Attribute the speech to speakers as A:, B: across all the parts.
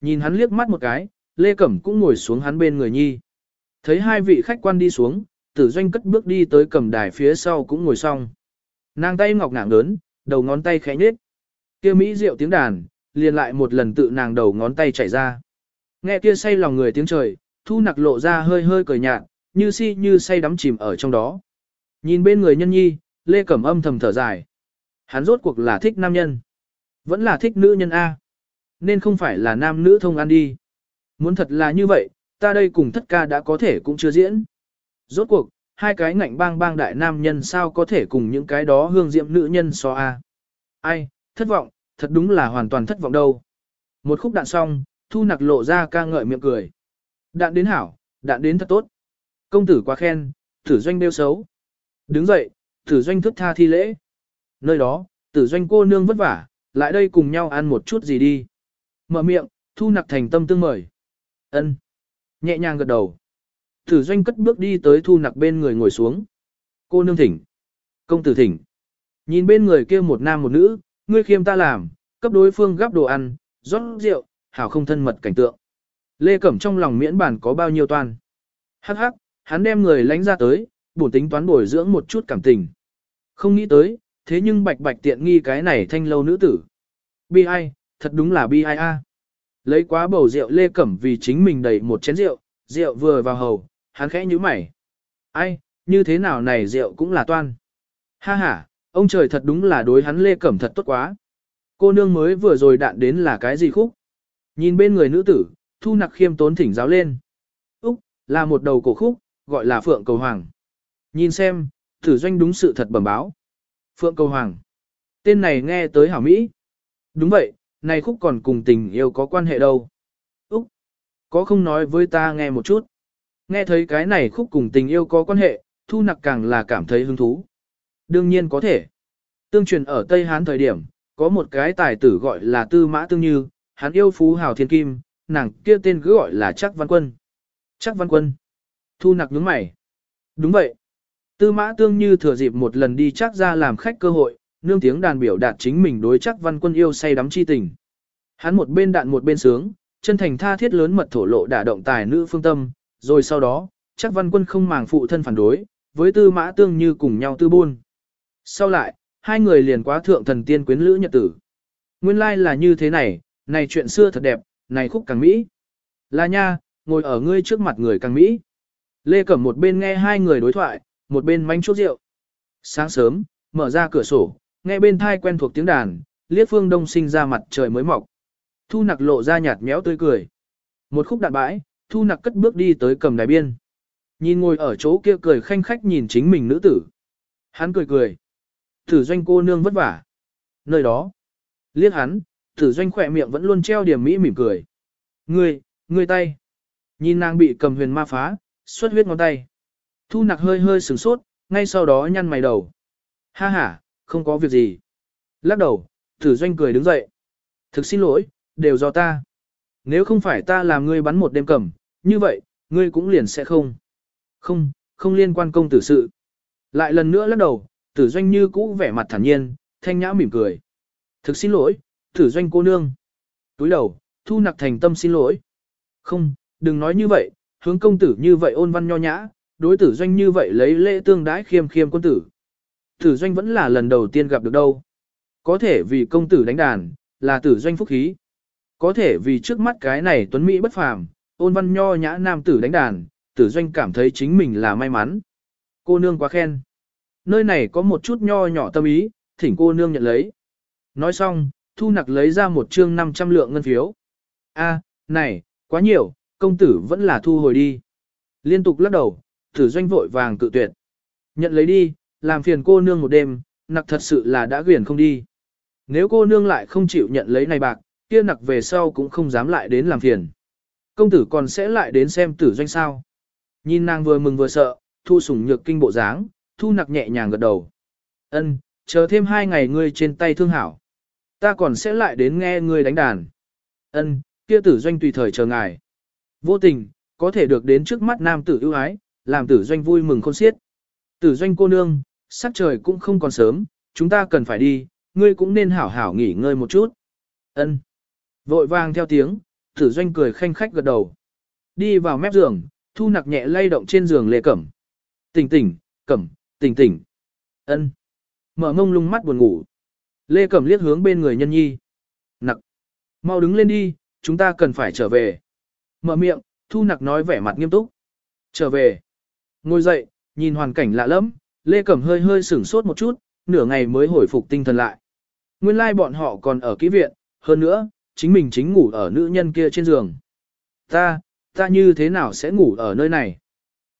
A: Nhìn hắn liếc mắt một cái, Lê Cẩm cũng ngồi xuống hắn bên người nhi. Thấy hai vị khách quan đi xuống, tử doanh cất bước đi tới cầm đài phía sau cũng ngồi xong. Nàng tay ngọc nạng lớn, đầu ngón tay khẽ nhếch. Kia mỹ rượu tiếng đàn, liền lại một lần tự nàng đầu ngón tay chảy ra. Nghe kia say lòng người tiếng trời, thu nặc lộ ra hơi hơi cười nhạt, như si như say đắm chìm ở trong đó. Nhìn bên người nhân nhi, Lê Cẩm âm thầm thở dài. Hắn rốt cuộc là thích nam nhân. Vẫn là thích nữ nhân A. Nên không phải là nam nữ thông ăn đi. Muốn thật là như vậy, ta đây cùng thất ca đã có thể cũng chưa diễn. Rốt cuộc, hai cái ngạnh bang bang đại nam nhân sao có thể cùng những cái đó hương diệm nữ nhân so A. Ai, thất vọng, thật đúng là hoàn toàn thất vọng đâu. Một khúc đạn xong, thu nặc lộ ra ca ngợi miệng cười. Đạn đến hảo, đạn đến thật tốt. Công tử quá khen, tử doanh đeo xấu. Đứng dậy, tử doanh thức tha thi lễ. Nơi đó, tử doanh cô nương vất vả, lại đây cùng nhau ăn một chút gì đi. Mở miệng, thu nặc thành tâm tương mời. ân Nhẹ nhàng gật đầu. Tử doanh cất bước đi tới thu nặc bên người ngồi xuống. Cô nương thỉnh. Công tử thỉnh. Nhìn bên người kia một nam một nữ, ngươi khiêm ta làm, cấp đối phương gắp đồ ăn, rót rượu, hảo không thân mật cảnh tượng. Lê Cẩm trong lòng miễn bản có bao nhiêu toan. Hắc hắc, hắn đem người lánh ra tới, bổn tính toán bồi dưỡng một chút cảm tình. Không nghĩ tới, thế nhưng bạch bạch tiện nghi cái này thanh lâu nữ tử. Bi ai, thật đúng là bi ai a. Lấy quá bầu rượu Lê Cẩm vì chính mình đầy một chén rượu, rượu vừa vào hầu, hắn khẽ nhíu mày. Ai, như thế nào này rượu cũng là toan. Ha ha, ông trời thật đúng là đối hắn Lê Cẩm thật tốt quá. Cô nương mới vừa rồi đạn đến là cái gì khúc? Nhìn bên người nữ tử, thu nặc khiêm tốn thỉnh giáo lên. Úc, là một đầu cổ khúc, gọi là Phượng Cầu Hoàng. Nhìn xem, thử doanh đúng sự thật bẩm báo. Phượng Cầu Hoàng. Tên này nghe tới hảo Mỹ. Đúng vậy, này khúc còn cùng tình yêu có quan hệ đâu. Úc, có không nói với ta nghe một chút. Nghe thấy cái này khúc cùng tình yêu có quan hệ, thu nặc càng là cảm thấy hứng thú. Đương nhiên có thể. Tương truyền ở Tây Hán thời điểm, có một cái tài tử gọi là Tư Mã Tương Như, hắn yêu phú hào thiên kim, nàng kia tên cứ gọi là Chắc Văn Quân. Chắc Văn Quân. Thu nặc nhướng mày. Đúng vậy. Tư Mã Tương Như thừa dịp một lần đi chắc ra làm khách cơ hội, nương tiếng đàn biểu đạt chính mình đối Chắc Văn Quân yêu say đắm chi tình. Hắn một bên đạn một bên sướng, chân thành tha thiết lớn mật thổ lộ đả động tài nữ phương tâm, rồi sau đó, Chắc Văn Quân không màng phụ thân phản đối, với Tư Mã Tương Như cùng nhau tư buôn. Sau lại, hai người liền quá thượng thần tiên quyến lữ nhật tử. Nguyên lai like là như thế này, này chuyện xưa thật đẹp, này khúc càng Mỹ. Là nha, ngồi ở ngươi trước mặt người càng Mỹ. Lê Cẩm một bên nghe hai người đối thoại, một bên manh chút rượu. Sáng sớm, mở ra cửa sổ, nghe bên thai quen thuộc tiếng đàn, liếc phương đông sinh ra mặt trời mới mọc. Thu nặc lộ ra nhạt méo tươi cười. Một khúc đạn bãi, thu nặc cất bước đi tới cầm đài biên. Nhìn ngồi ở chỗ kia cười khanh khách nhìn chính mình nữ tử. Hắn cười cười. Tử doanh cô nương vất vả. Nơi đó. Liếc hắn, tử doanh khỏe miệng vẫn luôn treo điểm mỹ mỉm cười. Ngươi, ngươi tay. Nhìn nàng bị cầm huyền ma phá, xuất huyết ngón tay. Thu nặc hơi hơi sửng sốt, ngay sau đó nhăn mày đầu. Ha ha, không có việc gì. Lắc đầu, tử doanh cười đứng dậy. Thực xin lỗi, đều do ta. Nếu không phải ta làm ngươi bắn một đêm cầm, như vậy, ngươi cũng liền sẽ không. Không, không liên quan công tử sự. Lại lần nữa lắc đầu, tử doanh như cũ vẻ mặt thản nhiên, thanh nhã mỉm cười. Thực xin lỗi, tử doanh cô nương. Túi đầu, thu nặc thành tâm xin lỗi. Không, đừng nói như vậy, hướng công tử như vậy ôn văn nho nhã, đối tử doanh như vậy lấy lễ tương đái khiêm khiêm quân tử. Tử doanh vẫn là lần đầu tiên gặp được đâu. Có thể vì công tử đánh đàn, là tử doanh phúc khí. Có thể vì trước mắt cái này tuấn Mỹ bất phàm, ôn văn nho nhã nam tử đánh đàn, tử doanh cảm thấy chính mình là may mắn. Cô nương quá khen. Nơi này có một chút nho nhỏ tâm ý, thỉnh cô nương nhận lấy. Nói xong, thu nặc lấy ra một chương 500 lượng ngân phiếu. A, này, quá nhiều, công tử vẫn là thu hồi đi. Liên tục lắc đầu, tử doanh vội vàng cự tuyệt. Nhận lấy đi, làm phiền cô nương một đêm, nặc thật sự là đã quyển không đi. Nếu cô nương lại không chịu nhận lấy này bạc, kia nặc về sau cũng không dám lại đến làm phiền. Công tử còn sẽ lại đến xem tử doanh sao. Nhìn nàng vừa mừng vừa sợ, thu sủng nhược kinh bộ dáng, thu nặc nhẹ nhàng gật đầu. Ân, chờ thêm hai ngày ngươi trên tay thương hảo. Ta còn sẽ lại đến nghe ngươi đánh đàn. Ân, kia tử doanh tùy thời chờ ngài. Vô tình, có thể được đến trước mắt nam tử ưu ái, làm tử doanh vui mừng khôn xiết. Tử doanh cô nương, sắc trời cũng không còn sớm, chúng ta cần phải đi, ngươi cũng nên hảo hảo nghỉ ngơi một chút. Ân. Vội vàng theo tiếng, Tử doanh cười khanh khách gật đầu. Đi vào mép giường, thu nặc nhẹ lay động trên giường lê cẩm. Tỉnh tỉnh, cẩm, tỉnh tỉnh. ân Mở mông lung mắt buồn ngủ. Lê cẩm liếc hướng bên người nhân nhi. Nặc. Mau đứng lên đi, chúng ta cần phải trở về. Mở miệng, thu nặc nói vẻ mặt nghiêm túc. Trở về. Ngồi dậy, nhìn hoàn cảnh lạ lắm, Lê Cẩm hơi hơi sửng sốt một chút, nửa ngày mới hồi phục tinh thần lại. Nguyên lai like bọn họ còn ở ký viện, hơn nữa, chính mình chính ngủ ở nữ nhân kia trên giường. Ta, ta như thế nào sẽ ngủ ở nơi này?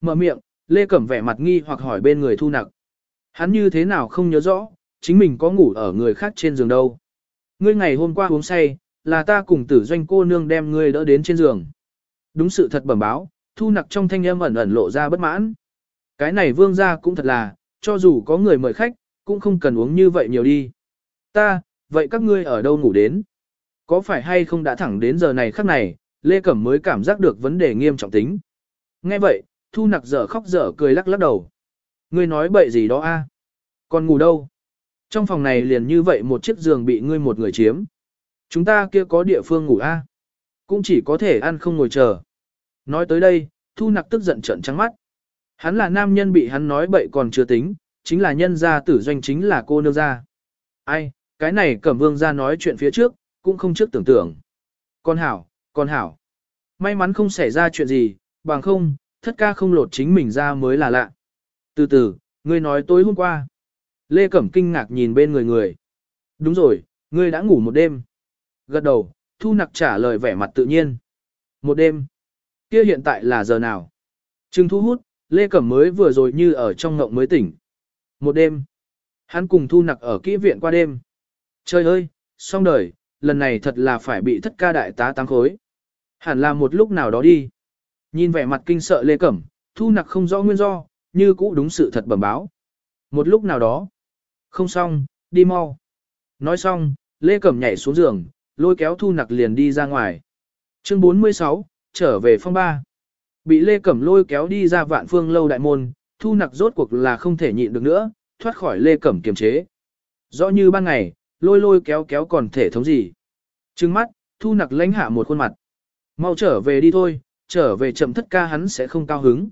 A: Mở miệng, Lê Cẩm vẻ mặt nghi hoặc hỏi bên người thu nặc. Hắn như thế nào không nhớ rõ, chính mình có ngủ ở người khác trên giường đâu. Ngươi ngày hôm qua uống say, là ta cùng tử doanh cô nương đem ngươi đỡ đến trên giường. Đúng sự thật bẩm báo, thu nặc trong thanh âm ẩn ẩn lộ ra bất mãn. Cái này vương gia cũng thật là, cho dù có người mời khách, cũng không cần uống như vậy nhiều đi. Ta, vậy các ngươi ở đâu ngủ đến? Có phải hay không đã thẳng đến giờ này khắc này, Lê Cẩm mới cảm giác được vấn đề nghiêm trọng tính. Nghe vậy, Thu Nặc dở khóc dở cười lắc lắc đầu. Ngươi nói bậy gì đó a? Còn ngủ đâu? Trong phòng này liền như vậy một chiếc giường bị ngươi một người chiếm. Chúng ta kia có địa phương ngủ a? Cũng chỉ có thể ăn không ngồi chờ. Nói tới đây, Thu Nặc tức giận trợn trắng mắt. Hắn là nam nhân bị hắn nói bậy còn chưa tính, chính là nhân gia tử doanh chính là cô nương gia. Ai, cái này cẩm vương gia nói chuyện phía trước, cũng không trước tưởng tượng. Con hảo, con hảo. May mắn không xảy ra chuyện gì, bằng không, thất ca không lột chính mình ra mới là lạ. Từ từ, ngươi nói tối hôm qua. Lê Cẩm kinh ngạc nhìn bên người người. Đúng rồi, ngươi đã ngủ một đêm. Gật đầu, thu nặc trả lời vẻ mặt tự nhiên. Một đêm. Kia hiện tại là giờ nào? Trừng thu hút, Lê Cẩm mới vừa rồi như ở trong ngộng mới tỉnh. Một đêm. Hắn cùng thu nặc ở kỹ viện qua đêm. Trời ơi, xong đời, lần này thật là phải bị thất ca đại tá tăng khối. Hẳn là một lúc nào đó đi. Nhìn vẻ mặt kinh sợ Lê Cẩm, thu nặc không rõ nguyên do, như cũ đúng sự thật bẩm báo. Một lúc nào đó. Không xong, đi mau. Nói xong, Lê Cẩm nhảy xuống giường, lôi kéo thu nặc liền đi ra ngoài. Chương 46, trở về phong ba. Bị Lê Cẩm lôi kéo đi ra vạn phương lâu đại môn, thu nặc rốt cuộc là không thể nhịn được nữa, thoát khỏi Lê Cẩm kiềm chế. Rõ như ban ngày, lôi lôi kéo kéo còn thể thống gì. Trừng mắt, thu nặc lãnh hạ một khuôn mặt. Mau trở về đi thôi, trở về chậm thất ca hắn sẽ không cao hứng.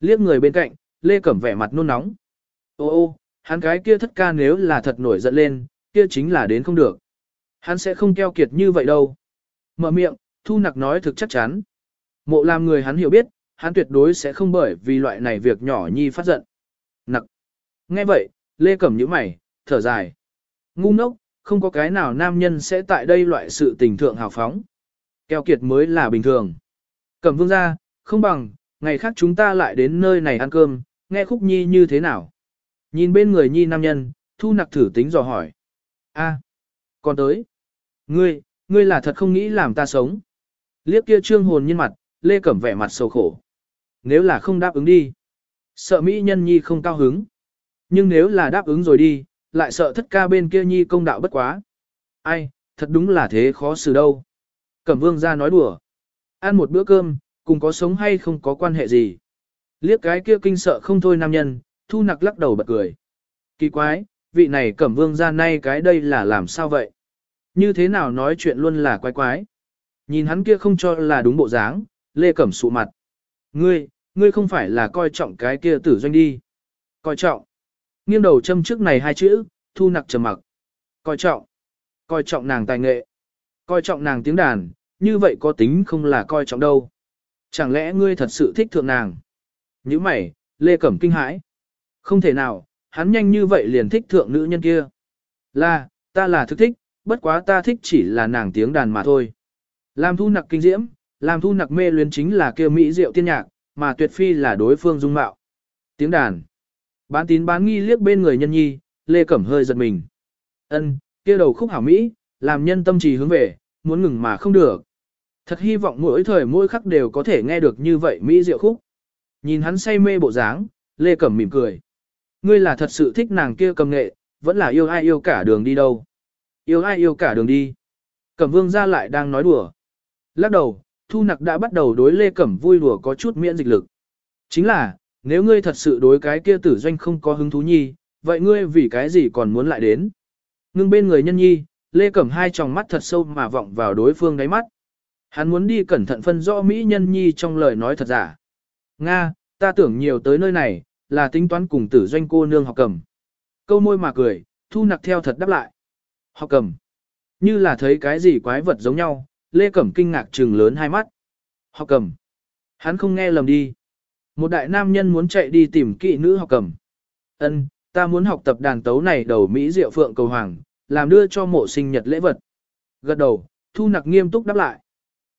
A: Liếc người bên cạnh, Lê Cẩm vẻ mặt nôn nóng. Ô ô, hắn cái kia thất ca nếu là thật nổi giận lên, kia chính là đến không được. Hắn sẽ không keo kiệt như vậy đâu. Mở miệng, thu nặc nói thực chắc chắn. Mộ làm người hắn hiểu biết, hắn tuyệt đối sẽ không bởi vì loại này việc nhỏ nhi phát giận. Nặc. Nghe vậy, Lê Cẩm nhíu mày, thở dài. Ngu ngốc, không có cái nào nam nhân sẽ tại đây loại sự tình thượng hào phóng. Keo kiệt mới là bình thường. Cẩm vương ra, không bằng, ngày khác chúng ta lại đến nơi này ăn cơm, nghe khúc nhi như thế nào. Nhìn bên người nhi nam nhân, thu nặc thử tính dò hỏi. a còn tới. Ngươi, ngươi là thật không nghĩ làm ta sống. Liếc kia trương hồn nhân mặt, Lê Cẩm vẻ mặt sầu khổ. Nếu là không đáp ứng đi. Sợ Mỹ nhân nhi không cao hứng. Nhưng nếu là đáp ứng rồi đi, lại sợ thất ca bên kia nhi công đạo bất quá. Ai, thật đúng là thế khó xử đâu. Cẩm vương ra nói đùa. Ăn một bữa cơm, cùng có sống hay không có quan hệ gì. Liếc cái kia kinh sợ không thôi nam nhân, thu nặc lắc đầu bật cười. Kỳ quái, vị này cẩm vương ra nay cái đây là làm sao vậy? Như thế nào nói chuyện luôn là quái quái? Nhìn hắn kia không cho là đúng bộ dáng, lê cẩm sụ mặt. Ngươi, ngươi không phải là coi trọng cái kia tử doanh đi. Coi trọng. Nghiêng đầu châm trước này hai chữ, thu nặc trầm mặc. Coi trọng. Coi trọng nàng tài nghệ. Coi trọng nàng tiếng đàn, như vậy có tính không là coi trọng đâu. Chẳng lẽ ngươi thật sự thích thượng nàng? Như mày, Lê Cẩm kinh hãi. Không thể nào, hắn nhanh như vậy liền thích thượng nữ nhân kia. Là, ta là thức thích, bất quá ta thích chỉ là nàng tiếng đàn mà thôi. Làm thu nặc kinh diễm, làm thu nặc mê luyến chính là kia mỹ diệu tiên nhạc, mà tuyệt phi là đối phương dung mạo. Tiếng đàn. Bán tín bán nghi liếc bên người nhân nhi, Lê Cẩm hơi giật mình. Ân, kia đầu khúc hảo Mỹ, làm nhân tâm trì hướng về, muốn ngừng mà không được. Thật hy vọng mỗi thời mỗi khắc đều có thể nghe được như vậy Mỹ diệu khúc. Nhìn hắn say mê bộ dáng, Lê Cẩm mỉm cười. Ngươi là thật sự thích nàng kia cầm nghệ, vẫn là yêu ai yêu cả đường đi đâu. Yêu ai yêu cả đường đi. Cẩm vương ra lại đang nói đùa. Lắc đầu, Thu Nặc đã bắt đầu đối Lê Cẩm vui đùa có chút miễn dịch lực. Chính là, nếu ngươi thật sự đối cái kia tử doanh không có hứng thú nhi, vậy ngươi vì cái gì còn muốn lại đến? Ngưng bên người nhân nhi, Lê Cẩm hai tròng mắt thật sâu mà vọng vào đối phương đáy mắt. Hắn muốn đi cẩn thận phân rõ Mỹ nhân nhi trong lời nói thật giả. Nga, ta tưởng nhiều tới nơi này, là tính toán cùng tử doanh cô nương học cầm. Câu môi mà cười, thu nặc theo thật đáp lại. Học cầm. Như là thấy cái gì quái vật giống nhau, Lê Cẩm kinh ngạc trừng lớn hai mắt. Học cầm. Hắn không nghe lầm đi. Một đại nam nhân muốn chạy đi tìm kỵ nữ học cầm. Ân, ta muốn học tập đàn tấu này đầu Mỹ Diệu Phượng cầu hoàng, làm đưa cho mộ sinh nhật lễ vật. Gật đầu, thu nặc nghiêm túc đáp lại.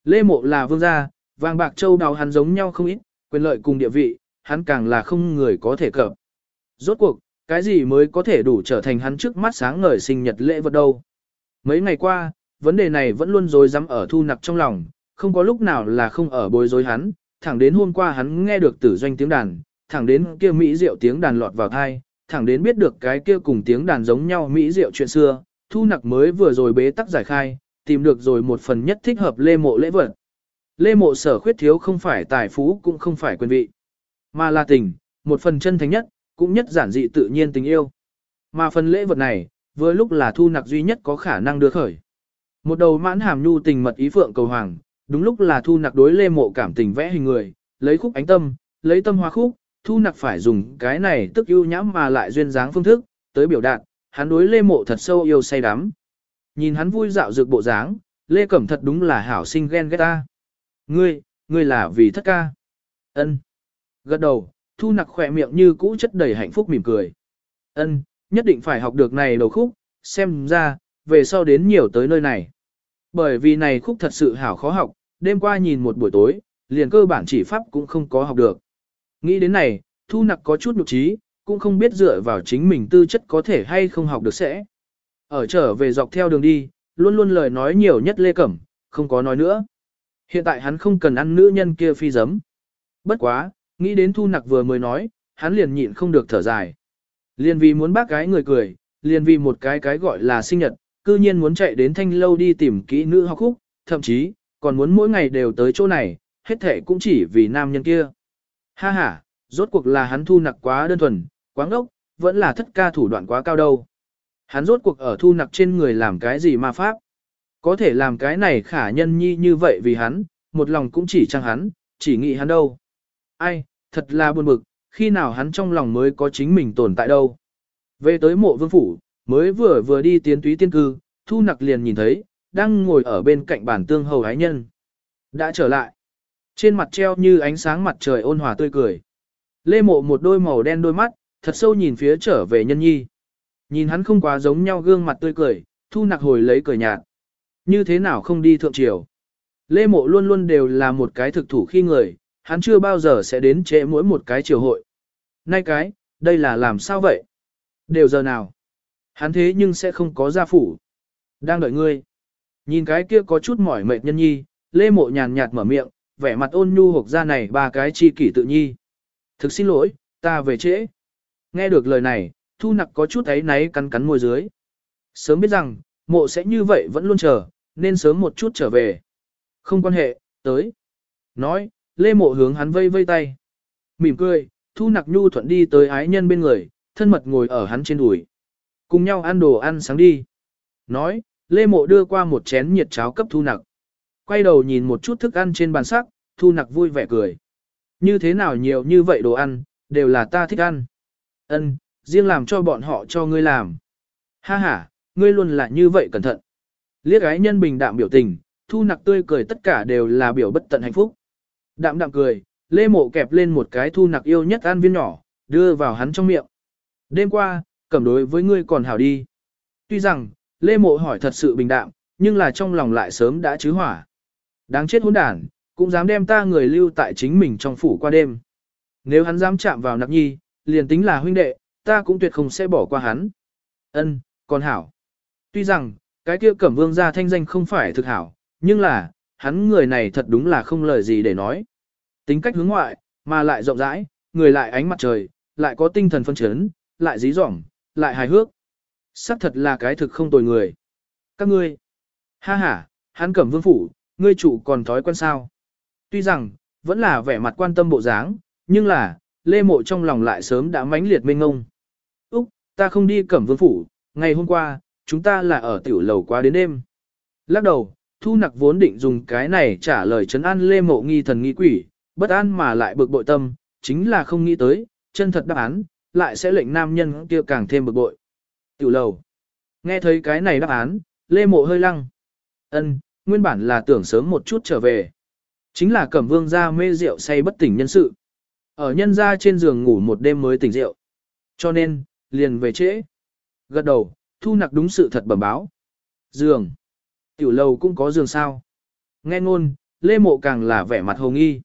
A: Lê mộ là vương gia, vàng bạc châu đào hắn giống nhau không ít, quyền lợi cùng địa vị, hắn càng là không người có thể cập. Rốt cuộc, cái gì mới có thể đủ trở thành hắn trước mắt sáng ngời sinh nhật lễ vật đâu. Mấy ngày qua, vấn đề này vẫn luôn dối rắm ở thu nặc trong lòng, không có lúc nào là không ở bối rối hắn, thẳng đến hôm qua hắn nghe được tử doanh tiếng đàn, thẳng đến kia Mỹ diệu tiếng đàn lọt vào thai, thẳng đến biết được cái kia cùng tiếng đàn giống nhau Mỹ diệu chuyện xưa, thu nặc mới vừa rồi bế tắc giải khai, tìm được rồi một phần nhất thích hợp lê mộ lễ vật. Lê mộ sở khuyết thiếu không phải tài phú cũng không phải quyền vị, mà là tình, một phần chân thành nhất, cũng nhất giản dị tự nhiên tình yêu. Mà phần lễ vật này, vừa lúc là thu nặc duy nhất có khả năng đưa khởi. Một đầu mãn hàm nhu tình mật ý phượng cầu hoàng, đúng lúc là thu nặc đối lê mộ cảm tình vẽ hình người, lấy khúc ánh tâm, lấy tâm hoa khúc, thu nặc phải dùng cái này tức ưu nhãm mà lại duyên dáng phương thức, tới biểu đạt, hắn đối lê mộ thật sâu yêu say đắm. Nhìn hắn vui dạo dược bộ dáng, lê cẩm thật đúng là hảo sinh ghen ghét ta. Ngươi, ngươi là vì thất ca. ân Gật đầu, thu nặc khỏe miệng như cũ chất đầy hạnh phúc mỉm cười. ân nhất định phải học được này đầu khúc, xem ra, về sau đến nhiều tới nơi này. Bởi vì này khúc thật sự hảo khó học, đêm qua nhìn một buổi tối, liền cơ bản chỉ pháp cũng không có học được. Nghĩ đến này, thu nặc có chút nhục trí, cũng không biết dựa vào chính mình tư chất có thể hay không học được sẽ. Ở trở về dọc theo đường đi, luôn luôn lời nói nhiều nhất Lê Cẩm, không có nói nữa. Hiện tại hắn không cần ăn nữ nhân kia phi giấm. Bất quá, nghĩ đến thu nặc vừa mới nói, hắn liền nhịn không được thở dài. Liền vì muốn bác gái người cười, liền vì một cái cái gọi là sinh nhật, cư nhiên muốn chạy đến thanh lâu đi tìm kỹ nữ học khúc, thậm chí, còn muốn mỗi ngày đều tới chỗ này, hết thể cũng chỉ vì nam nhân kia. Ha ha, rốt cuộc là hắn thu nặc quá đơn thuần, quá ngốc, vẫn là thất ca thủ đoạn quá cao đâu. Hắn rốt cuộc ở thu nặc trên người làm cái gì mà pháp. Có thể làm cái này khả nhân nhi như vậy vì hắn, một lòng cũng chỉ chăng hắn, chỉ nghĩ hắn đâu. Ai, thật là buồn bực, khi nào hắn trong lòng mới có chính mình tồn tại đâu. Về tới mộ vương phủ, mới vừa vừa đi tiến túy tiên cư, thu nặc liền nhìn thấy, đang ngồi ở bên cạnh bản tương hầu ái nhân. Đã trở lại. Trên mặt treo như ánh sáng mặt trời ôn hòa tươi cười. Lê mộ một đôi màu đen đôi mắt, thật sâu nhìn phía trở về nhân nhi. Nhìn hắn không quá giống nhau gương mặt tươi cười, thu nặc hồi lấy cười nhạt. Như thế nào không đi thượng triều. Lê mộ luôn luôn đều là một cái thực thủ khi người, hắn chưa bao giờ sẽ đến trễ mỗi một cái triều hội. Nay cái, đây là làm sao vậy? Đều giờ nào? Hắn thế nhưng sẽ không có gia phủ. Đang đợi ngươi. Nhìn cái kia có chút mỏi mệt nhân nhi, lê mộ nhàn nhạt mở miệng, vẻ mặt ôn nhu hộp ra này ba cái chi kỷ tự nhi. Thực xin lỗi, ta về trễ. Nghe được lời này, thu nặc có chút ấy náy cắn cắn môi dưới. Sớm biết rằng, mộ sẽ như vậy vẫn luôn chờ, nên sớm một chút trở về. Không quan hệ, tới. Nói, lê mộ hướng hắn vây vây tay. Mỉm cười, thu nặc nhu thuận đi tới ái nhân bên người, thân mật ngồi ở hắn trên đùi. Cùng nhau ăn đồ ăn sáng đi. Nói, lê mộ đưa qua một chén nhiệt cháo cấp thu nặc. Quay đầu nhìn một chút thức ăn trên bàn sắc, thu nặc vui vẻ cười. Như thế nào nhiều như vậy đồ ăn, đều là ta thích ăn. Ân, riêng làm cho bọn họ cho ngươi làm. Ha ha, ngươi luôn là như vậy cẩn thận. Liếc ái nhân bình đạm biểu tình, thu nặc tươi cười tất cả đều là biểu bất tận hạnh phúc. Đạm đạm cười, lê mộ kẹp lên một cái thu nặc yêu nhất ăn viên nhỏ, đưa vào hắn trong miệng. Đêm qua, cẩm đối với ngươi còn hảo đi. Tuy rằng, lê mộ hỏi thật sự bình đạm, nhưng là trong lòng lại sớm đã chứ hỏa. Đáng chết hỗn đản, cũng dám đem ta người lưu tại chính mình trong phủ qua đêm. Nếu hắn dám chạm vào nặc nhi, liền tính là huynh đệ, ta cũng tuyệt không sẽ bỏ qua hắn. Ân, còn hảo. Tuy rằng, cái kia cẩm vương gia thanh danh không phải thực hảo, nhưng là, hắn người này thật đúng là không lời gì để nói. Tính cách hướng ngoại, mà lại rộng rãi, người lại ánh mặt trời, lại có tinh thần phân chấn, lại dí dỏm, lại hài hước. Sắc thật là cái thực không tồi người. Các ngươi, ha ha, hắn cẩm vương phủ, ngươi chủ còn thói quen sao. Tuy rằng, vẫn là vẻ mặt quan tâm bộ dáng, nhưng là, lê mộ trong lòng lại sớm đã mãnh liệt mênh ngông. Úc, ta không đi cẩm vương phủ, ngày hôm qua, chúng ta là ở tiểu lầu qua đến đêm. Lắc đầu, thu nặc vốn định dùng cái này trả lời chấn an lê mộ nghi thần nghi quỷ, bất an mà lại bực bội tâm, chính là không nghĩ tới, chân thật đáp án, lại sẽ lệnh nam nhân kia càng thêm bực bội. Tiểu lầu. Nghe thấy cái này đáp án, lê mộ hơi lăng. ân nguyên bản là tưởng sớm một chút trở về. Chính là cẩm vương ra mê rượu say bất tỉnh nhân sự. Ở nhân ra trên giường ngủ một đêm mới tỉnh rượu. Cho nên, liền về trễ. Gật đầu, thu nặc đúng sự thật bẩm báo. Giường. Tiểu lầu cũng có giường sao. Nghe ngôn, lê mộ càng là vẻ mặt hồng nghi.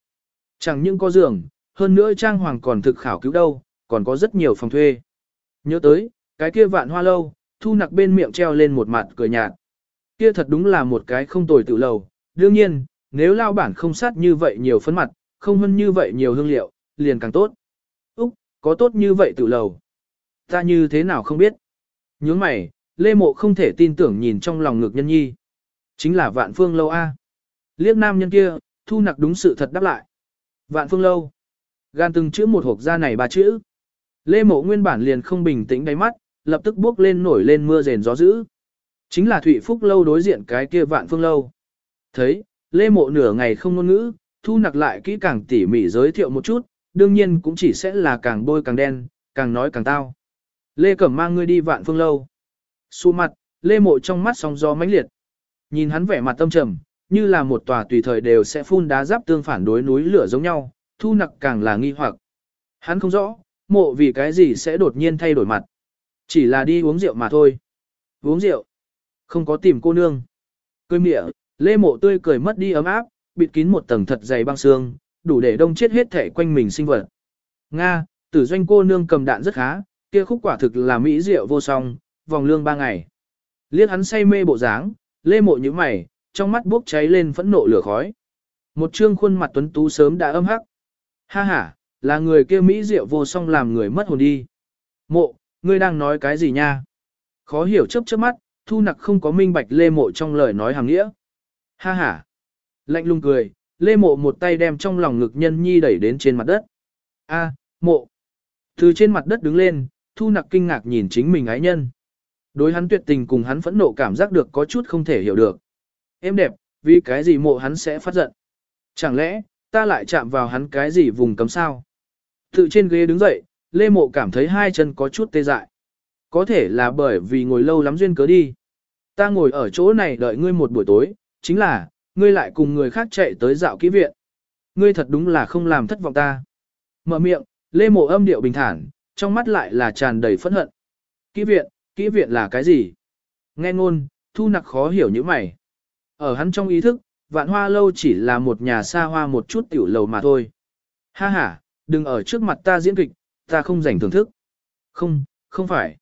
A: Chẳng những có giường, hơn nữa trang hoàng còn thực khảo cứu đâu, còn có rất nhiều phòng thuê. Nhớ tới, cái kia vạn hoa lâu, thu nặc bên miệng treo lên một mặt cười nhạt. Kia thật đúng là một cái không tồi tự lầu. Đương nhiên, nếu lao bản không sát như vậy nhiều phấn mặt, không hơn như vậy nhiều hương liệu, liền càng tốt. Úc, có tốt như vậy tự lầu. Ta như thế nào không biết. Nhướng mày, Lê Mộ không thể tin tưởng nhìn trong lòng ngực nhân nhi. Chính là vạn phương lâu A. Liếc nam nhân kia, thu nặc đúng sự thật đáp lại. Vạn phương lâu. Gan từng chữ một hộp ra này ba chữ. Lê Mộ nguyên bản liền không bình tĩnh đáy mắt, lập tức bước lên nổi lên mưa rền gió dữ. Chính là Thụy Phúc lâu đối diện cái kia vạn phương lâu. Thấy, Lê Mộ nửa ngày không ngôn ngữ, thu nặc lại kỹ càng tỉ mỉ giới thiệu một chút, đương nhiên cũng chỉ sẽ là càng bôi càng đen, càng nói càng tao. Lê Cẩm mang ngươi đi vạn phương lâu. Xu mặt, Lê Mộ trong mắt sóng gió mãnh liệt. Nhìn hắn vẻ mặt tâm trầm, như là một tòa tùy thời đều sẽ phun đá giáp tương phản đối núi lửa giống nhau, thu nặc càng là nghi hoặc. Hắn không rõ, mộ vì cái gì sẽ đột nhiên thay đổi mặt. Chỉ là đi uống rượu mà thôi. Uống rượu. Không có tìm cô nương. Cười mịa, lê mộ tươi cười mất đi ấm áp, bịt kín một tầng thật dày băng xương, đủ để đông chết hết thể quanh mình sinh vật. Nga, tử doanh cô nương cầm đạn rất khá, kia khúc quả thực là mỹ rượu vô song, vòng lương ba ngày. Liết hắn say mê bộ dáng, lê mộ như mày, trong mắt bốc cháy lên phẫn nộ lửa khói. Một trương khuôn mặt tuấn tú sớm đã âm hắc. Ha ha, là người kia mỹ diệu vô song làm người mất hồn đi. Mộ, ngươi đang nói cái gì nha? Khó hiểu chớp chớp mắt, thu nặc không có minh bạch lê mộ trong lời nói hàng nghĩa. Ha ha. Lạnh lùng cười, lê mộ một tay đem trong lòng ngực nhân nhi đẩy đến trên mặt đất. A, mộ. Từ trên mặt đất đứng lên, thu nặc kinh ngạc nhìn chính mình ái nhân. Đối hắn tuyệt tình cùng hắn phẫn nộ cảm giác được có chút không thể hiểu được. Em đẹp, vì cái gì mộ hắn sẽ phát giận? Chẳng lẽ, ta lại chạm vào hắn cái gì vùng cấm sao? Tự trên ghế đứng dậy, Lê Mộ cảm thấy hai chân có chút tê dại. Có thể là bởi vì ngồi lâu lắm duyên cớ đi. Ta ngồi ở chỗ này đợi ngươi một buổi tối, chính là, ngươi lại cùng người khác chạy tới dạo kỹ viện. Ngươi thật đúng là không làm thất vọng ta. Mở miệng, Lê Mộ âm điệu bình thản, trong mắt lại là tràn đầy phẫn hận. Kỹ viện, kỹ viện là cái gì? Nghe ngôn, thu nặc khó hiểu như mày. Ở hắn trong ý thức, vạn hoa lâu chỉ là một nhà xa hoa một chút tiểu lầu mà thôi. Ha ha, đừng ở trước mặt ta diễn kịch, ta không rảnh thưởng thức. Không, không phải.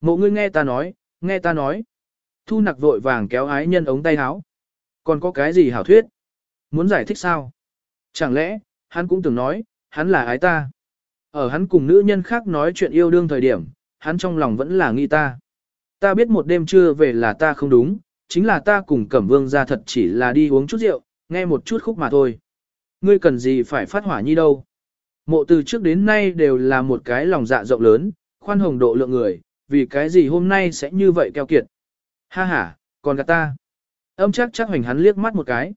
A: Mộ ngươi nghe ta nói, nghe ta nói. Thu nặc vội vàng kéo ái nhân ống tay áo. Còn có cái gì hảo thuyết? Muốn giải thích sao? Chẳng lẽ, hắn cũng từng nói, hắn là ái ta. Ở hắn cùng nữ nhân khác nói chuyện yêu đương thời điểm, hắn trong lòng vẫn là nghi ta. Ta biết một đêm trưa về là ta không đúng, chính là ta cùng Cẩm Vương ra thật chỉ là đi uống chút rượu, nghe một chút khúc mà thôi. Ngươi cần gì phải phát hỏa nhi đâu. Mộ từ trước đến nay đều là một cái lòng dạ rộng lớn, khoan hồng độ lượng người, vì cái gì hôm nay sẽ như vậy keo kiệt. Ha ha, còn gạt ta. Âm chắc chắc hoành hắn liếc mắt một cái.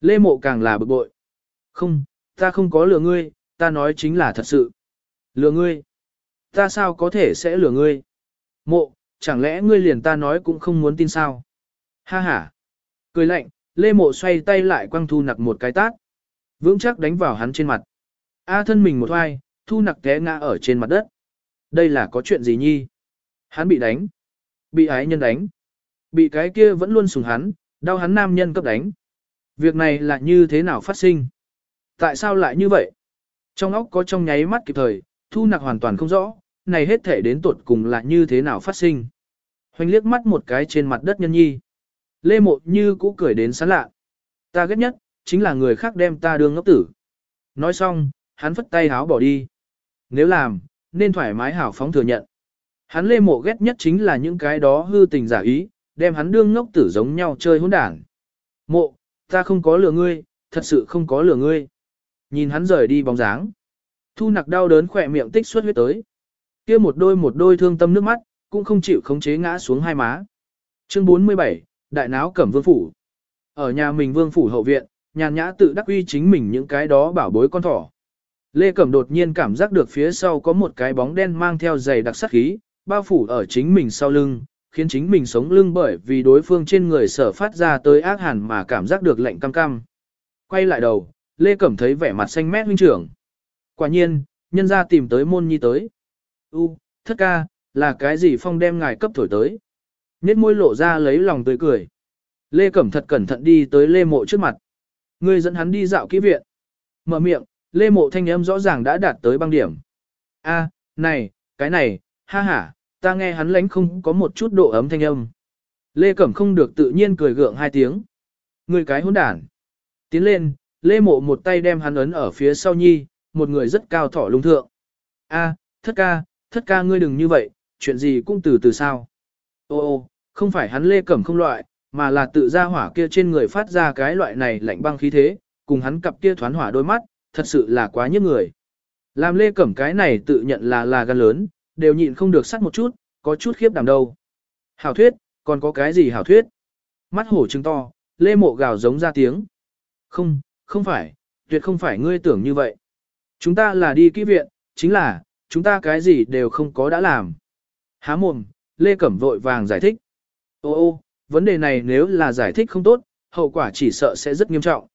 A: Lê mộ càng là bực bội. Không, ta không có lừa ngươi, ta nói chính là thật sự. Lừa ngươi. Ta sao có thể sẽ lừa ngươi? Mộ, chẳng lẽ ngươi liền ta nói cũng không muốn tin sao? Ha ha. Cười lạnh, Lê Mộ xoay tay lại quăng thu nặc một cái tát. Vững chắc đánh vào hắn trên mặt. A thân mình một hoai, thu nặc té ngã ở trên mặt đất. Đây là có chuyện gì nhi? Hắn bị đánh. Bị ái nhân đánh. Bị cái kia vẫn luôn sùng hắn, đau hắn nam nhân cấp đánh. Việc này là như thế nào phát sinh? Tại sao lại như vậy? Trong óc có trong nháy mắt kịp thời, thu nặc hoàn toàn không rõ, này hết thể đến tuột cùng là như thế nào phát sinh. Hoành liếc mắt một cái trên mặt đất nhân nhi. Lê mộ như cũ cười đến sán lạ. Ta ghét nhất, chính là người khác đem ta đương ngốc tử. Nói xong, hắn phất tay háo bỏ đi. Nếu làm, nên thoải mái hảo phóng thừa nhận. Hắn lê mộ ghét nhất chính là những cái đó hư tình giả ý, đem hắn đương ngốc tử giống nhau chơi hỗn đảng. Mộ, ta không có lừa ngươi, thật sự không có lừa ngươi. Nhìn hắn rời đi bóng dáng. Thu nặc đau đớn khỏe miệng tích xuất huyết tới. kia một đôi một đôi thương tâm nước mắt, cũng không chịu khống chế ngã xuống hai má. Chương 47, Đại náo cẩm vương phủ. Ở nhà mình vương phủ hậu viện, nhàn nhã tự đắc uy chính mình những cái đó bảo bối con thỏ. Lê Cẩm đột nhiên cảm giác được phía sau có một cái bóng đen mang theo giày đặc sắc khí, bao phủ ở chính mình sau lưng, khiến chính mình sống lưng bởi vì đối phương trên người sở phát ra tới ác hẳn mà cảm giác được lạnh cam cam. Quay lại đầu, Lê Cẩm thấy vẻ mặt xanh mét huynh trưởng. Quả nhiên, nhân ra tìm tới môn nhi tới. U, thất ca, là cái gì phong đem ngài cấp thổi tới. Nết môi lộ ra lấy lòng tươi cười. Lê Cẩm thật cẩn thận đi tới Lê Mộ trước mặt. Người dẫn hắn đi dạo kỹ viện. Mở miệng, Lê Mộ thanh âm rõ ràng đã đạt tới băng điểm. A, này, cái này, ha ha, ta nghe hắn lánh không có một chút độ ấm thanh âm. Lê Cẩm không được tự nhiên cười gượng hai tiếng. Người cái hỗn đản. Tiến lên, Lê Mộ một tay đem hắn ấn ở phía sau nhi, một người rất cao thỏ lung thượng. A, thất ca, thất ca ngươi đừng như vậy, chuyện gì cũng từ từ sao. Ô ô, không phải hắn Lê Cẩm không loại, mà là tự ra hỏa kia trên người phát ra cái loại này lạnh băng khí thế, cùng hắn cặp kia thoán hỏa đôi mắt, thật sự là quá nhức người. Làm Lê Cẩm cái này tự nhận là là gan lớn, đều nhịn không được sắt một chút, có chút khiếp đảm đâu. Hảo thuyết, còn có cái gì hảo thuyết? Mắt hổ trứng to, Lê Mộ gào giống ra tiếng. Không, không phải, tuyệt không phải ngươi tưởng như vậy. Chúng ta là đi kỹ viện, chính là, chúng ta cái gì đều không có đã làm. Há mồm, Lê Cẩm vội vàng giải thích. Ô ô, vấn đề này nếu là giải thích không tốt, hậu quả chỉ sợ sẽ rất nghiêm trọng.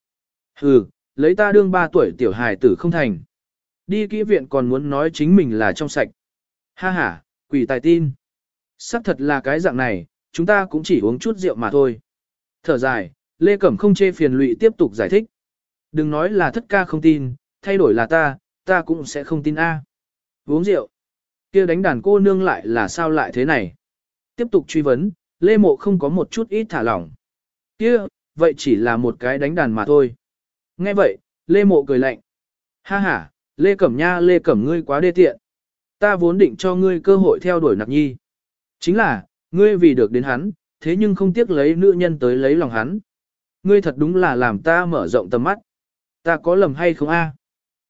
A: Hừ, lấy ta đương 3 tuổi tiểu hài tử không thành. Đi kỹ viện còn muốn nói chính mình là trong sạch. Ha ha, quỷ tài tin. Sắc thật là cái dạng này, chúng ta cũng chỉ uống chút rượu mà thôi. Thở dài, Lê Cẩm không chê phiền lụy tiếp tục giải thích. Đừng nói là thất ca không tin, thay đổi là ta, ta cũng sẽ không tin A. Uống rượu. kia đánh đàn cô nương lại là sao lại thế này? Tiếp tục truy vấn, Lê Mộ không có một chút ít thả lỏng. kia vậy chỉ là một cái đánh đàn mà thôi. Nghe vậy, Lê Mộ cười lạnh. Ha ha, Lê Cẩm Nha Lê Cẩm ngươi quá đê tiện. Ta vốn định cho ngươi cơ hội theo đuổi nặc nhi. Chính là, ngươi vì được đến hắn, thế nhưng không tiếc lấy nữ nhân tới lấy lòng hắn. Ngươi thật đúng là làm ta mở rộng tầm mắt. Ta có lầm hay không a?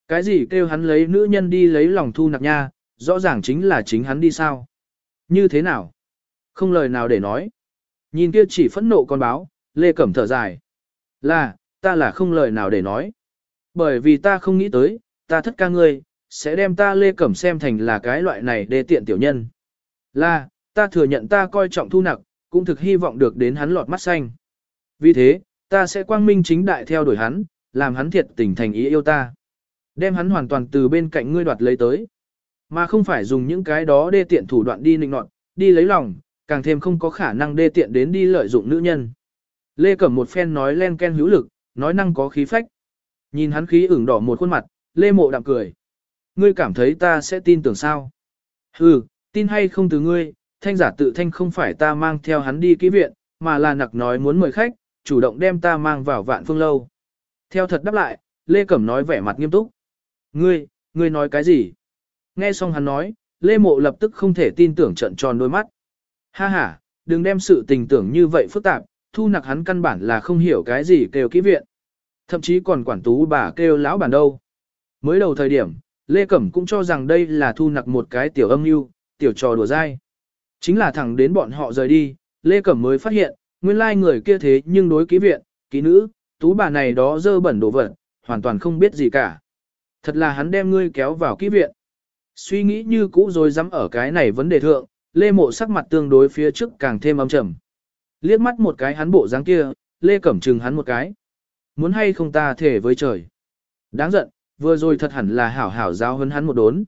A: Cái gì kêu hắn lấy nữ nhân đi lấy lòng thu nặc nha, rõ ràng chính là chính hắn đi sao. Như thế nào? Không lời nào để nói. Nhìn kia chỉ phẫn nộ con báo, Lê Cẩm thở dài. Là, ta là không lời nào để nói. Bởi vì ta không nghĩ tới, ta thất ca ngươi, sẽ đem ta Lê Cẩm xem thành là cái loại này để tiện tiểu nhân. Là, ta thừa nhận ta coi trọng thu nặc, cũng thực hy vọng được đến hắn lọt mắt xanh. Vì thế, ta sẽ quang minh chính đại theo đuổi hắn, làm hắn thiệt tình thành ý yêu ta. Đem hắn hoàn toàn từ bên cạnh ngươi đoạt lấy tới. Mà không phải dùng những cái đó đê tiện thủ đoạn đi nịnh nọt, đi lấy lòng, càng thêm không có khả năng đê tiện đến đi lợi dụng nữ nhân. Lê Cẩm một phen nói len ken hữu lực, nói năng có khí phách. Nhìn hắn khí ửng đỏ một khuôn mặt, Lê Mộ đạm cười. Ngươi cảm thấy ta sẽ tin tưởng sao? Hừ, tin hay không từ ngươi, thanh giả tự thanh không phải ta mang theo hắn đi ký viện, mà là nặc nói muốn mời khách, chủ động đem ta mang vào vạn phương lâu. Theo thật đáp lại, Lê Cẩm nói vẻ mặt nghiêm túc. Ngươi, ngươi nói cái gì? Nghe xong hắn nói, Lê Mộ lập tức không thể tin tưởng trận tròn đôi mắt. Ha ha, đừng đem sự tình tưởng như vậy phức tạp, thu nặc hắn căn bản là không hiểu cái gì kêu kỹ viện. Thậm chí còn quản tú bà kêu lão bản đâu. Mới đầu thời điểm, Lê Cẩm cũng cho rằng đây là thu nặc một cái tiểu âm mưu, tiểu trò đùa dai. Chính là thẳng đến bọn họ rời đi, Lê Cẩm mới phát hiện, nguyên lai người kia thế nhưng đối kỹ viện, kỹ nữ, tú bà này đó dơ bẩn đồ vật, hoàn toàn không biết gì cả. Thật là hắn đem ngươi kéo vào kỹ viện. Suy nghĩ như cũ rồi dám ở cái này vấn đề thượng, Lê Mộ sắc mặt tương đối phía trước càng thêm âm trầm. Liếc mắt một cái hắn bộ dáng kia, Lê Cẩm trừng hắn một cái. Muốn hay không ta thể với trời. Đáng giận, vừa rồi thật hẳn là hảo hảo giáo hấn hắn một đốn.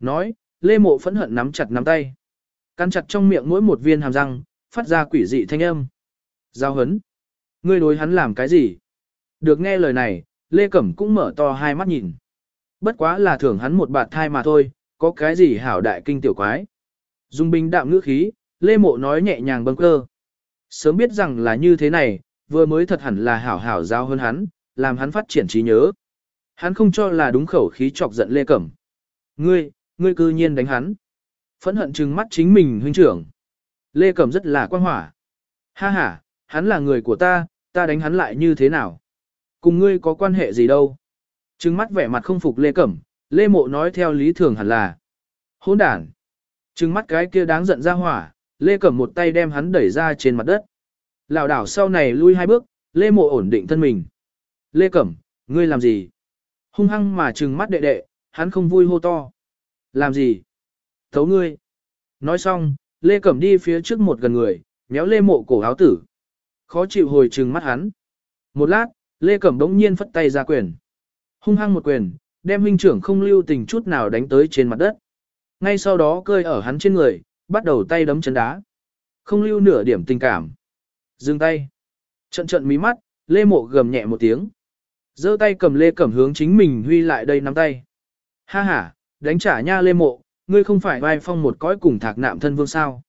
A: Nói, Lê Mộ phẫn hận nắm chặt nắm tay. Căn chặt trong miệng mỗi một viên hàm răng, phát ra quỷ dị thanh âm. Giao hấn. Ngươi đối hắn làm cái gì? Được nghe lời này, Lê Cẩm cũng mở to hai mắt nhìn. Bất quá là thưởng hắn một bạt thai mà thôi, có cái gì hảo đại kinh tiểu quái. Dung bình đạm ngữ khí, Lê Mộ nói nhẹ nhàng bâng cơ. Sớm biết rằng là như thế này, vừa mới thật hẳn là hảo hảo giao hơn hắn, làm hắn phát triển trí nhớ. Hắn không cho là đúng khẩu khí chọc giận Lê Cẩm. Ngươi, ngươi cư nhiên đánh hắn. Phẫn hận trừng mắt chính mình huynh trưởng. Lê Cẩm rất là quan hỏa. Ha ha, hắn là người của ta, ta đánh hắn lại như thế nào? Cùng ngươi có quan hệ gì đâu? Trừng mắt vẻ mặt không phục Lê Cẩm, Lê Mộ nói theo lý thường hẳn là. Hôn đản. Trừng mắt cái kia đáng giận ra hỏa, Lê Cẩm một tay đem hắn đẩy ra trên mặt đất. lão đảo sau này lui hai bước, Lê Mộ ổn định thân mình. Lê Cẩm, ngươi làm gì? Hung hăng mà trừng mắt đệ đệ, hắn không vui hô to. Làm gì? Thấu ngươi. Nói xong, Lê Cẩm đi phía trước một gần người, méo Lê Mộ cổ áo tử. Khó chịu hồi trừng mắt hắn. Một lát, Lê Cẩm đống nhiên phất tay ra quyền. Hung hăng một quyền, đem huynh trưởng không lưu tình chút nào đánh tới trên mặt đất. Ngay sau đó cơi ở hắn trên người, bắt đầu tay đấm chân đá. Không lưu nửa điểm tình cảm. Dừng tay. Trận trận mí mắt, Lê Mộ gầm nhẹ một tiếng. giơ tay cầm Lê Cẩm hướng chính mình huy lại đây nắm tay. Ha ha, đánh trả nha Lê Mộ, ngươi không phải vai phong một cõi cùng thạc nạm thân vương sao.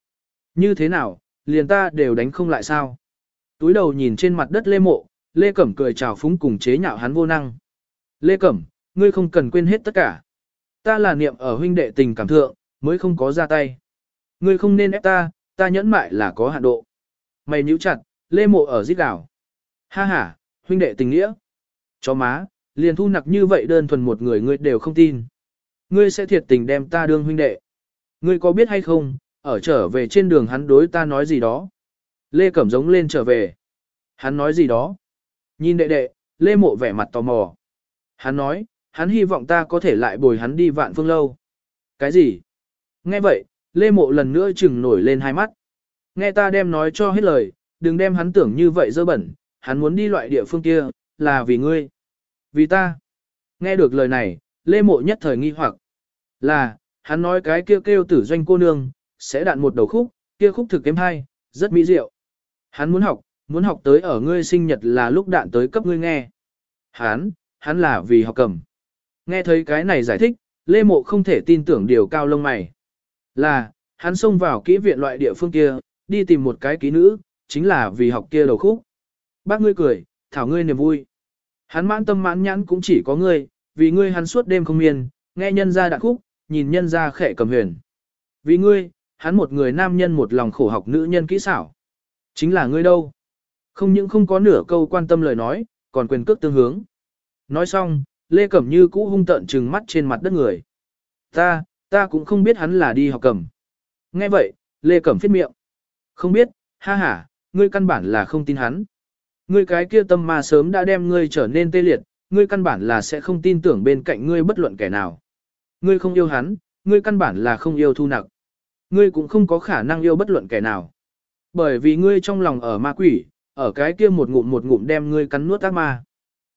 A: Như thế nào, liền ta đều đánh không lại sao. Túi đầu nhìn trên mặt đất Lê Mộ, Lê Cẩm cười chào phúng cùng chế nhạo hắn vô năng. Lê Cẩm, ngươi không cần quên hết tất cả. Ta là niệm ở huynh đệ tình cảm thượng, mới không có ra tay. Ngươi không nên ép ta, ta nhẫn mại là có hạn độ. Mày nhíu chặt, Lê Mộ ở giết đảo. Ha ha, huynh đệ tình nghĩa. Chó má, liền thu nặc như vậy đơn thuần một người ngươi đều không tin. Ngươi sẽ thiệt tình đem ta đương huynh đệ. Ngươi có biết hay không, ở trở về trên đường hắn đối ta nói gì đó. Lê Cẩm giống lên trở về. Hắn nói gì đó. Nhìn đệ đệ, Lê Mộ vẻ mặt tò mò. Hắn nói, hắn hy vọng ta có thể lại bồi hắn đi vạn phương lâu. Cái gì? Nghe vậy, Lê Mộ lần nữa chừng nổi lên hai mắt. Nghe ta đem nói cho hết lời, đừng đem hắn tưởng như vậy dơ bẩn, hắn muốn đi loại địa phương kia, là vì ngươi. Vì ta. Nghe được lời này, Lê Mộ nhất thời nghi hoặc. Là, hắn nói cái kêu kêu tử doanh cô nương, sẽ đạn một đầu khúc, kia khúc thực kém hay, rất mỹ diệu. Hắn muốn học, muốn học tới ở ngươi sinh nhật là lúc đạn tới cấp ngươi nghe. Hắn, hắn là vì học cầm. Nghe thấy cái này giải thích, Lê Mộ không thể tin tưởng điều cao lông mày. Là, hắn xông vào kỹ viện loại địa phương kia, đi tìm một cái ký nữ, chính là vì học kia đầu khúc. Bác ngươi cười, thảo ngươi niềm vui. Hắn mãn tâm mãn nhãn cũng chỉ có ngươi, vì ngươi hắn suốt đêm không miên, nghe nhân ra đạn khúc, nhìn nhân ra khẽ cầm huyền. Vì ngươi, hắn một người nam nhân một lòng khổ học nữ nhân kỹ xảo. Chính là ngươi đâu. Không những không có nửa câu quan tâm lời nói, còn quyền cước tương hướng. Nói xong, Lê Cẩm Như cũ hung tợn trừng mắt trên mặt đất người. Ta, ta cũng không biết hắn là đi học cầm. Nghe vậy, Lê Cẩm phết miệng. Không biết, ha ha, ngươi căn bản là không tin hắn. Ngươi cái kia tâm ma sớm đã đem ngươi trở nên tê liệt, ngươi căn bản là sẽ không tin tưởng bên cạnh ngươi bất luận kẻ nào. Ngươi không yêu hắn, ngươi căn bản là không yêu thu nặc. Ngươi cũng không có khả năng yêu bất luận kẻ nào. Bởi vì ngươi trong lòng ở ma quỷ, ở cái kia một ngụm một ngụm đem ngươi cắn nuốt ác ma.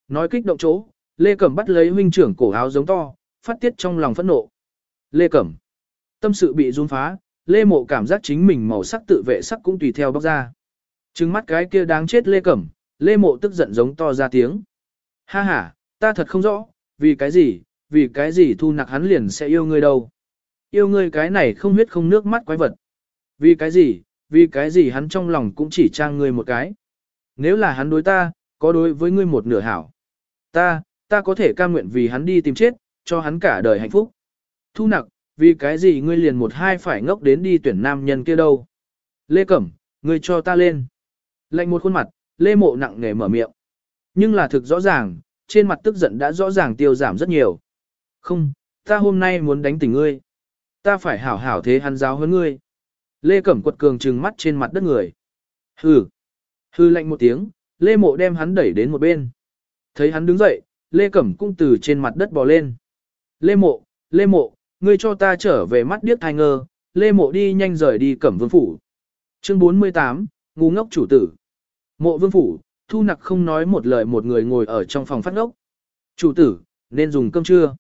A: Nói kích động chỗ, Lê Cẩm bắt lấy huynh trưởng cổ áo giống to, phát tiết trong lòng phẫn nộ. Lê Cẩm. Tâm sự bị run phá, Lê Mộ cảm giác chính mình màu sắc tự vệ sắc cũng tùy theo bóc ra. Trừng mắt cái kia đáng chết Lê Cẩm, Lê Mộ tức giận giống to ra tiếng. Ha ha, ta thật không rõ, vì cái gì, vì cái gì thu nặc hắn liền sẽ yêu ngươi đâu. Yêu ngươi cái này không huyết không nước mắt quái vật. Vì cái gì, vì cái gì hắn trong lòng cũng chỉ trang ngươi một cái. Nếu là hắn đối ta, có đối với ngươi một nửa hảo. Ta, ta có thể cam nguyện vì hắn đi tìm chết, cho hắn cả đời hạnh phúc. Thu nặc, vì cái gì ngươi liền một hai phải ngốc đến đi tuyển nam nhân kia đâu. Lê Cẩm, ngươi cho ta lên. Lạnh một khuôn mặt, Lê Mộ nặng nề mở miệng. Nhưng là thực rõ ràng, trên mặt tức giận đã rõ ràng tiêu giảm rất nhiều. Không, ta hôm nay muốn đánh tỉnh ngươi. Ta phải hảo hảo thế hắn giáo hơn ngươi. Lê Cẩm quật cường trừng mắt trên mặt đất người. Hừ. Hừ lạnh một tiếng, Lê Mộ đem hắn đẩy đến một bên. Thấy hắn đứng dậy, Lê Cẩm cũng từ trên mặt đất bò lên. Lê Mộ, Lê Mộ, ngươi cho ta trở về mắt điếc thai ngơ, Lê Mộ đi nhanh rời đi Cẩm Vương Phủ. Chương 48, ngu ngốc chủ tử. Mộ Vương Phủ, Thu Nặc không nói một lời một người ngồi ở trong phòng phát ngốc. Chủ tử, nên dùng cơm trưa.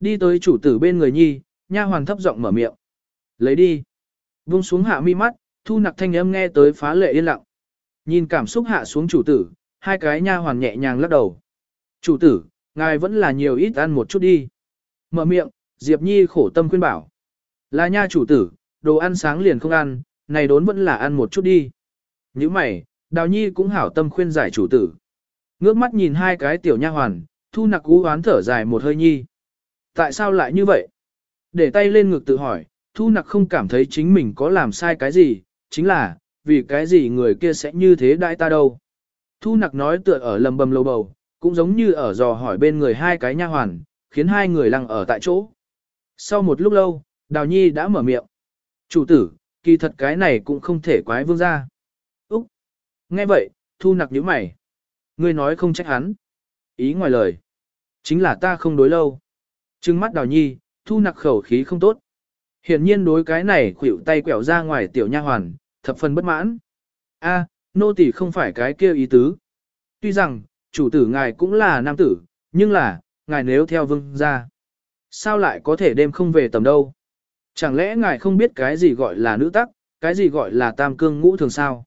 A: Đi tới chủ tử bên người nhi, nha hoàn thấp giọng mở miệng. Lấy đi. Vung xuống hạ mi mắt, Thu Nặc thanh âm nghe tới phá lệ yên lặng. Nhìn cảm xúc hạ xuống chủ tử, hai cái nha hoàn nhẹ nhàng lắc đầu. Chủ tử, ngài vẫn là nhiều ít ăn một chút đi. Mở miệng, Diệp Nhi khổ tâm khuyên bảo. Là nha chủ tử, đồ ăn sáng liền không ăn, này đốn vẫn là ăn một chút đi. Như mày, Đào Nhi cũng hảo tâm khuyên giải chủ tử. Ngước mắt nhìn hai cái tiểu nha hoàn, thu nặc cú hoán thở dài một hơi nhi. Tại sao lại như vậy? Để tay lên ngực tự hỏi, thu nặc không cảm thấy chính mình có làm sai cái gì, chính là, vì cái gì người kia sẽ như thế đại ta đâu. Thu nặc nói tựa ở lầm bầm lâu bầu, cũng giống như ở dò hỏi bên người hai cái nha hoàn, khiến hai người lăng ở tại chỗ. Sau một lúc lâu, Đào Nhi đã mở miệng. Chủ tử, kỳ thật cái này cũng không thể quái vương ra. Úc! Nghe vậy, thu nặc nhíu mày. ngươi nói không trách hắn. Ý ngoài lời, chính là ta không đối lâu. Trừng mắt đào nhi, thu nặc khẩu khí không tốt. Hiển nhiên đối cái này khuỷu tay quẹo ra ngoài tiểu nha hoàn, thập phần bất mãn. A, nô tỳ không phải cái kia ý tứ. Tuy rằng, chủ tử ngài cũng là nam tử, nhưng là, ngài nếu theo vương gia, sao lại có thể đêm không về tầm đâu? Chẳng lẽ ngài không biết cái gì gọi là nữ tắc, cái gì gọi là tam cương ngũ thường sao?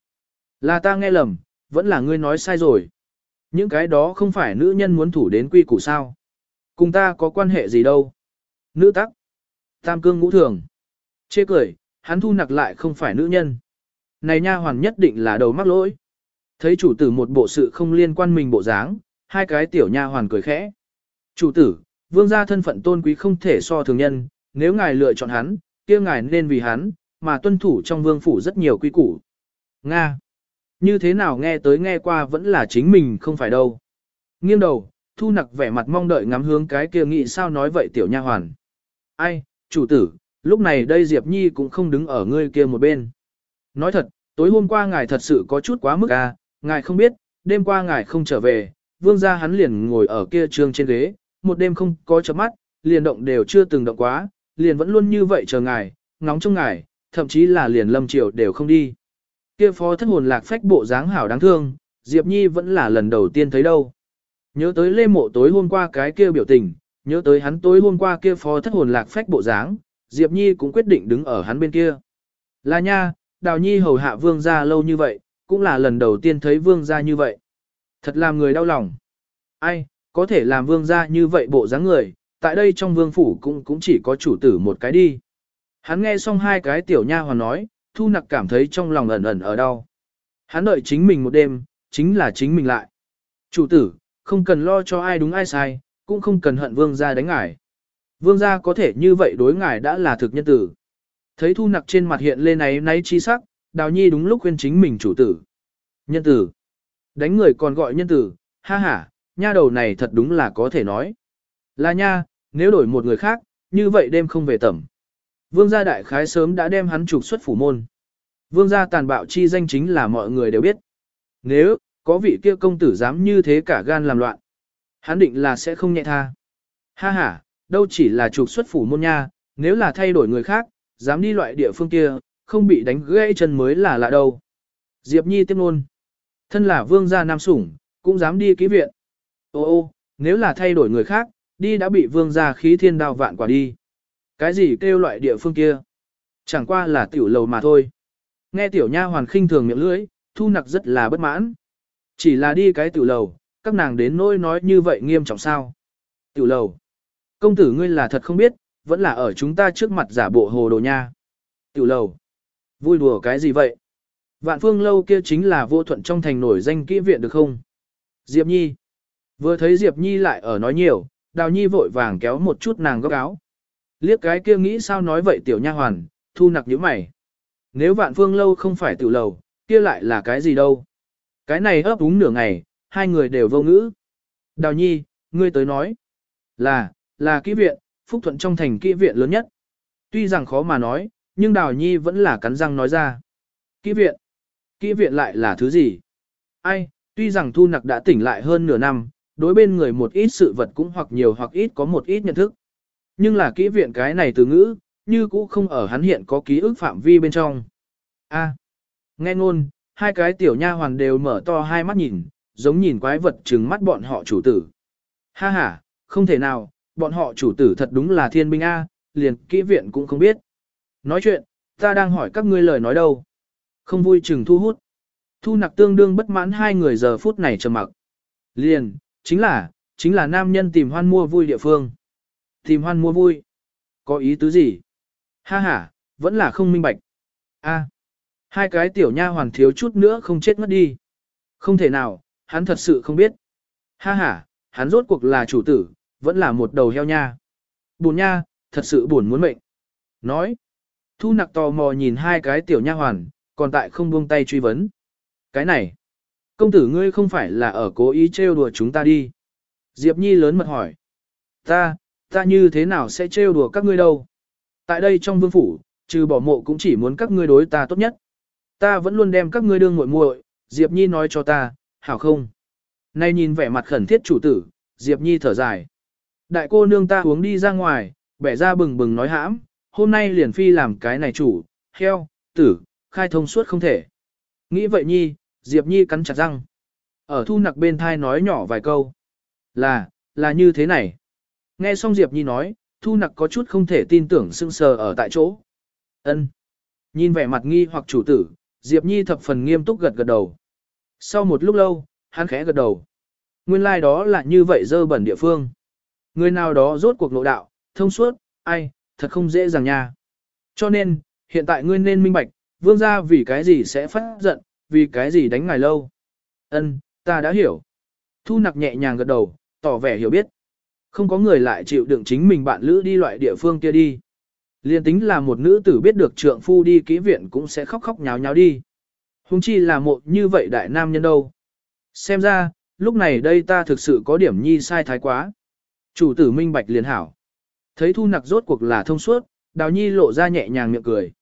A: Là ta nghe lầm, vẫn là ngươi nói sai rồi. Những cái đó không phải nữ nhân muốn thủ đến quy củ sao. Cùng ta có quan hệ gì đâu. Nữ tắc. Tam cương ngũ thường. Chê cười, hắn thu nặc lại không phải nữ nhân. Này nha hoàn nhất định là đầu mắc lỗi. Thấy chủ tử một bộ sự không liên quan mình bộ dáng, hai cái tiểu nha hoàn cười khẽ. Chủ tử, vương gia thân phận tôn quý không thể so thường nhân, nếu ngài lựa chọn hắn, kia ngài nên vì hắn, mà tuân thủ trong vương phủ rất nhiều quy củ. Nga. Như thế nào nghe tới nghe qua vẫn là chính mình không phải đâu. Nghiêng đầu, thu nặc vẻ mặt mong đợi ngắm hướng cái kia nghĩ sao nói vậy tiểu nha hoàn. Ai, chủ tử, lúc này đây Diệp Nhi cũng không đứng ở ngươi kia một bên. Nói thật, tối hôm qua ngài thật sự có chút quá mức à, ngài không biết, đêm qua ngài không trở về, vương gia hắn liền ngồi ở kia trường trên ghế, một đêm không có chớp mắt, liền động đều chưa từng động quá, liền vẫn luôn như vậy chờ ngài, ngóng trong ngài, thậm chí là liền lâm triều đều không đi. Kia phó thất hồn lạc phách bộ dáng hảo đáng thương, Diệp Nhi vẫn là lần đầu tiên thấy đâu. Nhớ tới lê mộ tối hôm qua cái kia biểu tình, nhớ tới hắn tối hôm qua kia phó thất hồn lạc phách bộ dáng, Diệp Nhi cũng quyết định đứng ở hắn bên kia. Là nha, Đào Nhi hầu hạ vương gia lâu như vậy, cũng là lần đầu tiên thấy vương gia như vậy. Thật làm người đau lòng. Ai, có thể làm vương gia như vậy bộ dáng người, tại đây trong vương phủ cũng cũng chỉ có chủ tử một cái đi. Hắn nghe xong hai cái tiểu nha hoàn nói, thu nặc cảm thấy trong lòng ẩn ẩn ở đau. Hắn đợi chính mình một đêm, chính là chính mình lại. Chủ tử, không cần lo cho ai đúng ai sai, cũng không cần hận vương gia đánh ngài. Vương gia có thể như vậy đối ngài đã là thực nhân tử. Thấy thu nặc trên mặt hiện lên ấy náy chi sắc, đào nhi đúng lúc khuyên chính mình chủ tử. Nhân tử. Đánh người còn gọi nhân tử, ha ha, nha đầu này thật đúng là có thể nói. Là nha, nếu đổi một người khác, như vậy đêm không về tẩm. Vương gia đại khái sớm đã đem hắn trục xuất phủ môn. Vương gia tàn bạo chi danh chính là mọi người đều biết. Nếu, có vị kia công tử dám như thế cả gan làm loạn, hắn định là sẽ không nhẹ tha. Ha ha, đâu chỉ là trục xuất phủ môn nha, nếu là thay đổi người khác, dám đi loại địa phương kia, không bị đánh gãy chân mới là lạ đâu. Diệp Nhi tiếp luôn. Thân là vương gia nam sủng, cũng dám đi ký viện. Ô ô, nếu là thay đổi người khác, đi đã bị vương gia khí thiên đào vạn quả đi. Cái gì kêu loại địa phương kia? Chẳng qua là tiểu lầu mà thôi. Nghe tiểu nha hoàn khinh thường miệng lưỡi, thu nặc rất là bất mãn. Chỉ là đi cái tiểu lầu, các nàng đến nỗi nói như vậy nghiêm trọng sao? Tiểu lầu. Công tử ngươi là thật không biết, vẫn là ở chúng ta trước mặt giả bộ hồ đồ nha. Tiểu lầu. Vui đùa cái gì vậy? Vạn phương lâu kia chính là vô thuận trong thành nổi danh kỹ viện được không? Diệp Nhi. Vừa thấy Diệp Nhi lại ở nói nhiều, Đào Nhi vội vàng kéo một chút nàng góc áo. Liếc cái kia nghĩ sao nói vậy tiểu nha hoàn, thu nặc như mày. Nếu vạn phương lâu không phải tiểu lầu, kia lại là cái gì đâu? Cái này ấp úng nửa ngày, hai người đều vô ngữ. Đào Nhi, ngươi tới nói. Là, là kỹ viện, phúc thuận trong thành kỹ viện lớn nhất. Tuy rằng khó mà nói, nhưng Đào Nhi vẫn là cắn răng nói ra. Kỹ viện? Kỹ viện lại là thứ gì? Ai, tuy rằng thu nặc đã tỉnh lại hơn nửa năm, đối bên người một ít sự vật cũng hoặc nhiều hoặc ít có một ít nhận thức. Nhưng là kỹ viện cái này từ ngữ, như cũ không ở hắn hiện có ký ức phạm vi bên trong. A. nghe ngôn, hai cái tiểu nha hoàn đều mở to hai mắt nhìn, giống nhìn quái vật trừng mắt bọn họ chủ tử. Ha ha, không thể nào, bọn họ chủ tử thật đúng là thiên binh A, liền kỹ viện cũng không biết. Nói chuyện, ta đang hỏi các ngươi lời nói đâu. Không vui chừng thu hút. Thu nặc tương đương bất mãn hai người giờ phút này trầm mặc. Liền, chính là, chính là nam nhân tìm hoan mua vui địa phương. Tìm hoan mua vui. Có ý tứ gì? Ha ha, vẫn là không minh bạch. A, hai cái tiểu nha hoàn thiếu chút nữa không chết mất đi. Không thể nào, hắn thật sự không biết. Ha ha, hắn rốt cuộc là chủ tử, vẫn là một đầu heo nha. Buồn nha, thật sự buồn muốn mệnh. Nói, thu nặc tò mò nhìn hai cái tiểu nha hoàn, còn tại không buông tay truy vấn. Cái này, công tử ngươi không phải là ở cố ý trêu đùa chúng ta đi. Diệp Nhi lớn mật hỏi. Ta, ta như thế nào sẽ trêu đùa các ngươi đâu? Tại đây trong vương phủ, trừ bỏ mộ cũng chỉ muốn các ngươi đối ta tốt nhất. Ta vẫn luôn đem các ngươi đương muội muội, Diệp Nhi nói cho ta, hảo không? Nay nhìn vẻ mặt khẩn thiết chủ tử, Diệp Nhi thở dài. Đại cô nương ta uống đi ra ngoài, bẻ ra bừng bừng nói hãm, hôm nay liền phi làm cái này chủ, heo, tử, khai thông suốt không thể. Nghĩ vậy Nhi, Diệp Nhi cắn chặt răng. Ở thu nặc bên thai nói nhỏ vài câu. Là, là như thế này. Nghe xong Diệp Nhi nói, thu nặc có chút không thể tin tưởng sưng sờ ở tại chỗ. ân Nhìn vẻ mặt nghi hoặc chủ tử, Diệp Nhi thập phần nghiêm túc gật gật đầu. Sau một lúc lâu, hắn khẽ gật đầu. Nguyên lai like đó là như vậy dơ bẩn địa phương. Người nào đó rốt cuộc nội đạo, thông suốt, ai, thật không dễ dàng nha. Cho nên, hiện tại ngươi nên minh bạch, vương gia vì cái gì sẽ phát giận, vì cái gì đánh ngài lâu. Ân, ta đã hiểu. Thu nặc nhẹ nhàng gật đầu, tỏ vẻ hiểu biết. Không có người lại chịu đựng chính mình bạn lữ đi loại địa phương kia đi. Liên tính là một nữ tử biết được trượng phu đi kỹ viện cũng sẽ khóc khóc nháo nháo đi. Hùng chi là một như vậy đại nam nhân đâu. Xem ra, lúc này đây ta thực sự có điểm nhi sai thái quá. Chủ tử minh bạch liền hảo. Thấy thu nặc rốt cuộc là thông suốt, đào nhi lộ ra nhẹ nhàng miệng cười.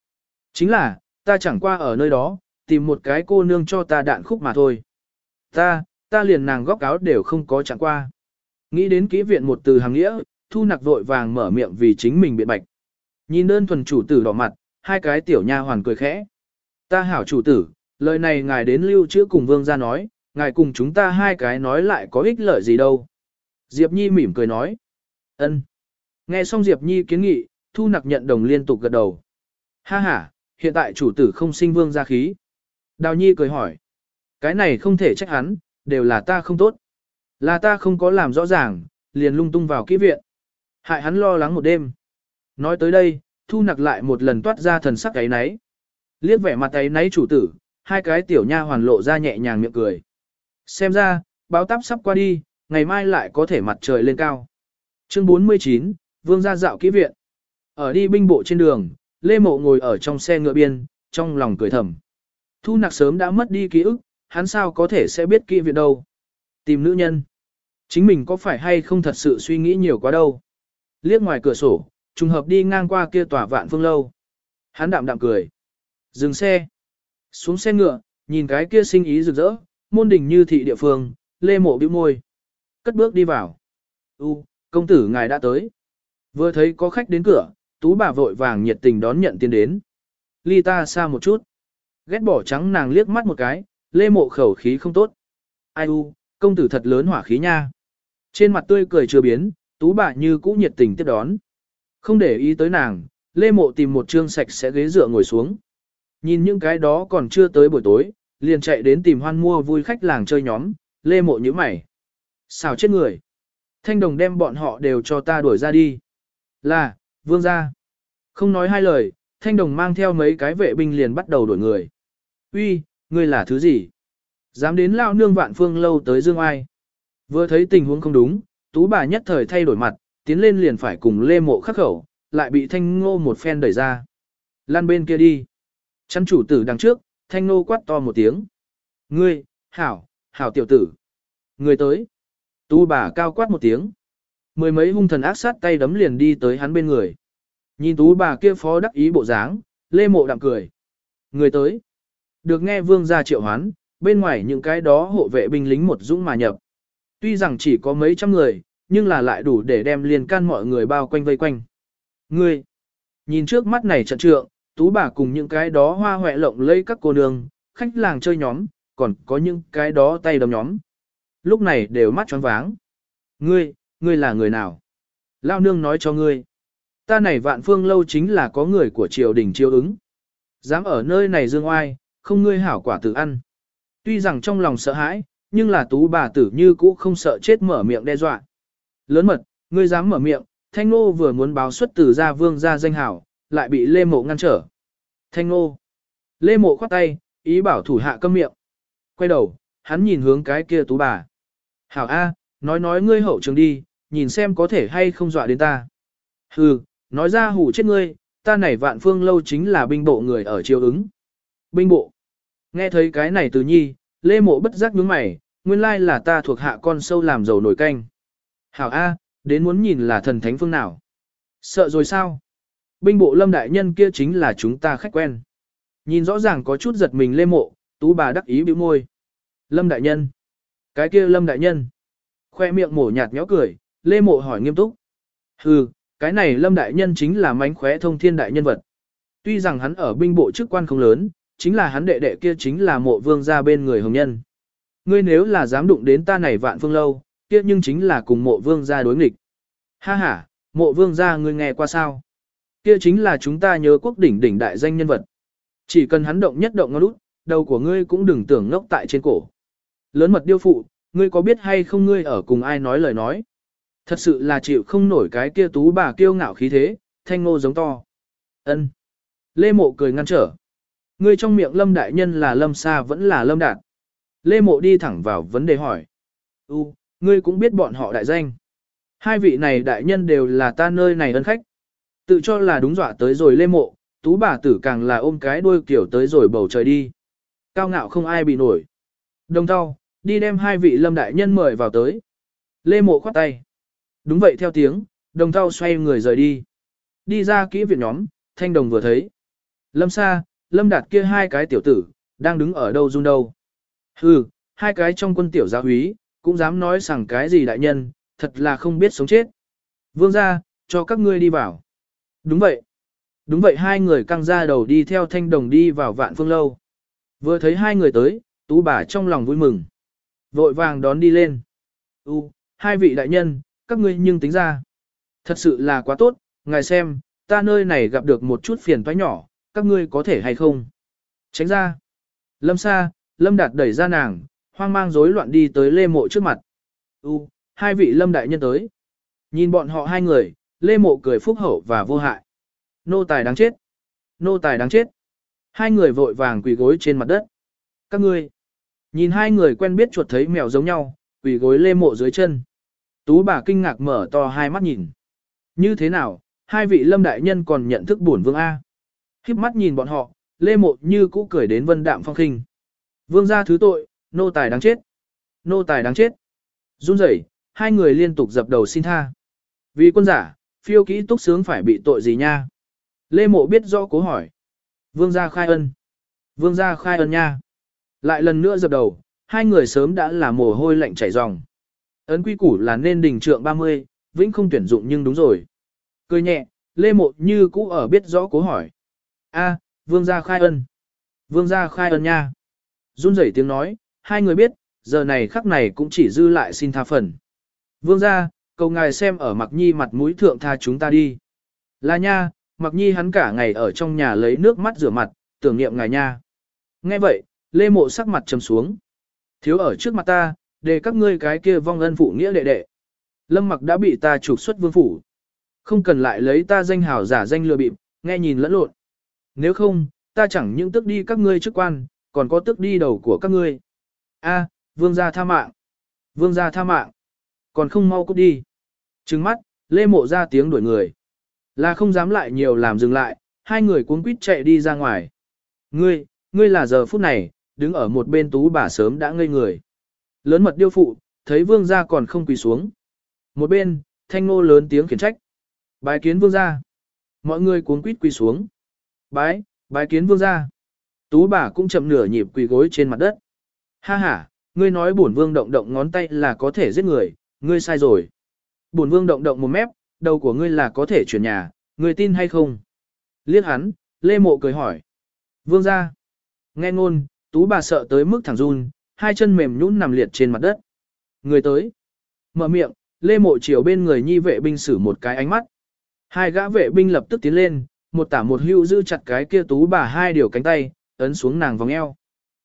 A: Chính là, ta chẳng qua ở nơi đó, tìm một cái cô nương cho ta đạn khúc mà thôi. Ta, ta liền nàng góc áo đều không có chẳng qua. Nghĩ đến kỹ viện một từ hàng nghĩa, thu nặc vội vàng mở miệng vì chính mình biện bạch. Nhìn đơn thuần chủ tử đỏ mặt, hai cái tiểu nha hoàn cười khẽ. Ta hảo chủ tử, lời này ngài đến lưu chữa cùng vương ra nói, ngài cùng chúng ta hai cái nói lại có ích lợi gì đâu. Diệp Nhi mỉm cười nói. ân. Nghe xong Diệp Nhi kiến nghị, thu nặc nhận đồng liên tục gật đầu. Ha ha, hiện tại chủ tử không sinh vương ra khí. Đào Nhi cười hỏi. Cái này không thể trách hắn, đều là ta không tốt. Là ta không có làm rõ ràng, liền lung tung vào kỹ viện. Hại hắn lo lắng một đêm. Nói tới đây, thu nặc lại một lần toát ra thần sắc ấy nấy. Liếc vẻ mặt ấy nấy chủ tử, hai cái tiểu nha hoàn lộ ra nhẹ nhàng miệng cười. Xem ra, báo táp sắp qua đi, ngày mai lại có thể mặt trời lên cao. Chương 49, Vương gia dạo kỹ viện. Ở đi binh bộ trên đường, Lê Mộ ngồi ở trong xe ngựa biên, trong lòng cười thầm. Thu nặc sớm đã mất đi ký ức, hắn sao có thể sẽ biết kỹ viện đâu. Tìm nữ nhân. Chính mình có phải hay không thật sự suy nghĩ nhiều quá đâu. Liếc ngoài cửa sổ, trùng hợp đi ngang qua kia tòa vạn phương lâu. Hắn đạm đạm cười. Dừng xe. Xuống xe ngựa, nhìn cái kia sinh ý rực rỡ, môn đình như thị địa phương, lê mộ bĩu môi. Cất bước đi vào. U, công tử ngài đã tới. Vừa thấy có khách đến cửa, tú bà vội vàng nhiệt tình đón nhận tiền đến. Ly ta xa một chút. Ghét bỏ trắng nàng liếc mắt một cái, lê mộ khẩu khí không tốt. Ai u, công tử thật lớn hỏa khí nha. Trên mặt tươi cười chưa biến, tú bà như cũ nhiệt tình tiếp đón. Không để ý tới nàng, lê mộ tìm một trương sạch sẽ ghế dựa ngồi xuống. Nhìn những cái đó còn chưa tới buổi tối, liền chạy đến tìm hoan mua vui khách làng chơi nhóm, lê mộ như mày. Xào chết người. Thanh đồng đem bọn họ đều cho ta đuổi ra đi. Là, vương gia. Không nói hai lời, thanh đồng mang theo mấy cái vệ binh liền bắt đầu đuổi người. Uy, ngươi là thứ gì? Dám đến lao nương vạn phương lâu tới dương ai? Vừa thấy tình huống không đúng, tú bà nhất thời thay đổi mặt, tiến lên liền phải cùng lê mộ khắc khẩu, lại bị thanh ngô một phen đẩy ra. Lan bên kia đi. Chăn chủ tử đằng trước, thanh ngô quát to một tiếng. Ngươi, hảo, hảo tiểu tử. Ngươi tới. Tú bà cao quát một tiếng. Mười mấy hung thần ác sát tay đấm liền đi tới hắn bên người. Nhìn tú bà kia phó đắc ý bộ dáng, lê mộ đạm cười. Người tới. Được nghe vương gia triệu hoán, bên ngoài những cái đó hộ vệ binh lính một dũng mà nhập. Tuy rằng chỉ có mấy trăm người, nhưng là lại đủ để đem liền can mọi người bao quanh vây quanh. Ngươi, nhìn trước mắt này trận trượng, tú bà cùng những cái đó hoa hoẹ lộng lây các cô nương, khách làng chơi nhóm, còn có những cái đó tay đấm nhóm. Lúc này đều mắt choáng váng. Ngươi, ngươi là người nào? Lao nương nói cho ngươi. Ta này vạn phương lâu chính là có người của triều đình chiêu ứng. Dám ở nơi này dương oai, không ngươi hảo quả tự ăn. Tuy rằng trong lòng sợ hãi, nhưng là tú bà tử như cũ không sợ chết mở miệng đe dọa. Lớn mật, ngươi dám mở miệng, Thanh Nô vừa muốn báo xuất từ gia vương ra danh hảo, lại bị Lê Mộ ngăn trở. Thanh Nô. Lê Mộ khoát tay, ý bảo thủ hạ câm miệng. Quay đầu, hắn nhìn hướng cái kia tú bà. Hảo A, nói nói ngươi hậu trường đi, nhìn xem có thể hay không dọa đến ta. Hừ, nói ra hủ chết ngươi, ta này vạn phương lâu chính là binh bộ người ở chiều ứng. Binh bộ. Nghe thấy cái này từ nhi, Lê Mộ bất giác nhướng mày, nguyên lai là ta thuộc hạ con sâu làm dầu nổi canh. Hảo A, đến muốn nhìn là thần thánh phương nào. Sợ rồi sao? Binh bộ lâm đại nhân kia chính là chúng ta khách quen. Nhìn rõ ràng có chút giật mình Lê Mộ, tú bà đắc ý bĩu môi. Lâm đại nhân. Cái kia lâm đại nhân. Khoe miệng mổ nhạt nhó cười, lê mộ hỏi nghiêm túc. Hừ, cái này lâm đại nhân chính là mánh khóe thông thiên đại nhân vật. Tuy rằng hắn ở binh bộ chức quan không lớn, chính là hắn đệ đệ kia chính là mộ vương gia bên người hồng nhân. Ngươi nếu là dám đụng đến ta này vạn phương lâu, kia nhưng chính là cùng mộ vương gia đối nghịch. Ha ha, mộ vương gia ngươi nghe qua sao? Kia chính là chúng ta nhớ quốc đỉnh đỉnh đại danh nhân vật. Chỉ cần hắn động nhất động ngón út, đầu của ngươi cũng đừng tưởng ngốc tại trên cổ. Lớn mật điêu phụ, ngươi có biết hay không ngươi ở cùng ai nói lời nói? Thật sự là chịu không nổi cái kia tú bà kiêu ngạo khí thế, thanh ngô giống to. ân Lê mộ cười ngăn trở. Ngươi trong miệng lâm đại nhân là lâm xa vẫn là lâm đạt. Lê mộ đi thẳng vào vấn đề hỏi. U, ngươi cũng biết bọn họ đại danh. Hai vị này đại nhân đều là ta nơi này ân khách. Tự cho là đúng dọa tới rồi lê mộ, tú bà tử càng là ôm cái đuôi kiểu tới rồi bầu trời đi. Cao ngạo không ai bị nổi. Đồng thau, đi đem hai vị lâm đại nhân mời vào tới. Lê mộ khoát tay. Đúng vậy theo tiếng, đồng thau xoay người rời đi. Đi ra kỹ viện nhóm, thanh đồng vừa thấy. Lâm xa, lâm đạt kia hai cái tiểu tử, đang đứng ở đâu run đâu. Hừ, hai cái trong quân tiểu gia húy, cũng dám nói rằng cái gì đại nhân, thật là không biết sống chết. Vương ra, cho các ngươi đi vào. Đúng vậy. Đúng vậy hai người căng ra đầu đi theo thanh đồng đi vào vạn phương lâu. Vừa thấy hai người tới, tú bà trong lòng vui mừng. Vội vàng đón đi lên. U, hai vị đại nhân, các ngươi nhưng tính ra. Thật sự là quá tốt, ngài xem, ta nơi này gặp được một chút phiền toái nhỏ, các ngươi có thể hay không? Tránh ra. Lâm Sa, Lâm Đạt đẩy ra nàng, hoang mang rối loạn đi tới Lê Mộ trước mặt. U, hai vị Lâm đại nhân tới. Nhìn bọn họ hai người, Lê Mộ cười phúc hậu và vô hại. Nô tài đáng chết. Nô tài đáng chết. Hai người vội vàng quỳ gối trên mặt đất. Các ngươi. Nhìn hai người quen biết chuột thấy mèo giống nhau, quỳ gối Lê Mộ dưới chân. Tú bà kinh ngạc mở to hai mắt nhìn. Như thế nào, hai vị Lâm đại nhân còn nhận thức bổn vương A. Khiếp mắt nhìn bọn họ, Lê Mộ như cũ cười đến vân đạm phong khinh. Vương gia thứ tội, nô tài đáng chết. Nô tài đáng chết. Run rẩy, hai người liên tục dập đầu xin tha. Vì quân giả, phiêu kỹ túc sướng phải bị tội gì nha? Lê Mộ biết rõ cố hỏi. Vương gia khai ân. Vương gia khai ân nha. Lại lần nữa dập đầu, hai người sớm đã là mồ hôi lạnh chảy ròng. Ấn quy củ là nên đình trượng 30, vĩnh không tuyển dụng nhưng đúng rồi. Cười nhẹ, Lê Mộ như cũ ở biết rõ cố hỏi. A, vương gia khai ân. Vương gia khai ân nha. Run rẩy tiếng nói, hai người biết, giờ này khắc này cũng chỉ dư lại xin tha phần. Vương gia, cầu ngài xem ở mặc nhi mặt mũi thượng tha chúng ta đi. Là nha, mặc nhi hắn cả ngày ở trong nhà lấy nước mắt rửa mặt, tưởng niệm ngài nha. Nghe vậy, lê mộ sắc mặt trầm xuống. Thiếu ở trước mặt ta, để các ngươi cái kia vong ân phụ nghĩa đệ đệ. Lâm mặc đã bị ta trục xuất vương phủ. Không cần lại lấy ta danh hào giả danh lừa bịp, nghe nhìn lẫn lộn. Nếu không, ta chẳng những tức đi các ngươi chức quan, còn có tức đi đầu của các ngươi. A, vương gia tha mạng. Vương gia tha mạng. Còn không mau cút đi. Trừng mắt, lê mộ ra tiếng đuổi người. Là không dám lại nhiều làm dừng lại, hai người cuống quýt chạy đi ra ngoài. Ngươi, ngươi là giờ phút này, đứng ở một bên tú bà sớm đã ngây người. Lớn mật điêu phụ, thấy vương gia còn không quỳ xuống. Một bên, thanh ngô lớn tiếng khiển trách. Bái kiến vương gia. Mọi người cuốn quýt quỳ xuống. Bái, bái kiến vương gia. Tú bà cũng chậm nửa nhịp quỳ gối trên mặt đất. Ha ha, ngươi nói bổn vương động động ngón tay là có thể giết người, ngươi sai rồi. Bổn vương động động một mép, đầu của ngươi là có thể chuyển nhà, ngươi tin hay không? Liếc hắn, Lê Mộ cười hỏi. Vương gia. Nghe ngôn, tú bà sợ tới mức thẳng run, hai chân mềm nhũn nằm liệt trên mặt đất. Người tới. Mở miệng, Lê Mộ chiều bên người nhi vệ binh sử một cái ánh mắt. Hai gã vệ binh lập tức tiến lên, một tả một hưu giữ chặt cái kia tú bà hai điều cánh tay, ấn xuống nàng vòng eo.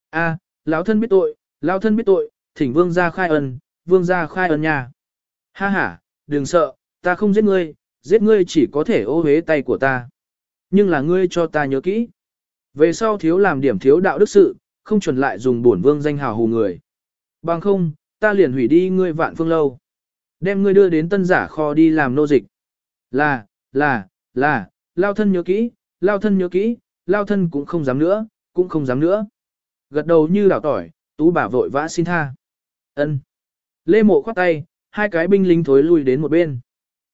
A: A, lão thân biết tội, lão thân biết tội, thỉnh vương gia khai ân, vương gia khai ân nha. Ha ha, đừng sợ, ta không giết ngươi, giết ngươi chỉ có thể ô hế tay của ta. Nhưng là ngươi cho ta nhớ kỹ. Về sau thiếu làm điểm thiếu đạo đức sự, không chuẩn lại dùng bổn vương danh hào hù người. Bằng không, ta liền hủy đi ngươi vạn phương lâu. Đem ngươi đưa đến tân giả kho đi làm nô dịch. Là, là, là, lao thân nhớ kỹ, lao thân nhớ kỹ, lao thân cũng không dám nữa, cũng không dám nữa. Gật đầu như đảo tỏi, tú bà vội vã xin tha. ân Lê mộ khoát tay, hai cái binh lính thối lui đến một bên.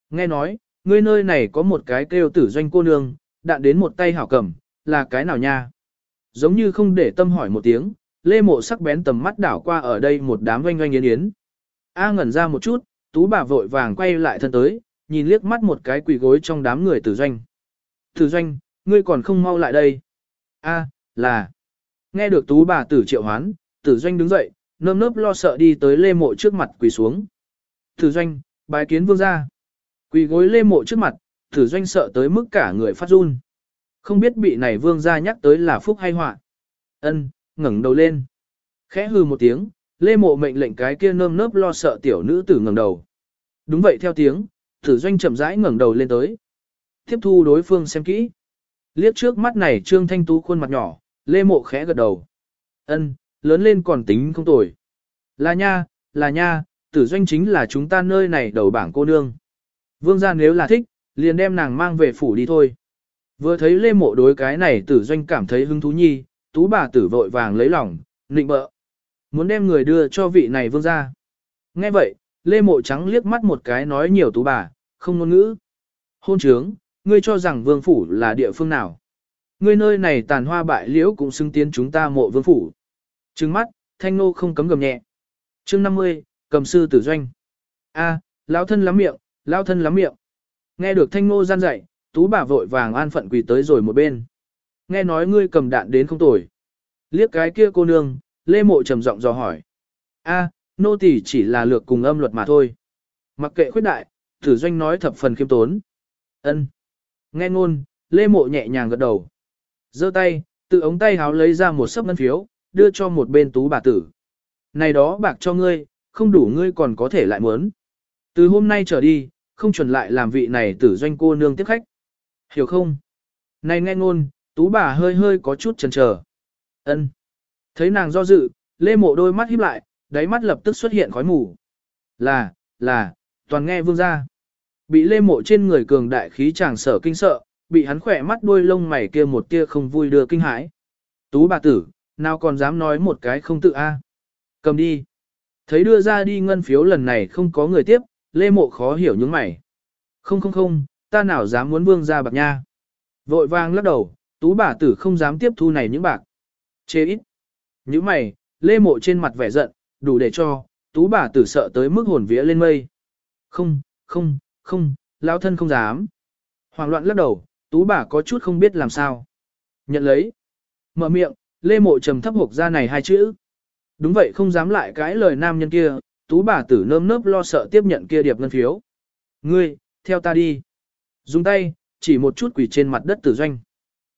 A: Nghe nói, ngươi nơi này có một cái kêu tử doanh cô nương, đạn đến một tay hảo cầm, là cái nào nha? Giống như không để tâm hỏi một tiếng, lê mộ sắc bén tầm mắt đảo qua ở đây một đám oanh oanh yến yến. A ngẩn ra một chút, tú bà vội vàng quay lại thân tới, nhìn liếc mắt một cái quỳ gối trong đám người tử doanh. Tử doanh, ngươi còn không mau lại đây. A, là. Nghe được tú bà tử triệu hoán, tử doanh đứng dậy, nơm nớp lo sợ đi tới lê mộ trước mặt quỳ xuống. Tử doanh, bái kiến vương gia. Quỳ gối lê mộ trước mặt, tử doanh sợ tới mức cả người phát run. Không biết bị này vương gia nhắc tới là phúc hay họa. Ân, ngẩng đầu lên. Khẽ hư một tiếng, lê mộ mệnh lệnh cái kia nơm nớp lo sợ tiểu nữ tử ngẩng đầu. Đúng vậy theo tiếng, tử doanh chậm rãi ngẩng đầu lên tới. Tiếp thu đối phương xem kỹ. Liếc trước mắt này trương thanh tú khuôn mặt nhỏ, lê mộ khẽ gật đầu. Ân, lớn lên còn tính không tồi. Là nha, là nha, tử doanh chính là chúng ta nơi này đầu bảng cô nương. Vương gia nếu là thích, liền đem nàng mang về phủ đi thôi. Vừa thấy lê mộ đối cái này tử doanh cảm thấy hứng thú nhi, tú bà tử vội vàng lấy lòng, nịnh bợ. Muốn đem người đưa cho vị này vương gia. Nghe vậy, lê mộ trắng liếc mắt một cái nói nhiều tú bà, không ngôn ngữ. Hôn trướng, ngươi cho rằng vương phủ là địa phương nào? Ngươi nơi này tàn hoa bại liễu cũng xưng tiến chúng ta mộ vương phủ. Trừng mắt, thanh nô không cấm gầm nhẹ. chương 50, cầm sư tử doanh. A, lão thân lắm miệng, lão thân lắm miệng. Nghe được thanh nô gian dạy, tú bà vội vàng an phận quỳ tới rồi một bên. Nghe nói ngươi cầm đạn đến không tồi. Liếc cái kia cô nương, lê mộ trầm giọng dò hỏi. A, nô tỳ chỉ là lược cùng âm luật mà thôi. Mặc kệ khuyết đại, tử doanh nói thập phần khiêm tốn. Ân. Nghe ngôn, lê mộ nhẹ nhàng gật đầu. giơ tay, từ ống tay háo lấy ra một sấp ngân phiếu, đưa cho một bên tú bà tử. Này đó bạc cho ngươi, không đủ ngươi còn có thể lại muốn. Từ hôm nay trở đi, không chuẩn lại làm vị này tử doanh cô nương tiếp khách. Hiểu không? Này nghe ngôn, tú bà hơi hơi có chút chần chờ. Ân. Thấy nàng do dự, lê mộ đôi mắt híp lại, đáy mắt lập tức xuất hiện khói mù. Là, là, toàn nghe vương gia. Bị lê mộ trên người cường đại khí chàng sở kinh sợ, bị hắn khỏe mắt đuôi lông mày kia một tia không vui đưa kinh hãi. Tú bà tử, nào còn dám nói một cái không tự a? Cầm đi. Thấy đưa ra đi ngân phiếu lần này không có người tiếp, lê mộ khó hiểu những mày. Không không không, ta nào dám muốn vương ra bạc nha. Vội vang lắc đầu, tú bà tử không dám tiếp thu này những bạc. Chê ít. Những mày, lê mộ trên mặt vẻ giận, đủ để cho, tú bà tử sợ tới mức hồn vía lên mây. Không, không, không, lão thân không dám. Hoàng loạn lắc đầu, tú bà có chút không biết làm sao. Nhận lấy. Mở miệng, lê mộ trầm thấp hộp ra này hai chữ. Đúng vậy không dám lại cái lời nam nhân kia, tú bà tử nơm nớp lo sợ tiếp nhận kia điệp ngân phiếu. Ngươi, theo ta đi. Dùng tay, chỉ một chút quỷ trên mặt đất tử doanh.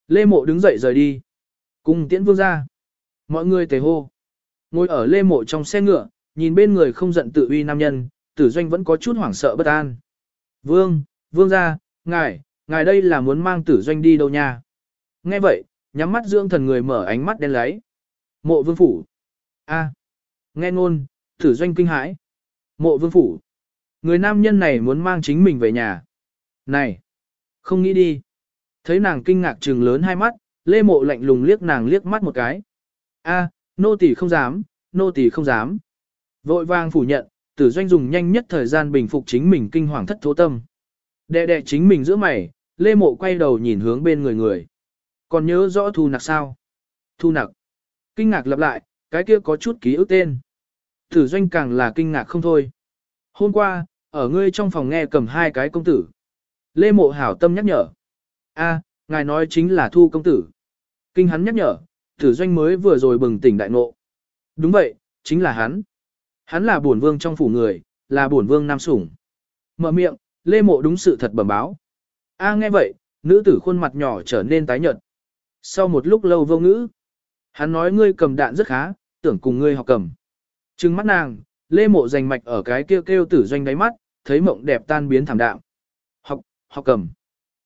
A: Lê mộ đứng dậy rời đi. Cùng tiễn vương ra. Mọi người tề hô. Ngồi ở lê mộ trong xe ngựa, nhìn bên người không giận tự uy nam nhân, tử doanh vẫn có chút hoảng sợ bất an. Vương, vương ra, ngài, ngài đây là muốn mang tử doanh đi đâu nha. Nghe vậy, nhắm mắt dưỡng thần người mở ánh mắt đen lấy Mộ vương phủ. a nghe ngôn, tử doanh kinh hãi. Mộ vương phủ. Người nam nhân này muốn mang chính mình về nhà. Này, không nghĩ đi. Thấy nàng kinh ngạc trừng lớn hai mắt, lê mộ lạnh lùng liếc nàng liếc mắt một cái. a nô tỳ không dám, nô tỳ không dám. Vội vàng phủ nhận, tử doanh dùng nhanh nhất thời gian bình phục chính mình kinh hoàng thất thố tâm. Đệ đệ chính mình giữa mày, lê mộ quay đầu nhìn hướng bên người người. Còn nhớ rõ thu nặc sao? Thu nặc. Kinh ngạc lặp lại, cái kia có chút ký ức tên. Tử doanh càng là kinh ngạc không thôi. Hôm qua, ở ngươi trong phòng nghe cầm hai cái công tử. Lê mộ hảo tâm nhắc nhở. a ngài nói chính là thu công tử. Kinh hắn nhắc nhở, tử doanh mới vừa rồi bừng tỉnh đại ngộ. Đúng vậy, chính là hắn. Hắn là bổn vương trong phủ người, là bổn vương nam sủng. Mở miệng, lê mộ đúng sự thật bẩm báo. A nghe vậy, nữ tử khuôn mặt nhỏ trở nên tái nhợt. Sau một lúc lâu vô ngữ, hắn nói ngươi cầm đạn rất khá, tưởng cùng ngươi học cầm. Trừng mắt nàng, lê mộ giành mạch ở cái kêu kêu tử doanh đáy mắt, thấy mộng đẹp tan biến thảm đạm. Học, cầm.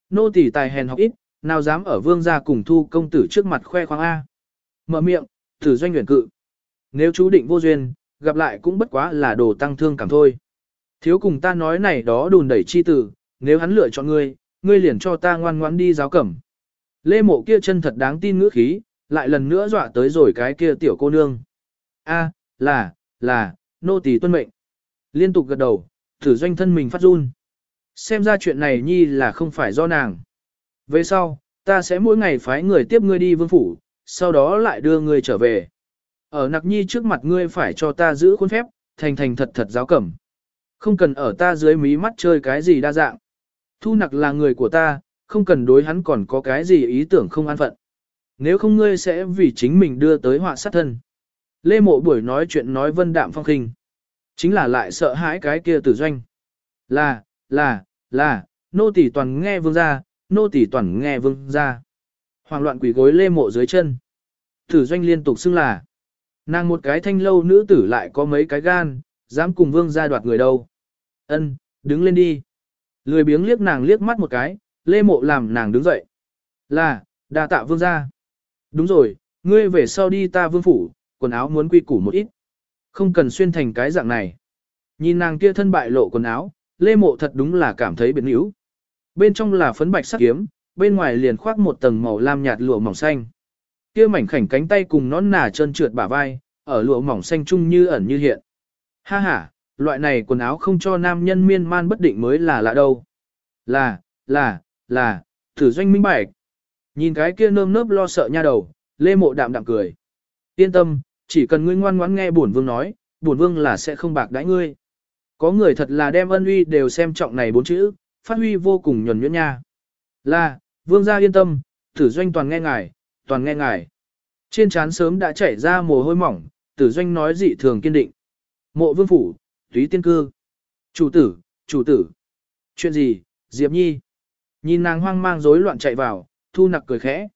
A: Nô tỳ tài hèn học ít, nào dám ở vương gia cùng thu công tử trước mặt khoe khoang A. Mở miệng, thử doanh nguyện cự. Nếu chú định vô duyên, gặp lại cũng bất quá là đồ tăng thương cảm thôi. Thiếu cùng ta nói này đó đùn đẩy chi tử, nếu hắn lựa chọn ngươi, ngươi liền cho ta ngoan ngoãn đi giáo cẩm. Lê mộ kia chân thật đáng tin ngữ khí, lại lần nữa dọa tới rồi cái kia tiểu cô nương. A, là, là, nô tỳ tuân mệnh. Liên tục gật đầu, thử doanh thân mình phát run. Xem ra chuyện này nhi là không phải do nàng. Về sau, ta sẽ mỗi ngày phái người tiếp ngươi đi vương phủ, sau đó lại đưa ngươi trở về. Ở nặc nhi trước mặt ngươi phải cho ta giữ khuôn phép, thành thành thật thật giáo cẩm. Không cần ở ta dưới mí mắt chơi cái gì đa dạng. Thu nặc là người của ta, không cần đối hắn còn có cái gì ý tưởng không an phận. Nếu không ngươi sẽ vì chính mình đưa tới họa sát thân. Lê mộ buổi nói chuyện nói vân đạm phong khinh. Chính là lại sợ hãi cái kia tử doanh. Là, là, là, nô tỷ toàn nghe vương ra, nô tỷ toàn nghe vương ra. Hoàng loạn quỷ gối lê mộ dưới chân. Tử doanh liên tục xưng là. Nàng một cái thanh lâu nữ tử lại có mấy cái gan, dám cùng vương ra đoạt người đâu. Ân, đứng lên đi. Lười biếng liếc nàng liếc mắt một cái, lê mộ làm nàng đứng dậy. Là, đà tạ vương ra. Đúng rồi, ngươi về sau đi ta vương phủ, quần áo muốn quy củ một ít. Không cần xuyên thành cái dạng này. Nhìn nàng kia thân bại lộ quần áo, lê mộ thật đúng là cảm thấy biến yếu. Bên trong là phấn bạch sắc kiếm, bên ngoài liền khoác một tầng màu lam nhạt lụa mỏng xanh. Kia mảnh khảnh cánh tay cùng nón nà trơn trượt bả vai, ở lụa mỏng xanh chung như ẩn như hiện. Ha ha, loại này quần áo không cho nam nhân miên man bất định mới là lạ đâu. Là, là, là, thử doanh minh bạch. Nhìn cái kia nơm nớp lo sợ nha đầu, lê mộ đạm đạm cười. Yên tâm, chỉ cần ngươi ngoan ngoãn nghe bổn vương nói, bổn vương là sẽ không bạc đãi ngươi. Có người thật là đem ân uy đều xem trọng này bốn chữ, phát huy vô cùng nhuần nhuyễn nha. Là, vương gia yên tâm, tử doanh toàn nghe ngài, toàn nghe ngài. Trên trán sớm đã chảy ra mồ hôi mỏng, tử doanh nói dị thường kiên định. Mộ vương phủ, túy tiên cư. Chủ tử, chủ tử. Chuyện gì, Diệp Nhi? Nhìn nàng hoang mang rối loạn chạy vào, thu nặc cười khẽ.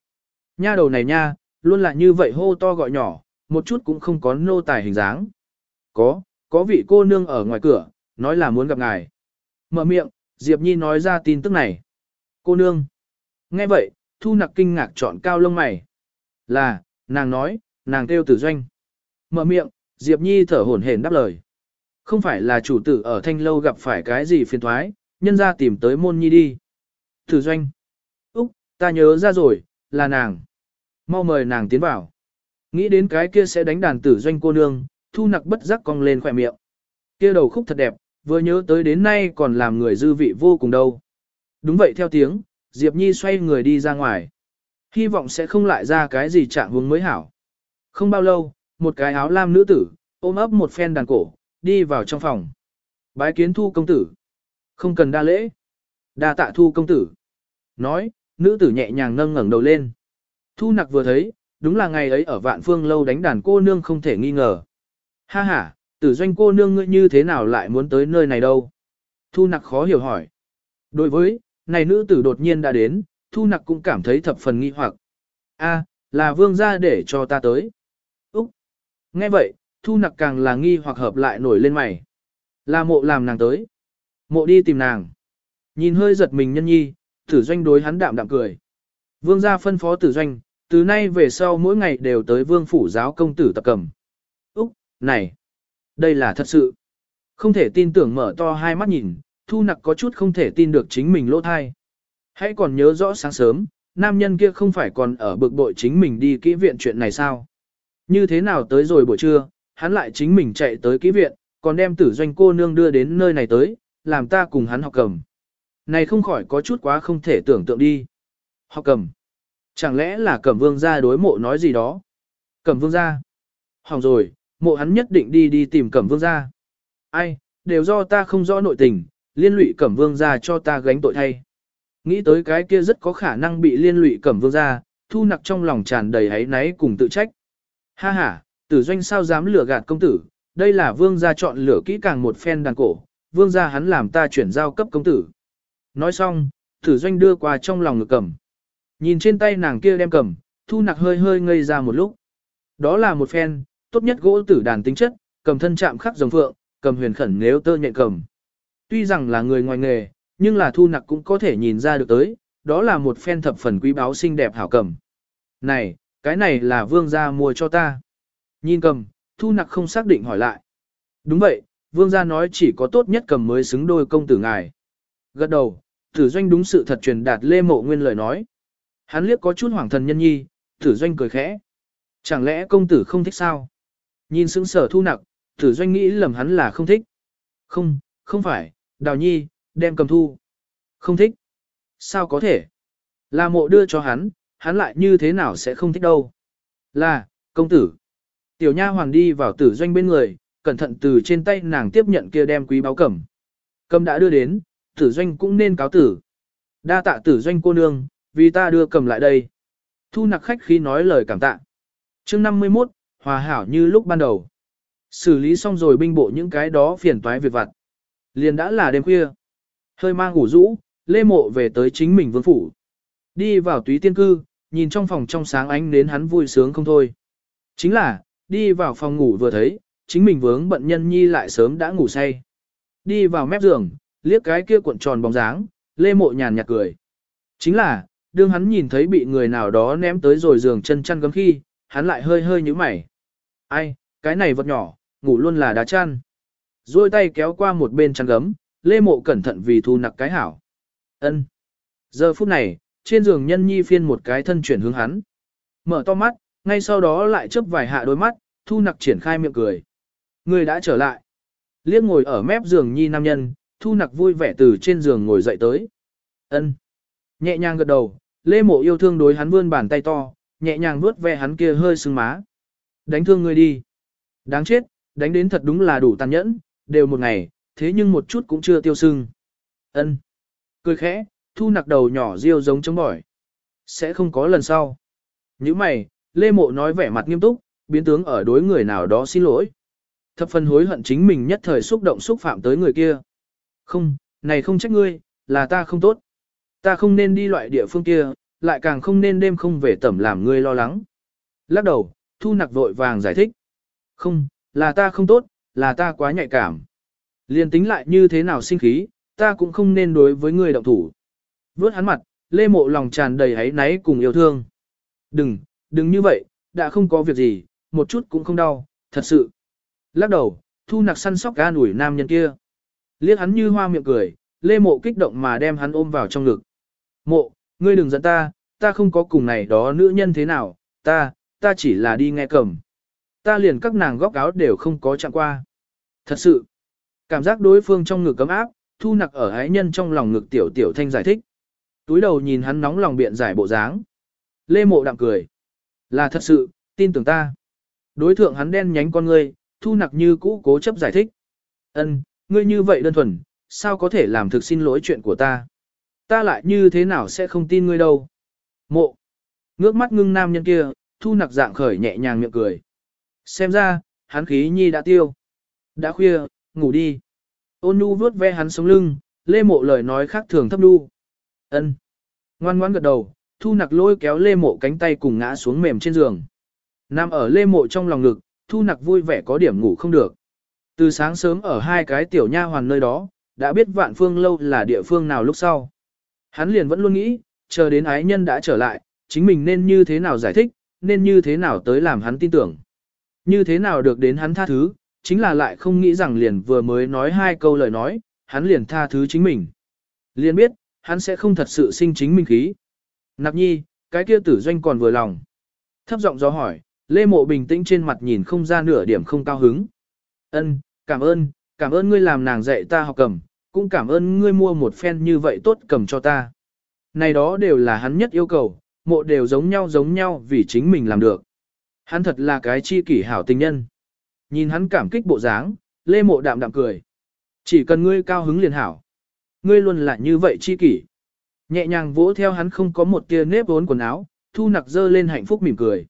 A: Nha đầu này nha, luôn là như vậy hô to gọi nhỏ, một chút cũng không có nô tài hình dáng. Có, có vị cô nương ở ngoài cửa, nói là muốn gặp ngài. Mở miệng, Diệp Nhi nói ra tin tức này. Cô nương. Nghe vậy, thu nặc kinh ngạc chọn cao lông mày. Là, nàng nói, nàng kêu tử doanh. Mở miệng, Diệp Nhi thở hổn hển đáp lời. Không phải là chủ tử ở thanh lâu gặp phải cái gì phiền thoái, nhân ra tìm tới môn nhi đi. Tử doanh. Úc, ta nhớ ra rồi, là nàng. Mau mời nàng tiến vào. Nghĩ đến cái kia sẽ đánh đàn tử doanh cô nương, thu nặc bất giác cong lên khỏe miệng. Kia đầu khúc thật đẹp, vừa nhớ tới đến nay còn làm người dư vị vô cùng đâu. Đúng vậy theo tiếng, Diệp Nhi xoay người đi ra ngoài. Hy vọng sẽ không lại ra cái gì trạng hướng mới hảo. Không bao lâu, một cái áo lam nữ tử, ôm ấp một phen đàn cổ, đi vào trong phòng. Bái kiến thu công tử. Không cần đa lễ. Đa tạ thu công tử. Nói, nữ tử nhẹ nhàng nâng ngẩng đầu lên. Thu nặc vừa thấy, đúng là ngày ấy ở vạn phương lâu đánh đàn cô nương không thể nghi ngờ. Ha ha, tử doanh cô nương ngươi như thế nào lại muốn tới nơi này đâu? Thu nặc khó hiểu hỏi. Đối với, này nữ tử đột nhiên đã đến, thu nặc cũng cảm thấy thập phần nghi hoặc. a là vương gia để cho ta tới. Úc! Nghe vậy, thu nặc càng là nghi hoặc hợp lại nổi lên mày. Là mộ làm nàng tới. Mộ đi tìm nàng. Nhìn hơi giật mình nhân nhi, tử doanh đối hắn đạm đạm cười. Vương gia phân phó tử doanh, từ nay về sau mỗi ngày đều tới vương phủ giáo công tử tập cầm. Úc, này, đây là thật sự. Không thể tin tưởng mở to hai mắt nhìn, thu nặc có chút không thể tin được chính mình lỗ thai. Hãy còn nhớ rõ sáng sớm, nam nhân kia không phải còn ở bực bội chính mình đi kỹ viện chuyện này sao? Như thế nào tới rồi buổi trưa, hắn lại chính mình chạy tới kỹ viện, còn đem tử doanh cô nương đưa đến nơi này tới, làm ta cùng hắn học cầm. Này không khỏi có chút quá không thể tưởng tượng đi. Học cầm. Chẳng lẽ là cẩm vương gia đối mộ nói gì đó? Cẩm vương gia. Hỏng rồi, mộ hắn nhất định đi đi tìm cẩm vương gia. Ai, đều do ta không rõ nội tình, liên lụy cẩm vương gia cho ta gánh tội thay. Nghĩ tới cái kia rất có khả năng bị liên lụy cẩm vương gia, thu nặc trong lòng tràn đầy hấy náy cùng tự trách. Ha ha, tử doanh sao dám lừa gạt công tử, đây là vương gia chọn lửa kỹ càng một phen đàn cổ, vương gia hắn làm ta chuyển giao cấp công tử. Nói xong, tử doanh đưa qua trong lòng ngực cầm. Nhìn trên tay nàng kia đem cầm, thu nặc hơi hơi ngây ra một lúc. Đó là một phen, tốt nhất gỗ tử đàn tính chất, cầm thân chạm khắc rồng phượng, cầm huyền khẩn nếu tơ nhện cầm. Tuy rằng là người ngoài nghề, nhưng là thu nặc cũng có thể nhìn ra được tới, đó là một phen thập phần quý báu xinh đẹp hảo cầm. Này, cái này là vương gia mua cho ta. Nhìn cầm, thu nặc không xác định hỏi lại. Đúng vậy, vương gia nói chỉ có tốt nhất cầm mới xứng đôi công tử ngài. Gật đầu, tử doanh đúng sự thật truyền đạt lê mộ nguyên lời nói. Hắn liếc có chút hoàng thần nhân nhi, tử doanh cười khẽ. Chẳng lẽ công tử không thích sao? Nhìn sững sở thu nặc, tử doanh nghĩ lầm hắn là không thích. Không, không phải, đào nhi, đem cầm thu. Không thích. Sao có thể? Là mộ đưa cho hắn, hắn lại như thế nào sẽ không thích đâu. Là, công tử. Tiểu nha hoàng đi vào tử doanh bên người, cẩn thận từ trên tay nàng tiếp nhận kia đem quý báo cẩm. Cầm đã đưa đến, tử doanh cũng nên cáo tử. Đa tạ tử doanh cô nương, vì ta đưa cầm lại đây. Thu nặc khách khi nói lời cảm tạ. chương 51, hòa hảo như lúc ban đầu. Xử lý xong rồi binh bộ những cái đó phiền toái việc vặt. Liền đã là đêm khuya. Hơi mang ngủ rũ, lê mộ về tới chính mình vương phủ. Đi vào túy tiên cư, nhìn trong phòng trong sáng ánh đến hắn vui sướng không thôi. Chính là, đi vào phòng ngủ vừa thấy, chính mình vướng bận nhân nhi lại sớm đã ngủ say. Đi vào mép giường, liếc cái kia cuộn tròn bóng dáng, lê mộ nhàn nhạt cười. Chính là, đương hắn nhìn thấy bị người nào đó ném tới rồi giường chân chăn gấm khi, hắn lại hơi hơi như mày. Ai, cái này vật nhỏ, ngủ luôn là đá chăn. Rồi tay kéo qua một bên chăn gấm, lê mộ cẩn thận vì thu nặc cái hảo. ân Giờ phút này, trên giường nhân nhi phiên một cái thân chuyển hướng hắn. Mở to mắt, ngay sau đó lại chớp vài hạ đôi mắt, thu nặc triển khai miệng cười. Người đã trở lại. Liếc ngồi ở mép giường nhi nam nhân, thu nặc vui vẻ từ trên giường ngồi dậy tới. ân Nhẹ nhàng gật đầu, lê mộ yêu thương đối hắn vươn bàn tay to, nhẹ nhàng vuốt ve hắn kia hơi sưng má. Đánh thương ngươi đi. Đáng chết, đánh đến thật đúng là đủ tàn nhẫn, đều một ngày, thế nhưng một chút cũng chưa tiêu sưng. ân Cười khẽ, thu nặc đầu nhỏ riêu giống chống bỏi. Sẽ không có lần sau. Như mày, Lê Mộ nói vẻ mặt nghiêm túc, biến tướng ở đối người nào đó xin lỗi. Thập phần hối hận chính mình nhất thời xúc động xúc phạm tới người kia. Không, này không trách ngươi, là ta không tốt. Ta không nên đi loại địa phương kia, lại càng không nên đêm không về tẩm làm ngươi lo lắng. Lắc đầu, thu nặc vội vàng giải thích. Không, là ta không tốt, là ta quá nhạy cảm. Liên tính lại như thế nào sinh khí, ta cũng không nên đối với người động thủ. Vớt hắn mặt, lê mộ lòng tràn đầy hấy náy cùng yêu thương. Đừng, đừng như vậy, đã không có việc gì, một chút cũng không đau, thật sự. Lắc đầu, thu nặc săn sóc ga nủi nam nhân kia. Liết hắn như hoa miệng cười, lê mộ kích động mà đem hắn ôm vào trong ngực. Mộ, ngươi đừng giận ta, ta không có cùng này đó nữ nhân thế nào, ta, ta chỉ là đi nghe cầm. Ta liền các nàng góc áo đều không có chạm qua. Thật sự, cảm giác đối phương trong ngực cấm áp, thu nặc ở ái nhân trong lòng ngực tiểu tiểu thanh giải thích. Túi đầu nhìn hắn nóng lòng biện giải bộ dáng. Lê mộ đạm cười. Là thật sự, tin tưởng ta. Đối thượng hắn đen nhánh con ngươi, thu nặc như cũ cố chấp giải thích. Ân, ngươi như vậy đơn thuần, sao có thể làm thực xin lỗi chuyện của ta? Ta lại như thế nào sẽ không tin ngươi đâu? Mộ. Ngước mắt ngưng nam nhân kia, thu nặc dạng khởi nhẹ nhàng miệng cười. Xem ra, hắn khí nhi đã tiêu. Đã khuya, ngủ đi. Ôn nhu vuốt ve hắn sống lưng, lê mộ lời nói khác thường thấp nhu. Ân. Ngoan ngoãn gật đầu, thu nặc lôi kéo lê mộ cánh tay cùng ngã xuống mềm trên giường. Nằm ở lê mộ trong lòng ngực, thu nặc vui vẻ có điểm ngủ không được. Từ sáng sớm ở hai cái tiểu nha hoàn nơi đó, đã biết vạn phương lâu là địa phương nào lúc sau. Hắn liền vẫn luôn nghĩ, chờ đến ái nhân đã trở lại, chính mình nên như thế nào giải thích, nên như thế nào tới làm hắn tin tưởng. Như thế nào được đến hắn tha thứ, chính là lại không nghĩ rằng liền vừa mới nói hai câu lời nói, hắn liền tha thứ chính mình. Liền biết, hắn sẽ không thật sự sinh chính mình khí. Nạp nhi, cái kia tử doanh còn vừa lòng. Thấp giọng do hỏi, Lê Mộ bình tĩnh trên mặt nhìn không ra nửa điểm không cao hứng. Ân, cảm ơn, cảm ơn ngươi làm nàng dạy ta học cầm, cũng cảm ơn ngươi mua một phen như vậy tốt cầm cho ta. Này đó đều là hắn nhất yêu cầu, mộ đều giống nhau giống nhau vì chính mình làm được. Hắn thật là cái chi kỷ hảo tình nhân. Nhìn hắn cảm kích bộ dáng, Lê Mộ đạm đạm cười. Chỉ cần ngươi cao hứng liền hảo. Ngươi luôn là như vậy chi kỷ. Nhẹ nhàng vỗ theo hắn không có một tia nếp vốn quần áo, thu nặc dơ lên hạnh phúc mỉm cười.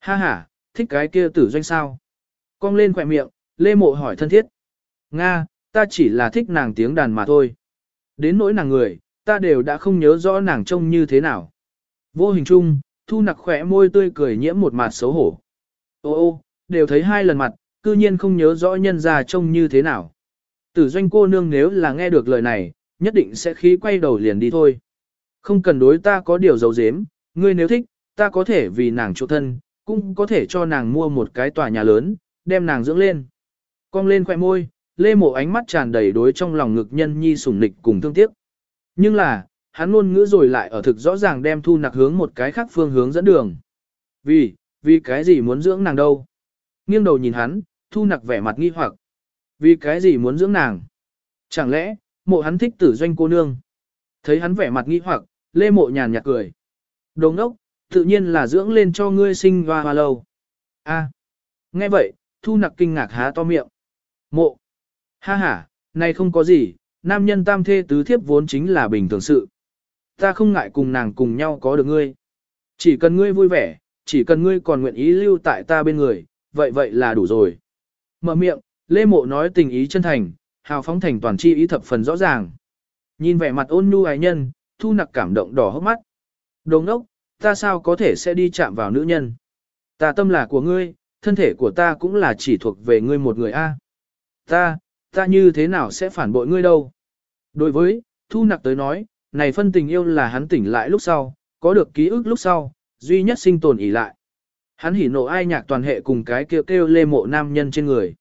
A: Ha ha, thích cái kia tử doanh sao. Cong lên khỏe miệng, Lê Mộ hỏi thân thiết. Nga, ta chỉ là thích nàng tiếng đàn mà thôi. Đến nỗi nàng người, ta đều đã không nhớ rõ nàng trông như thế nào. Vô hình chung, thu nặc khỏe môi tươi cười nhiễm một mặt xấu hổ. Ô ô, đều thấy hai lần mặt, cư nhiên không nhớ rõ nhân ra trông như thế nào. Tử doanh cô nương nếu là nghe được lời này, nhất định sẽ khí quay đầu liền đi thôi. Không cần đối ta có điều dấu dếm, ngươi nếu thích, ta có thể vì nàng chỗ thân, cũng có thể cho nàng mua một cái tòa nhà lớn, đem nàng dưỡng lên. Cong lên khoẻ môi, lê mộ ánh mắt tràn đầy đối trong lòng ngực nhân nhi sủng nịch cùng thương tiếc. Nhưng là, hắn luôn ngữ rồi lại ở thực rõ ràng đem thu nặc hướng một cái khác phương hướng dẫn đường. Vì, vì cái gì muốn dưỡng nàng đâu? Nghiêng đầu nhìn hắn, thu nặc vẻ mặt nghi hoặc. Vì cái gì muốn dưỡng nàng? Chẳng lẽ, mộ hắn thích tử doanh cô nương? Thấy hắn vẻ mặt nghi hoặc, lê mộ nhàn nhạt cười. Đồ ngốc, tự nhiên là dưỡng lên cho ngươi sinh hoa hoa lâu. A, Nghe vậy, thu nặc kinh ngạc há to miệng. Mộ. Ha ha, này không có gì, nam nhân tam thê tứ thiếp vốn chính là bình thường sự. Ta không ngại cùng nàng cùng nhau có được ngươi. Chỉ cần ngươi vui vẻ, chỉ cần ngươi còn nguyện ý lưu tại ta bên người, vậy vậy là đủ rồi. Mở miệng, Lê Mộ nói tình ý chân thành, hào phóng thành toàn chi ý thập phần rõ ràng. Nhìn vẻ mặt ôn nhu ái nhân, thu nặc cảm động đỏ hốc mắt. Đồ ốc, ta sao có thể sẽ đi chạm vào nữ nhân? Ta tâm là của ngươi, thân thể của ta cũng là chỉ thuộc về ngươi một người a. Ta, ta như thế nào sẽ phản bội ngươi đâu? Đối với, thu nặc tới nói, này phân tình yêu là hắn tỉnh lại lúc sau, có được ký ức lúc sau, duy nhất sinh tồn ỉ lại. Hắn hỉ nộ ai nhạc toàn hệ cùng cái kêu kêu lê mộ nam nhân trên người.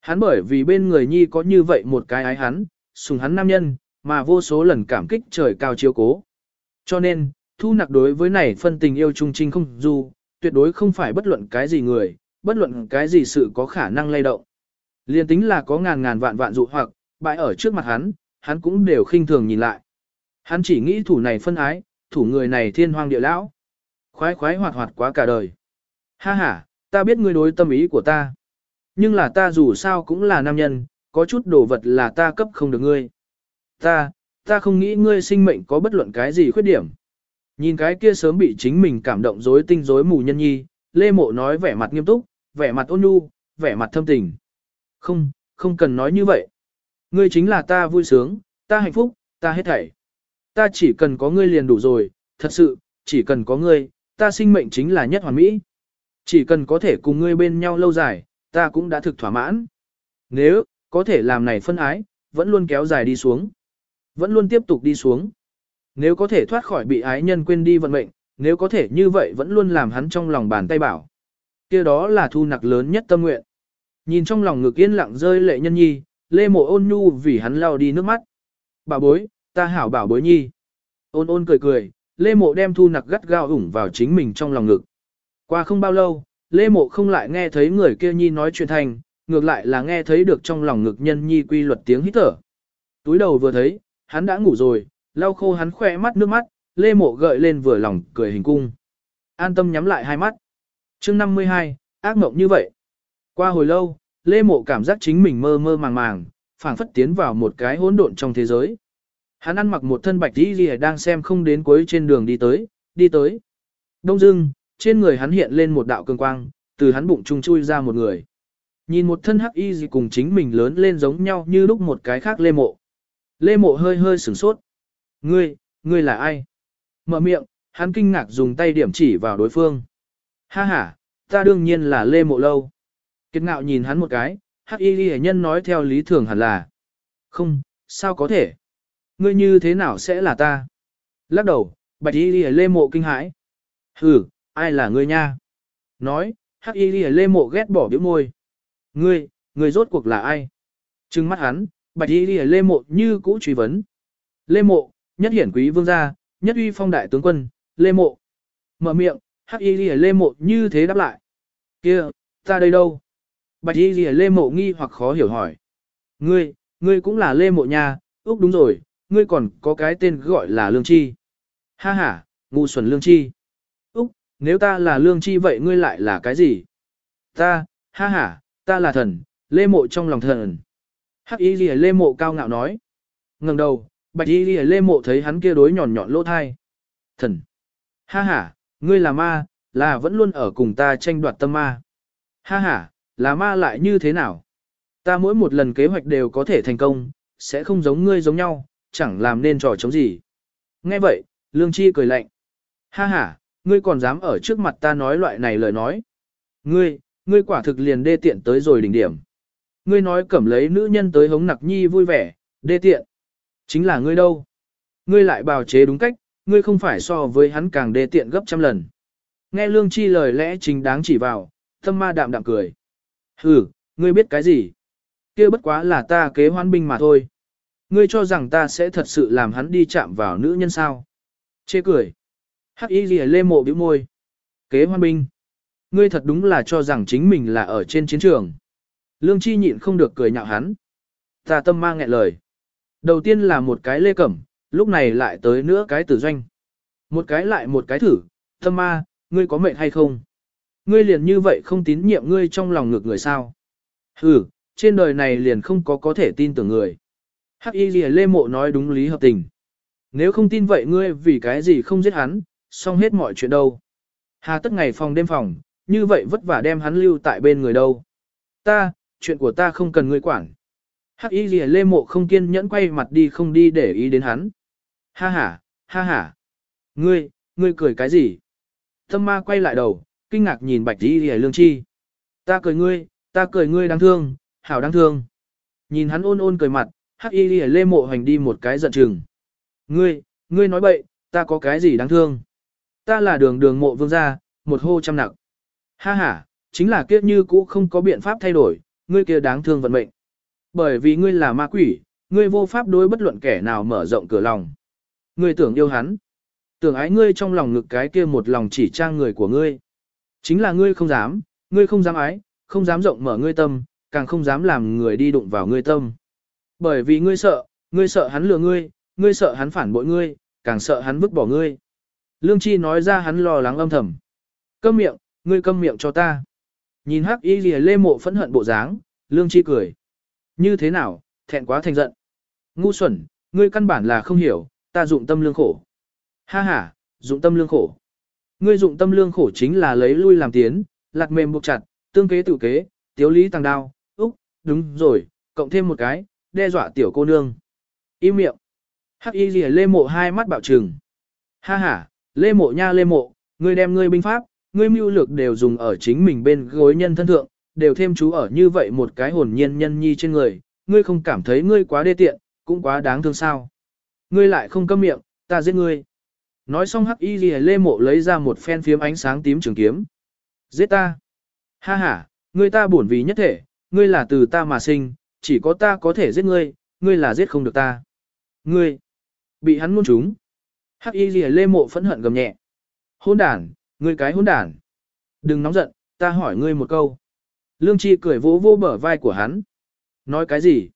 A: Hắn bởi vì bên người nhi có như vậy một cái ái hắn, sùng hắn nam nhân, mà vô số lần cảm kích trời cao chiếu cố. Cho nên, thu nặc đối với này phân tình yêu trung trinh không dù, tuyệt đối không phải bất luận cái gì người, bất luận cái gì sự có khả năng lay động. Liên tính là có ngàn ngàn vạn vạn dụ hoặc, bại ở trước mặt hắn, hắn cũng đều khinh thường nhìn lại. Hắn chỉ nghĩ thủ này phân ái, thủ người này thiên hoang địa lão. Khoái khoái hoạt hoạt quá cả đời. Ha ha, ta biết ngươi đối tâm ý của ta. Nhưng là ta dù sao cũng là nam nhân, có chút đồ vật là ta cấp không được ngươi. Ta, ta không nghĩ ngươi sinh mệnh có bất luận cái gì khuyết điểm. Nhìn cái kia sớm bị chính mình cảm động rối tinh rối mù nhân nhi, Lê Mộ nói vẻ mặt nghiêm túc, vẻ mặt ôn nhu, vẻ mặt thâm tình. Không, không cần nói như vậy. Ngươi chính là ta vui sướng, ta hạnh phúc, ta hết thảy. Ta chỉ cần có ngươi liền đủ rồi, thật sự, chỉ cần có ngươi, ta sinh mệnh chính là nhất hoàn mỹ. Chỉ cần có thể cùng ngươi bên nhau lâu dài, ta cũng đã thực thỏa mãn. Nếu, có thể làm này phân ái, vẫn luôn kéo dài đi xuống. Vẫn luôn tiếp tục đi xuống. Nếu có thể thoát khỏi bị ái nhân quên đi vận mệnh, nếu có thể như vậy vẫn luôn làm hắn trong lòng bàn tay bảo. kia đó là thu nặc lớn nhất tâm nguyện. Nhìn trong lòng ngực yên lặng rơi lệ nhân nhi, lê mộ ôn nhu vì hắn lao đi nước mắt. Bà bối, ta hảo bảo bối nhi. Ôn ôn cười cười, lê mộ đem thu nặc gắt gao ủng vào chính mình trong lòng ngực. Qua không bao lâu, lê mộ không lại nghe thấy người kia nhi nói chuyện thành, ngược lại là nghe thấy được trong lòng ngực nhân nhi quy luật tiếng hít thở. Túi đầu vừa thấy, hắn đã ngủ rồi, lau khô hắn khỏe mắt nước mắt, lê mộ gợi lên vừa lòng cười hình cung. An tâm nhắm lại hai mắt. chương 52, ác mộng như vậy. Qua hồi lâu, lê mộ cảm giác chính mình mơ mơ màng màng, phảng phất tiến vào một cái hỗn độn trong thế giới. Hắn ăn mặc một thân bạch đi gì đang xem không đến cuối trên đường đi tới, đi tới. Đông dưng, trên người hắn hiện lên một đạo cường quang, từ hắn bụng trung chui ra một người. Nhìn một thân hắc y gì cùng chính mình lớn lên giống nhau như lúc một cái khác lê mộ. Lê mộ hơi hơi sửng sốt. Ngươi, ngươi là ai? Mở miệng, hắn kinh ngạc dùng tay điểm chỉ vào đối phương. Ha ha, ta đương nhiên là lê mộ lâu. Kiệt ngạo nhìn hắn một cái, hắc y ghi nhân nói theo lý thường hẳn là. Không, sao có thể? Ngươi như thế nào sẽ là ta? Lắc đầu, bạch y lìa lê mộ kinh hãi. ừ ai là ngươi nha? Nói, hắc y lìa lê mộ ghét bỏ biểu môi. Ngươi, ngươi rốt cuộc là ai? Trừng mắt hắn, bạch y lìa lê mộ như cũ truy vấn. Lê mộ, nhất hiển quý vương gia, nhất uy phong đại tướng quân, lê mộ. Mở miệng, hắc y lìa lê mộ như thế đáp lại. kia ta đây đâu? Bạch y lìa lê mộ nghi hoặc khó hiểu hỏi. Ngươi, ngươi cũng là lê mộ nha, úc đúng rồi, ngươi còn có cái tên gọi là lương chi. Ha ha, ngu xuẩn lương chi. Úc, nếu ta là lương chi vậy ngươi lại là cái gì? Ta, ha ha, ta là thần, lê mộ trong lòng thần. Hắc y ghi lê mộ cao ngạo nói. ngẩng đầu, bạch y ghi lê mộ thấy hắn kia đối nhọn nhọn lỗ thai. Thần. Ha ha, ngươi là ma, là vẫn luôn ở cùng ta tranh đoạt tâm ma. Ha ha, là ma lại như thế nào? Ta mỗi một lần kế hoạch đều có thể thành công, sẽ không giống ngươi giống nhau, chẳng làm nên trò chống gì. Nghe vậy, Lương Chi cười lạnh. Ha ha, ngươi còn dám ở trước mặt ta nói loại này lời nói. Ngươi, ngươi quả thực liền đê tiện tới rồi đỉnh điểm. Ngươi nói cẩm lấy nữ nhân tới hống nặc nhi vui vẻ, đê tiện. Chính là ngươi đâu. Ngươi lại bào chế đúng cách, ngươi không phải so với hắn càng đê tiện gấp trăm lần. Nghe Lương Chi lời lẽ chính đáng chỉ vào, tâm ma đạm đạm cười. Hừ, ngươi biết cái gì? kia bất quá là ta kế hoan binh mà thôi. Ngươi cho rằng ta sẽ thật sự làm hắn đi chạm vào nữ nhân sao? Chê cười. Hắc y lìa lê mộ bĩu môi. Kế hoan binh. Ngươi thật đúng là cho rằng chính mình là ở trên chiến trường. Lương Chi nhịn không được cười nhạo hắn. Ta tâm ma nghẹn lời. Đầu tiên là một cái lê cẩm, lúc này lại tới nữa cái tử doanh. Một cái lại một cái thử, tâm ma, ngươi có mệnh hay không? ngươi liền như vậy không tín nhiệm ngươi trong lòng ngược người sao. Ừ, trên đời này liền không có có thể tin tưởng người. Hắc y lìa lê mộ nói đúng lý hợp tình. Nếu không tin vậy ngươi vì cái gì không giết hắn, xong hết mọi chuyện đâu. Hà tất ngày phòng đêm phòng, như vậy vất vả đem hắn lưu tại bên người đâu. Ta, chuyện của ta không cần ngươi quản. Hắc y lìa lê mộ không kiên nhẫn quay mặt đi không đi để ý đến hắn. Ha ha, ha ha. Ngươi, ngươi cười cái gì? Tâm ma quay lại đầu, kinh ngạc nhìn bạch y lìa lương chi. Ta cười ngươi, ta cười ngươi đáng thương, hảo đáng thương. Nhìn hắn ôn ôn cười mặt, hắc y lìa lê mộ hành đi một cái giận chừng. Ngươi, ngươi nói bậy, ta có cái gì đáng thương? Ta là đường đường mộ vương gia, một hô trăm nặng. Ha ha, chính là kiếp như cũ không có biện pháp thay đổi, ngươi kia đáng thương vận mệnh. Bởi vì ngươi là ma quỷ, ngươi vô pháp đối bất luận kẻ nào mở rộng cửa lòng. Ngươi tưởng yêu hắn. Tưởng ái ngươi trong lòng ngực cái kia một lòng chỉ trang người của ngươi. Chính là ngươi không dám, ngươi không dám ái, không dám rộng mở ngươi tâm, càng không dám làm người đi đụng vào ngươi tâm. Bởi vì ngươi sợ, ngươi sợ hắn lừa ngươi, ngươi sợ hắn phản bội ngươi, càng sợ hắn vứt bỏ ngươi. Lương Chi nói ra hắn lo lắng âm thầm. Câm miệng, ngươi câm miệng cho ta. Nhìn hắc y lìa lê mộ phẫn hận bộ dáng, Lương Chi cười. Như thế nào, thẹn quá thành giận. Ngu xuẩn, ngươi căn bản là không hiểu, ta dụng tâm lương khổ. Ha ha, dụng tâm lương khổ. Ngươi dụng tâm lương khổ chính là lấy lui làm tiến, lạc mềm buộc chặt, tương kế tự kế, tiếu lý tăng đao, úc, đúng rồi, cộng thêm một cái, đe dọa tiểu cô nương. Im miệng. Hắc y lìa lê mộ hai mắt bạo trừng. Ha ha, lê mộ nha lê mộ, ngươi đem ngươi binh pháp, ngươi mưu lược đều dùng ở chính mình bên gối nhân thân thượng, đều thêm chú ở như vậy một cái hồn nhiên nhân nhi trên người, ngươi không cảm thấy ngươi quá đê tiện, cũng quá đáng thương sao. Ngươi lại không câm miệng, ta giết ngươi. Nói xong hắc y lìa lê mộ lấy ra một phen phiếm ánh sáng tím trường kiếm. Giết ta. Ha ha, ngươi ta bổn vì nhất thể, ngươi là từ ta mà sinh, chỉ có ta có thể giết ngươi, ngươi là giết không được ta. Ngươi. Bị hắn muôn trúng. Hắc y lìa lê mộ phẫn hận gầm nhẹ. Hôn đản, ngươi cái hôn đản. Đừng nóng giận, ta hỏi ngươi một câu. Lương Chi cười vỗ vô bờ vai của hắn. Nói cái gì?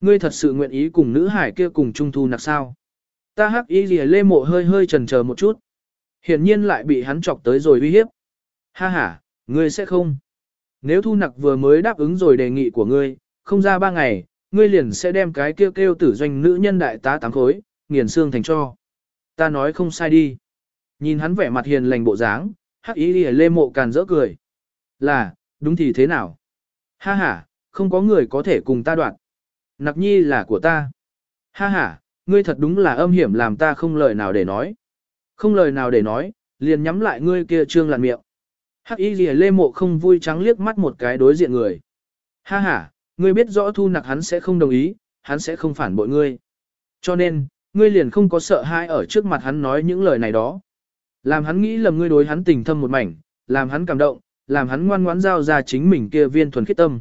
A: Ngươi thật sự nguyện ý cùng nữ hải kia cùng trung thu nặc sao? Ta hắc y lìa lê mộ hơi hơi chần chờ một chút. Hiển nhiên lại bị hắn chọc tới rồi uy hiếp. Ha ha, ngươi sẽ không. Nếu thu nặc vừa mới đáp ứng rồi đề nghị của ngươi, không ra ba ngày, ngươi liền sẽ đem cái kêu kêu tử doanh nữ nhân đại tá tám khối, nghiền xương thành cho. Ta nói không sai đi. Nhìn hắn vẻ mặt hiền lành bộ dáng, hắc ý đi lê mộ càn rỡ cười. Là, đúng thì thế nào? Ha ha, không có người có thể cùng ta đoạn. Nặc nhi là của ta. Ha ha, ngươi thật đúng là âm hiểm làm ta không lời nào để nói. Không lời nào để nói, liền nhắm lại ngươi kia trương làn miệng. Hắc y lìa lê mộ không vui trắng liếc mắt một cái đối diện người. Ha ha, ngươi biết rõ thu nặc hắn sẽ không đồng ý, hắn sẽ không phản bội ngươi. Cho nên, ngươi liền không có sợ hãi ở trước mặt hắn nói những lời này đó. Làm hắn nghĩ lầm ngươi đối hắn tình thâm một mảnh, làm hắn cảm động, làm hắn ngoan ngoãn giao ra chính mình kia viên thuần khiết tâm.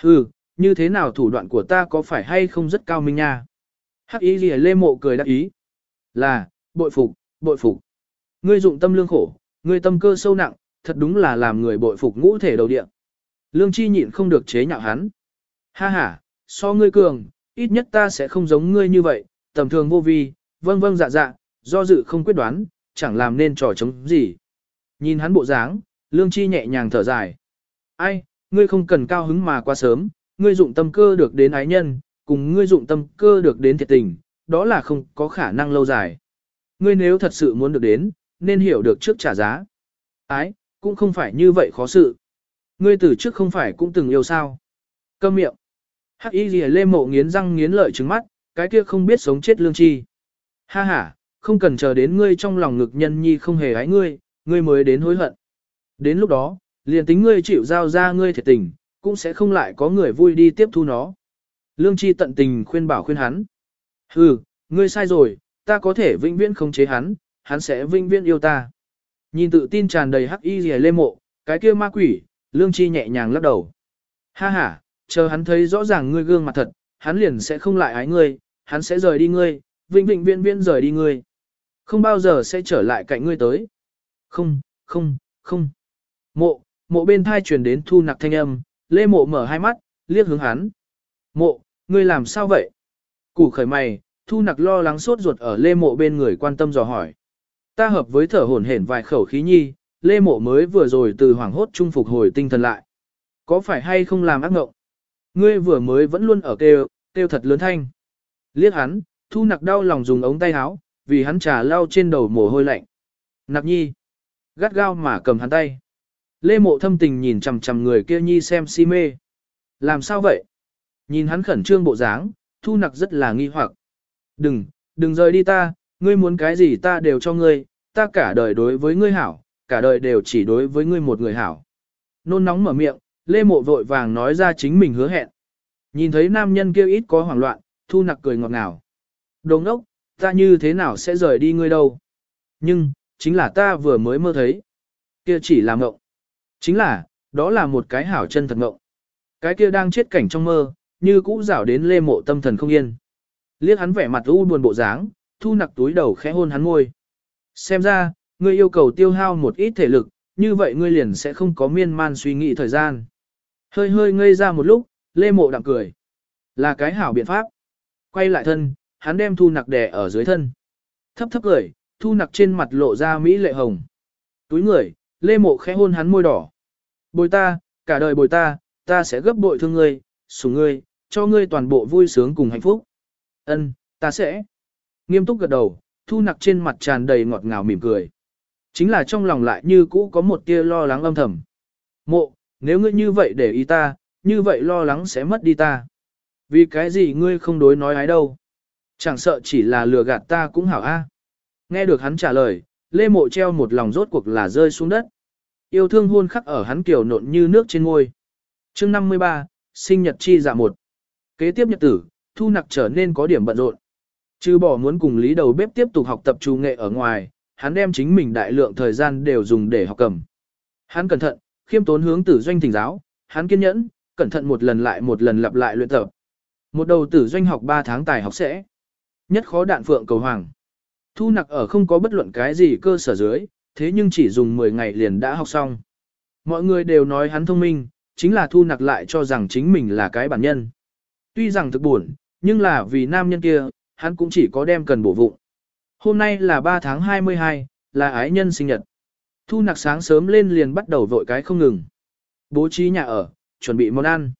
A: Hừ, như thế nào thủ đoạn của ta có phải hay không rất cao minh nha? Hắc ý gì lê mộ cười đắc ý. Là, bội phục, bội phục. Ngươi dụng tâm lương khổ, ngươi tâm cơ sâu nặng, thật đúng là làm người bội phục ngũ thể đầu địa. Lương chi nhịn không được chế nhạo hắn. Ha ha, so ngươi cường, ít nhất ta sẽ không giống ngươi như vậy, tầm thường vô vi, vâng vâng dạ dạ, do dự không quyết đoán, chẳng làm nên trò chống gì. Nhìn hắn bộ dáng, lương chi nhẹ nhàng thở dài. Ai, ngươi không cần cao hứng mà quá sớm, ngươi dụng tâm cơ được đến ái nhân, cùng ngươi dụng tâm cơ được đến thiệt tình, đó là không có khả năng lâu dài. Ngươi nếu thật sự muốn được đến, nên hiểu được trước trả giá. Ái, cũng không phải như vậy khó sự. Ngươi từ trước không phải cũng từng yêu sao. Câm miệng. Hắc y lìa lê mộ nghiến răng nghiến lợi trừng mắt, cái kia không biết sống chết lương chi. Ha ha, không cần chờ đến ngươi trong lòng ngực nhân nhi không hề ái ngươi, ngươi mới đến hối hận. Đến lúc đó, liền tính ngươi chịu giao ra ngươi thiệt tình, cũng sẽ không lại có người vui đi tiếp thu nó. Lương chi tận tình khuyên bảo khuyên hắn. Hừ, ngươi sai rồi, ta có thể vĩnh viễn không chế hắn, hắn sẽ vĩnh viễn yêu ta. Nhìn tự tin tràn đầy hắc y rìa lê mộ, cái kia ma quỷ, lương chi nhẹ nhàng lắc đầu. Ha ha, chờ hắn thấy rõ ràng ngươi gương mặt thật, hắn liền sẽ không lại ái ngươi, hắn sẽ rời đi ngươi, vĩnh vĩnh viễn viễn rời đi ngươi. Không bao giờ sẽ trở lại cạnh ngươi tới. Không, không, không. Mộ, mộ bên thai truyền đến thu nặc thanh âm, lê mộ mở hai mắt, liếc hướng hắn. Mộ, ngươi làm sao vậy? Củ khởi mày, thu nặc lo lắng sốt ruột ở lê mộ bên người quan tâm dò hỏi. Ta hợp với thở hổn hển vài khẩu khí nhi, Lê Mộ mới vừa rồi từ hoảng hốt trung phục hồi tinh thần lại. Có phải hay không làm ác ngộng? Ngươi vừa mới vẫn luôn ở kêu, kêu thật lớn thanh. Liếc hắn, thu nặc đau lòng dùng ống tay áo, vì hắn trà lau trên đầu mồ hôi lạnh. Nặc nhi. Gắt gao mà cầm hắn tay. Lê mộ thâm tình nhìn chằm chằm người kia nhi xem si mê. Làm sao vậy? Nhìn hắn khẩn trương bộ dáng, thu nặc rất là nghi hoặc. Đừng, đừng rời đi ta, ngươi muốn cái gì ta đều cho ngươi, ta cả đời đối với ngươi hảo, cả đời đều chỉ đối với ngươi một người hảo. Nôn nóng mở miệng, Lê Mộ vội vàng nói ra chính mình hứa hẹn. Nhìn thấy nam nhân kia ít có hoảng loạn, thu nặc cười ngọt ngào. Đồ ngốc, ta như thế nào sẽ rời đi ngươi đâu? Nhưng, chính là ta vừa mới mơ thấy. Kia chỉ là mộng. Chính là, đó là một cái hảo chân thật mộng. Cái kia đang chết cảnh trong mơ, như cũ rảo đến lê mộ tâm thần không yên. Liếc hắn vẻ mặt u buồn bộ dáng, thu nặc túi đầu khẽ hôn hắn môi. Xem ra, ngươi yêu cầu tiêu hao một ít thể lực, như vậy ngươi liền sẽ không có miên man suy nghĩ thời gian. Hơi hơi ngây ra một lúc, lê mộ đặng cười. Là cái hảo biện pháp. Quay lại thân, hắn đem thu nặc đè ở dưới thân. Thấp thấp cười, thu nặc trên mặt lộ ra mỹ lệ hồng. Túi người, lê mộ khẽ hôn hắn môi đỏ. Bồi ta, cả đời bồi ta, ta sẽ gấp bội thương ngươi, sủng ngươi, cho ngươi toàn bộ vui sướng cùng hạnh phúc. Ân, ta sẽ. Nghiêm túc gật đầu, thu nặc trên mặt tràn đầy ngọt ngào mỉm cười. Chính là trong lòng lại như cũ có một tia lo lắng âm thầm. Mộ, nếu ngươi như vậy để ý ta, như vậy lo lắng sẽ mất đi ta. Vì cái gì ngươi không đối nói ái đâu? Chẳng sợ chỉ là lừa gạt ta cũng hảo a. Nghe được hắn trả lời, Lê Mộ treo một lòng rốt cuộc là rơi xuống đất. Yêu thương hôn khắc ở hắn kiểu nộn như nước trên ngôi. chương 53, sinh nhật chi dạ một. Kế tiếp nhật tử, thu nặc trở nên có điểm bận rộn. Chứ bỏ muốn cùng lý đầu bếp tiếp tục học tập trù nghệ ở ngoài, hắn đem chính mình đại lượng thời gian đều dùng để học cầm. Hắn cẩn thận, khiêm tốn hướng tử doanh thỉnh giáo, hắn kiên nhẫn, cẩn thận một lần lại một lần lặp lại luyện tập. Một đầu tử doanh học 3 tháng tài học sẽ. Nhất khó đạn phượng cầu hoàng. Thu nặc ở không có bất luận cái gì cơ sở dưới, thế nhưng chỉ dùng 10 ngày liền đã học xong. Mọi người đều nói hắn thông minh, chính là thu nặc lại cho rằng chính mình là cái bản nhân. Tuy rằng thực buồn, nhưng là vì nam nhân kia, hắn cũng chỉ có đem cần bổ vụng. Hôm nay là 3 tháng 22, là ái nhân sinh nhật. Thu nặc sáng sớm lên liền bắt đầu vội cái không ngừng. Bố trí nhà ở, chuẩn bị món ăn.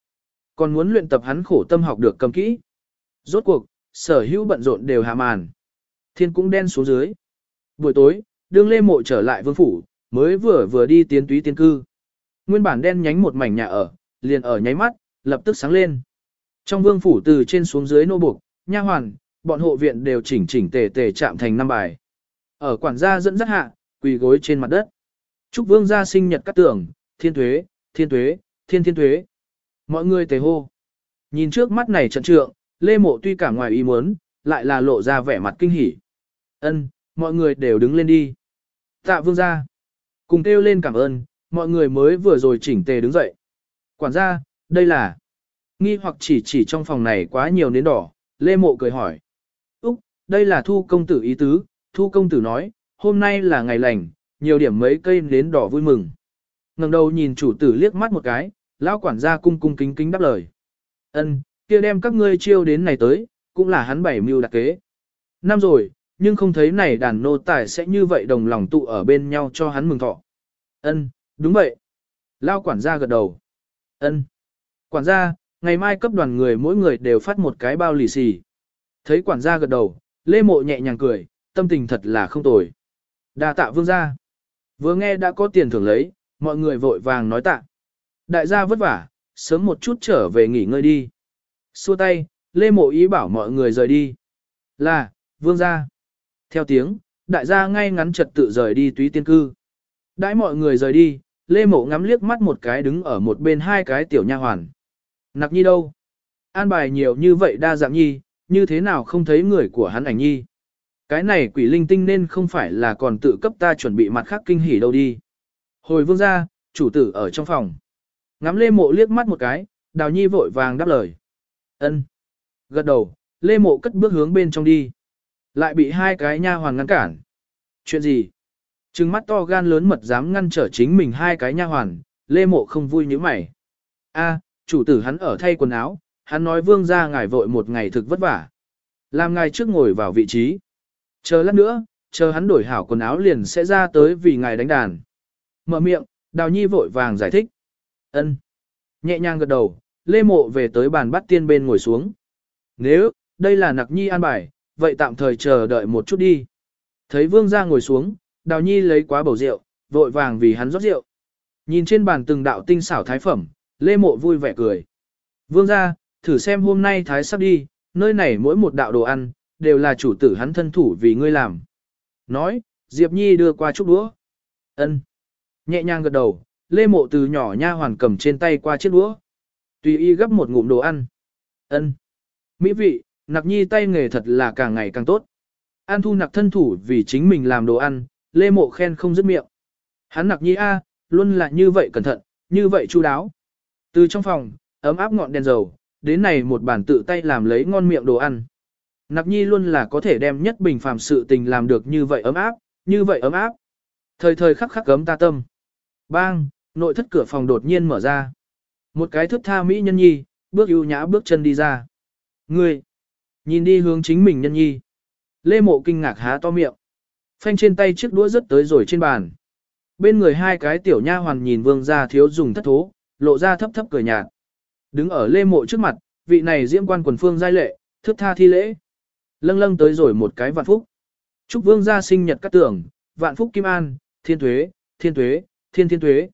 A: Còn muốn luyện tập hắn khổ tâm học được cầm kỹ. Rốt cuộc, sở hữu bận rộn đều hạ màn. Thiên cũng đen xuống dưới. Buổi tối, đương lê mộ trở lại vương phủ, mới vừa vừa đi tiến túy tiên cư. Nguyên bản đen nhánh một mảnh nhà ở, liền ở nháy mắt, lập tức sáng lên. Trong vương phủ từ trên xuống dưới nô buộc, nha hoàn, bọn hộ viện đều chỉnh chỉnh tề tề chạm thành năm bài. Ở quản gia dẫn dắt hạ, quỳ gối trên mặt đất. Chúc vương gia sinh nhật cắt tưởng, thiên thuế, thiên thuế, thiên thiên thuế. Mọi người tề hô. Nhìn trước mắt này trận trượng, Lê Mộ tuy cả ngoài ý muốn, lại là lộ ra vẻ mặt kinh hỉ. Ân, mọi người đều đứng lên đi. Tạ vương gia. Cùng kêu lên cảm ơn, mọi người mới vừa rồi chỉnh tề đứng dậy. Quản gia, đây là... Nghi hoặc chỉ chỉ trong phòng này quá nhiều nến đỏ, Lê Mộ cười hỏi. Úc, đây là thu công tử ý tứ, thu công tử nói, hôm nay là ngày lành, nhiều điểm mấy cây nến đỏ vui mừng. ngẩng đầu nhìn chủ tử liếc mắt một cái, lão quản gia cung cung kính kính đáp lời. Ân, kia đem các ngươi chiêu đến này tới, cũng là hắn bảy mưu đặc kế. Năm rồi, nhưng không thấy này đàn nô tài sẽ như vậy đồng lòng tụ ở bên nhau cho hắn mừng thọ. Ân, đúng vậy. Lao quản gia gật đầu. Ân. Quản gia, ngày mai cấp đoàn người mỗi người đều phát một cái bao lì xì. Thấy quản gia gật đầu, Lê Mộ nhẹ nhàng cười, tâm tình thật là không tồi. Đa tạ vương gia. Vừa nghe đã có tiền thưởng lấy, mọi người vội vàng nói tạ. Đại gia vất vả, sớm một chút trở về nghỉ ngơi đi. Xua tay, Lê Mộ ý bảo mọi người rời đi. Là, vương gia. Theo tiếng, đại gia ngay ngắn trật tự rời đi túy tiên cư. Đãi mọi người rời đi, Lê Mộ ngắm liếc mắt một cái đứng ở một bên hai cái tiểu nha hoàn. Nặc nhi đâu? An bài nhiều như vậy đa dạng nhi, như thế nào không thấy người của hắn ảnh nhi? Cái này quỷ linh tinh nên không phải là còn tự cấp ta chuẩn bị mặt khác kinh hỉ đâu đi. Hồi vương gia, chủ tử ở trong phòng. Ngắm Lê Mộ liếc mắt một cái, Đào Nhi vội vàng đáp lời. Ân. Gật đầu, Lê Mộ cất bước hướng bên trong đi. Lại bị hai cái nha hoàn ngăn cản. Chuyện gì? Trừng mắt to gan lớn mật dám ngăn trở chính mình hai cái nha hoàn, Lê Mộ không vui như mày. A, chủ tử hắn ở thay quần áo, hắn nói vương ra ngài vội một ngày thực vất vả. Làm ngài trước ngồi vào vị trí. Chờ lát nữa, chờ hắn đổi hảo quần áo liền sẽ ra tới vì ngài đánh đàn. mở miệng, đào nhi vội vàng giải thích. ân Nhẹ nhàng gật đầu, lê mộ về tới bàn bắt tiên bên ngồi xuống. Nếu, đây là nặc nhi an bài, vậy tạm thời chờ đợi một chút đi. Thấy vương gia ngồi xuống, đào nhi lấy quá bầu rượu, vội vàng vì hắn rót rượu. Nhìn trên bàn từng đạo tinh xảo thái phẩm, lê mộ vui vẻ cười. Vương gia, thử xem hôm nay thái sắp đi, nơi này mỗi một đạo đồ ăn, đều là chủ tử hắn thân thủ vì ngươi làm. Nói, Diệp Nhi đưa qua chút đũa. ân Nhẹ nhàng gật đầu, lê mộ từ nhỏ nha hoàn cầm trên tay qua chiếc đũa. Tùy y gấp một ngụm đồ ăn. ân Mỹ vị, nặc nhi tay nghề thật là càng ngày càng tốt. An thu nặc thân thủ vì chính mình làm đồ ăn, lê mộ khen không dứt miệng. Hắn nặc nhi A, luôn là như vậy cẩn thận, như vậy chu đáo. Từ trong phòng, ấm áp ngọn đèn dầu, đến này một bản tự tay làm lấy ngon miệng đồ ăn. Nặc nhi luôn là có thể đem nhất bình phàm sự tình làm được như vậy ấm áp, như vậy ấm áp. Thời thời khắc khắc cấm ta tâm. Bang, nội thất cửa phòng đột nhiên mở ra. Một cái thước tha mỹ nhân nhi, bước ưu nhã bước chân đi ra. Ngươi, nhìn đi hướng chính mình nhân nhi. Lê mộ kinh ngạc há to miệng. Phanh trên tay chiếc đũa rất tới rồi trên bàn. Bên người hai cái tiểu nha hoàn nhìn vương gia thiếu dùng thất thố, lộ ra thấp thấp cười nhạt. Đứng ở lê mộ trước mặt, vị này diễm quan quần phương giai lệ, thước tha thi lễ. Lâng lâng tới rồi một cái vạn phúc. Chúc vương gia sinh nhật cát tưởng, vạn phúc kim an, thiên thuế, thiên thuế, thiên thiên thuế.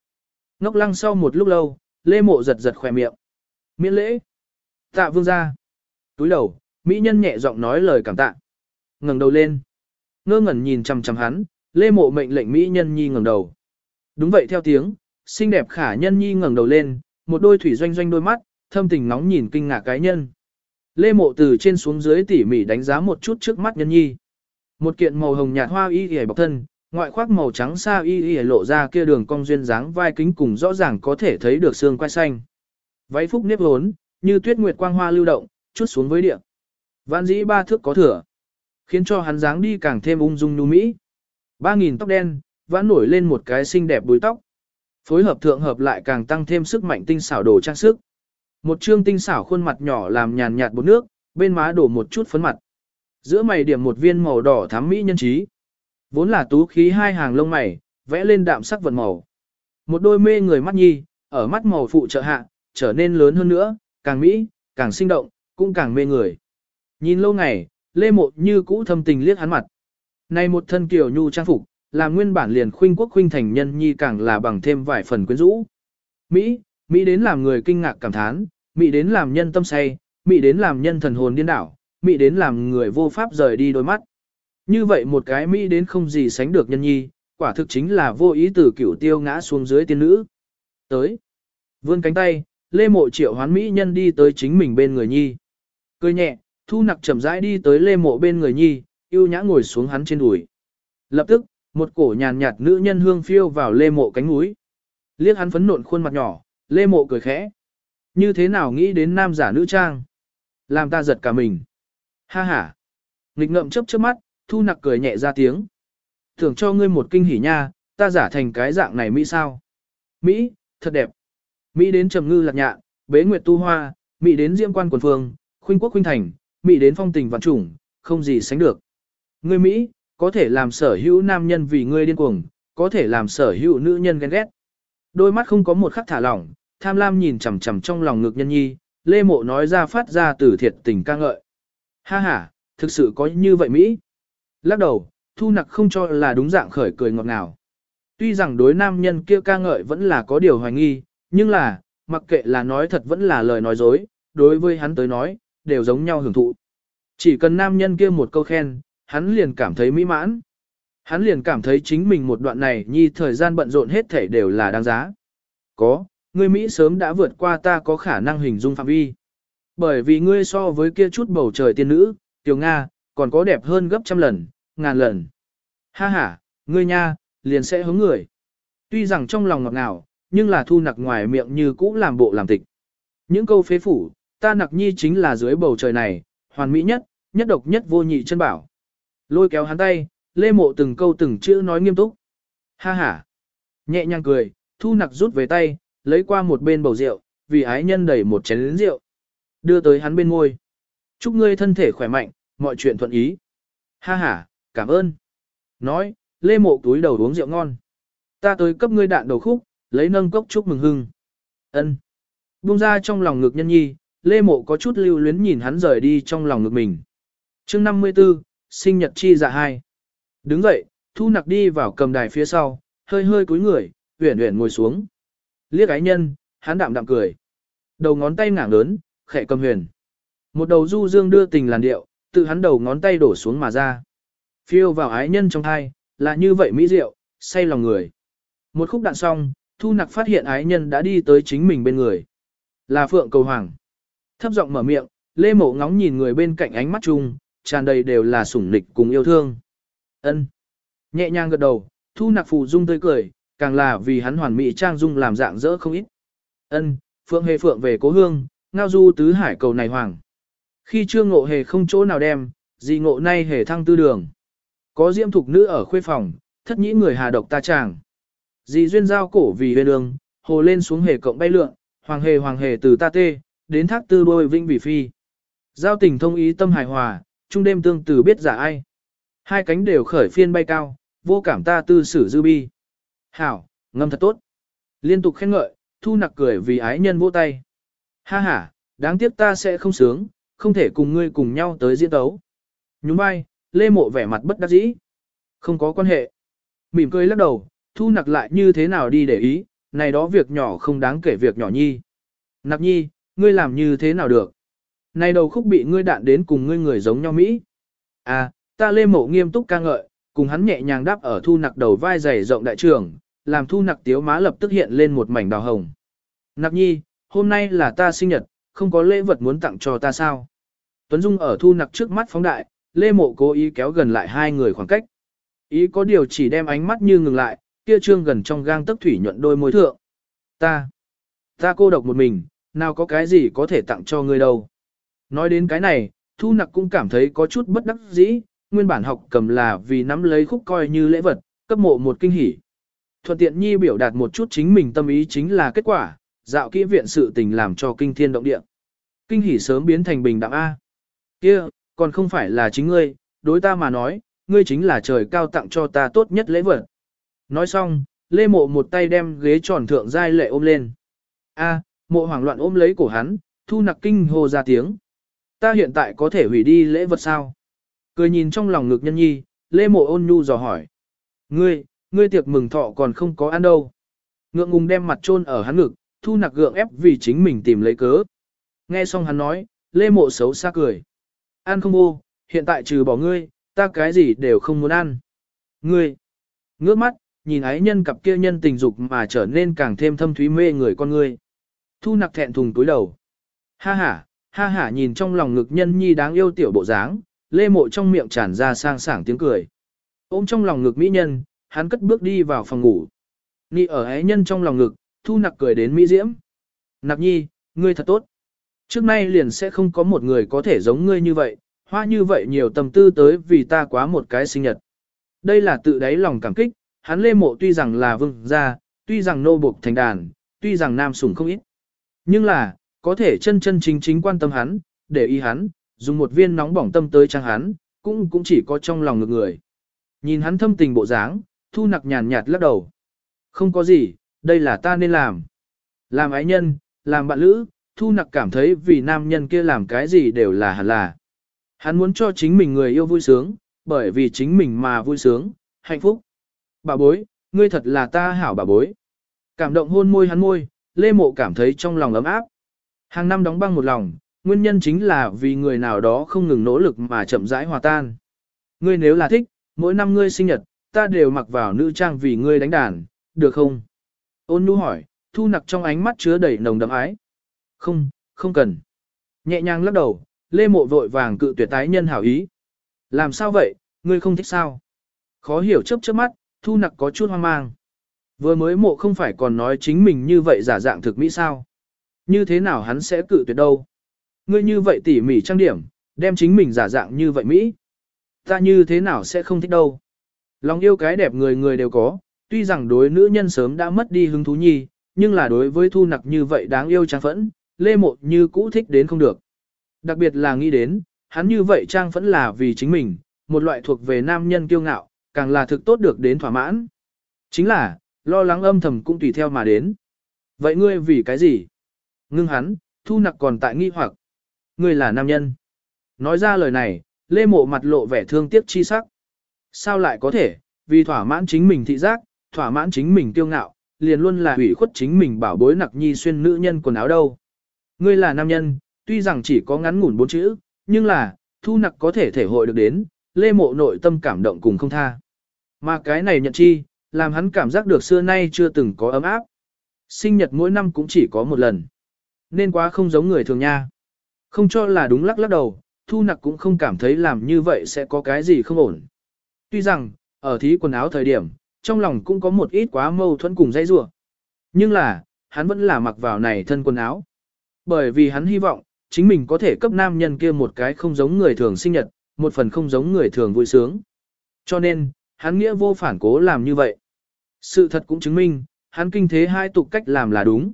A: Ngốc lăng sau một lúc lâu, lê mộ giật giật khỏe miệng. Miễn lễ. Tạ vương gia. Túi đầu, mỹ nhân nhẹ giọng nói lời cảm tạ. ngẩng đầu lên. Ngơ ngẩn nhìn chằm chằm hắn, lê mộ mệnh lệnh mỹ nhân nhi ngẩng đầu. Đúng vậy theo tiếng, xinh đẹp khả nhân nhi ngẩng đầu lên, một đôi thủy doanh doanh đôi mắt, thâm tình nóng nhìn kinh ngạc cái nhân. Lê mộ từ trên xuống dưới tỉ mỉ đánh giá một chút trước mắt nhân nhi. Một kiện màu hồng nhạt hoa y y bọc thân, ngoại khoác màu trắng sa y y lộ ra kia đường cong duyên dáng vai kính cùng rõ ràng có thể thấy được xương quai xanh. Váy phúc nếp hốn, như tuyết nguyệt quang hoa lưu động, chút xuống với địa. Vạn dĩ ba thước có thừa, khiến cho hắn dáng đi càng thêm ung dung nhu mỹ. Ba nghìn tóc đen, vãn nổi lên một cái xinh đẹp búi tóc. Phối hợp thượng hợp lại càng tăng thêm sức mạnh tinh xảo đồ trang sức. Một trương tinh xảo khuôn mặt nhỏ làm nhàn nhạt bột nước, bên má đổ một chút phấn mặt. Giữa mày điểm một viên màu đỏ thắm mỹ nhân trí. Vốn là tú khí hai hàng lông mày, vẽ lên đạm sắc vật màu. Một đôi mê người mắt nhi, ở mắt màu phụ trợ hạ, trở nên lớn hơn nữa, càng mỹ, càng sinh động, cũng càng mê người. Nhìn lâu ngày, Lê Mộ như cũ thâm tình liếc hắn mặt. nay một thân kiều nhu trang phục, làm nguyên bản liền khuynh quốc khuynh thành nhân nhi càng là bằng thêm vài phần quyến rũ. Mỹ, Mỹ đến làm người kinh ngạc cảm thán, Mỹ đến làm nhân tâm say, Mỹ đến làm nhân thần hồn điên đảo, Mỹ đến làm người vô pháp rời đi đôi mắt. Như vậy một cái Mỹ đến không gì sánh được nhân nhi, quả thực chính là vô ý từ cửu tiêu ngã xuống dưới tiên nữ. Tới, vươn cánh tay, Lê Mộ triệu hoán Mỹ nhân đi tới chính mình bên người nhi. Cười nhẹ, thu nặc chậm rãi đi tới Lê Mộ bên người nhi, yêu nhã ngồi xuống hắn trên đùi. Lập tức, một cổ nhàn nhạt nữ nhân hương phiêu vào Lê Mộ cánh mũi. Liếc hắn phấn nộn khuôn mặt nhỏ, Lê Mộ cười khẽ. Như thế nào nghĩ đến nam giả nữ trang? Làm ta giật cả mình. Ha ha. Nghịch ngậm chớp chớp mắt, thu nặc cười nhẹ ra tiếng. Thưởng cho ngươi một kinh hỉ nha, ta giả thành cái dạng này Mỹ sao? Mỹ, thật đẹp. Mỹ đến trầm ngư lạc nhạ, bế nguyệt tu hoa, Mỹ đến diễm quan quần phương, khuynh quốc khuynh thành, Mỹ đến phong tình vạn trùng, không gì sánh được. Ngươi Mỹ, có thể làm sở hữu nam nhân vì ngươi điên cuồng, có thể làm sở hữu nữ nhân ghen ghét. Đôi mắt không có một khắc thả lỏng, tham lam nhìn chằm chằm trong lòng ngực nhân nhi, Lê Mộ nói ra phát ra từ thiệt tình ca ngợi. Ha ha, thực sự có như vậy Mỹ. Lắc đầu, thu nặc không cho là đúng dạng khởi cười ngọt ngào. Tuy rằng đối nam nhân kia ca ngợi vẫn là có điều hoài nghi, nhưng là, mặc kệ là nói thật vẫn là lời nói dối, đối với hắn tới nói, đều giống nhau hưởng thụ. Chỉ cần nam nhân kia một câu khen, hắn liền cảm thấy mỹ mãn. Hắn liền cảm thấy chính mình một đoạn này nhi thời gian bận rộn hết thể đều là đáng giá. Có, ngươi Mỹ sớm đã vượt qua ta có khả năng hình dung phạm vi. Bởi vì ngươi so với kia chút bầu trời tiên nữ, tiểu Nga, còn có đẹp hơn gấp trăm lần, ngàn lần. Ha ha, ngươi nha, liền sẽ hướng người. Tuy rằng trong lòng ngọt ngào, nhưng là thu nặc ngoài miệng như cũ làm bộ làm tịch. Những câu phế phủ, ta nặc nhi chính là dưới bầu trời này, hoàn mỹ nhất, nhất độc nhất vô nhị chân bảo. Lôi kéo hắn tay, lê mộ từng câu từng chữ nói nghiêm túc. Ha ha. Nhẹ nhàng cười, thu nặc rút về tay, lấy qua một bên bầu rượu, vì ái nhân đẩy một chén lĩnh rượu. Đưa tới hắn bên ngôi. Chúc ngươi thân thể khỏe mạnh, mọi chuyện thuận ý. Ha ha, cảm ơn. Nói, lê mộ túi đầu uống rượu ngon. Ta tới cấp ngươi đạn đầu khúc, lấy nâng cốc chúc mừng hưng. Ân. Buông ra trong lòng ngực nhân nhi, Lê Mộ có chút lưu luyến nhìn hắn rời đi trong lòng ngực mình. chương 54, sinh nhật chi dạ hai. Đứng dậy, thu nặc đi vào cầm đài phía sau, hơi hơi cúi người, uyển uyển ngồi xuống. Liếc ái nhân, hắn đạm đạm cười. Đầu ngón tay ngảng lớn, khẽ cầm huyền. Một đầu du dương đưa tình làn điệu, tự hắn đầu ngón tay đổ xuống mà ra. Phiêu vào ái nhân trong thai, là như vậy mỹ diệu, say lòng người. Một khúc đạn xong, thu nặc phát hiện ái nhân đã đi tới chính mình bên người. Là Phượng Cầu Hoàng. Thấp giọng mở miệng, Lê Mộ ngóng nhìn người bên cạnh ánh mắt chung, tràn đầy đều là sủng nịch cùng yêu thương. Ân. Nhẹ nhàng gật đầu, thu nặc phù dung tươi cười, càng là vì hắn hoàn mỹ trang dung làm dạng dỡ không ít. Ân, Phượng Hề Phượng về cố hương, ngao du tứ hải cầu này hoàng. Khi chưa ngộ hề không chỗ nào đem, gì ngộ nay hề thăng tư đường. Có diễm thục nữ ở khuê phòng, thất nhĩ người hà độc ta chàng. Dì duyên giao cổ vì huyền đường, hồ lên xuống hề cộng bay lượn, hoàng hề hoàng hề từ ta tê, đến thác tư đôi vinh vì phi. Giao tình thông ý tâm hài hòa, trung đêm tương từ biết giả ai. Hai cánh đều khởi phiên bay cao, vô cảm ta tư sử dư bi. Hảo, ngâm thật tốt. Liên tục khen ngợi, thu nặc cười vì ái nhân vỗ tay. Ha ha, đáng tiếc ta sẽ không sướng, không thể cùng ngươi cùng nhau tới diễn tấu. Nhúng vai, lê mộ vẻ mặt bất đắc dĩ. Không có quan hệ. Mỉm cười lắc đầu, thu nặc lại như thế nào đi để ý, này đó việc nhỏ không đáng kể việc nhỏ nhi. Nặc nhi, ngươi làm như thế nào được? Này đầu khúc bị ngươi đạn đến cùng ngươi người giống nhau Mỹ. À, ta lê mộ nghiêm túc ca ngợi, cùng hắn nhẹ nhàng đáp ở thu nặc đầu vai dày rộng đại trưởng làm thu nặc tiếu má lập tức hiện lên một mảnh đào hồng. Nặc nhi, hôm nay là ta sinh nhật, không có lễ vật muốn tặng cho ta sao? Tuấn Dung ở thu nặc trước mắt phóng đại, lê mộ cố ý kéo gần lại hai người khoảng cách. Ý có điều chỉ đem ánh mắt như ngừng lại, kia trương gần trong gang tấc thủy nhuận đôi môi thượng. Ta, ta cô độc một mình, nào có cái gì có thể tặng cho ngươi đâu. Nói đến cái này, thu nặc cũng cảm thấy có chút bất đắc dĩ, nguyên bản học cầm là vì nắm lấy khúc coi như lễ vật, cấp mộ một kinh hỉ. Thuận tiện nhi biểu đạt một chút chính mình tâm ý chính là kết quả, dạo kỹ viện sự tình làm cho kinh thiên động địa. Kinh hỉ sớm biến thành bình đẳng A. kia còn không phải là chính ngươi, đối ta mà nói, ngươi chính là trời cao tặng cho ta tốt nhất lễ vật. Nói xong, Lê Mộ một tay đem ghế tròn thượng giai lệ ôm lên. A, mộ hoảng loạn ôm lấy cổ hắn, thu nặc kinh hồ ra tiếng. Ta hiện tại có thể hủy đi lễ vật sao? Cười nhìn trong lòng ngực nhân nhi, Lê Mộ ôn nhu dò hỏi. Ngươi, ngươi tiệc mừng thọ còn không có ăn đâu. Ngượng ngùng đem mặt chôn ở hắn ngực, thu nặc gượng ép vì chính mình tìm lấy cớ. Nghe xong hắn nói, Lê Mộ xấu xa cười. Ăn không vô, hiện tại trừ bỏ ngươi, ta cái gì đều không muốn ăn. Ngươi, ngước mắt, nhìn ái nhân cặp kia nhân tình dục mà trở nên càng thêm thâm thúy mê người con ngươi. Thu nặc thẹn thùng túi đầu. Ha ha, ha ha nhìn trong lòng ngực nhân nhi đáng yêu tiểu bộ dáng, lê mộ trong miệng tràn ra sang sảng tiếng cười. Ôm trong lòng ngực mỹ nhân, hắn cất bước đi vào phòng ngủ. Nị ở ái nhân trong lòng ngực, thu nặc cười đến mỹ diễm. Nặc nhi, ngươi thật tốt. Trước nay liền sẽ không có một người có thể giống ngươi như vậy, hoa như vậy nhiều tâm tư tới vì ta quá một cái sinh nhật. Đây là tự đáy lòng cảm kích, hắn lê mộ tuy rằng là vương gia, tuy rằng nô buộc thành đàn, tuy rằng nam sủng không ít. Nhưng là, có thể chân chân chính chính quan tâm hắn, để ý hắn, dùng một viên nóng bỏng tâm tới trang hắn, cũng cũng chỉ có trong lòng ngược người. Nhìn hắn thâm tình bộ dáng, thu nặc nhàn nhạt lắc đầu. Không có gì, đây là ta nên làm. Làm ái nhân, làm bạn lữ, thu nặc cảm thấy vì nam nhân kia làm cái gì đều là hẳn là. Hắn muốn cho chính mình người yêu vui sướng, bởi vì chính mình mà vui sướng, hạnh phúc. Bà bối, ngươi thật là ta hảo bà bối. Cảm động hôn môi hắn môi, Lê Mộ cảm thấy trong lòng ấm áp. Hàng năm đóng băng một lòng, nguyên nhân chính là vì người nào đó không ngừng nỗ lực mà chậm rãi hòa tan. Ngươi nếu là thích, mỗi năm ngươi sinh nhật, ta đều mặc vào nữ trang vì ngươi đánh đàn, được không? Ôn nhu hỏi, thu nặc trong ánh mắt chứa đầy nồng đậm ái. Không, không cần. Nhẹ nhàng lắc đầu, Lê Mộ vội vàng cự tuyệt tái nhân hảo ý. Làm sao vậy, ngươi không thích sao? Khó hiểu chớp chớp mắt, thu nặc có chút hoang mang. Vừa mới mộ không phải còn nói chính mình như vậy giả dạng thực mỹ sao? Như thế nào hắn sẽ cự tuyệt đâu? Ngươi như vậy tỉ mỉ trang điểm, đem chính mình giả dạng như vậy mỹ. Ta như thế nào sẽ không thích đâu? Lòng yêu cái đẹp người người đều có, tuy rằng đối nữ nhân sớm đã mất đi hứng thú nhi, nhưng là đối với thu nặc như vậy đáng yêu trang phẫn, lê mộ như cũ thích đến không được. Đặc biệt là nghĩ đến, hắn như vậy trang phẫn là vì chính mình, một loại thuộc về nam nhân kiêu ngạo, càng là thực tốt được đến thỏa mãn. Chính là, lo lắng âm thầm cũng tùy theo mà đến. Vậy ngươi vì cái gì? Ngưng hắn, thu nặc còn tại nghi hoặc. Ngươi là nam nhân. Nói ra lời này, lê mộ mặt lộ vẻ thương tiếc chi sắc. Sao lại có thể, vì thỏa mãn chính mình thị giác, thỏa mãn chính mình tiêu ngạo, liền luôn là hủy khuất chính mình bảo bối nặc nhi xuyên nữ nhân quần áo đâu. Ngươi là nam nhân, tuy rằng chỉ có ngắn ngủn bốn chữ, nhưng là, thu nặc có thể thể hội được đến, lê mộ nội tâm cảm động cùng không tha. Mà cái này nhận chi, làm hắn cảm giác được xưa nay chưa từng có ấm áp. Sinh nhật mỗi năm cũng chỉ có một lần. Nên quá không giống người thường nha. Không cho là đúng lắc lắc đầu, thu nặc cũng không cảm thấy làm như vậy sẽ có cái gì không ổn. Tuy rằng, ở thí quần áo thời điểm, trong lòng cũng có một ít quá mâu thuẫn cùng dây rủa Nhưng là, hắn vẫn là mặc vào này thân quần áo. Bởi vì hắn hy vọng, chính mình có thể cấp nam nhân kia một cái không giống người thường sinh nhật, một phần không giống người thường vui sướng. Cho nên, hắn nghĩa vô phản cố làm như vậy. Sự thật cũng chứng minh, hắn kinh thế hai tục cách làm là đúng.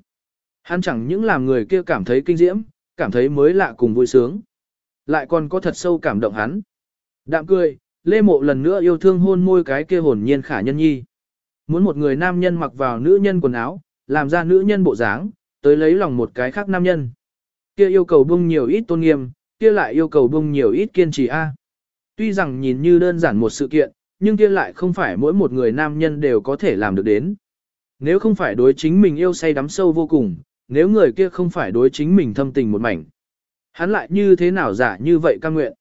A: Hắn chẳng những làm người kia cảm thấy kinh diễm, cảm thấy mới lạ cùng vui sướng. Lại còn có thật sâu cảm động hắn. Đạm cười, Lê Mộ lần nữa yêu thương hôn môi cái kia hồn nhiên khả nhân nhi. Muốn một người nam nhân mặc vào nữ nhân quần áo, làm ra nữ nhân bộ dáng, tới lấy lòng một cái khác nam nhân. Kia yêu cầu bung nhiều ít tôn nghiêm, kia lại yêu cầu bung nhiều ít kiên trì a. Tuy rằng nhìn như đơn giản một sự kiện, nhưng kia lại không phải mỗi một người nam nhân đều có thể làm được đến. Nếu không phải đối chính mình yêu say đắm sâu vô cùng, nếu người kia không phải đối chính mình thâm tình một mảnh. Hắn lại như thế nào giả như vậy cam nguyện?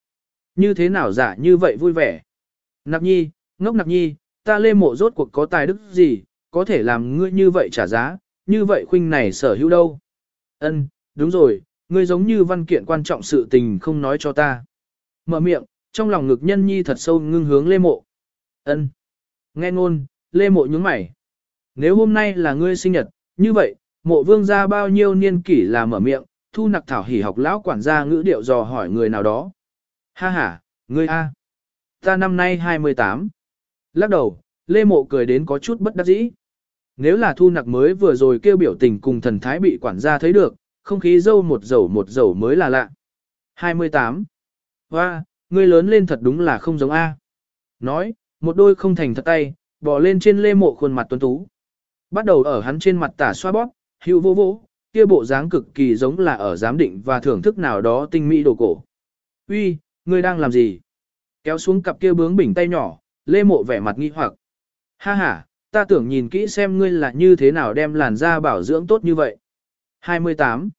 A: Như thế nào giả như vậy vui vẻ? Nạp nhi, ngốc nạp nhi, ta lê mộ rốt cuộc có tài đức gì, có thể làm ngươi như vậy trả giá, như vậy khuynh này sở hữu đâu? Ân, đúng rồi, ngươi giống như văn kiện quan trọng sự tình không nói cho ta. Mở miệng, trong lòng ngực nhân nhi thật sâu ngưng hướng lê mộ. Ân. Nghe ngôn, lê mộ nhướng mày. Nếu hôm nay là ngươi sinh nhật, như vậy, mộ vương gia bao nhiêu niên kỷ là mở miệng, thu nặc thảo hỉ học lão quản gia ngữ điệu dò hỏi người nào đó. Ha ha, ngươi a, Ta năm nay 28. Lắc đầu, lê mộ cười đến có chút bất đắc dĩ. Nếu là thu nặc mới vừa rồi kêu biểu tình cùng thần thái bị quản gia thấy được, không khí dâu một dầu một dầu mới là lạ. 28. Hoa, ngươi lớn lên thật đúng là không giống A. Nói, một đôi không thành thật tay, bỏ lên trên lê mộ khuôn mặt tuấn tú. Bắt đầu ở hắn trên mặt tả xoa bóp, hưu vô vô, kia bộ dáng cực kỳ giống là ở giám định và thưởng thức nào đó tinh mỹ đồ cổ. Uy, ngươi đang làm gì? Kéo xuống cặp kia bướng bỉnh tay nhỏ, lê mộ vẻ mặt nghi hoặc. Ha ha, ta tưởng nhìn kỹ xem ngươi là như thế nào đem làn da bảo dưỡng tốt như vậy. 28.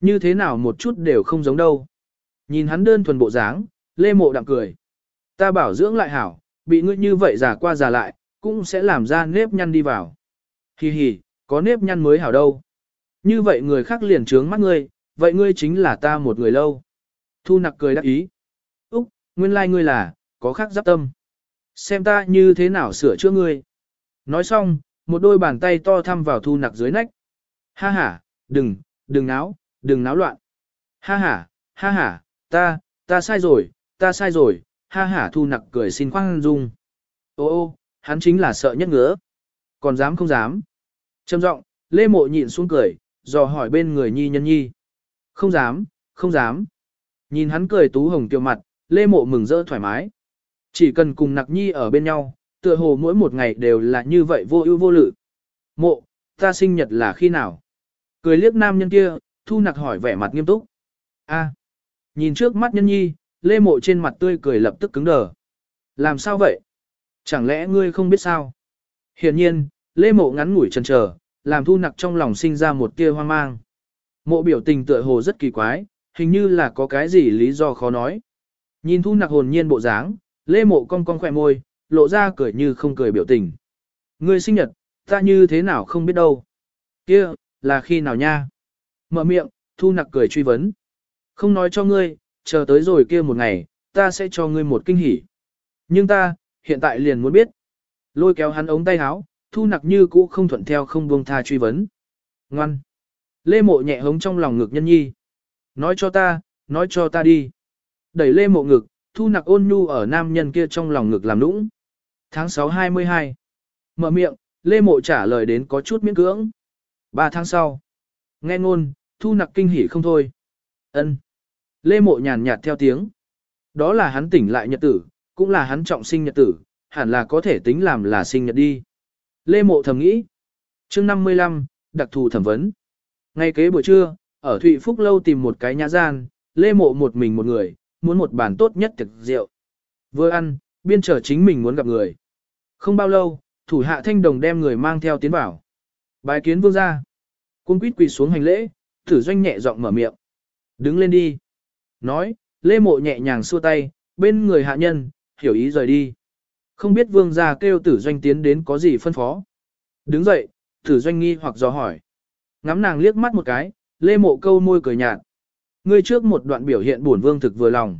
A: Như thế nào một chút đều không giống đâu. Nhìn hắn đơn thuần bộ dáng, lê mộ đặng cười. Ta bảo dưỡng lại hảo, bị ngươi như vậy giả qua giả lại, cũng sẽ làm ra nếp nhăn đi vào. Hi hi, có nếp nhăn mới hảo đâu. Như vậy người khác liền trướng mắt ngươi, vậy ngươi chính là ta một người lâu. Thu nặc cười đắc ý. Úc, nguyên lai like ngươi là, có khác giáp tâm. Xem ta như thế nào sửa chữa ngươi. Nói xong, một đôi bàn tay to thăm vào thu nặc dưới nách. Ha ha, đừng, đừng náo, đừng náo loạn. Ha ha, ha ha, ta, ta sai rồi, ta sai rồi, ha ha thu nặc cười xin khoan dung. Ô ô, hắn chính là sợ nhất ngứa. Còn dám không dám. Trầm giọng, Lê Mộ nhịn xuống cười, dò hỏi bên người nhi nhân nhi. Không dám, không dám. Nhìn hắn cười tú hồng tiêu mặt, Lê Mộ mừng rỡ thoải mái. Chỉ cần cùng nặc nhi ở bên nhau, tựa hồ mỗi một ngày đều là như vậy vô ưu vô lự. Mộ, ta sinh nhật là khi nào? Cười liếc nam nhân kia, thu nặc hỏi vẻ mặt nghiêm túc. A, nhìn trước mắt nhân nhi, lê mộ trên mặt tươi cười lập tức cứng đờ. Làm sao vậy? Chẳng lẽ ngươi không biết sao? Hiển nhiên, lê mộ ngắn ngủi chần chờ, làm thu nặc trong lòng sinh ra một tia hoang mang. Mộ biểu tình tựa hồ rất kỳ quái, hình như là có cái gì lý do khó nói. Nhìn thu nặc hồn nhiên bộ dáng, lê mộ cong cong khỏe môi, lộ ra cười như không cười biểu tình. Người sinh nhật, ta như thế nào không biết đâu. Kia, là khi nào nha? Mở miệng, thu nặc cười truy vấn. Không nói cho ngươi, chờ tới rồi kia một ngày, ta sẽ cho ngươi một kinh hỉ. Nhưng ta, hiện tại liền muốn biết. Lôi kéo hắn ống tay áo, thu nặc như cũ không thuận theo không buông tha truy vấn. Ngoan. Lê mộ nhẹ hống trong lòng ngực nhân nhi. Nói cho ta, nói cho ta đi. Đẩy lê mộ ngực, thu nặc ôn nhu ở nam nhân kia trong lòng ngực làm nũng. Tháng 6 22. Mở miệng, lê mộ trả lời đến có chút miễn cưỡng. Ba tháng sau. Nghe ngôn, thu nặc kinh hỉ không thôi. ân Lê mộ nhàn nhạt theo tiếng. Đó là hắn tỉnh lại nhật tử, cũng là hắn trọng sinh nhật tử, hẳn là có thể tính làm là sinh nhật đi. Lê Mộ thầm nghĩ. chương 55, đặc thù thẩm vấn. Ngay kế buổi trưa, ở Thụy Phúc Lâu tìm một cái nhã gian, Lê Mộ một mình một người, muốn một bàn tốt nhất thực rượu. Vừa ăn, biên trở chính mình muốn gặp người. Không bao lâu, thủ hạ thanh đồng đem người mang theo tiến vào. Bài kiến vương ra. Cung quýt quỳ xuống hành lễ, thử doanh nhẹ giọng mở miệng. Đứng lên đi. Nói, Lê Mộ nhẹ nhàng xua tay, bên người hạ nhân, hiểu ý rời đi. Không biết vương gia kêu tử doanh tiến đến có gì phân phó. Đứng dậy, tử doanh nghi hoặc dò hỏi. Ngắm nàng liếc mắt một cái, lê mộ câu môi cười nhạt. Ngươi trước một đoạn biểu hiện bổn vương thực vừa lòng.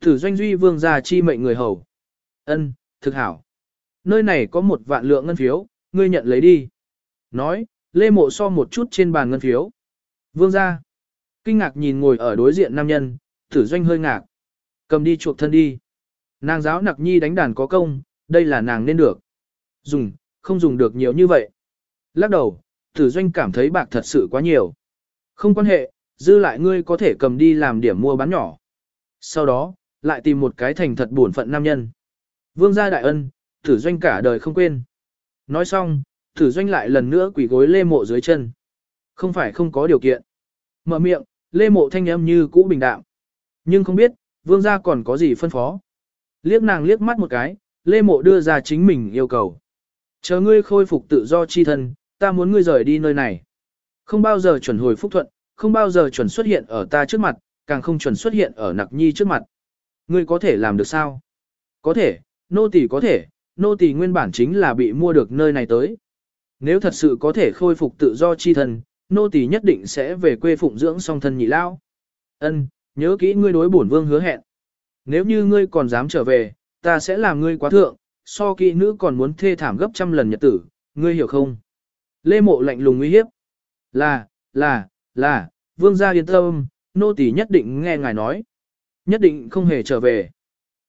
A: Tử doanh duy vương gia chi mệnh người hầu. Ân, thực hảo. Nơi này có một vạn lượng ngân phiếu, ngươi nhận lấy đi. Nói, lê mộ so một chút trên bàn ngân phiếu. Vương gia. Kinh ngạc nhìn ngồi ở đối diện nam nhân, tử doanh hơi ngạc. Cầm đi chuộc thân đi. Nàng giáo nặc nhi đánh đàn có công, đây là nàng nên được. Dùng, không dùng được nhiều như vậy. Lắc đầu, tử doanh cảm thấy bạc thật sự quá nhiều. Không quan hệ, dư lại ngươi có thể cầm đi làm điểm mua bán nhỏ. Sau đó, lại tìm một cái thành thật buồn phận nam nhân. Vương gia đại ân, tử doanh cả đời không quên. Nói xong, tử doanh lại lần nữa quỳ gối lê mộ dưới chân. Không phải không có điều kiện. Mở miệng, lê mộ thanh âm như cũ bình đạm. Nhưng không biết, vương gia còn có gì phân phó. Liếc nàng liếc mắt một cái, Lê Mộ đưa ra chính mình yêu cầu. Chờ ngươi khôi phục tự do chi thân, ta muốn ngươi rời đi nơi này. Không bao giờ chuẩn hồi phúc thuận, không bao giờ chuẩn xuất hiện ở ta trước mặt, càng không chuẩn xuất hiện ở nặc nhi trước mặt. Ngươi có thể làm được sao? Có thể, nô tỳ có thể, nô tỳ nguyên bản chính là bị mua được nơi này tới. Nếu thật sự có thể khôi phục tự do chi thân, nô tỳ nhất định sẽ về quê phụng dưỡng song thân nhị lao. Ân, nhớ kỹ ngươi đối bổn vương hứa hẹn. Nếu như ngươi còn dám trở về, ta sẽ làm ngươi quá thượng, so kỵ nữ còn muốn thê thảm gấp trăm lần nhật tử, ngươi hiểu không? Lê mộ lạnh lùng uy hiếp. Là, là, là, vương gia yên tâm, nô tỳ nhất định nghe ngài nói. Nhất định không hề trở về.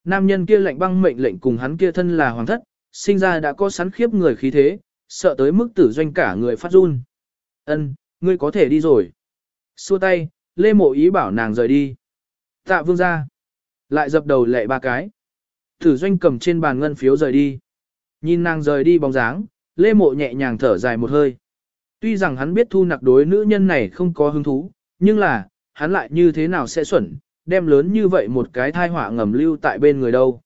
A: Nam nhân kia lạnh băng mệnh lệnh cùng hắn kia thân là hoàng thất, sinh ra đã có sắn khiếp người khí thế, sợ tới mức tử doanh cả người phát run. Ân, ngươi có thể đi rồi. Xua tay, Lê Mộ ý bảo nàng rời đi. Tạ vương gia. Lại dập đầu lệ ba cái. Thử doanh cầm trên bàn ngân phiếu rời đi. Nhìn nàng rời đi bóng dáng, Lê Mộ nhẹ nhàng thở dài một hơi. Tuy rằng hắn biết thu nặc đối nữ nhân này không có hứng thú, nhưng là, hắn lại như thế nào sẽ xuẩn, đem lớn như vậy một cái thai họa ngầm lưu tại bên người đâu.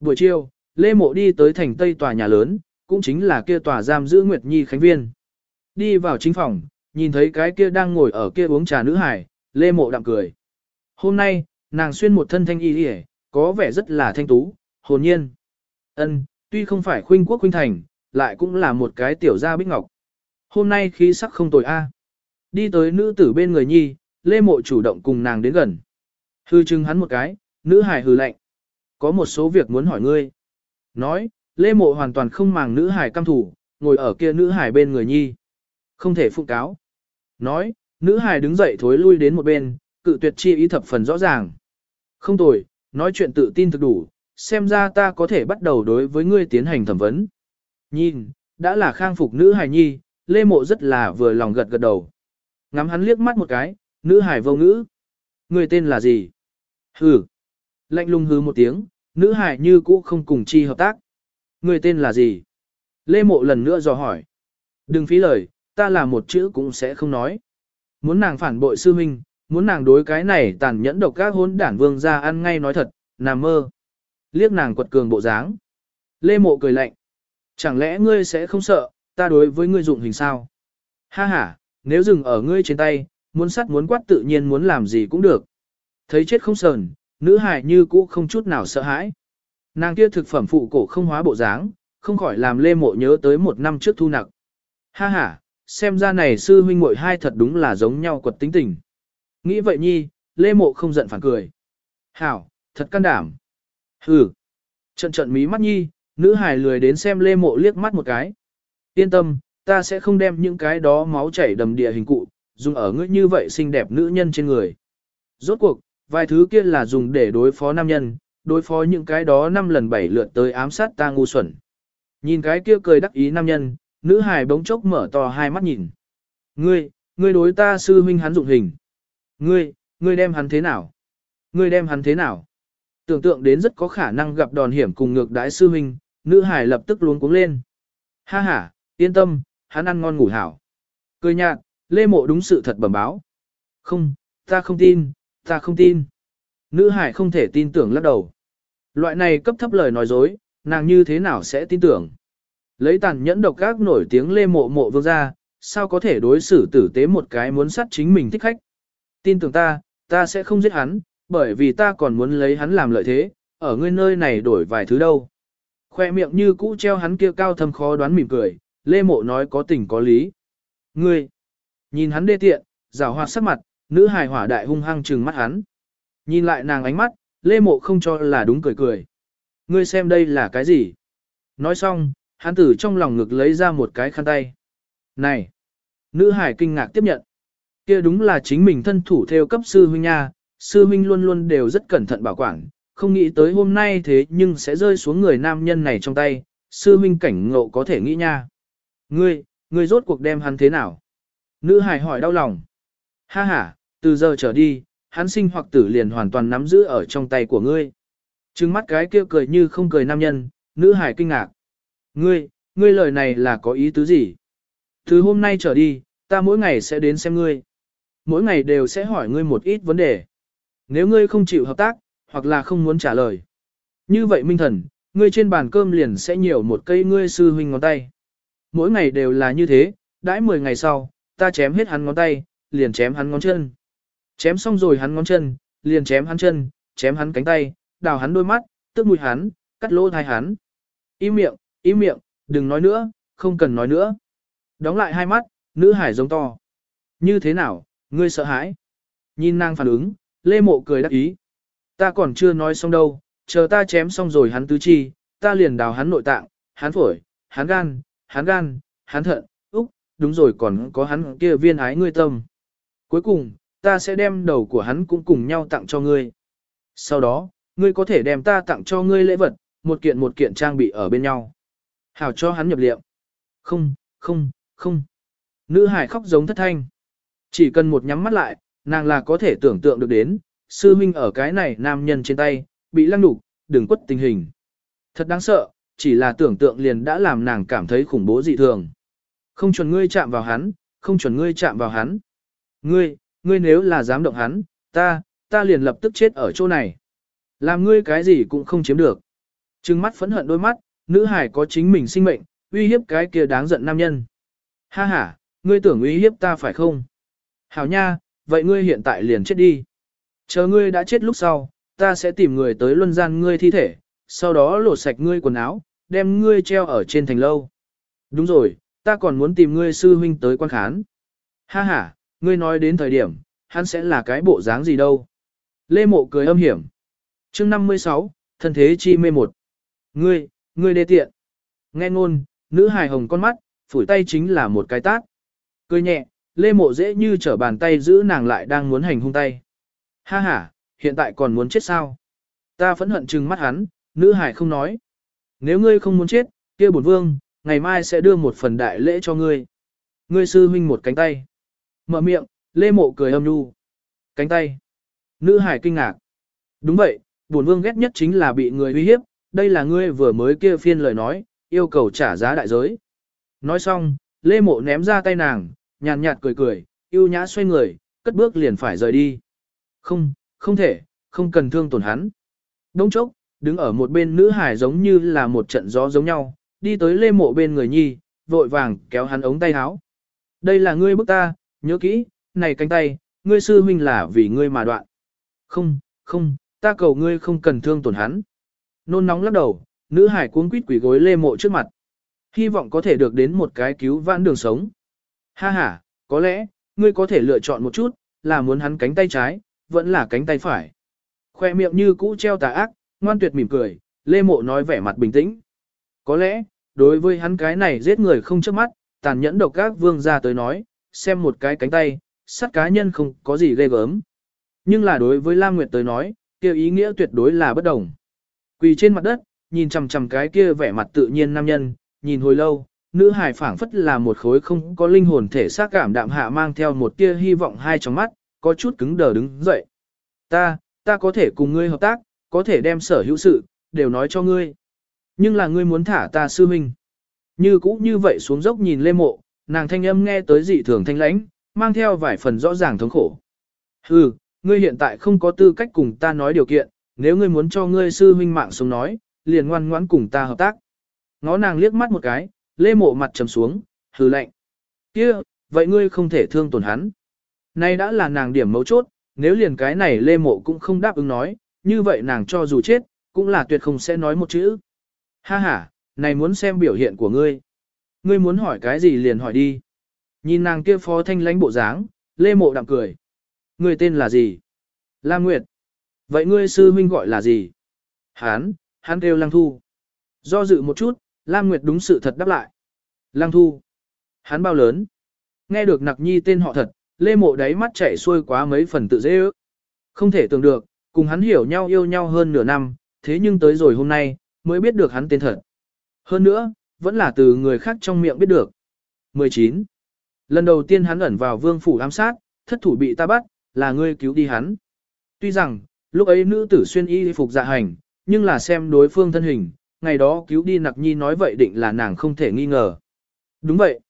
A: Buổi chiều, Lê Mộ đi tới thành tây tòa nhà lớn, cũng chính là kia tòa giam giữ Nguyệt Nhi Khánh Viên. Đi vào chính phòng, nhìn thấy cái kia đang ngồi ở kia uống trà nữ hải, Lê Mộ đạm cười. Hôm nay, nàng xuyên một thân thanh y hề, có vẻ rất là thanh tú, hồn nhiên. Ân, tuy không phải khuynh quốc khuynh thành, lại cũng là một cái tiểu gia bích ngọc. Hôm nay khí sắc không tồi a. Đi tới nữ tử bên người nhi, Lê Mộ chủ động cùng nàng đến gần. Hư chừng hắn một cái, nữ hải hừ lạnh. Có một số việc muốn hỏi ngươi. Nói, Lê Mộ hoàn toàn không màng nữ hải cam thủ, ngồi ở kia nữ hải bên người nhi. Không thể phụ cáo. Nói, nữ hải đứng dậy thối lui đến một bên, cự tuyệt chi ý thập phần rõ ràng. Không tồi, nói chuyện tự tin thực đủ, xem ra ta có thể bắt đầu đối với ngươi tiến hành thẩm vấn. Nhìn, đã là khang phục nữ hài nhi, Lê Mộ rất là vừa lòng gật gật đầu. Ngắm hắn liếc mắt một cái, nữ hài vô ngữ. người tên là gì? Hừ. Lạnh lùng hừ một tiếng, nữ hài như cũ không cùng chi hợp tác. Người tên là gì? Lê Mộ lần nữa dò hỏi. Đừng phí lời, ta là một chữ cũng sẽ không nói. Muốn nàng phản bội sư minh, muốn nàng đối cái này tàn nhẫn độc các hôn đản vương ra ăn ngay nói thật, nằm mơ. Liếc nàng quật cường bộ dáng. Lê mộ cười lạnh. Chẳng lẽ ngươi sẽ không sợ, ta đối với ngươi dụng hình sao? Ha ha, nếu dừng ở ngươi trên tay, muốn sắt muốn quát tự nhiên muốn làm gì cũng được. Thấy chết không sờn, nữ hài như cũ không chút nào sợ hãi. Nàng kia thực phẩm phụ cổ không hóa bộ dáng, không khỏi làm lê mộ nhớ tới một năm trước thu nặc. Ha ha, xem ra này sư huynh muội hai thật đúng là giống nhau quật tính tình. Nghĩ vậy nhi, Lê Mộ không giận phản cười. Hảo, thật can đảm. Hừ. Trận trận mí mắt nhi, nữ hài lười đến xem Lê Mộ liếc mắt một cái. Yên tâm, ta sẽ không đem những cái đó máu chảy đầm địa hình cụ, dùng ở ngươi như vậy xinh đẹp nữ nhân trên người. Rốt cuộc, vài thứ kia là dùng để đối phó nam nhân, đối phó những cái đó năm lần bảy lượt tới ám sát ta ngu xuẩn. Nhìn cái kia cười đắc ý nam nhân, nữ hài bỗng chốc mở to hai mắt nhìn. Ngươi, ngươi đối ta sư huynh hắn dụng hình. Ngươi, ngươi đem hắn thế nào? Ngươi đem hắn thế nào? Tưởng tượng đến rất có khả năng gặp đòn hiểm cùng ngược đái sư huynh, nữ hải lập tức luống cuống lên. Ha ha, yên tâm, hắn ăn ngon ngủ hảo. Cười nhạt, Lê Mộ đúng sự thật bẩm báo. Không, ta không tin, ta không tin. Nữ hải không thể tin tưởng lắc đầu. Loại này cấp thấp lời nói dối, nàng như thế nào sẽ tin tưởng. Lấy tàn nhẫn độc các nổi tiếng Lê Mộ Mộ vương ra, sao có thể đối xử tử tế một cái muốn sát chính mình thích khách. Tin tưởng ta, ta sẽ không giết hắn, bởi vì ta còn muốn lấy hắn làm lợi thế, ở ngươi nơi này đổi vài thứ đâu. Khoe miệng như cũ treo hắn kia cao thâm khó đoán mỉm cười, Lê Mộ nói có tình có lý. Ngươi, nhìn hắn đê tiện, rào hoạt sắc mặt, nữ hài hỏa đại hung hăng trừng mắt hắn. Nhìn lại nàng ánh mắt, Lê Mộ không cho là đúng cười cười. Ngươi xem đây là cái gì? Nói xong, hắn từ trong lòng ngực lấy ra một cái khăn tay. Này! Nữ hải kinh ngạc tiếp nhận. Kia đúng là chính mình thân thủ theo cấp sư huynh nha, sư huynh luôn luôn đều rất cẩn thận bảo quản, không nghĩ tới hôm nay thế nhưng sẽ rơi xuống người nam nhân này trong tay, sư huynh cảnh ngộ có thể nghĩ nha. Ngươi, ngươi rốt cuộc đem hắn thế nào? Nữ hải hỏi đau lòng. Ha ha, từ giờ trở đi, hắn sinh hoặc tử liền hoàn toàn nắm giữ ở trong tay của ngươi. Trừng mắt cái kia cười như không cười nam nhân, nữ hải kinh ngạc. Ngươi, ngươi lời này là có ý tứ gì? Từ hôm nay trở đi, ta mỗi ngày sẽ đến xem ngươi. Mỗi ngày đều sẽ hỏi ngươi một ít vấn đề. Nếu ngươi không chịu hợp tác, hoặc là không muốn trả lời. Như vậy minh thần, ngươi trên bàn cơm liền sẽ nhiều một cây ngươi sư huynh ngón tay. Mỗi ngày đều là như thế, đãi 10 ngày sau, ta chém hết hắn ngón tay, liền chém hắn ngón chân. Chém xong rồi hắn ngón chân, liền chém hắn chân, chém hắn cánh tay, đào hắn đôi mắt, tức mũi hắn, cắt lỗ thai hắn. Im miệng, im miệng, đừng nói nữa, không cần nói nữa. Đóng lại hai mắt, nữ hải giống to. Như thế nào, ngươi sợ hãi? Nhìn nàng phản ứng, Lê Mộ cười đắc ý. Ta còn chưa nói xong đâu, chờ ta chém xong rồi hắn tứ chi, ta liền đào hắn nội tạng, hắn phổi, hắn gan, hắn gan, hắn thận, úc, đúng rồi còn có hắn kia viên ái ngươi tâm. Cuối cùng, ta sẽ đem đầu của hắn cũng cùng nhau tặng cho ngươi. Sau đó, ngươi có thể đem ta tặng cho ngươi lễ vật, một kiện một kiện trang bị ở bên nhau. Hảo cho hắn nhập liệu. Không, không, không. Nữ hải khóc giống thất thanh. Chỉ cần một nhắm mắt lại, nàng là có thể tưởng tượng được đến, sư huynh ở cái này nam nhân trên tay, bị lăng đục, đừng quất tình hình. Thật đáng sợ, chỉ là tưởng tượng liền đã làm nàng cảm thấy khủng bố dị thường. Không chuẩn ngươi chạm vào hắn, không chuẩn ngươi chạm vào hắn. Ngươi, ngươi nếu là dám động hắn, ta, ta liền lập tức chết ở chỗ này. Làm ngươi cái gì cũng không chiếm được. Trừng mắt phẫn hận đôi mắt, nữ hải có chính mình sinh mệnh, uy hiếp cái kia đáng giận nam nhân. Ha ha, ngươi tưởng uy hiếp ta phải không? Hảo nha, vậy ngươi hiện tại liền chết đi. Chờ ngươi đã chết lúc sau, ta sẽ tìm người tới luân gian ngươi thi thể, sau đó lột sạch ngươi quần áo, đem ngươi treo ở trên thành lâu. Đúng rồi, ta còn muốn tìm ngươi sư huynh tới quan khán. Ha ha, ngươi nói đến thời điểm, hắn sẽ là cái bộ dáng gì đâu. Lê Mộ cười âm hiểm. chương 56, thân thế chi mê một. Ngươi, ngươi đê tiện. Nghe ngôn, nữ hài hồng con mắt, phủi tay chính là một cái tát. Cười nhẹ, Lê Mộ dễ như trở bàn tay giữ nàng lại đang muốn hành hung tay. Ha ha, hiện tại còn muốn chết sao? Ta phẫn hận trừng mắt hắn, nữ hải không nói. Nếu ngươi không muốn chết, kia bổn vương, ngày mai sẽ đưa một phần đại lễ cho ngươi. Ngươi sư huynh một cánh tay. Mở miệng, Lê Mộ cười âm nhu. Cánh tay. Nữ hải kinh ngạc. Đúng vậy, bổn vương ghét nhất chính là bị người uy hiếp, đây là ngươi vừa mới kia phiên lời nói, yêu cầu trả giá đại giới. Nói xong, Lê Mộ ném ra tay nàng, nhàn nhạt cười cười, yêu nhã xoay người, cất bước liền phải rời đi. Không, không thể, không cần thương tổn hắn. Đông chốc, đứng ở một bên nữ hải giống như là một trận gió giống nhau, đi tới lê mộ bên người nhi, vội vàng kéo hắn ống tay áo. Đây là ngươi bức ta, nhớ kỹ, này cánh tay, ngươi sư huynh là vì ngươi mà đoạn. Không, không, ta cầu ngươi không cần thương tổn hắn. Nôn nóng lắc đầu, nữ hải cuống quýt quỷ gối lê mộ trước mặt. Hy vọng có thể được đến một cái cứu vãn đường sống. Ha ha, có lẽ, ngươi có thể lựa chọn một chút, là muốn hắn cánh tay trái, vẫn là cánh tay phải. Khoe miệng như cũ treo tà ác, ngoan tuyệt mỉm cười, Lê Mộ nói vẻ mặt bình tĩnh. Có lẽ, đối với hắn cái này giết người không chớp mắt, tàn nhẫn độc các vương ra tới nói, xem một cái cánh tay, sát cá nhân không có gì ghê gớm. Nhưng là đối với Lam Nguyệt tới nói, kia ý nghĩa tuyệt đối là bất đồng. Quỳ trên mặt đất, nhìn chằm chằm cái kia vẻ mặt tự nhiên nam nhân, nhìn hồi lâu, nữ hài phảng phất là một khối không có linh hồn thể xác cảm đạm hạ mang theo một tia hy vọng hai trong mắt, có chút cứng đờ đứng dậy. Ta, ta có thể cùng ngươi hợp tác, có thể đem sở hữu sự, đều nói cho ngươi. Nhưng là ngươi muốn thả ta sư huynh. Như cũ như vậy xuống dốc nhìn lê mộ, nàng thanh âm nghe tới dị thường thanh lãnh, mang theo vài phần rõ ràng thống khổ. Hừ, ngươi hiện tại không có tư cách cùng ta nói điều kiện, nếu ngươi muốn cho ngươi sư huynh mạng sống nói, liền ngoan ngoãn cùng ta hợp tác. Ngó nàng liếc mắt một cái, lê mộ mặt trầm xuống, hừ lạnh. kia, vậy ngươi không thể thương tổn hắn. Nay đã là nàng điểm mấu chốt, nếu liền cái này lê mộ cũng không đáp ứng nói, như vậy nàng cho dù chết, cũng là tuyệt không sẽ nói một chữ. Ha ha, này muốn xem biểu hiện của ngươi. Ngươi muốn hỏi cái gì liền hỏi đi. Nhìn nàng kia phó thanh lãnh bộ dáng, lê mộ đạm cười. Ngươi tên là gì? Lam Nguyệt. Vậy ngươi sư huynh gọi là gì? Hán, Hán kêu Lăng Thu. Do dự một chút, Lam Nguyệt đúng sự thật đáp lại. Lăng Thu. Hắn bao lớn? Nghe được nặc nhi tên họ thật, lê mộ đáy mắt chảy xuôi quá mấy phần tự dễ ước. Không thể tưởng được, cùng hắn hiểu nhau yêu nhau hơn nửa năm, thế nhưng tới rồi hôm nay, mới biết được hắn tên thật. Hơn nữa, vẫn là từ người khác trong miệng biết được. 19. Lần đầu tiên hắn ẩn vào vương phủ ám sát, thất thủ bị ta bắt, là ngươi cứu đi hắn. Tuy rằng, lúc ấy nữ tử xuyên y phục dạ hành, nhưng là xem đối phương thân hình, ngày đó cứu đi nặc nhi nói vậy định là nàng không thể nghi ngờ. Đúng vậy.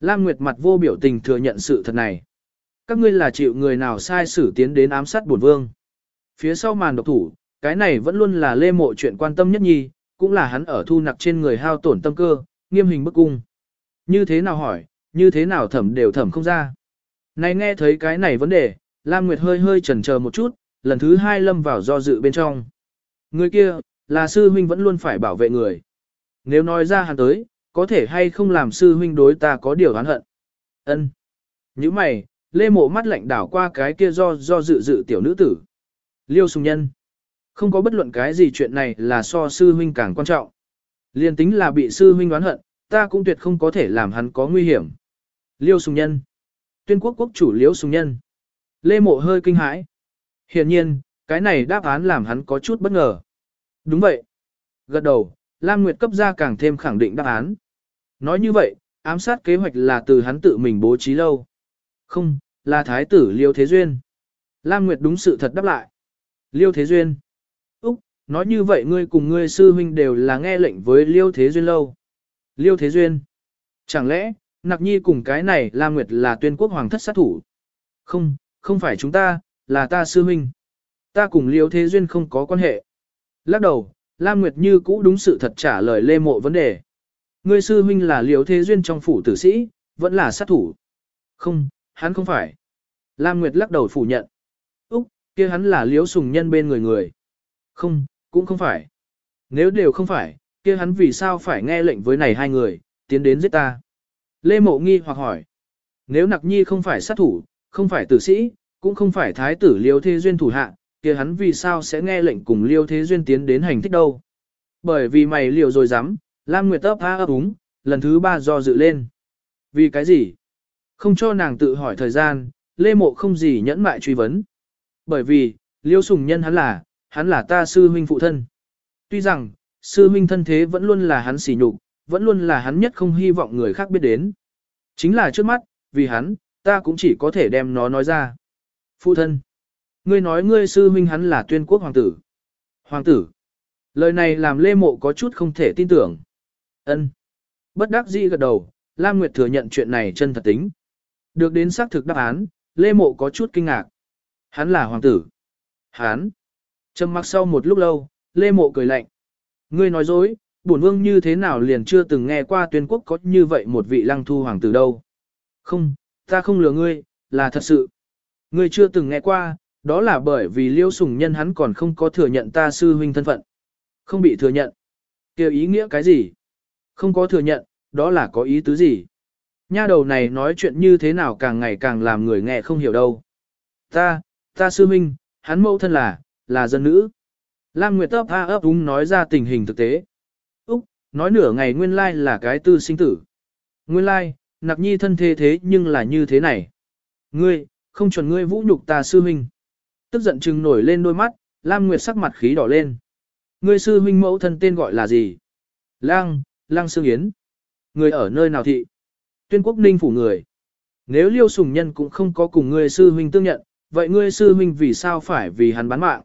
A: Lam Nguyệt mặt vô biểu tình thừa nhận sự thật này. Các ngươi là chịu người nào sai xử tiến đến ám sát bổn vương. Phía sau màn độc thủ, cái này vẫn luôn là lê mộ chuyện quan tâm nhất nhi, cũng là hắn ở thu nặc trên người hao tổn tâm cơ, nghiêm hình bức cung. Như thế nào hỏi, như thế nào thẩm đều thẩm không ra. Này nghe thấy cái này vấn đề, Lam Nguyệt hơi hơi chần chờ một chút, lần thứ hai lâm vào do dự bên trong. Người kia, là sư huynh vẫn luôn phải bảo vệ người. Nếu nói ra hắn tới, có thể hay không làm sư huynh đối ta có điều oán hận. Ân. Như mày, lê mộ mắt lạnh đảo qua cái kia do do dự dự tiểu nữ tử. Liêu sùng nhân. Không có bất luận cái gì chuyện này là so sư huynh càng quan trọng. Liên tính là bị sư huynh oán hận, ta cũng tuyệt không có thể làm hắn có nguy hiểm. Liêu sùng nhân. Tuyên quốc quốc chủ liêu sùng nhân. Lê mộ hơi kinh hãi. Hiện nhiên, cái này đáp án làm hắn có chút bất ngờ. Đúng vậy. Gật đầu, Lam Nguyệt cấp ra càng thêm khẳng định đáp án. Nói như vậy, ám sát kế hoạch là từ hắn tự mình bố trí lâu. Không, là thái tử Liêu Thế Duyên. Lam Nguyệt đúng sự thật đáp lại. Liêu Thế Duyên. Úc, nói như vậy ngươi cùng ngươi sư huynh đều là nghe lệnh với Liêu Thế Duyên lâu. Liêu Thế Duyên. Chẳng lẽ, Nặc Nhi cùng cái này Lam Nguyệt là tuyên quốc hoàng thất sát thủ? Không, không phải chúng ta, là ta sư huynh. Ta cùng Liêu Thế Duyên không có quan hệ. Lắc đầu, Lam Nguyệt như cũ đúng sự thật trả lời lê mộ vấn đề. Ngươi sư huynh là liều Thế Duyên trong phủ tử sĩ, vẫn là sát thủ. Không, hắn không phải. Lam Nguyệt lắc đầu phủ nhận. Úc, kia hắn là liếu Sùng Nhân bên người người. Không, cũng không phải. Nếu đều không phải, kia hắn vì sao phải nghe lệnh với này hai người, tiến đến giết ta. Lê Mộ nghi hoặc hỏi. Nếu Nặc Nhi không phải sát thủ, không phải tử sĩ, cũng không phải thái tử Liêu Thế Duyên thủ hạ, kia hắn vì sao sẽ nghe lệnh cùng Liêu Thế Duyên tiến đến hành thích đâu. Bởi vì mày liều rồi dám, Lam Nguyệt ấp há ấp úng, lần thứ ba do dự lên. Vì cái gì? Không cho nàng tự hỏi thời gian, Lê Mộ không gì nhẫn mại truy vấn. Bởi vì, Liêu Sùng Nhân hắn là, hắn là ta sư huynh phụ thân. Tuy rằng, sư huynh thân thế vẫn luôn là hắn sỉ nhục, vẫn luôn là hắn nhất không hy vọng người khác biết đến. Chính là trước mắt, vì hắn, ta cũng chỉ có thể đem nó nói ra. Phụ thân, ngươi nói ngươi sư huynh hắn là tuyên quốc hoàng tử. Hoàng tử, lời này làm Lê Mộ có chút không thể tin tưởng. Ân. Bất đắc dĩ gật đầu, Lam Nguyệt thừa nhận chuyện này chân thật tính. Được đến xác thực đáp án, Lê Mộ có chút kinh ngạc. Hắn là hoàng tử. Hắn. Trầm mặc sau một lúc lâu, Lê Mộ cười lạnh. Ngươi nói dối, bổn vương như thế nào liền chưa từng nghe qua tuyên quốc có như vậy một vị lăng thu hoàng tử đâu. Không, ta không lừa ngươi, là thật sự. Ngươi chưa từng nghe qua, đó là bởi vì liêu sùng nhân hắn còn không có thừa nhận ta sư huynh thân phận. Không bị thừa nhận. kêu ý nghĩa cái gì? Không có thừa nhận, đó là có ý tứ gì? Nha đầu này nói chuyện như thế nào càng ngày càng làm người nghe không hiểu đâu. Ta, ta sư huynh, hắn mẫu thân là, là dân nữ. Lam Nguyệt ấp a ấp úng nói ra tình hình thực tế. Úc, nói nửa ngày nguyên lai là cái tư sinh tử. Nguyên lai, nặc nhi thân thế thế nhưng là như thế này. Ngươi, không chuẩn ngươi vũ nhục ta sư huynh. Tức giận chừng nổi lên đôi mắt, Lam Nguyệt sắc mặt khí đỏ lên. Ngươi sư huynh mẫu thân tên gọi là gì? Lang, Lang Sương Yến. Người ở nơi nào thị? Tuyên quốc ninh phủ người. Nếu liêu sùng nhân cũng không có cùng ngươi sư huynh tương nhận, vậy ngươi sư huynh vì sao phải vì hắn bán mạng?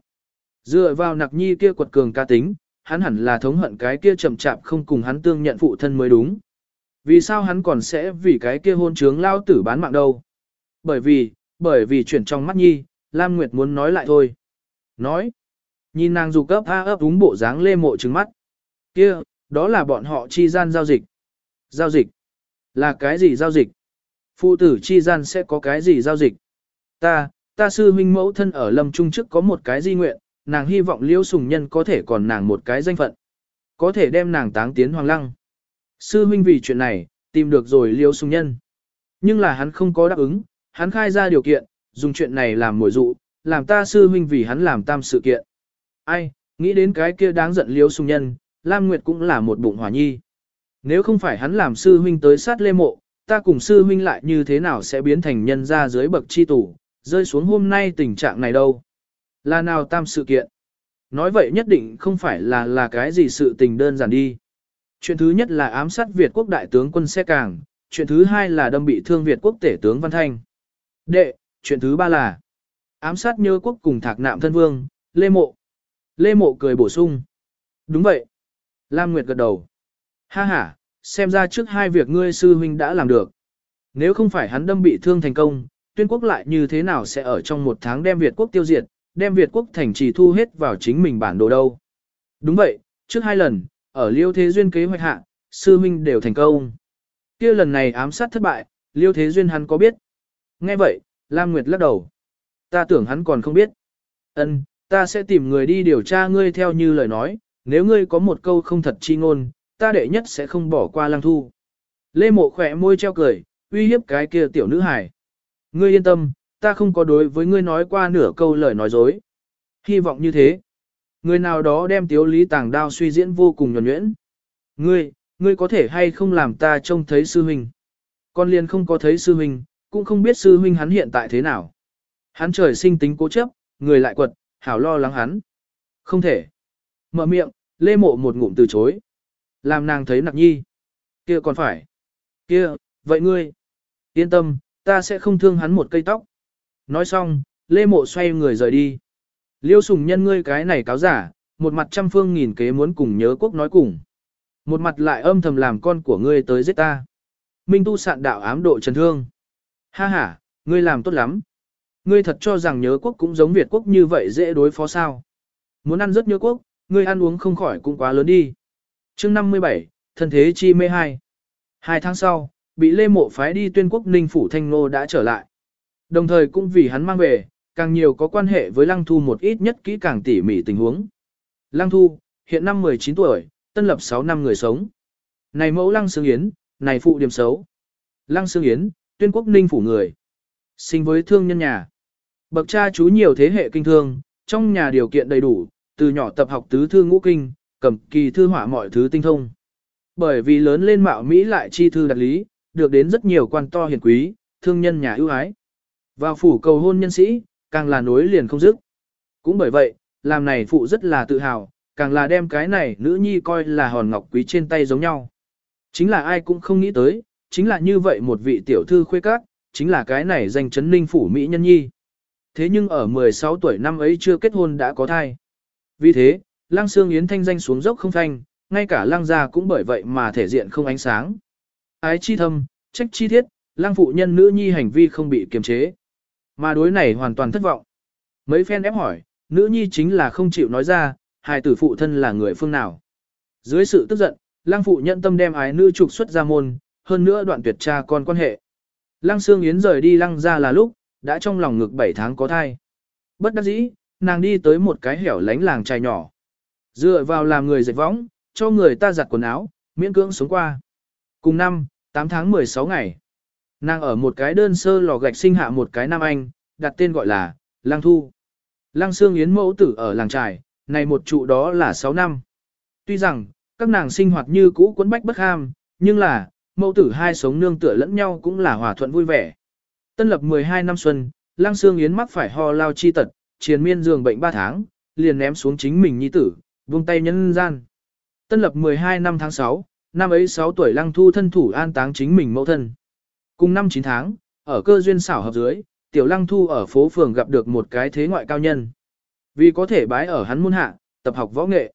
A: Dựa vào nặc nhi kia quật cường ca tính, hắn hẳn là thống hận cái kia chậm chạp không cùng hắn tương nhận phụ thân mới đúng. Vì sao hắn còn sẽ vì cái kia hôn trướng lao tử bán mạng đâu? Bởi vì, bởi vì chuyển trong mắt nhi, Lam Nguyệt muốn nói lại thôi. Nói. Nhìn nàng dù cấp a ấp đúng bộ dáng lê mộ trứng mắt. kia đó là bọn họ chi gian giao dịch. Giao dịch. Là cái gì giao dịch? Phụ tử chi gian sẽ có cái gì giao dịch? Ta, ta sư huynh mẫu thân ở lâm trung trước có một cái di nguyện, nàng hy vọng liêu sùng nhân có thể còn nàng một cái danh phận. Có thể đem nàng táng tiến hoàng lăng. Sư huynh vì chuyện này, tìm được rồi liêu sùng nhân. Nhưng là hắn không có đáp ứng, hắn khai ra điều kiện, dùng chuyện này làm mồi dụ, làm ta sư huynh vì hắn làm tam sự kiện. Ai, nghĩ đến cái kia đáng giận liếu sung nhân, Lam Nguyệt cũng là một bụng hỏa nhi. Nếu không phải hắn làm sư huynh tới sát lê mộ, ta cùng sư huynh lại như thế nào sẽ biến thành nhân ra dưới bậc chi tủ, rơi xuống hôm nay tình trạng này đâu. Là nào tam sự kiện? Nói vậy nhất định không phải là là cái gì sự tình đơn giản đi. Chuyện thứ nhất là ám sát Việt quốc đại tướng quân xe càng, chuyện thứ hai là đâm bị thương Việt quốc tể tướng Văn Thanh. Đệ, chuyện thứ ba là ám sát nhớ quốc cùng thạc nạm thân vương, Lê Mộ. Lê Mộ cười bổ sung. Đúng vậy. Lam Nguyệt gật đầu. Ha ha, xem ra trước hai việc ngươi sư huynh đã làm được. Nếu không phải hắn đâm bị thương thành công, tuyên quốc lại như thế nào sẽ ở trong một tháng đem Việt quốc tiêu diệt, đem Việt quốc thành trì thu hết vào chính mình bản đồ đâu. Đúng vậy, trước hai lần, ở Liêu Thế Duyên kế hoạch hạ, sư huynh đều thành công. kia lần này ám sát thất bại, Liêu Thế Duyên hắn có biết. Nghe vậy, Lam Nguyệt lắc đầu. Ta tưởng hắn còn không biết. Ân, ta sẽ tìm người đi điều tra ngươi theo như lời nói, nếu ngươi có một câu không thật chi ngôn, ta đệ nhất sẽ không bỏ qua lăng thu. Lê mộ khỏe môi treo cười, uy hiếp cái kia tiểu nữ hải. Ngươi yên tâm, ta không có đối với ngươi nói qua nửa câu lời nói dối. Hy vọng như thế. Người nào đó đem tiếu lý tàng đao suy diễn vô cùng nhuẩn nhuyễn. Ngươi, ngươi có thể hay không làm ta trông thấy sư huynh. Con liền không có thấy sư huynh, cũng không biết sư huynh hắn hiện tại thế nào. Hắn trời sinh tính cố chấp, người lại quật, hảo lo lắng hắn. Không thể. Mở miệng, lê mộ một ngụm từ chối. Làm nàng thấy nặc nhi. kia còn phải. kia vậy ngươi. Yên tâm, ta sẽ không thương hắn một cây tóc. Nói xong, lê mộ xoay người rời đi. Liêu sùng nhân ngươi cái này cáo giả, một mặt trăm phương nghìn kế muốn cùng nhớ quốc nói cùng. Một mặt lại âm thầm làm con của ngươi tới giết ta. Minh tu sạn đạo ám độ trần thương. Ha ha, ngươi làm tốt lắm. Ngươi thật cho rằng nhớ quốc cũng giống Việt quốc như vậy dễ đối phó sao. Muốn ăn rất nhớ quốc, ngươi ăn uống không khỏi cũng quá lớn đi. chương 57, thân thế chi mê hai. Hai tháng sau, bị Lê Mộ phái đi tuyên quốc Ninh Phủ Thanh Nô đã trở lại. Đồng thời cũng vì hắn mang về, càng nhiều có quan hệ với Lăng Thu một ít nhất kỹ càng tỉ mỉ tình huống. Lăng Thu, hiện năm 19 tuổi, tân lập 6 năm người sống. Này mẫu Lăng Sương Yến, này phụ điểm xấu. Lăng Sương Yến, tuyên quốc Ninh Phủ người. Sinh với thương nhân nhà. Bậc cha chú nhiều thế hệ kinh thương, trong nhà điều kiện đầy đủ, từ nhỏ tập học tứ thư ngũ kinh, cầm kỳ thư hỏa mọi thứ tinh thông. Bởi vì lớn lên mạo Mỹ lại chi thư đặt lý, được đến rất nhiều quan to hiền quý, thương nhân nhà ưu ái. Vào phủ cầu hôn nhân sĩ, càng là nối liền không dứt. Cũng bởi vậy, làm này phụ rất là tự hào, càng là đem cái này nữ nhi coi là hòn ngọc quý trên tay giống nhau. Chính là ai cũng không nghĩ tới, chính là như vậy một vị tiểu thư khuê các, chính là cái này danh chấn ninh phủ Mỹ nhân nhi. Thế nhưng ở 16 tuổi năm ấy chưa kết hôn đã có thai. Vì thế, Lăng Sương Yến thanh danh xuống dốc không thanh, ngay cả Lăng gia cũng bởi vậy mà thể diện không ánh sáng. Ái chi thâm, trách chi thiết, Lăng phụ nhân nữ nhi hành vi không bị kiềm chế. Mà đối này hoàn toàn thất vọng. Mấy phen ép hỏi, nữ nhi chính là không chịu nói ra, hài tử phụ thân là người phương nào. Dưới sự tức giận, Lăng phụ nhận tâm đem ái nữ trục xuất ra môn, hơn nữa đoạn tuyệt cha con quan hệ. Lăng Sương Yến rời đi lăng ra là lúc, đã trong lòng ngực 7 tháng có thai. Bất đắc dĩ, nàng đi tới một cái hẻo lánh làng trai nhỏ. Dựa vào làm người dệt võng, cho người ta giặt quần áo, miễn cưỡng sống qua. Cùng năm, 8 tháng 16 ngày. Nàng ở một cái đơn sơ lò gạch sinh hạ một cái nam anh, đặt tên gọi là, Lăng Thu. Lăng Sương Yến mẫu tử ở làng trài, này một trụ đó là 6 năm. Tuy rằng, các nàng sinh hoạt như cũ quấn bách bất ham, nhưng là, mẫu tử hai sống nương tựa lẫn nhau cũng là hòa thuận vui vẻ. Tân lập 12 năm xuân, Lăng Sương Yến mắc phải ho lao chi tật, triền miên giường bệnh 3 tháng, liền ném xuống chính mình nhi tử, buông tay nhân gian. Tân lập 12 năm tháng 6, năm ấy 6 tuổi Lăng Thu thân thủ an táng chính mình mẫu thân. Cùng năm 9 tháng, ở cơ duyên xảo hợp dưới, Tiểu Lăng Thu ở phố phường gặp được một cái thế ngoại cao nhân. Vì có thể bái ở hắn môn hạ, tập học võ nghệ.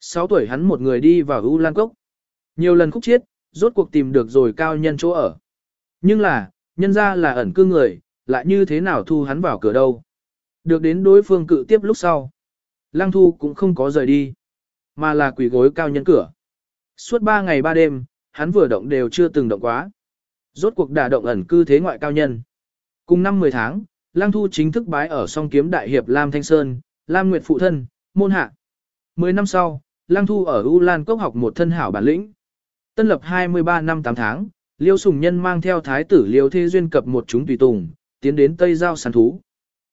A: 6 tuổi hắn một người đi vào U Lan Cốc. Nhiều lần khúc chiết, Rốt cuộc tìm được rồi cao nhân chỗ ở. Nhưng là, nhân ra là ẩn cư người, lại như thế nào thu hắn vào cửa đâu. Được đến đối phương cự tiếp lúc sau. Lăng thu cũng không có rời đi, mà là quỷ gối cao nhân cửa. Suốt ba ngày ba đêm, hắn vừa động đều chưa từng động quá. Rốt cuộc đả động ẩn cư thế ngoại cao nhân. Cùng năm 10 tháng, Lăng Thu chính thức bái ở song kiếm đại hiệp Lam Thanh Sơn, Lam Nguyệt phụ thân, môn hạ. Mười năm sau, Lăng Thu ở U Lan Cốc học một thân hảo bản lĩnh. Tân lập 23 năm 8 tháng, Liêu Sùng Nhân mang theo thái tử Liêu Thế Duyên cập một chúng tùy tùng, tiến đến Tây Giao săn thú.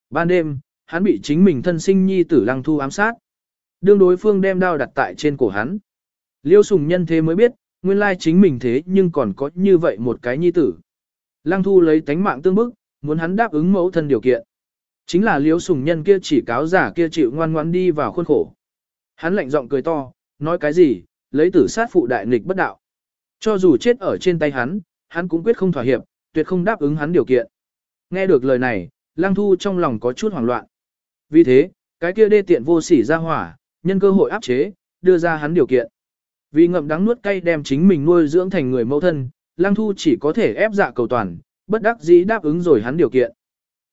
A: Ban đêm, hắn bị chính mình thân sinh nhi tử Lăng Thu ám sát. Đương đối phương đem đao đặt tại trên cổ hắn. Liêu Sùng Nhân thế mới biết, nguyên lai chính mình thế nhưng còn có như vậy một cái nhi tử. Lăng Thu lấy tánh mạng tương bức, muốn hắn đáp ứng mẫu thân điều kiện. Chính là Liêu Sùng Nhân kia chỉ cáo giả kia chịu ngoan ngoãn đi vào khuôn khổ. Hắn lạnh giọng cười to, nói cái gì, lấy tử sát phụ đại nghịch bất đạo. Cho dù chết ở trên tay hắn, hắn cũng quyết không thỏa hiệp, tuyệt không đáp ứng hắn điều kiện. Nghe được lời này, Lăng Thu trong lòng có chút hoảng loạn. Vì thế, cái kia đê tiện vô sỉ ra hỏa, nhân cơ hội áp chế, đưa ra hắn điều kiện. Vì ngậm đắng nuốt cay đem chính mình nuôi dưỡng thành người mẫu thân, Lăng Thu chỉ có thể ép dạ cầu toàn, bất đắc dĩ đáp ứng rồi hắn điều kiện.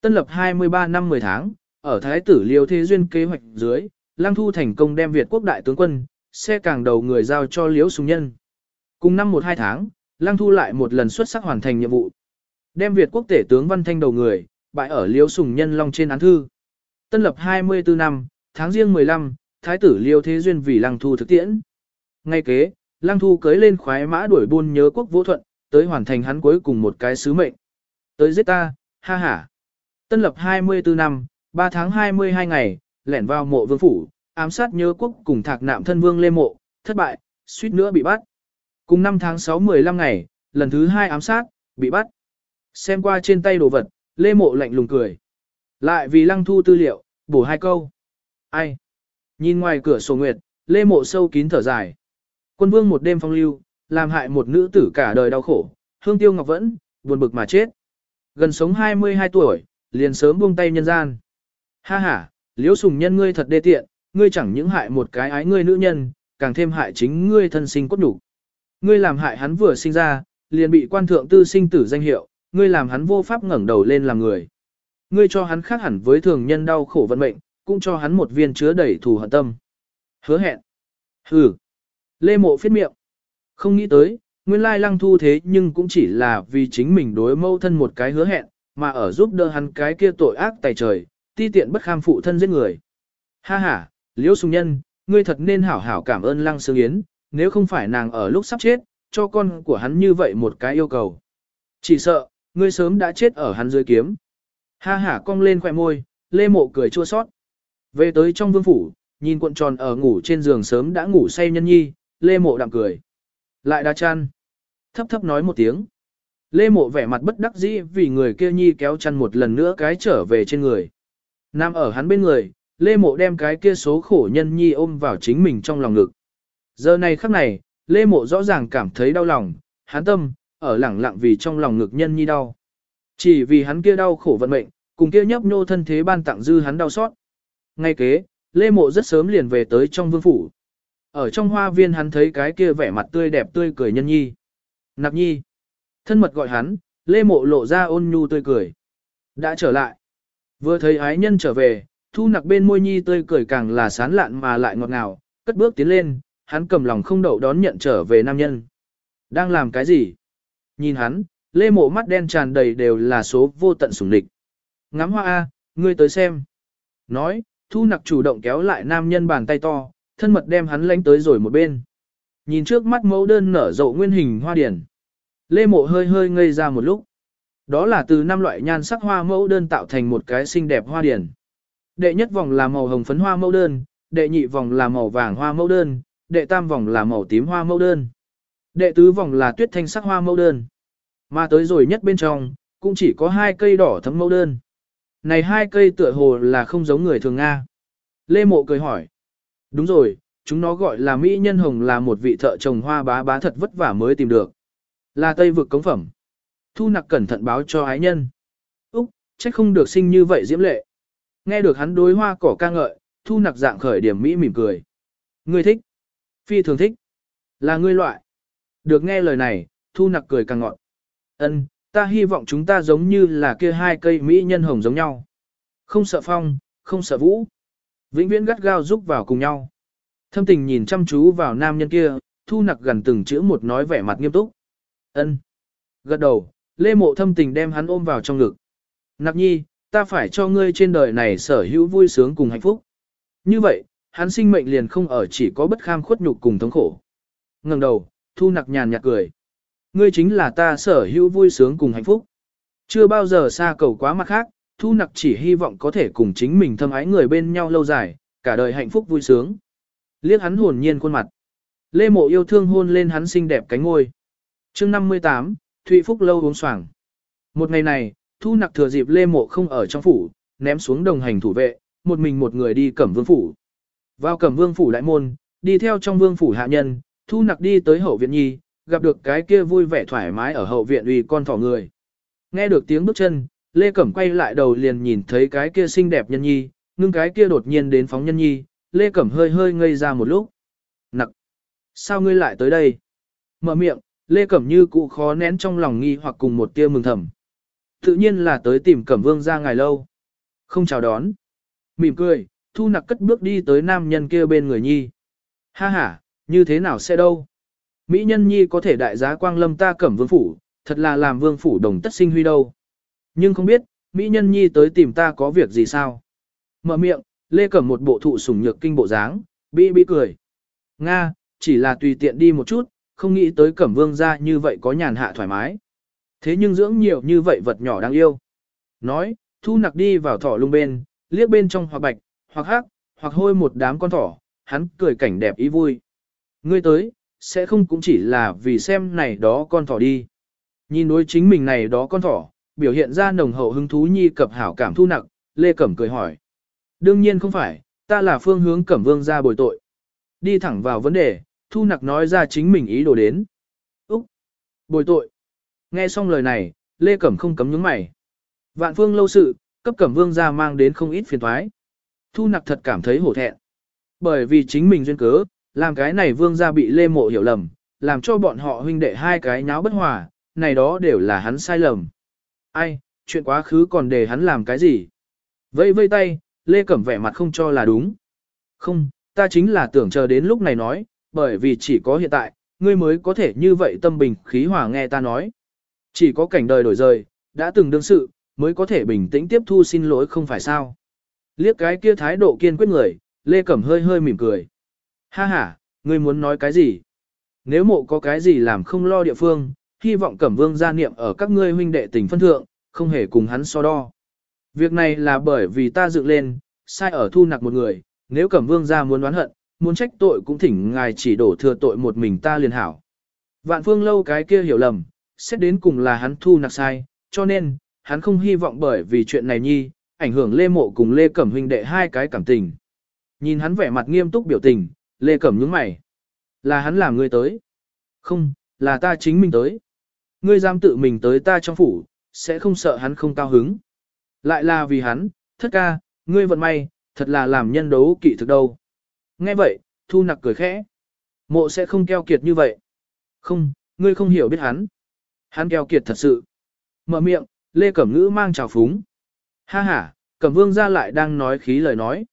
A: Tân lập 23 năm 10 tháng, ở Thái tử Liêu Thế Duyên kế hoạch dưới, Lăng Thu thành công đem Việt quốc đại tướng quân, xe càng đầu người giao cho Liễu Sùng Nhân. Cùng năm 1-2 tháng, Lăng Thu lại một lần xuất sắc hoàn thành nhiệm vụ. Đem Việt quốc tể tướng Văn Thanh đầu người, bại ở Liêu Sùng Nhân Long trên án thư. Tân lập 24 năm, tháng riêng 15, Thái tử Liêu Thế Duyên vì Lăng Thu thực tiễn. Ngay kế, Lăng Thu cưới lên khoái mã đuổi buôn nhớ quốc vô thuận, tới hoàn thành hắn cuối cùng một cái sứ mệnh. Tới giết ta, ha ha. Tân lập 24 năm, 3 tháng 22 ngày, lẻn vào mộ vương phủ, ám sát nhớ quốc cùng thạc nạm thân vương Lê Mộ, thất bại, suýt nữa bị bắt. Cùng 5 tháng 6 15 ngày, lần thứ hai ám sát, bị bắt. Xem qua trên tay đồ vật, Lê Mộ lạnh lùng cười. Lại vì lăng thu tư liệu, bổ hai câu. Ai? Nhìn ngoài cửa sổ nguyệt, Lê Mộ sâu kín thở dài. Quân vương một đêm phong lưu, làm hại một nữ tử cả đời đau khổ, hương tiêu ngọc vẫn, buồn bực mà chết. Gần sống 22 tuổi, liền sớm buông tay nhân gian. Ha ha, liễu sùng nhân ngươi thật đê tiện, ngươi chẳng những hại một cái ái ngươi nữ nhân, càng thêm hại chính ngươi thân sinh cốt đủ. Ngươi làm hại hắn vừa sinh ra, liền bị quan thượng tư sinh tử danh hiệu, ngươi làm hắn vô pháp ngẩng đầu lên làm người. Ngươi cho hắn khác hẳn với thường nhân đau khổ vận mệnh, cũng cho hắn một viên chứa đầy thù hận tâm. Hứa hẹn. Hừ. Lê mộ phiết miệng. Không nghĩ tới, nguyên lai lăng thu thế nhưng cũng chỉ là vì chính mình đối mâu thân một cái hứa hẹn, mà ở giúp đỡ hắn cái kia tội ác tài trời, ti tiện bất kham phụ thân giết người. Ha ha, liễu sùng nhân, ngươi thật nên hảo hảo cảm ơn lăng sương yến, nếu không phải nàng ở lúc sắp chết, cho con của hắn như vậy một cái yêu cầu. Chỉ sợ, ngươi sớm đã chết ở hắn dưới kiếm. Ha ha cong lên khỏe môi, lê mộ cười chua sót. Về tới trong vương phủ, nhìn cuộn tròn ở ngủ trên giường sớm đã ngủ say nhân nhi, lê mộ đạm cười. Lại đa chăn. Thấp thấp nói một tiếng. Lê mộ vẻ mặt bất đắc dĩ vì người kia nhi kéo chăn một lần nữa cái trở về trên người. Nam ở hắn bên người, Lê mộ đem cái kia số khổ nhân nhi ôm vào chính mình trong lòng ngực. Giờ này khắc này, Lê mộ rõ ràng cảm thấy đau lòng, hắn tâm, ở lẳng lặng vì trong lòng ngực nhân nhi đau. Chỉ vì hắn kia đau khổ vận mệnh, cùng kia nhấp nhô thân thế ban tặng dư hắn đau xót. Ngay kế, Lê Mộ rất sớm liền về tới trong vương phủ. Ở trong hoa viên hắn thấy cái kia vẻ mặt tươi đẹp tươi cười nhân nhi. Nạp nhi. Thân mật gọi hắn, Lê Mộ lộ ra ôn nhu tươi cười. Đã trở lại. Vừa thấy ái nhân trở về, thu nặc bên môi nhi tươi cười càng là sán lạn mà lại ngọt ngào, cất bước tiến lên, hắn cầm lòng không đậu đón nhận trở về nam nhân. Đang làm cái gì? Nhìn hắn, Lê Mộ mắt đen tràn đầy đều là số vô tận sủng địch. Ngắm hoa A, ngươi tới xem. Nói, thu nặc chủ động kéo lại nam nhân bàn tay to, thân mật đem hắn lánh tới rồi một bên. Nhìn trước mắt mẫu đơn nở rộ nguyên hình hoa điển. Lê mộ hơi hơi ngây ra một lúc. Đó là từ năm loại nhan sắc hoa mẫu đơn tạo thành một cái xinh đẹp hoa điển. Đệ nhất vòng là màu hồng phấn hoa mẫu đơn, đệ nhị vòng là màu vàng hoa mẫu đơn, đệ tam vòng là màu tím hoa mẫu đơn. Đệ tứ vòng là tuyết thanh sắc hoa mẫu đơn. Mà tới rồi nhất bên trong, cũng chỉ có hai cây đỏ thấm mẫu đơn. Này hai cây tựa hồ là không giống người thường Nga. Lê Mộ cười hỏi. Đúng rồi, chúng nó gọi là Mỹ Nhân Hồng là một vị thợ trồng hoa bá bá thật vất vả mới tìm được. Là Tây vực cống phẩm. Thu nặc cẩn thận báo cho ái nhân. Úc, trách không được sinh như vậy diễm lệ. Nghe được hắn đối hoa cỏ ca ngợi, thu nặc dạng khởi điểm Mỹ mỉm cười. người thích. Phi thường thích. Là ngươi loại. Được nghe lời này, thu nặc cười càng ngọn Ân, ta hy vọng chúng ta giống như là kia hai cây mỹ nhân hồng giống nhau. Không sợ phong, không sợ vũ. Vĩnh viễn gắt gao giúp vào cùng nhau. Thâm tình nhìn chăm chú vào nam nhân kia, thu nặc gần từng chữ một nói vẻ mặt nghiêm túc. Ân. Gật đầu, lê mộ thâm tình đem hắn ôm vào trong ngực. Nặc nhi, ta phải cho ngươi trên đời này sở hữu vui sướng cùng hạnh phúc. Như vậy, hắn sinh mệnh liền không ở chỉ có bất kham khuất nhục cùng thống khổ. Ngẩng đầu, thu nặc nhàn nhạt cười. Ngươi chính là ta sở hữu vui sướng cùng hạnh phúc. Chưa bao giờ xa cầu quá mặt khác, thu nặc chỉ hy vọng có thể cùng chính mình thâm ái người bên nhau lâu dài, cả đời hạnh phúc vui sướng. Liếc hắn hồn nhiên khuôn mặt. Lê mộ yêu thương hôn lên hắn xinh đẹp cánh ngôi. chương 58, Thụy Phúc lâu uống xoàng. Một ngày này, thu nặc thừa dịp Lê mộ không ở trong phủ, ném xuống đồng hành thủ vệ, một mình một người đi cẩm vương phủ. Vào cẩm vương phủ đại môn, đi theo trong vương phủ hạ nhân, thu nặc đi tới hậu viện nhi, gặp được cái kia vui vẻ thoải mái ở hậu viện uy con thỏ người. Nghe được tiếng bước chân, Lê Cẩm quay lại đầu liền nhìn thấy cái kia xinh đẹp nhân nhi, ngưng cái kia đột nhiên đến phóng nhân nhi, Lê Cẩm hơi hơi ngây ra một lúc. Nặc! Sao ngươi lại tới đây? Mở miệng, Lê Cẩm như cụ khó nén trong lòng nghi hoặc cùng một tia mừng thầm. Tự nhiên là tới tìm Cẩm Vương ra ngày lâu. Không chào đón. Mỉm cười, Thu Nặc cất bước đi tới nam nhân kia bên người nhi. Ha ha, như thế nào sẽ đâu? Mỹ nhân nhi có thể đại giá quang lâm ta Cẩm Vương phủ, thật là làm Vương phủ đồng tất sinh huy đâu. Nhưng không biết, Mỹ nhân nhi tới tìm ta có việc gì sao? Mở miệng, Lê Cẩm một bộ thụ sủng nhược kinh bộ dáng, bị bị cười. Nga, chỉ là tùy tiện đi một chút, không nghĩ tới Cẩm Vương ra như vậy có nhàn hạ thoải mái. Thế nhưng dưỡng nhiều như vậy vật nhỏ đáng yêu. Nói, thu nặc đi vào thỏ lung bên, liếc bên trong hoặc bạch, hoặc hắc, hoặc hôi một đám con thỏ, hắn cười cảnh đẹp ý vui. Ngươi tới, sẽ không cũng chỉ là vì xem này đó con thỏ đi. Nhìn đối chính mình này đó con thỏ, biểu hiện ra nồng hậu hứng thú nhi cập hảo cảm thu nặng. Lê Cẩm cười hỏi. Đương nhiên không phải, ta là phương hướng Cẩm Vương ra bồi tội. Đi thẳng vào vấn đề, thu nặc nói ra chính mình ý đồ đến. Úc! Bồi tội! Nghe xong lời này, Lê Cẩm không cấm nhướng mày. Vạn phương lâu sự, cấp Cẩm Vương ra mang đến không ít phiền thoái. Thu nặc thật cảm thấy hổ thẹn. Bởi vì chính mình duyên cớ, làm cái này Vương gia bị Lê Mộ hiểu lầm, làm cho bọn họ huynh đệ hai cái nháo bất hòa, này đó đều là hắn sai lầm. Ai, chuyện quá khứ còn để hắn làm cái gì? Vây vây tay, Lê Cẩm vẻ mặt không cho là đúng. Không, ta chính là tưởng chờ đến lúc này nói, bởi vì chỉ có hiện tại, ngươi mới có thể như vậy tâm bình khí hòa nghe ta nói. Chỉ có cảnh đời đổi rời, đã từng đương sự, mới có thể bình tĩnh tiếp thu xin lỗi không phải sao. Liếc cái kia thái độ kiên quyết người, Lê Cẩm hơi hơi mỉm cười. Ha ha, ngươi muốn nói cái gì? Nếu mộ có cái gì làm không lo địa phương, hy vọng Cẩm Vương gia niệm ở các ngươi huynh đệ tình phân thượng, không hề cùng hắn so đo. Việc này là bởi vì ta dựng lên, sai ở thu nặc một người, nếu Cẩm Vương gia muốn đoán hận, muốn trách tội cũng thỉnh ngài chỉ đổ thừa tội một mình ta liền hảo. Vạn phương lâu cái kia hiểu lầm, xét đến cùng là hắn thu nặc sai, cho nên, hắn không hy vọng bởi vì chuyện này nhi, ảnh hưởng Lê Mộ cùng Lê Cẩm huynh đệ hai cái cảm tình. Nhìn hắn vẻ mặt nghiêm túc biểu tình, Lê Cẩm nhướng mày. Là hắn làm ngươi tới. Không, là ta chính mình tới. Ngươi dám tự mình tới ta trong phủ, sẽ không sợ hắn không cao hứng. Lại là vì hắn, thất ca, ngươi vận may, thật là làm nhân đấu kỵ thực đâu. Nghe vậy, thu nặc cười khẽ. Mộ sẽ không keo kiệt như vậy. Không, ngươi không hiểu biết hắn. Hắn keo kiệt thật sự. Mở miệng, Lê Cẩm Ngữ mang trào phúng. Ha ha, Cẩm Vương ra lại đang nói khí lời nói.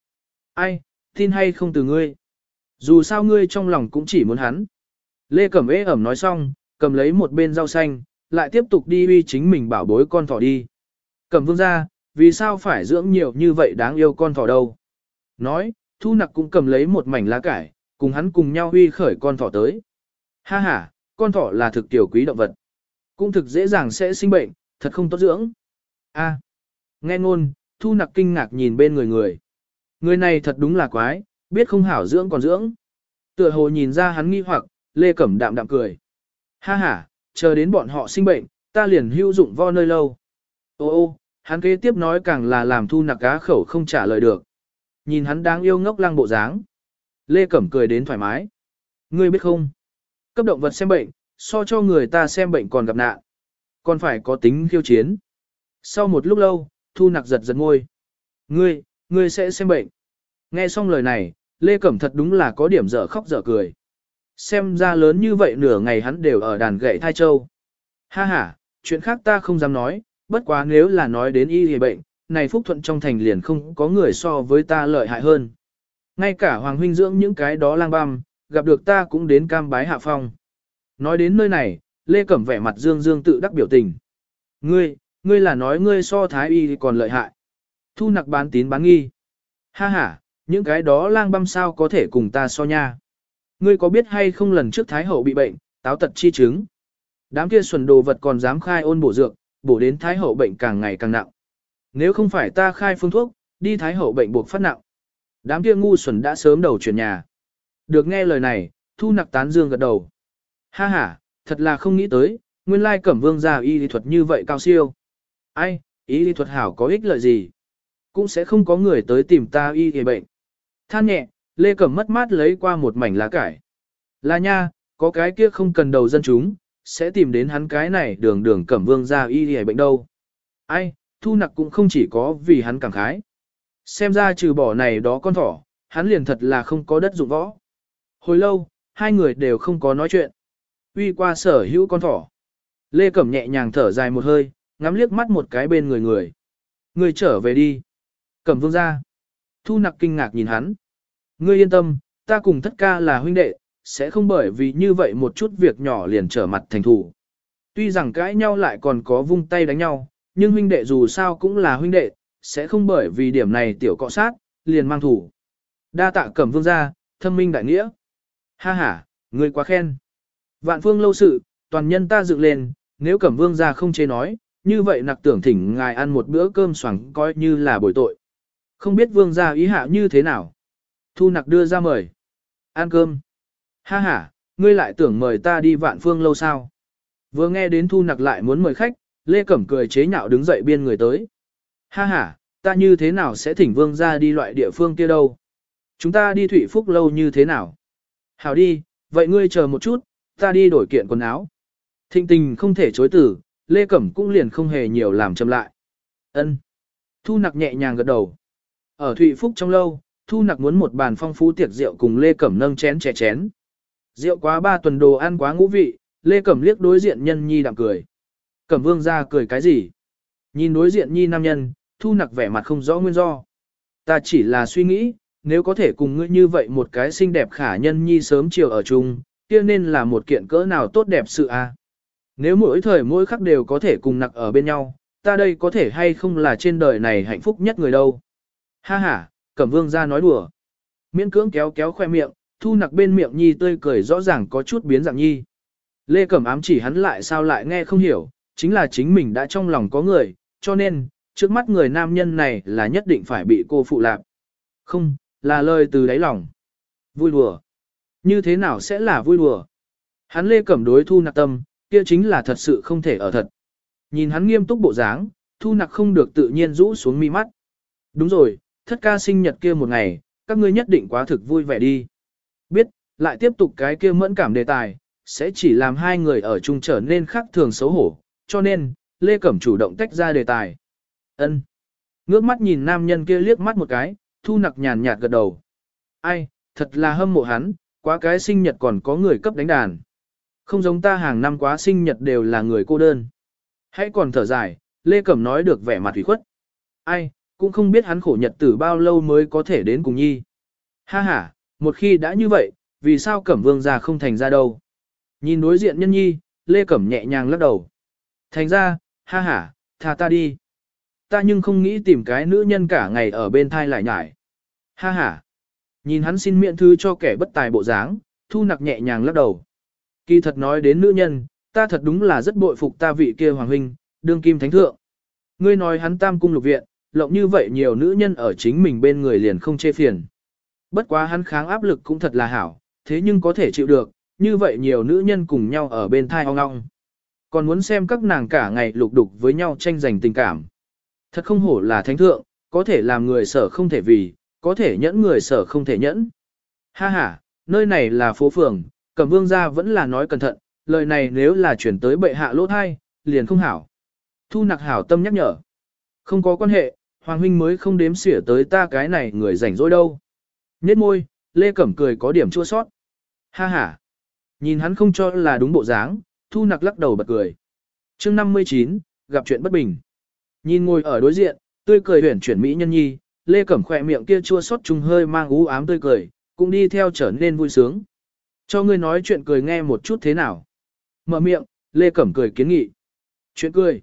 A: Ai, tin hay không từ ngươi. Dù sao ngươi trong lòng cũng chỉ muốn hắn. Lê Cẩm ế ẩm nói xong, cầm lấy một bên rau xanh, lại tiếp tục đi uy chính mình bảo bối con thỏ đi. Cẩm Vương ra, vì sao phải dưỡng nhiều như vậy đáng yêu con thỏ đâu. Nói, Thu Nặc cũng cầm lấy một mảnh lá cải, cùng hắn cùng nhau uy khởi con thỏ tới. Ha ha, con thỏ là thực tiểu quý động vật. Cũng thực dễ dàng sẽ sinh bệnh, thật không tốt dưỡng. A, nghe ngôn, Thu Nặc kinh ngạc nhìn bên người người. Người này thật đúng là quái, biết không hảo dưỡng còn dưỡng. Tựa hồ nhìn ra hắn nghi hoặc, Lê Cẩm đạm đạm cười. Ha ha, chờ đến bọn họ sinh bệnh, ta liền hưu dụng vo nơi lâu. Ô ô, hắn kế tiếp nói càng là làm thu nặc cá khẩu không trả lời được. Nhìn hắn đáng yêu ngốc lăng bộ dáng. Lê Cẩm cười đến thoải mái. Ngươi biết không? Cấp động vật xem bệnh, so cho người ta xem bệnh còn gặp nạn. Còn phải có tính khiêu chiến. Sau một lúc lâu, thu nặc giật giật ngôi. Ngươi, ngươi sẽ xem bệnh. Nghe xong lời này, Lê Cẩm thật đúng là có điểm dở khóc dở cười. Xem ra lớn như vậy nửa ngày hắn đều ở đàn gậy thai châu. Ha ha, chuyện khác ta không dám nói, bất quá nếu là nói đến y hề bệnh, này phúc thuận trong thành liền không có người so với ta lợi hại hơn. Ngay cả Hoàng huynh dưỡng những cái đó lang băm, gặp được ta cũng đến cam bái hạ phong. Nói đến nơi này, Lê Cẩm vẻ mặt dương dương tự đắc biểu tình. Ngươi, ngươi là nói ngươi so thái y còn lợi hại. Thu nặc bán tín bán nghi. Ha ha, những cái đó lang băm sao có thể cùng ta so nha. Ngươi có biết hay không lần trước thái hậu bị bệnh, táo tật chi chứng. Đám kia xuẩn đồ vật còn dám khai ôn bổ dược, bổ đến thái hậu bệnh càng ngày càng nặng. Nếu không phải ta khai phương thuốc, đi thái hậu bệnh buộc phát nặng. Đám kia ngu xuẩn đã sớm đầu chuyển nhà. Được nghe lời này, thu nặc tán dương gật đầu. Ha ha, thật là không nghĩ tới, nguyên lai cẩm vương gia y lý thuật như vậy cao siêu. Ai, y lý thuật hảo có ích lợi gì? Cũng sẽ không có người tới tìm ta y y bệnh. Than nhẹ, Lê Cẩm mất mát lấy qua một mảnh lá cải. Là nha, có cái kia không cần đầu dân chúng, sẽ tìm đến hắn cái này đường đường cẩm vương gia y y bệnh đâu. Ai, thu nặc cũng không chỉ có vì hắn cảm khái. Xem ra trừ bỏ này đó con thỏ, hắn liền thật là không có đất dụng võ. Hồi lâu, hai người đều không có nói chuyện. Uy qua sở hữu con thỏ. Lê Cẩm nhẹ nhàng thở dài một hơi, ngắm liếc mắt một cái bên người người. Người trở về đi. Cẩm vương ra. Thu nặc kinh ngạc nhìn hắn. Ngươi yên tâm, ta cùng tất ca là huynh đệ, sẽ không bởi vì như vậy một chút việc nhỏ liền trở mặt thành thủ. Tuy rằng cãi nhau lại còn có vung tay đánh nhau, nhưng huynh đệ dù sao cũng là huynh đệ, sẽ không bởi vì điểm này tiểu cọ sát, liền mang thủ. Đa tạ cẩm vương gia, thâm minh đại nghĩa. Ha ha, ngươi quá khen. Vạn phương lâu sự, toàn nhân ta dựng lên, nếu cẩm vương gia không chế nói, như vậy nặc tưởng thỉnh ngài ăn một bữa cơm xoẳng coi như là bồi tội. Không biết vương gia ý hạ như thế nào. Thu nặc đưa ra mời. Ăn cơm. Ha ha, ngươi lại tưởng mời ta đi vạn phương lâu sao. Vừa nghe đến thu nặc lại muốn mời khách, Lê Cẩm cười chế nhạo đứng dậy biên người tới. Ha ha, ta như thế nào sẽ thỉnh vương ra đi loại địa phương kia đâu? Chúng ta đi Thụy Phúc lâu như thế nào? Hảo đi, vậy ngươi chờ một chút, ta đi đổi kiện quần áo. Thịnh tình không thể chối tử, Lê Cẩm cũng liền không hề nhiều làm chậm lại. Ân. Thu nặc nhẹ nhàng gật đầu. Ở Thụy Phúc trong lâu, Thu nặc muốn một bàn phong phú tiệc rượu cùng Lê Cẩm nâng chén chè chén. Rượu quá ba tuần đồ ăn quá ngũ vị, Lê Cẩm liếc đối diện nhân nhi đạm cười. Cẩm vương ra cười cái gì? Nhìn đối diện nhi nam nhân, thu nặc vẻ mặt không rõ nguyên do. Ta chỉ là suy nghĩ, nếu có thể cùng ngươi như vậy một cái xinh đẹp khả nhân nhi sớm chiều ở chung, kia nên là một kiện cỡ nào tốt đẹp sự a. Nếu mỗi thời mỗi khắc đều có thể cùng nặc ở bên nhau, ta đây có thể hay không là trên đời này hạnh phúc nhất người đâu. Ha ha, Cẩm Vương ra nói đùa. Miễn cưỡng kéo kéo khoe miệng, thu nặc bên miệng nhi tươi cười rõ ràng có chút biến dạng nhi. Lê Cẩm ám chỉ hắn lại sao lại nghe không hiểu, chính là chính mình đã trong lòng có người, cho nên, trước mắt người nam nhân này là nhất định phải bị cô phụ lạp. Không, là lời từ đáy lòng. Vui đùa. Như thế nào sẽ là vui đùa? Hắn lê cẩm đối thu nặc tâm, kia chính là thật sự không thể ở thật. Nhìn hắn nghiêm túc bộ dáng, thu nặc không được tự nhiên rũ xuống mi mắt. Đúng rồi, thất ca sinh nhật kia một ngày, các ngươi nhất định quá thực vui vẻ đi. Biết, lại tiếp tục cái kia mẫn cảm đề tài, sẽ chỉ làm hai người ở chung trở nên khác thường xấu hổ, cho nên, Lê Cẩm chủ động tách ra đề tài. Ân. Ngước mắt nhìn nam nhân kia liếc mắt một cái, thu nặc nhàn nhạt gật đầu. Ai, thật là hâm mộ hắn, quá cái sinh nhật còn có người cấp đánh đàn. Không giống ta hàng năm quá sinh nhật đều là người cô đơn. Hãy còn thở dài, Lê Cẩm nói được vẻ mặt thủy khuất. Ai, cũng không biết hắn khổ nhật tử bao lâu mới có thể đến cùng nhi. Ha ha, một khi đã như vậy, vì sao Cẩm Vương gia không thành ra đâu. Nhìn đối diện nhân nhi, Lê Cẩm nhẹ nhàng lắc đầu. Thành ra, ha ha, tha ta đi. Ta nhưng không nghĩ tìm cái nữ nhân cả ngày ở bên thai lại nhải. Ha ha. Nhìn hắn xin miệng thư cho kẻ bất tài bộ dáng, thu nặc nhẹ nhàng lắc đầu. Kỳ thật nói đến nữ nhân, ta thật đúng là rất bội phục ta vị kia hoàng huynh, đương kim thánh thượng. Ngươi nói hắn tam cung lục viện, lộng như vậy nhiều nữ nhân ở chính mình bên người liền không chê phiền. Bất quá hắn kháng áp lực cũng thật là hảo, thế nhưng có thể chịu được, như vậy nhiều nữ nhân cùng nhau ở bên thai ong ong. Còn muốn xem các nàng cả ngày lục đục với nhau tranh giành tình cảm. Thật không hổ là thánh thượng, có thể làm người sở không thể vì, có thể nhẫn người sở không thể nhẫn. Ha ha, nơi này là phố phường, cẩm vương gia vẫn là nói cẩn thận, lời này nếu là chuyển tới bệ hạ lỗ thai, liền không hảo. Thu nặc hảo tâm nhắc nhở. Không có quan hệ, Hoàng huynh mới không đếm xỉa tới ta cái này người rảnh rỗi đâu. Nhết môi, Lê Cẩm cười có điểm chua sót. Ha ha. Nhìn hắn không cho là đúng bộ dáng, thu nặc lắc đầu bật cười. chương 59, gặp chuyện bất bình. Nhìn ngồi ở đối diện, tươi cười huyển chuyển mỹ nhân nhi, lê cẩm khỏe miệng kia chua xót trùng hơi mang ú ám tươi cười, cũng đi theo trở nên vui sướng. Cho ngươi nói chuyện cười nghe một chút thế nào. Mở miệng, lê cẩm cười kiến nghị. Chuyện cười.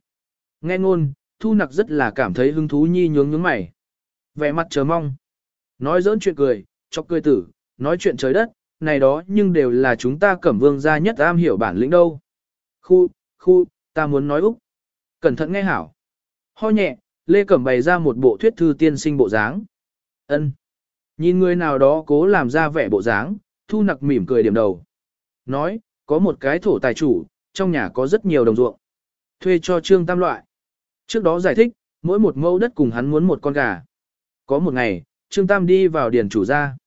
A: Nghe ngôn, thu nặc rất là cảm thấy hứng thú nhi nhướng nhướng mày. Vẻ mặt chờ mong. Nói dỡn chuyện cười, chọc cười tử, nói chuyện trời đất, này đó nhưng đều là chúng ta cẩm vương gia nhất am hiểu bản lĩnh đâu. Khu, khu, ta muốn nói Úc. Cẩn thận nghe hảo. Ho nhẹ, Lê Cẩm bày ra một bộ thuyết thư tiên sinh bộ dáng. ân Nhìn người nào đó cố làm ra vẻ bộ dáng, thu nặc mỉm cười điểm đầu. Nói, có một cái thổ tài chủ, trong nhà có rất nhiều đồng ruộng. Thuê cho trương tam loại. Trước đó giải thích, mỗi một mẫu đất cùng hắn muốn một con gà. Có một ngày, trương tam đi vào điền chủ ra.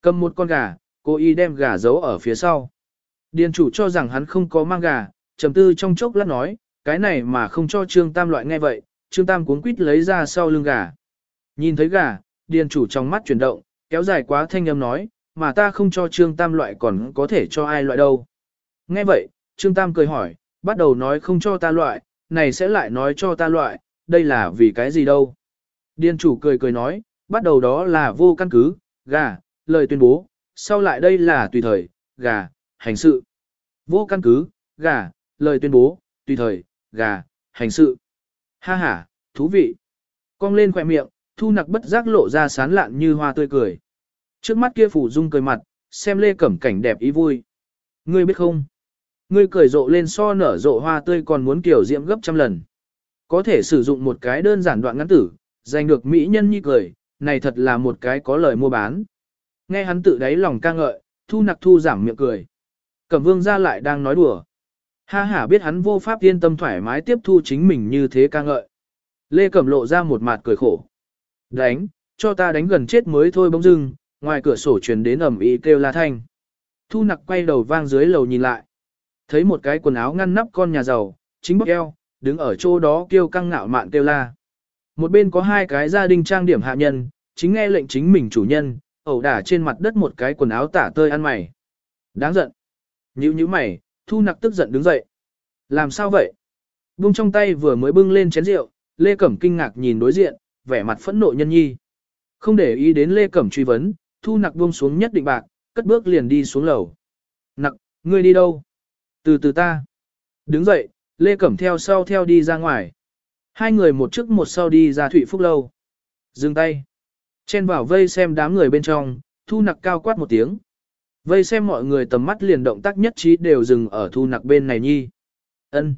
A: Cầm một con gà, cô y đem gà giấu ở phía sau. Điền chủ cho rằng hắn không có mang gà, trầm tư trong chốc lát nói, cái này mà không cho Trương Tam loại nghe vậy, Trương Tam cuốn quýt lấy ra sau lưng gà. Nhìn thấy gà, điền chủ trong mắt chuyển động, kéo dài quá thanh âm nói, mà ta không cho Trương Tam loại còn có thể cho ai loại đâu. Nghe vậy, Trương Tam cười hỏi, bắt đầu nói không cho ta loại, này sẽ lại nói cho ta loại, đây là vì cái gì đâu. Điên chủ cười cười nói, bắt đầu đó là vô căn cứ, gà, lời tuyên bố, sau lại đây là tùy thời, gà, hành sự. Vô căn cứ, gà, lời tuyên bố, tùy thời, gà, hành sự. Ha ha, thú vị. Cong lên khỏe miệng, thu nặc bất giác lộ ra sán lạn như hoa tươi cười. Trước mắt kia phủ dung cười mặt, xem lê cẩm cảnh đẹp ý vui. Ngươi biết không? Ngươi cười rộ lên so nở rộ hoa tươi còn muốn kiểu diễm gấp trăm lần. Có thể sử dụng một cái đơn giản đoạn ngắn tử, giành được mỹ nhân như cười, này thật là một cái có lời mua bán. Nghe hắn tự đáy lòng ca ngợi, thu nặc thu giảm miệng cười. Cẩm vương ra lại đang nói đùa. Ha hả biết hắn vô pháp yên tâm thoải mái tiếp thu chính mình như thế ca ngợi. Lê Cẩm lộ ra một mặt cười khổ. Đánh, cho ta đánh gần chết mới thôi bỗng dưng, ngoài cửa sổ truyền đến ầm ĩ kêu la thanh. Thu nặc quay đầu vang dưới lầu nhìn lại. Thấy một cái quần áo ngăn nắp con nhà giàu, chính bóc eo, đứng ở chỗ đó kêu căng ngạo mạn kêu la. Một bên có hai cái gia đình trang điểm hạ nhân, chính nghe lệnh chính mình chủ nhân, ẩu đả trên mặt đất một cái quần áo tả tơi ăn mày. Đáng giận. Nhữ nhữ mày, thu nặc tức giận đứng dậy. Làm sao vậy? Bung trong tay vừa mới bưng lên chén rượu, Lê Cẩm kinh ngạc nhìn đối diện, vẻ mặt phẫn nộ nhân nhi. Không để ý đến Lê Cẩm truy vấn, thu nặc buông xuống nhất định bạc, cất bước liền đi xuống lầu. Nặc, ngươi đi đâu? Từ từ ta. Đứng dậy, Lê Cẩm theo sau theo đi ra ngoài. Hai người một trước một sau đi ra Thụy Phúc Lâu. Dừng tay. Chen vào vây xem đám người bên trong, thu nặc cao quát một tiếng. Vây xem mọi người tầm mắt liền động tác nhất trí đều dừng ở thu nặc bên này nhi. ân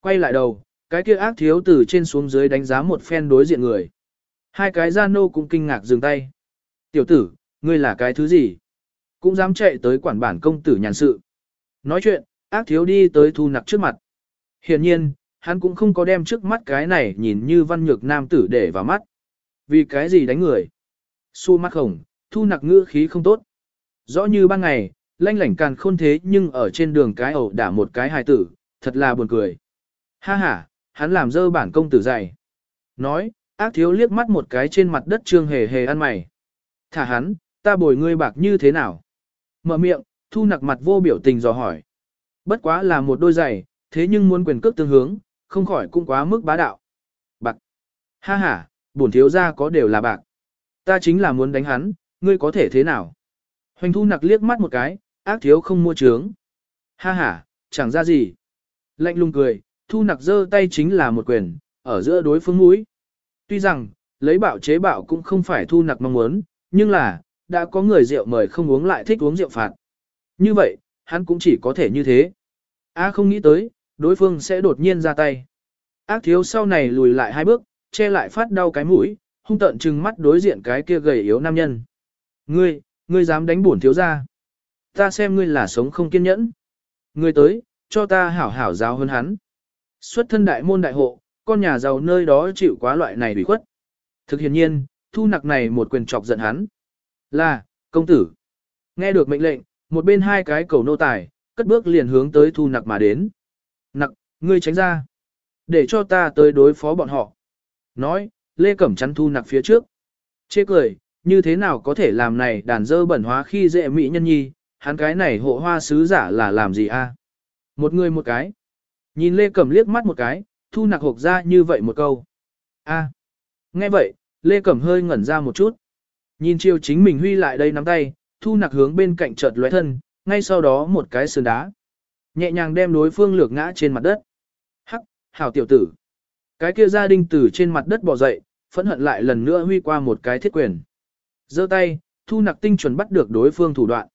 A: Quay lại đầu, cái kia ác thiếu từ trên xuống dưới đánh giá một phen đối diện người. Hai cái gia nô cũng kinh ngạc dừng tay. Tiểu tử, ngươi là cái thứ gì? Cũng dám chạy tới quản bản công tử nhàn sự. Nói chuyện, ác thiếu đi tới thu nặc trước mặt. Hiển nhiên, hắn cũng không có đem trước mắt cái này nhìn như văn nhược nam tử để vào mắt. Vì cái gì đánh người? xu mắt hồng thu nặc ngữ khí không tốt. Rõ như ban ngày, lanh lảnh càn khôn thế nhưng ở trên đường cái ẩu đả một cái hài tử, thật là buồn cười. Ha ha, hắn làm dơ bản công tử dày. Nói, ác thiếu liếc mắt một cái trên mặt đất trương hề hề ăn mày. Thả hắn, ta bồi ngươi bạc như thế nào? Mở miệng, thu nặc mặt vô biểu tình dò hỏi. Bất quá là một đôi giày, thế nhưng muốn quyền cước tương hướng, không khỏi cũng quá mức bá đạo. Bạc. Ha ha, bổn thiếu ra có đều là bạc. Ta chính là muốn đánh hắn, ngươi có thể thế nào? Hoành thu nặc liếc mắt một cái, ác thiếu không mua trướng. Ha ha, chẳng ra gì. Lạnh lùng cười, thu nặc giơ tay chính là một quyền, ở giữa đối phương mũi. Tuy rằng, lấy bạo chế bạo cũng không phải thu nặc mong muốn, nhưng là, đã có người rượu mời không uống lại thích uống rượu phạt. Như vậy, hắn cũng chỉ có thể như thế. A không nghĩ tới, đối phương sẽ đột nhiên ra tay. Ác thiếu sau này lùi lại hai bước, che lại phát đau cái mũi, hung tận trừng mắt đối diện cái kia gầy yếu nam nhân. Ngươi, ngươi dám đánh bổn thiếu ra. Ta xem ngươi là sống không kiên nhẫn. Ngươi tới, cho ta hảo hảo giáo hơn hắn. Xuất thân đại môn đại hộ, con nhà giàu nơi đó chịu quá loại này bị khuất. Thực hiện nhiên, thu nặc này một quyền chọc giận hắn. Là, công tử. Nghe được mệnh lệnh, một bên hai cái cầu nô tài, cất bước liền hướng tới thu nặc mà đến. Nặc, ngươi tránh ra. Để cho ta tới đối phó bọn họ. Nói, Lê Cẩm chắn thu nặc phía trước. Chê cười, như thế nào có thể làm này đàn dơ bẩn hóa khi dễ mỹ nhân nhi, hắn cái này hộ hoa sứ giả là làm gì a? Một người một cái. Nhìn Lê Cẩm liếc mắt một cái, thu nặc hộp ra như vậy một câu. a Nghe vậy, Lê Cẩm hơi ngẩn ra một chút. Nhìn chiều chính mình huy lại đây nắm tay, thu nặc hướng bên cạnh chợt lóe thân, ngay sau đó một cái sườn đá. Nhẹ nhàng đem đối phương lược ngã trên mặt đất. Hắc, hảo tiểu tử. Cái kia gia đình tử trên mặt đất bò dậy, phẫn hận lại lần nữa huy qua một cái thiết quyền. giơ tay, thu nặc tinh chuẩn bắt được đối phương thủ đoạn.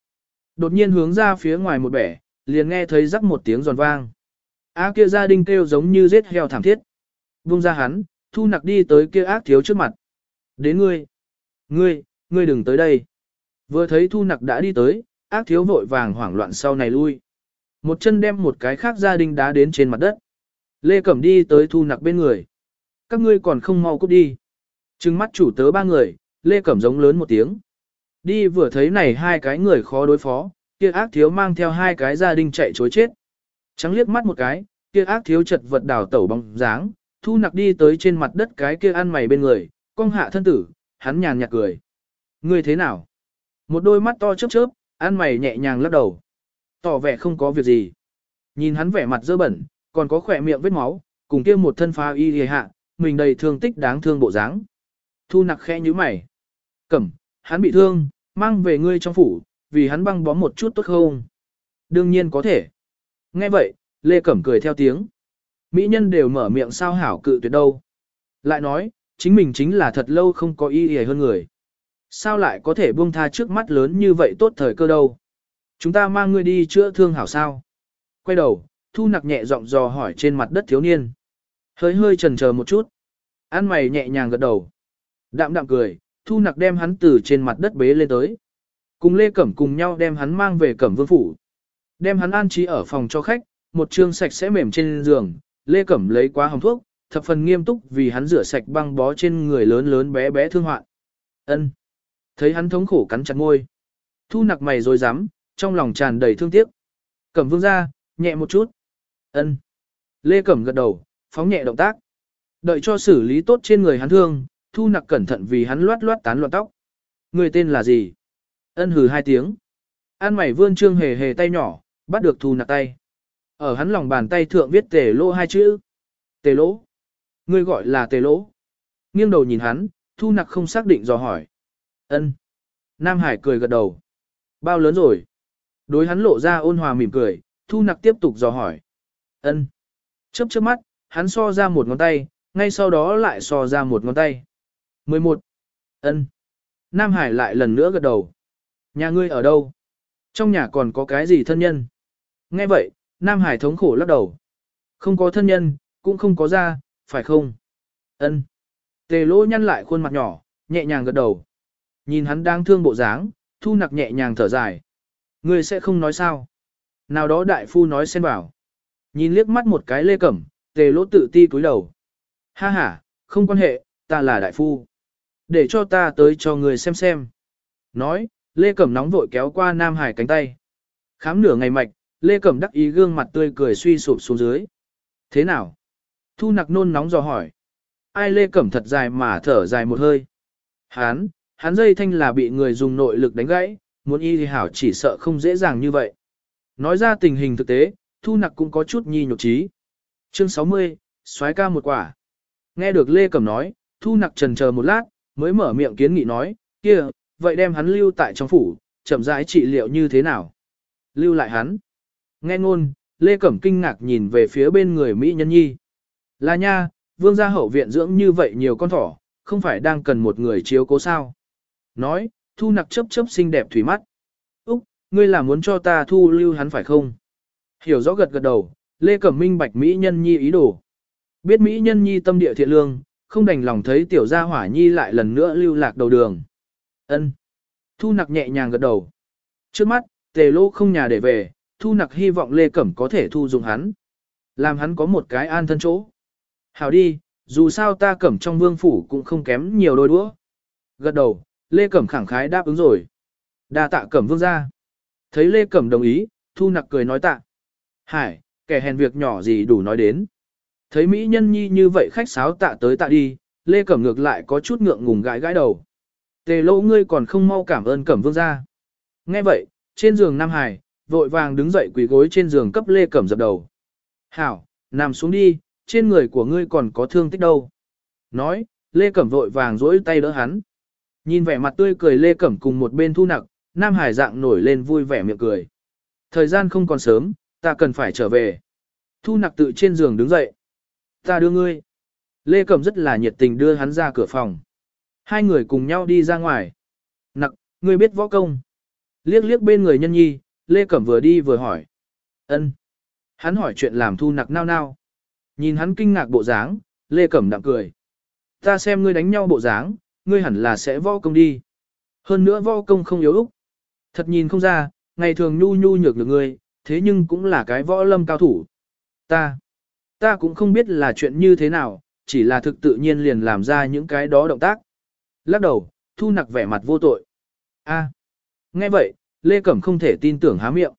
A: Đột nhiên hướng ra phía ngoài một bẻ, liền nghe thấy rắc một tiếng giòn vang. Á kia gia đình kêu giống như giết heo thảm thiết. Vung ra hắn, thu nặc đi tới kia ác thiếu trước mặt. Đến ngươi. Ngươi, ngươi đừng tới đây. Vừa thấy thu nặc đã đi tới, ác thiếu vội vàng hoảng loạn sau này lui. Một chân đem một cái khác gia đình đá đến trên mặt đất. Lê Cẩm đi tới thu nặc bên người. Các ngươi còn không mau cút đi. Trừng mắt chủ tớ ba người, Lê Cẩm giống lớn một tiếng. Đi vừa thấy này hai cái người khó đối phó, kia ác thiếu mang theo hai cái gia đình chạy chối chết. Trắng liếc mắt một cái, kia ác thiếu chật vật đảo tẩu bóng dáng, thu nặc đi tới trên mặt đất cái kia ăn mày bên người, cong hạ thân tử, hắn nhàn nhạt cười. Ngươi thế nào? Một đôi mắt to chớp chớp, ăn mày nhẹ nhàng lắc đầu. Tỏ vẻ không có việc gì. Nhìn hắn vẻ mặt dơ bẩn, còn có khỏe miệng vết máu, cùng kia một thân phá y hề hạ, mình đầy thương tích đáng thương bộ dáng. Thu nặc khẽ như mày. Cẩm, hắn bị thương, mang về ngươi trong phủ, vì hắn băng bó một chút tốt không? Đương nhiên có thể. Nghe vậy, Lê Cẩm cười theo tiếng. Mỹ nhân đều mở miệng sao hảo cự tuyệt đâu. Lại nói, chính mình chính là thật lâu không có y hề hơn người. Sao lại có thể buông tha trước mắt lớn như vậy tốt thời cơ đâu? Chúng ta mang ngươi đi chữa thương hảo sao? Quay đầu, thu nặc nhẹ giọng dò hỏi trên mặt đất thiếu niên. Hơi hơi chần chờ một chút. an mày nhẹ nhàng gật đầu. Đạm đạm cười, thu nặc đem hắn từ trên mặt đất bế lên tới. Cùng Lê Cẩm cùng nhau đem hắn mang về Cẩm Vương Phủ. Đem hắn an trí ở phòng cho khách, một trương sạch sẽ mềm trên giường, Lê Cẩm lấy quá hồng thuốc, thập phần nghiêm túc vì hắn rửa sạch băng bó trên người lớn lớn bé bé thương hoạn. Ân. Thấy hắn thống khổ cắn chặt môi. Thu nặc mày rồi dám, trong lòng tràn đầy thương tiếc. Cẩm vương ra, nhẹ một chút. Ân. Lê Cẩm gật đầu, phóng nhẹ động tác. Đợi cho xử lý tốt trên người hắn thương, thu nặc cẩn thận vì hắn loát loát tán loạn tóc. Người tên là gì? Ân hừ hai tiếng. An mày vươn trương hề hề tay nhỏ, bắt được thu nặc tay. Ở hắn lòng bàn tay thượng viết tề lô hai chữ. Tề lỗ. Ngươi gọi là tề lỗ. Nghiêng đầu nhìn hắn, thu nặc không xác định dò hỏi ân Nam Hải cười gật đầu. Bao lớn rồi? Đối hắn lộ ra ôn hòa mỉm cười, thu nặc tiếp tục dò hỏi. ân Chớp chớp mắt, hắn so ra một ngón tay, ngay sau đó lại so ra một ngón tay. 11. ân Nam Hải lại lần nữa gật đầu. Nhà ngươi ở đâu? Trong nhà còn có cái gì thân nhân? Nghe vậy, Nam Hải thống khổ lắc đầu. Không có thân nhân, cũng không có ra, phải không? Ân. Tề lỗ nhăn lại khuôn mặt nhỏ, nhẹ nhàng gật đầu. Nhìn hắn đang thương bộ dáng, thu nặc nhẹ nhàng thở dài. Ngươi sẽ không nói sao? Nào đó đại phu nói xen vào, Nhìn liếc mắt một cái lê cẩm, tề lỗ tự ti cúi đầu. Ha ha, không quan hệ, ta là đại phu. Để cho ta tới cho người xem xem. Nói, lê cẩm nóng vội kéo qua Nam Hải cánh tay. Khám nửa ngày mạch, lê cẩm đắc ý gương mặt tươi cười suy sụp xuống dưới. Thế nào? Thu nặc nôn nóng dò hỏi. Ai lê cẩm thật dài mà thở dài một hơi. Hán, hắn dây thanh là bị người dùng nội lực đánh gãy, muốn y thì hảo chỉ sợ không dễ dàng như vậy. Nói ra tình hình thực tế, thu nặc cũng có chút nhi nhục trí. Chương 60, xoái ca một quả. Nghe được Lê Cẩm nói, thu nặc trần chờ một lát, mới mở miệng kiến nghị nói, kia, vậy đem hắn lưu tại trong phủ, chậm rãi trị liệu như thế nào? Lưu lại hắn. Nghe ngôn, Lê Cẩm kinh ngạc nhìn về phía bên người Mỹ Nhân Nhi. Là nha, vương gia hậu viện dưỡng như vậy nhiều con thỏ, không phải đang cần một người chiếu cố sao. Nói, thu nặc chấp chấp xinh đẹp thủy mắt. Úc, ngươi là muốn cho ta thu lưu hắn phải không? Hiểu rõ gật gật đầu, Lê Cẩm Minh bạch Mỹ Nhân Nhi ý đồ. Biết Mỹ Nhân Nhi tâm địa thiện lương, không đành lòng thấy tiểu gia hỏa nhi lại lần nữa lưu lạc đầu đường. Ân. Thu nặc nhẹ nhàng gật đầu. Trước mắt, tề lô không nhà để về, thu nặc hy vọng Lê Cẩm có thể thu dùng hắn. Làm hắn có một cái an thân chỗ. Hảo đi, dù sao ta cẩm trong vương phủ cũng không kém nhiều đôi đũa. Gật đầu, Lê Cẩm khẳng khái đáp ứng rồi. đa tạ cẩm vương ra. Thấy Lê Cẩm đồng ý, thu nặc cười nói tạ. Hải, kẻ hèn việc nhỏ gì đủ nói đến. Thấy Mỹ nhân nhi như vậy khách sáo tạ tới tạ đi, Lê Cẩm ngược lại có chút ngượng ngùng gãi gãi đầu. Tề lỗ ngươi còn không mau cảm ơn Cẩm vương ra. Nghe vậy, trên giường Nam Hải, vội vàng đứng dậy quỳ gối trên giường cấp Lê Cẩm dập đầu. Hảo, nằm xuống đi, trên người của ngươi còn có thương tích đâu. Nói, Lê Cẩm vội vàng dỗi tay đỡ hắn. Nhìn vẻ mặt tươi cười Lê Cẩm cùng một bên thu nặc, Nam Hải dạng nổi lên vui vẻ miệng cười. Thời gian không còn sớm, ta cần phải trở về. Thu nặc tự trên giường đứng dậy. Ta đưa ngươi. Lê Cẩm rất là nhiệt tình đưa hắn ra cửa phòng. Hai người cùng nhau đi ra ngoài. Nặc, ngươi biết võ công. Liếc liếc bên người nhân nhi, Lê Cẩm vừa đi vừa hỏi. ân Hắn hỏi chuyện làm thu nặc nao nao. Nhìn hắn kinh ngạc bộ dáng, Lê Cẩm đạm cười. Ta xem ngươi đánh nhau bộ dáng, ngươi hẳn là sẽ võ công đi. Hơn nữa võ công không yếu úc. Thật nhìn không ra, ngày thường nhu nhu nhược được ngươi, thế nhưng cũng là cái võ lâm cao thủ. Ta, ta cũng không biết là chuyện như thế nào, chỉ là thực tự nhiên liền làm ra những cái đó động tác. Lắc đầu, thu nặc vẻ mặt vô tội. a nghe vậy, Lê Cẩm không thể tin tưởng há miệng.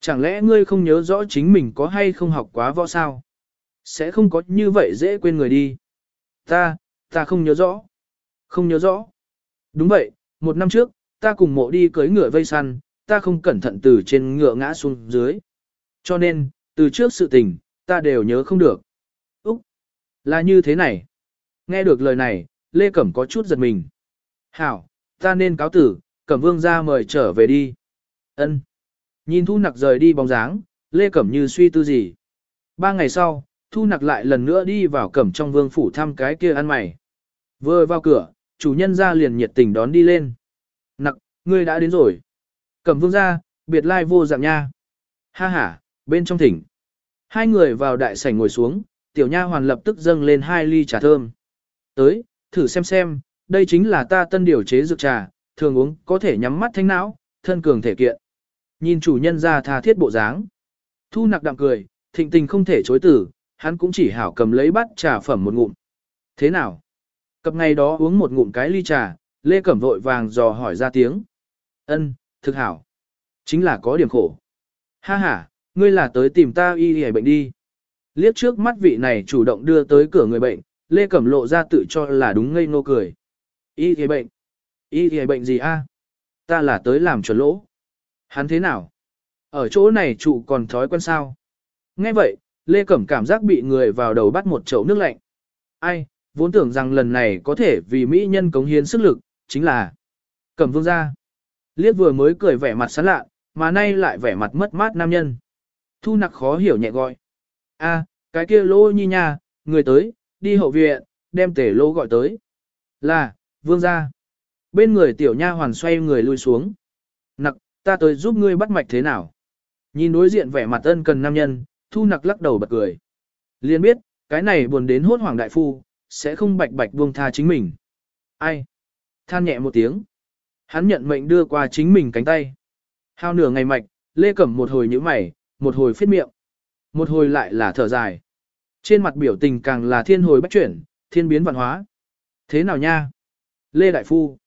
A: Chẳng lẽ ngươi không nhớ rõ chính mình có hay không học quá võ sao? Sẽ không có như vậy dễ quên người đi. Ta, ta không nhớ rõ. Không nhớ rõ. Đúng vậy, một năm trước, ta cùng mộ đi cưới ngựa vây săn, ta không cẩn thận từ trên ngựa ngã xuống dưới. Cho nên, từ trước sự tình, ta đều nhớ không được. Úc! Là như thế này. Nghe được lời này, Lê Cẩm có chút giật mình. Hảo, ta nên cáo tử, Cẩm Vương ra mời trở về đi. Ân. Nhìn Thu Nặc rời đi bóng dáng, Lê Cẩm như suy tư gì. Ba ngày sau, Thu Nặc lại lần nữa đi vào Cẩm trong vương phủ thăm cái kia ăn mày. Vừa vào cửa, chủ nhân ra liền nhiệt tình đón đi lên. Nặc, ngươi đã đến rồi. Cẩm vương ra, biệt lai vô dạng nha. Ha ha, bên trong thỉnh. Hai người vào đại sảnh ngồi xuống, tiểu nha hoàn lập tức dâng lên hai ly trà thơm. Tới, thử xem xem, đây chính là ta tân điều chế dược trà, thường uống có thể nhắm mắt thanh não, thân cường thể kiện. Nhìn chủ nhân ra tha thiết bộ dáng. Thu nặc đạm cười, thịnh tình không thể chối tử, hắn cũng chỉ hảo cầm lấy bát trà phẩm một ngụm. Thế nào? Cập ngày đó uống một ngụm cái ly trà, Lê Cẩm vội vàng dò hỏi ra tiếng. Ân, thực hảo. Chính là có điểm khổ. Ha ha, ngươi là tới tìm ta y y bệnh đi. Liếc trước mắt vị này chủ động đưa tới cửa người bệnh, Lê Cẩm lộ ra tự cho là đúng ngây ngô cười. Y y bệnh? Y y bệnh gì a? Ta là tới làm chuẩn lỗ. Hắn thế nào? Ở chỗ này trụ còn thói quen sao? Nghe vậy, Lê Cẩm cảm giác bị người vào đầu bắt một chậu nước lạnh. Ai, vốn tưởng rằng lần này có thể vì mỹ nhân cống hiến sức lực, chính là Cẩm Vương gia. Liếc vừa mới cười vẻ mặt sán lạ, mà nay lại vẻ mặt mất mát nam nhân. Thu nặc khó hiểu nhẹ gọi. a cái kia lô nhi nha, người tới, đi hậu viện, đem tể lô gọi tới. Là, vương gia. Bên người tiểu nha hoàn xoay người lui xuống. Nặc, ta tới giúp ngươi bắt mạch thế nào? Nhìn đối diện vẻ mặt ân cần nam nhân, thu nặc lắc đầu bật cười. Liên biết, cái này buồn đến hốt hoàng đại phu, sẽ không bạch bạch buông tha chính mình. Ai? Than nhẹ một tiếng. Hắn nhận mệnh đưa qua chính mình cánh tay. Hao nửa ngày mạch, Lê Cẩm một hồi nhíu mày, một hồi phết miệng. Một hồi lại là thở dài. Trên mặt biểu tình càng là thiên hồi bách chuyển, thiên biến văn hóa. Thế nào nha? Lê Đại Phu.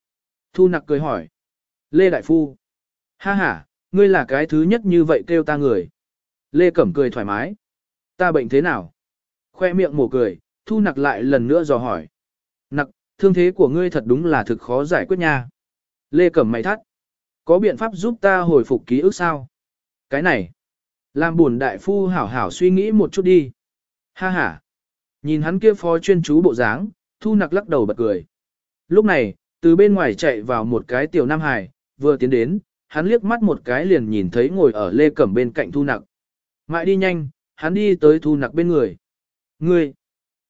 A: Thu nặc cười hỏi. Lê Đại Phu. Ha ha, ngươi là cái thứ nhất như vậy kêu ta người. Lê Cẩm cười thoải mái. Ta bệnh thế nào? Khoe miệng mổ cười, thu nặc lại lần nữa dò hỏi. Nặc, thương thế của ngươi thật đúng là thực khó giải quyết nha. Lê Cẩm mày thắt. Có biện pháp giúp ta hồi phục ký ức sao? Cái này. Làm buồn đại phu hảo hảo suy nghĩ một chút đi. Ha ha. Nhìn hắn kia phó chuyên chú bộ dáng, thu nặc lắc đầu bật cười. Lúc này, từ bên ngoài chạy vào một cái tiểu nam hải, vừa tiến đến, hắn liếc mắt một cái liền nhìn thấy ngồi ở lê cẩm bên cạnh thu nặc. Mãi đi nhanh, hắn đi tới thu nặc bên người. Ngươi,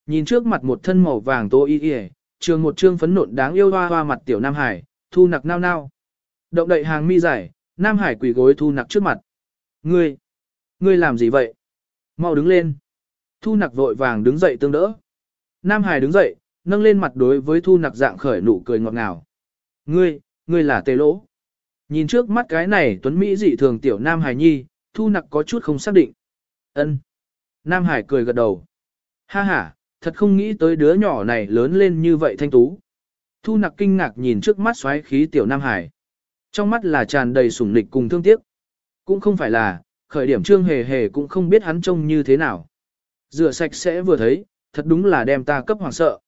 A: nhìn trước mặt một thân màu vàng tô y y, trường một trương phấn nộn đáng yêu hoa hoa mặt tiểu nam hải, thu nặc nao nao. Động đậy hàng mi dài, nam hải quỳ gối thu nặc trước mặt. Ngươi, ngươi làm gì vậy? Mau đứng lên. Thu nặc vội vàng đứng dậy tương đỡ. Nam hải đứng dậy, nâng lên mặt đối với thu nặc dạng khởi nụ cười ngọt ngào. Ngươi, ngươi là tề lỗ. Nhìn trước mắt cái này tuấn Mỹ dị thường tiểu Nam Hải Nhi, thu nặc có chút không xác định. ân Nam Hải cười gật đầu. Ha ha, thật không nghĩ tới đứa nhỏ này lớn lên như vậy thanh tú. Thu nặc kinh ngạc nhìn trước mắt xoáy khí tiểu Nam Hải. Trong mắt là tràn đầy sủng nịch cùng thương tiếc. Cũng không phải là, khởi điểm trương hề hề cũng không biết hắn trông như thế nào. Rửa sạch sẽ vừa thấy, thật đúng là đem ta cấp hoàng sợ.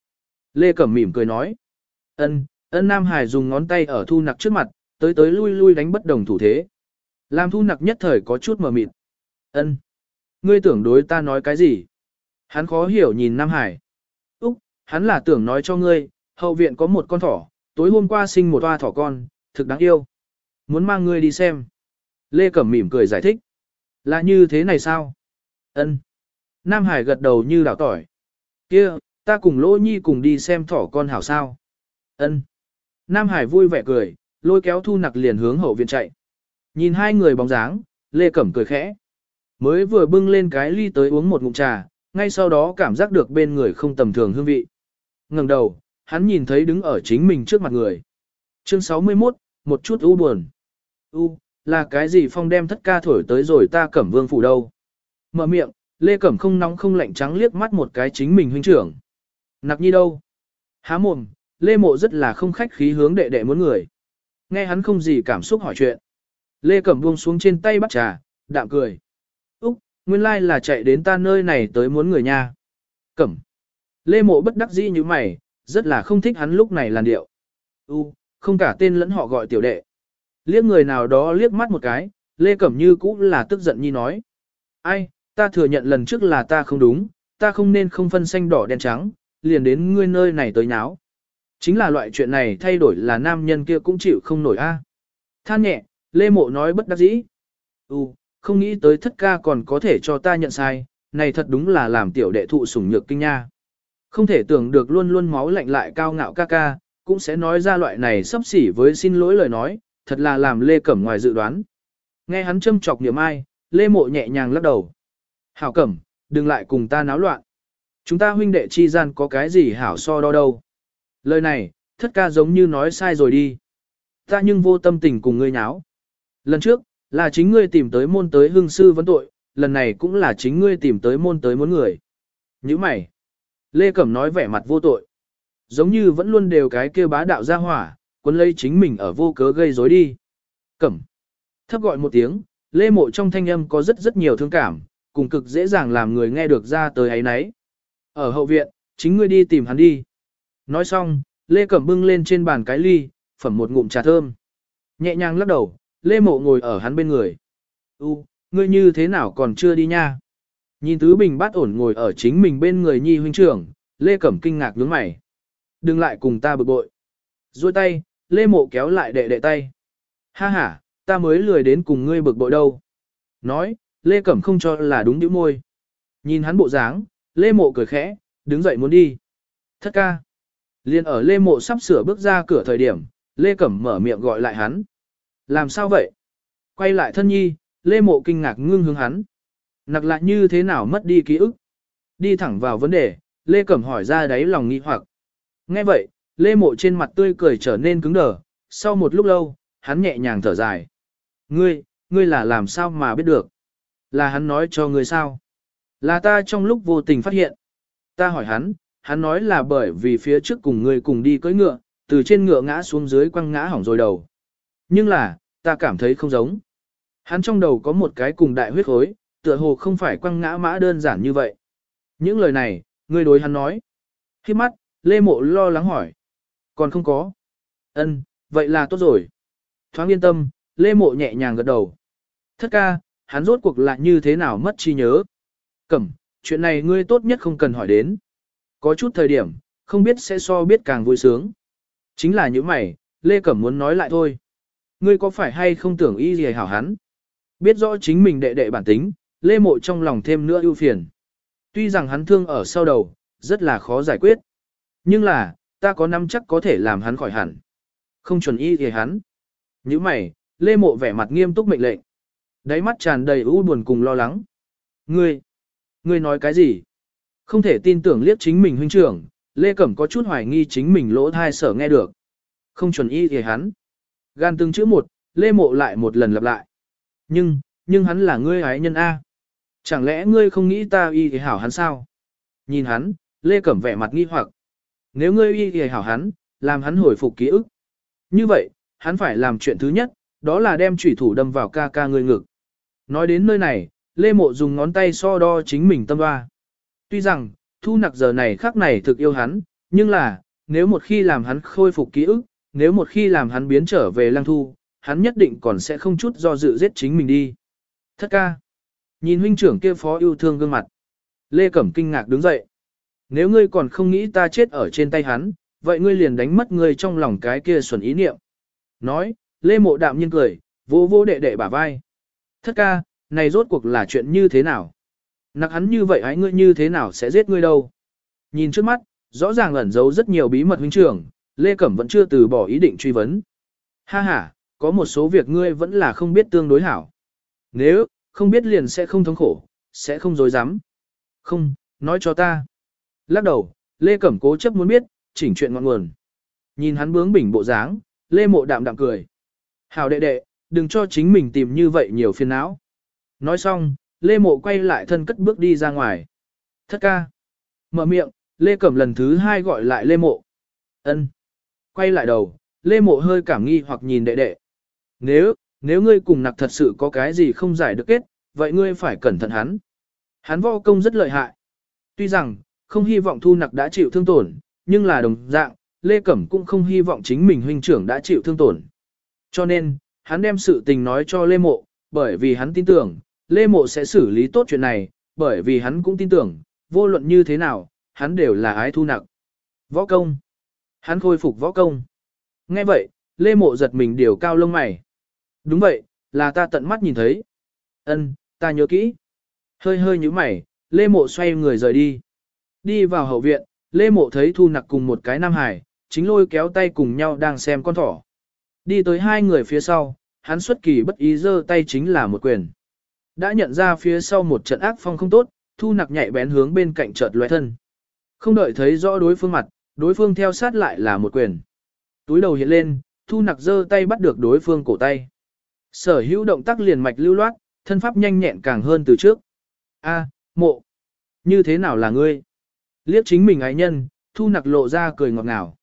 A: Lê Cẩm mỉm cười nói. Ân, ân Nam Hải dùng ngón tay ở thu nặc trước mặt, tới tới lui lui đánh bất đồng thủ thế. Làm thu nặc nhất thời có chút mờ mịt. ân Ngươi tưởng đối ta nói cái gì? Hắn khó hiểu nhìn Nam Hải. Úc, hắn là tưởng nói cho ngươi, hậu viện có một con thỏ, tối hôm qua sinh một hoa thỏ con, thực đáng yêu. Muốn mang ngươi đi xem. Lê Cẩm mỉm cười giải thích. Là như thế này sao? ân Nam Hải gật đầu như đảo tỏi. kia ta cùng Lỗ Nhi cùng đi xem thỏ con hảo sao. ân Nam Hải vui vẻ cười, lôi kéo thu nặc liền hướng hậu viện chạy. Nhìn hai người bóng dáng, Lê Cẩm cười khẽ. Mới vừa bưng lên cái ly tới uống một ngụm trà, ngay sau đó cảm giác được bên người không tầm thường hương vị. ngẩng đầu, hắn nhìn thấy đứng ở chính mình trước mặt người. Chương 61, một chút u buồn. U, là cái gì phong đem thất ca thổi tới rồi ta cẩm vương phủ đâu. Mở miệng, Lê Cẩm không nóng không lạnh trắng liếc mắt một cái chính mình huynh trưởng. Nặc nhi đâu? Há mồm, Lê Mộ rất là không khách khí hướng đệ đệ muốn người. Nghe hắn không gì cảm xúc hỏi chuyện. Lê Cẩm buông xuống trên tay bắt trà, đạm cười. Nguyên lai là chạy đến ta nơi này tới muốn người nha. Cẩm. Lê Mộ bất đắc dĩ như mày, rất là không thích hắn lúc này làn điệu. U, không cả tên lẫn họ gọi tiểu đệ. Liếc người nào đó liếc mắt một cái, Lê Cẩm Như cũng là tức giận nhi nói. Ai, ta thừa nhận lần trước là ta không đúng, ta không nên không phân xanh đỏ đen trắng, liền đến ngươi nơi này tới nháo. Chính là loại chuyện này thay đổi là nam nhân kia cũng chịu không nổi a. Than nhẹ, Lê Mộ nói bất đắc dĩ. U không nghĩ tới thất ca còn có thể cho ta nhận sai, này thật đúng là làm tiểu đệ thụ sủng nhược kinh nha. Không thể tưởng được luôn luôn máu lạnh lại cao ngạo ca ca, cũng sẽ nói ra loại này sắp xỉ với xin lỗi lời nói, thật là làm Lê Cẩm ngoài dự đoán. Nghe hắn châm chọc niệm ai, Lê Mộ nhẹ nhàng lắc đầu. Hảo Cẩm, đừng lại cùng ta náo loạn. Chúng ta huynh đệ chi gian có cái gì hảo so đo đâu. Lời này, thất ca giống như nói sai rồi đi. Ta nhưng vô tâm tình cùng ngươi nháo. Lần trước, là chính ngươi tìm tới môn tới hương sư vấn tội, lần này cũng là chính ngươi tìm tới môn tới muốn người. Như mày. Lê Cẩm nói vẻ mặt vô tội. Giống như vẫn luôn đều cái kia bá đạo ra hỏa, quân lấy chính mình ở vô cớ gây rối đi. Cẩm. Thấp gọi một tiếng, Lê Mộ trong thanh âm có rất rất nhiều thương cảm, cùng cực dễ dàng làm người nghe được ra tới ấy nấy. Ở hậu viện, chính ngươi đi tìm hắn đi. Nói xong, Lê Cẩm bưng lên trên bàn cái ly, phẩm một ngụm trà thơm. Nhẹ nhàng lắc đầu, Lê Mộ ngồi ở hắn bên người. U, ngươi như thế nào còn chưa đi nha? Nhìn Tứ Bình bát ổn ngồi ở chính mình bên người nhi huynh trưởng, Lê Cẩm kinh ngạc nhướng mày. Đừng lại cùng ta bực bội. Rồi tay, Lê Mộ kéo lại đệ đệ tay. Ha ha, ta mới lười đến cùng ngươi bực bội đâu. Nói, Lê Cẩm không cho là đúng nhíu môi. Nhìn hắn bộ dáng, Lê Mộ cười khẽ, đứng dậy muốn đi. Thất ca. Liên ở Lê Mộ sắp sửa bước ra cửa thời điểm, Lê Cẩm mở miệng gọi lại hắn. Làm sao vậy? Quay lại thân nhi, Lê Mộ kinh ngạc ngưng hướng hắn. Nặc lại như thế nào mất đi ký ức? Đi thẳng vào vấn đề, Lê Cẩm hỏi ra đáy lòng nghi hoặc. Nghe vậy, Lê Mộ trên mặt tươi cười trở nên cứng đờ, sau một lúc lâu, hắn nhẹ nhàng thở dài. Ngươi, ngươi là làm sao mà biết được? Là hắn nói cho ngươi sao? Là ta trong lúc vô tình phát hiện. Ta hỏi hắn, hắn nói là bởi vì phía trước cùng ngươi cùng đi cưỡi ngựa, từ trên ngựa ngã xuống dưới quăng ngã hỏng rồi đầu. Nhưng là, ta cảm thấy không giống. Hắn trong đầu có một cái cùng đại huyết khối, tựa hồ không phải quăng ngã mã đơn giản như vậy. Những lời này, ngươi đối hắn nói. Khi mắt, Lê Mộ lo lắng hỏi. Còn không có. Ân, vậy là tốt rồi. Thoáng yên tâm, Lê Mộ nhẹ nhàng gật đầu. Thất ca, hắn rốt cuộc lại như thế nào mất trí nhớ. Cẩm, chuyện này ngươi tốt nhất không cần hỏi đến. Có chút thời điểm, không biết sẽ so biết càng vui sướng. Chính là những mày, Lê Cẩm muốn nói lại thôi. Ngươi có phải hay không tưởng y gì hảo hắn? Biết rõ chính mình đệ đệ bản tính, Lê Mộ trong lòng thêm nữa ưu phiền. Tuy rằng hắn thương ở sau đầu, rất là khó giải quyết. Nhưng là, ta có năm chắc có thể làm hắn khỏi hẳn. Không chuẩn y gì hắn. Như mày, Lê Mộ vẻ mặt nghiêm túc mệnh lệnh. Đáy mắt tràn đầy u buồn cùng lo lắng. Ngươi, ngươi nói cái gì? Không thể tin tưởng liếc chính mình huynh trưởng, Lê Cẩm có chút hoài nghi chính mình lỗ thai sở nghe được. Không chuẩn y thì hắn. Gan từng chữ một, Lê Mộ lại một lần lặp lại. Nhưng, nhưng hắn là ngươi ái nhân A. Chẳng lẽ ngươi không nghĩ ta y thì hảo hắn sao? Nhìn hắn, Lê Cẩm vẻ mặt nghi hoặc. Nếu ngươi y thì hảo hắn, làm hắn hồi phục ký ức. Như vậy, hắn phải làm chuyện thứ nhất, đó là đem chủy thủ đâm vào ca ca ngươi ngực. Nói đến nơi này, Lê Mộ dùng ngón tay so đo chính mình tâm hoa. Tuy rằng, thu nặc giờ này khác này thực yêu hắn, nhưng là, nếu một khi làm hắn khôi phục ký ức, nếu một khi làm hắn biến trở về lăng thu, hắn nhất định còn sẽ không chút do dự giết chính mình đi. Thất ca. Nhìn huynh trưởng kia phó yêu thương gương mặt. Lê Cẩm kinh ngạc đứng dậy. Nếu ngươi còn không nghĩ ta chết ở trên tay hắn, vậy ngươi liền đánh mất ngươi trong lòng cái kia xuẩn ý niệm. Nói, Lê Mộ đạm nhiên cười, vô vô đệ đệ bả vai. Thất ca, này rốt cuộc là chuyện như thế nào? Nặc hắn như vậy hãy ngươi như thế nào sẽ giết ngươi đâu? Nhìn trước mắt, rõ ràng ẩn giấu rất nhiều bí mật huynh trưởng, Lê Cẩm vẫn chưa từ bỏ ý định truy vấn. Ha ha, có một số việc ngươi vẫn là không biết tương đối hảo. Nếu, không biết liền sẽ không thống khổ, sẽ không dối dám. Không, nói cho ta. Lắc đầu, Lê Cẩm cố chấp muốn biết, chỉnh chuyện ngọn nguồn. Nhìn hắn bướng bỉnh bộ dáng, Lê Mộ đạm đạm cười. Hảo đệ đệ, đừng cho chính mình tìm như vậy nhiều phiền não. Nói xong, Lê Mộ quay lại thân cất bước đi ra ngoài. Thất ca. Mở miệng, Lê Cẩm lần thứ hai gọi lại Lê Mộ. ân Quay lại đầu, Lê Mộ hơi cảm nghi hoặc nhìn đệ đệ. Nếu, nếu ngươi cùng nặc thật sự có cái gì không giải được kết, vậy ngươi phải cẩn thận hắn. Hắn võ công rất lợi hại. Tuy rằng, không hy vọng thu nặc đã chịu thương tổn, nhưng là đồng dạng, Lê Cẩm cũng không hy vọng chính mình huynh trưởng đã chịu thương tổn. Cho nên, hắn đem sự tình nói cho Lê Mộ, bởi vì hắn tin tưởng, Lê Mộ sẽ xử lý tốt chuyện này, bởi vì hắn cũng tin tưởng, vô luận như thế nào, hắn đều là ái thu nặc. Võ công. Hắn khôi phục võ công. Nghe vậy, Lê Mộ giật mình điều cao lông mày. Đúng vậy, là ta tận mắt nhìn thấy. Ân, ta nhớ kỹ. Hơi hơi như mày, Lê Mộ xoay người rời đi. Đi vào hậu viện, Lê Mộ thấy Thu Nặc cùng một cái Nam Hải, chính lôi kéo tay cùng nhau đang xem con thỏ. Đi tới hai người phía sau, hắn xuất kỳ bất ý giơ tay chính là một quyền. Đã nhận ra phía sau một trận ác phong không tốt, Thu Nặc nhạy bén hướng bên cạnh chợt lóe thân. Không đợi thấy rõ đối phương mặt, đối phương theo sát lại là một quyền. Túi đầu hiện lên, Thu Nặc giơ tay bắt được đối phương cổ tay. Sở hữu động tác liền mạch lưu loát, thân pháp nhanh nhẹn càng hơn từ trước. A, mộ, như thế nào là ngươi? Liếc chính mình ái nhân, thu nặc lộ ra cười ngọt ngào.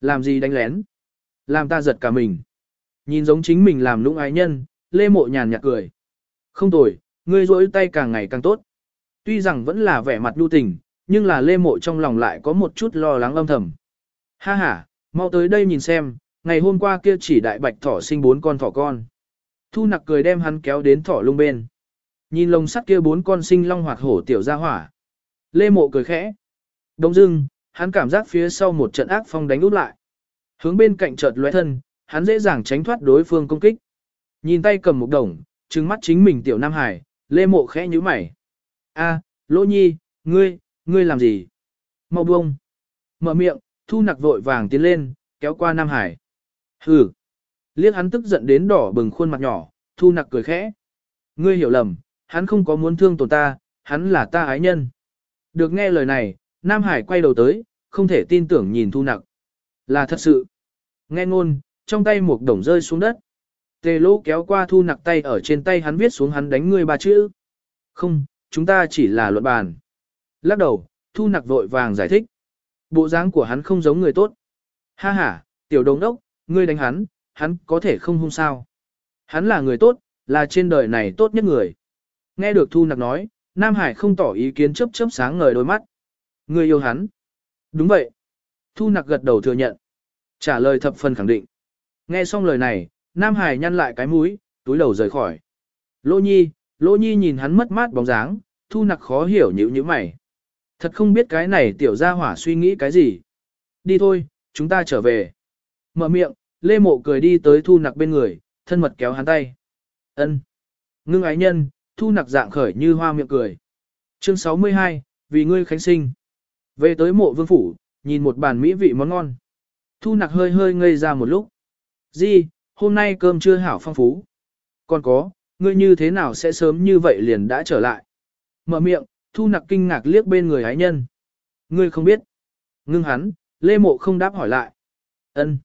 A: Làm gì đánh lén? Làm ta giật cả mình. Nhìn giống chính mình làm lũng ái nhân, lê mộ nhàn nhạt cười. Không tồi, ngươi rỗi tay càng ngày càng tốt. Tuy rằng vẫn là vẻ mặt nhu tình, nhưng là lê mộ trong lòng lại có một chút lo lắng âm thầm. Ha ha, mau tới đây nhìn xem, ngày hôm qua kia chỉ đại bạch thỏ sinh bốn con thỏ con. Thu nặc cười đem hắn kéo đến thỏ lung bên. Nhìn lồng sắt kia bốn con sinh long hoạt hổ tiểu ra hỏa. Lê mộ cười khẽ. Đông dưng, hắn cảm giác phía sau một trận ác phong đánh út lại. Hướng bên cạnh chợt lóe thân, hắn dễ dàng tránh thoát đối phương công kích. Nhìn tay cầm một đồng, trừng mắt chính mình tiểu Nam Hải, Lê Mộ khẽ nhíu mày. A, Lỗ Nhi, ngươi, ngươi làm gì? Mau buông. Mở miệng, thu nặc vội vàng tiến lên, kéo qua Nam Hải. Hừ. Liếc hắn tức giận đến đỏ bừng khuôn mặt nhỏ, thu nặc cười khẽ. Ngươi hiểu lầm, hắn không có muốn thương tổn ta, hắn là ta ái nhân. Được nghe lời này, Nam Hải quay đầu tới, không thể tin tưởng nhìn thu nặc. Là thật sự. Nghe ngôn, trong tay một đồng rơi xuống đất. Tề lỗ kéo qua thu nặc tay ở trên tay hắn viết xuống hắn đánh ngươi ba chữ. Không, chúng ta chỉ là luận bàn. Lắc đầu, thu nặc vội vàng giải thích. Bộ dáng của hắn không giống người tốt. Ha ha, tiểu đồng đốc, ngươi đánh hắn, hắn có thể không hung sao. Hắn là người tốt, là trên đời này tốt nhất người. Nghe được Thu Nặc nói, Nam Hải không tỏ ý kiến chớp chớp sáng ngời đôi mắt. Ngươi yêu hắn. Đúng vậy. Thu Nặc gật đầu thừa nhận. Trả lời thập phần khẳng định. Nghe xong lời này, Nam Hải nhăn lại cái mũi, túi đầu rời khỏi. Lô Nhi, Lô Nhi nhìn hắn mất mát bóng dáng, Thu Nặc khó hiểu nhữ như mày. Thật không biết cái này tiểu gia hỏa suy nghĩ cái gì. Đi thôi, chúng ta trở về. Mở miệng, Lê Mộ cười đi tới Thu Nặc bên người, thân mật kéo hắn tay. Ân. Ngưng ái nhân, Thu Nặc dạng khởi như hoa miệng cười. Chương 62, vì ngươi khánh sinh. Về tới mộ vương phủ, nhìn một bàn mỹ vị món ngon. Thu Nặc hơi hơi ngây ra một lúc. Di, hôm nay cơm chưa hảo phong phú. Còn có, ngươi như thế nào sẽ sớm như vậy liền đã trở lại. Mở miệng, Thu Nặc kinh ngạc liếc bên người ái nhân. Ngươi không biết. Ngưng hắn, Lê Mộ không đáp hỏi lại. Ân.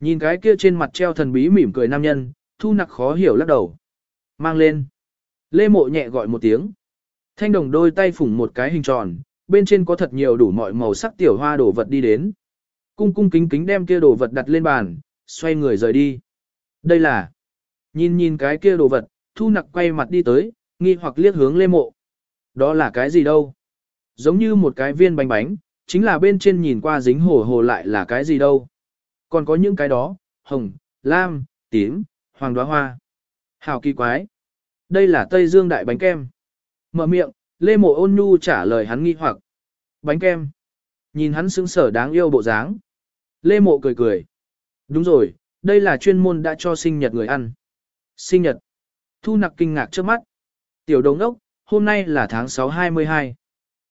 A: Nhìn cái kia trên mặt treo thần bí mỉm cười nam nhân, thu nặc khó hiểu lắc đầu. Mang lên. Lê mộ nhẹ gọi một tiếng. Thanh đồng đôi tay phủng một cái hình tròn, bên trên có thật nhiều đủ mọi màu sắc tiểu hoa đổ vật đi đến. Cung cung kính kính đem kia đồ vật đặt lên bàn, xoay người rời đi. Đây là. Nhìn nhìn cái kia đồ vật, thu nặc quay mặt đi tới, nghi hoặc liếc hướng lê mộ. Đó là cái gì đâu? Giống như một cái viên bánh bánh, chính là bên trên nhìn qua dính hồ hồ lại là cái gì đâu? Còn có những cái đó, hồng, lam, tím, Hoàng đóa hoa. Hào kỳ quái. Đây là Tây Dương đại bánh kem. Mở miệng, Lê Mộ ôn nhu trả lời hắn nghi hoặc. Bánh kem. Nhìn hắn sững sở đáng yêu bộ dáng. Lê Mộ cười cười. Đúng rồi, đây là chuyên môn đã cho sinh nhật người ăn. Sinh nhật. Thu nặc kinh ngạc trước mắt. Tiểu đồng ốc, hôm nay là tháng 6-22.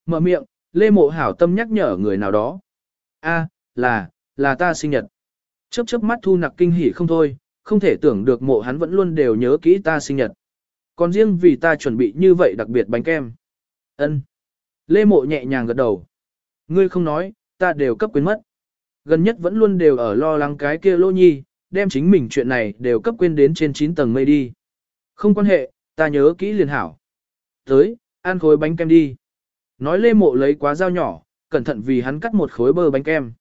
A: Mở miệng, Lê Mộ hảo tâm nhắc nhở người nào đó. a là, là ta sinh nhật. Chớp chớp mắt thu nặc kinh hỉ không thôi, không thể tưởng được mộ hắn vẫn luôn đều nhớ kỹ ta sinh nhật. Còn riêng vì ta chuẩn bị như vậy đặc biệt bánh kem. ân Lê Mộ nhẹ nhàng gật đầu. Ngươi không nói, ta đều cấp quên mất. Gần nhất vẫn luôn đều ở lo lắng cái kia lô nhi, đem chính mình chuyện này đều cấp quên đến trên 9 tầng mây đi. Không quan hệ, ta nhớ kỹ liền hảo. Tới, ăn khối bánh kem đi. Nói Lê Mộ lấy quá dao nhỏ, cẩn thận vì hắn cắt một khối bơ bánh kem.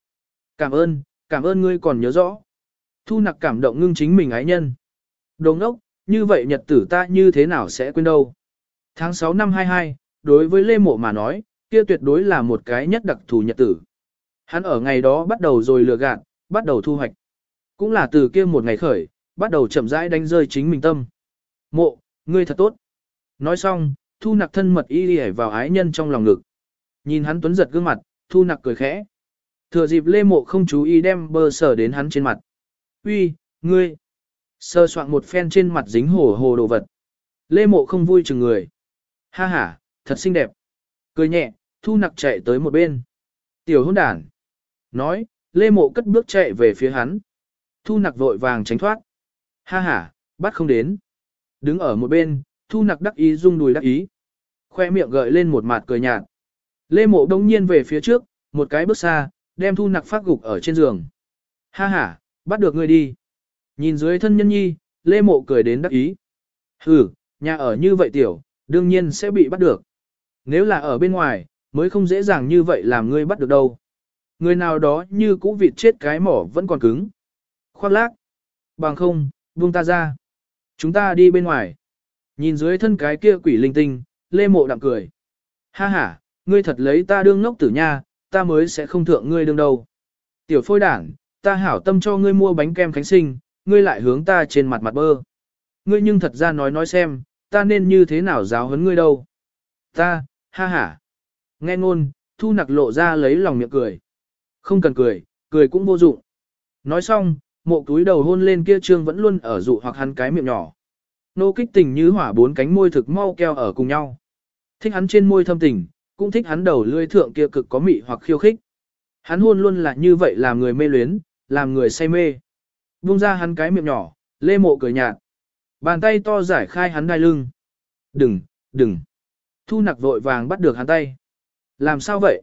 A: Cảm ơn, cảm ơn ngươi còn nhớ rõ. Thu nặc cảm động ngưng chính mình ái nhân. Đồ ngốc, như vậy nhật tử ta như thế nào sẽ quên đâu. Tháng 6 năm 22, đối với Lê Mộ mà nói, kia tuyệt đối là một cái nhất đặc thù nhật tử. Hắn ở ngày đó bắt đầu rồi lừa gạt, bắt đầu thu hoạch. Cũng là từ kia một ngày khởi, bắt đầu chậm rãi đánh rơi chính mình tâm. Mộ, ngươi thật tốt. Nói xong, thu nặc thân mật y y vào ái nhân trong lòng ngực. Nhìn hắn tuấn giật gương mặt, thu nặc cười khẽ. Thừa dịp lê mộ không chú ý đem bơ sở đến hắn trên mặt. Uy, ngươi. Sơ soạn một phen trên mặt dính hồ hồ đồ vật. Lê mộ không vui chừng người. Ha ha, thật xinh đẹp. Cười nhẹ, thu nặc chạy tới một bên. Tiểu hôn đàn. Nói, lê mộ cất bước chạy về phía hắn. Thu nặc vội vàng tránh thoát. Ha ha, bắt không đến. Đứng ở một bên, thu nặc đắc ý rung đùi đắc ý. Khoe miệng gợi lên một mặt cười nhạt. Lê mộ đông nhiên về phía trước, một cái bước xa, đem thu nặc phát gục ở trên giường. Ha ha, bắt được ngươi đi. Nhìn dưới thân nhân nhi, Lê mộ cười đến đắc ý. Hừ, nhà ở như vậy tiểu, đương nhiên sẽ bị bắt được. Nếu là ở bên ngoài, mới không dễ dàng như vậy làm ngươi bắt được đâu. Người nào đó như cũ vịt chết cái mỏ vẫn còn cứng. Khoác lác. Bằng không, buông ta ra. Chúng ta đi bên ngoài. Nhìn dưới thân cái kia quỷ linh tinh, lê mộ đạm cười. Ha ha, ngươi thật lấy ta đương ngốc tử nha, ta mới sẽ không thượng ngươi đương đâu. Tiểu phôi đảng, ta hảo tâm cho ngươi mua bánh kem khánh sinh, ngươi lại hướng ta trên mặt mặt bơ. Ngươi nhưng thật ra nói nói xem, ta nên như thế nào giáo huấn ngươi đâu. Ta, ha ha. Nghe ngôn, thu nặc lộ ra lấy lòng miệng cười. Không cần cười, cười cũng vô dụng. Nói xong, mộ túi đầu hôn lên kia trương vẫn luôn ở dụ hoặc hắn cái miệng nhỏ. Nô kích tình như hỏa bốn cánh môi thực mau keo ở cùng nhau. Thích hắn trên môi thâm tình, cũng thích hắn đầu lươi thượng kia cực có mị hoặc khiêu khích. Hắn hôn luôn là như vậy làm người mê luyến, làm người say mê. Buông ra hắn cái miệng nhỏ, lê mộ cười nhạt. Bàn tay to giải khai hắn đai lưng. Đừng, đừng. Thu nặc vội vàng bắt được hắn tay. Làm sao vậy?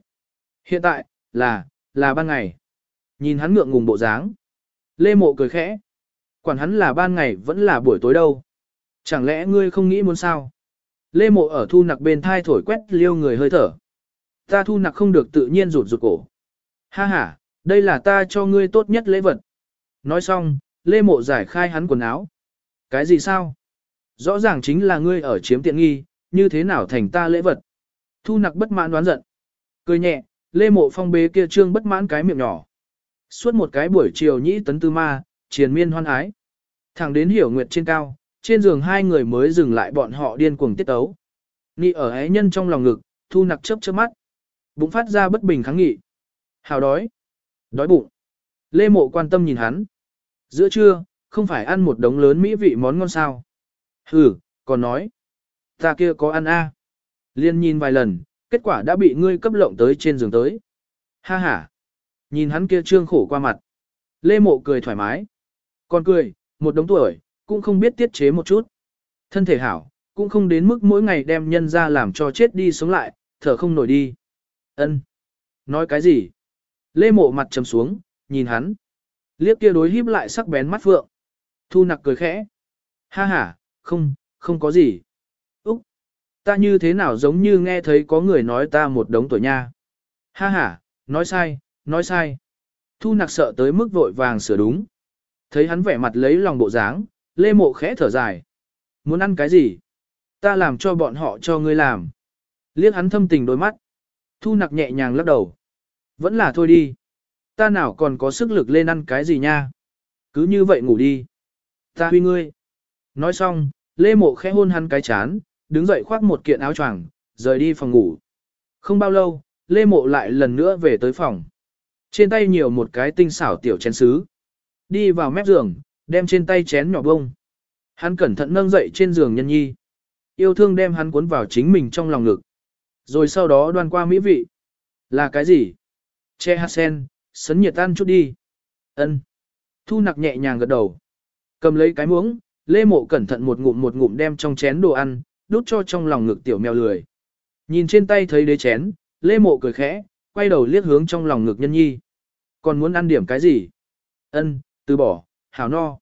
A: Hiện tại, là, là ban ngày. Nhìn hắn ngượng ngùng bộ dáng. Lê mộ cười khẽ. Quản hắn là ban ngày vẫn là buổi tối đâu. Chẳng lẽ ngươi không nghĩ muốn sao? Lê mộ ở thu nặc bên thai thổi quét liêu người hơi thở. Ta thu nặc không được tự nhiên rụt rụt cổ. Ha ha, đây là ta cho ngươi tốt nhất lễ vật. Nói xong, Lê mộ giải khai hắn quần áo. Cái gì sao? Rõ ràng chính là ngươi ở chiếm tiện nghi, như thế nào thành ta lễ vật? Thu nặc bất mãn đoán giận. Cười nhẹ, Lê mộ phong bế kia trương bất mãn cái miệng nhỏ. Suốt một cái buổi chiều nhĩ tấn tư ma, triền miên hoan ái. Thẳng đến hiểu nguyệt trên cao, trên giường hai người mới dừng lại bọn họ điên cuồng tiết tấu. Nị ở ái nhân trong lòng ngực, thu nặc chớp chớp mắt. Bụng phát ra bất bình kháng nghị. Hào đói. Đói bụng. Lê mộ quan tâm nhìn hắn. Giữa trưa, không phải ăn một đống lớn mỹ vị món ngon sao. Hừ, còn nói. Ta kia có ăn a Liên nhìn vài lần, kết quả đã bị ngươi cấp lộng tới trên giường tới. Ha ha. Nhìn hắn kia trương khổ qua mặt. Lê mộ cười thoải mái. Còn cười, một đống tuổi, cũng không biết tiết chế một chút. Thân thể hảo, cũng không đến mức mỗi ngày đem nhân ra làm cho chết đi sống lại, thở không nổi đi. Ân, Nói cái gì? Lê mộ mặt trầm xuống, nhìn hắn. Liếc kia đối híp lại sắc bén mắt vượng, Thu nặc cười khẽ. Ha ha, không, không có gì. Úc, ta như thế nào giống như nghe thấy có người nói ta một đống tuổi nha. Ha ha, nói sai, nói sai. Thu nặc sợ tới mức vội vàng sửa đúng. Thấy hắn vẻ mặt lấy lòng bộ dáng, Lê Mộ khẽ thở dài. Muốn ăn cái gì? Ta làm cho bọn họ cho ngươi làm. Liếc hắn thâm tình đôi mắt. Thu nặc nhẹ nhàng lắc đầu. Vẫn là thôi đi. Ta nào còn có sức lực lên ăn cái gì nha. Cứ như vậy ngủ đi. Ta huy ngươi. Nói xong, Lê Mộ khẽ hôn hắn cái chán, đứng dậy khoác một kiện áo choàng, rời đi phòng ngủ. Không bao lâu, Lê Mộ lại lần nữa về tới phòng. Trên tay nhiều một cái tinh xảo tiểu chén sứ. Đi vào mép giường, đem trên tay chén nhỏ bông. Hắn cẩn thận nâng dậy trên giường nhân nhi. Yêu thương đem hắn cuốn vào chính mình trong lòng ngực. Rồi sau đó đoan qua mỹ vị. Là cái gì? Che hạt sen, sấn nhiệt tan chút đi. ân Thu nặc nhẹ nhàng gật đầu. Cầm lấy cái muỗng, Lê Mộ cẩn thận một ngụm một ngụm đem trong chén đồ ăn, đút cho trong lòng ngực tiểu mèo lười. Nhìn trên tay thấy đế chén, Lê Mộ cười khẽ, quay đầu liếc hướng trong lòng ngực nhân nhi. Còn muốn ăn điểm cái gì? Ân, từ bỏ, hảo no.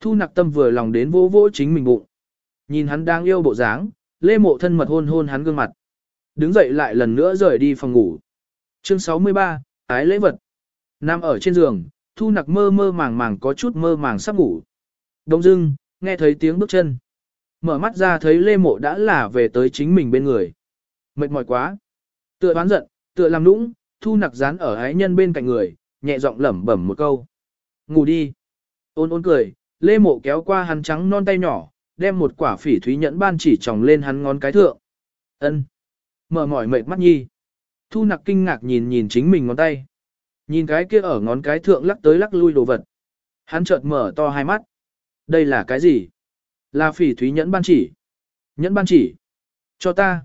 A: Thu nặc tâm vừa lòng đến vô vô chính mình bụng. Nhìn hắn đang yêu bộ dáng, Lê Mộ thân mật hôn hôn hắn gương mặt. Đứng dậy lại lần nữa rời đi phòng ngủ. Chương 63, ái lễ vật. Nam ở trên giường, Thu nặc mơ mơ màng màng có chút mơ màng sắp ngủ. Đông dưng, nghe thấy tiếng bước chân. Mở mắt ra thấy Lê Mộ đã là về tới chính mình bên người. Mệt mỏi quá. Tựa bán giận, tựa làm nũng, Thu nặc dán ở ái nhân bên cạnh người, nhẹ giọng lẩm bẩm một câu. Ngủ đi. Ôn ôn cười, Lê Mộ kéo qua hắn trắng non tay nhỏ, đem một quả phỉ thúy nhẫn ban chỉ tròng lên hắn ngón cái thượng. Ân. Mở mỏi mệt mắt nhi. Thu nặc kinh ngạc nhìn nhìn chính mình ngón tay. Nhìn cái kia ở ngón cái thượng lắc tới lắc lui đồ vật. Hắn chợt mở to hai mắt. Đây là cái gì? Là phỉ thúy nhẫn ban chỉ. Nhẫn ban chỉ. Cho ta.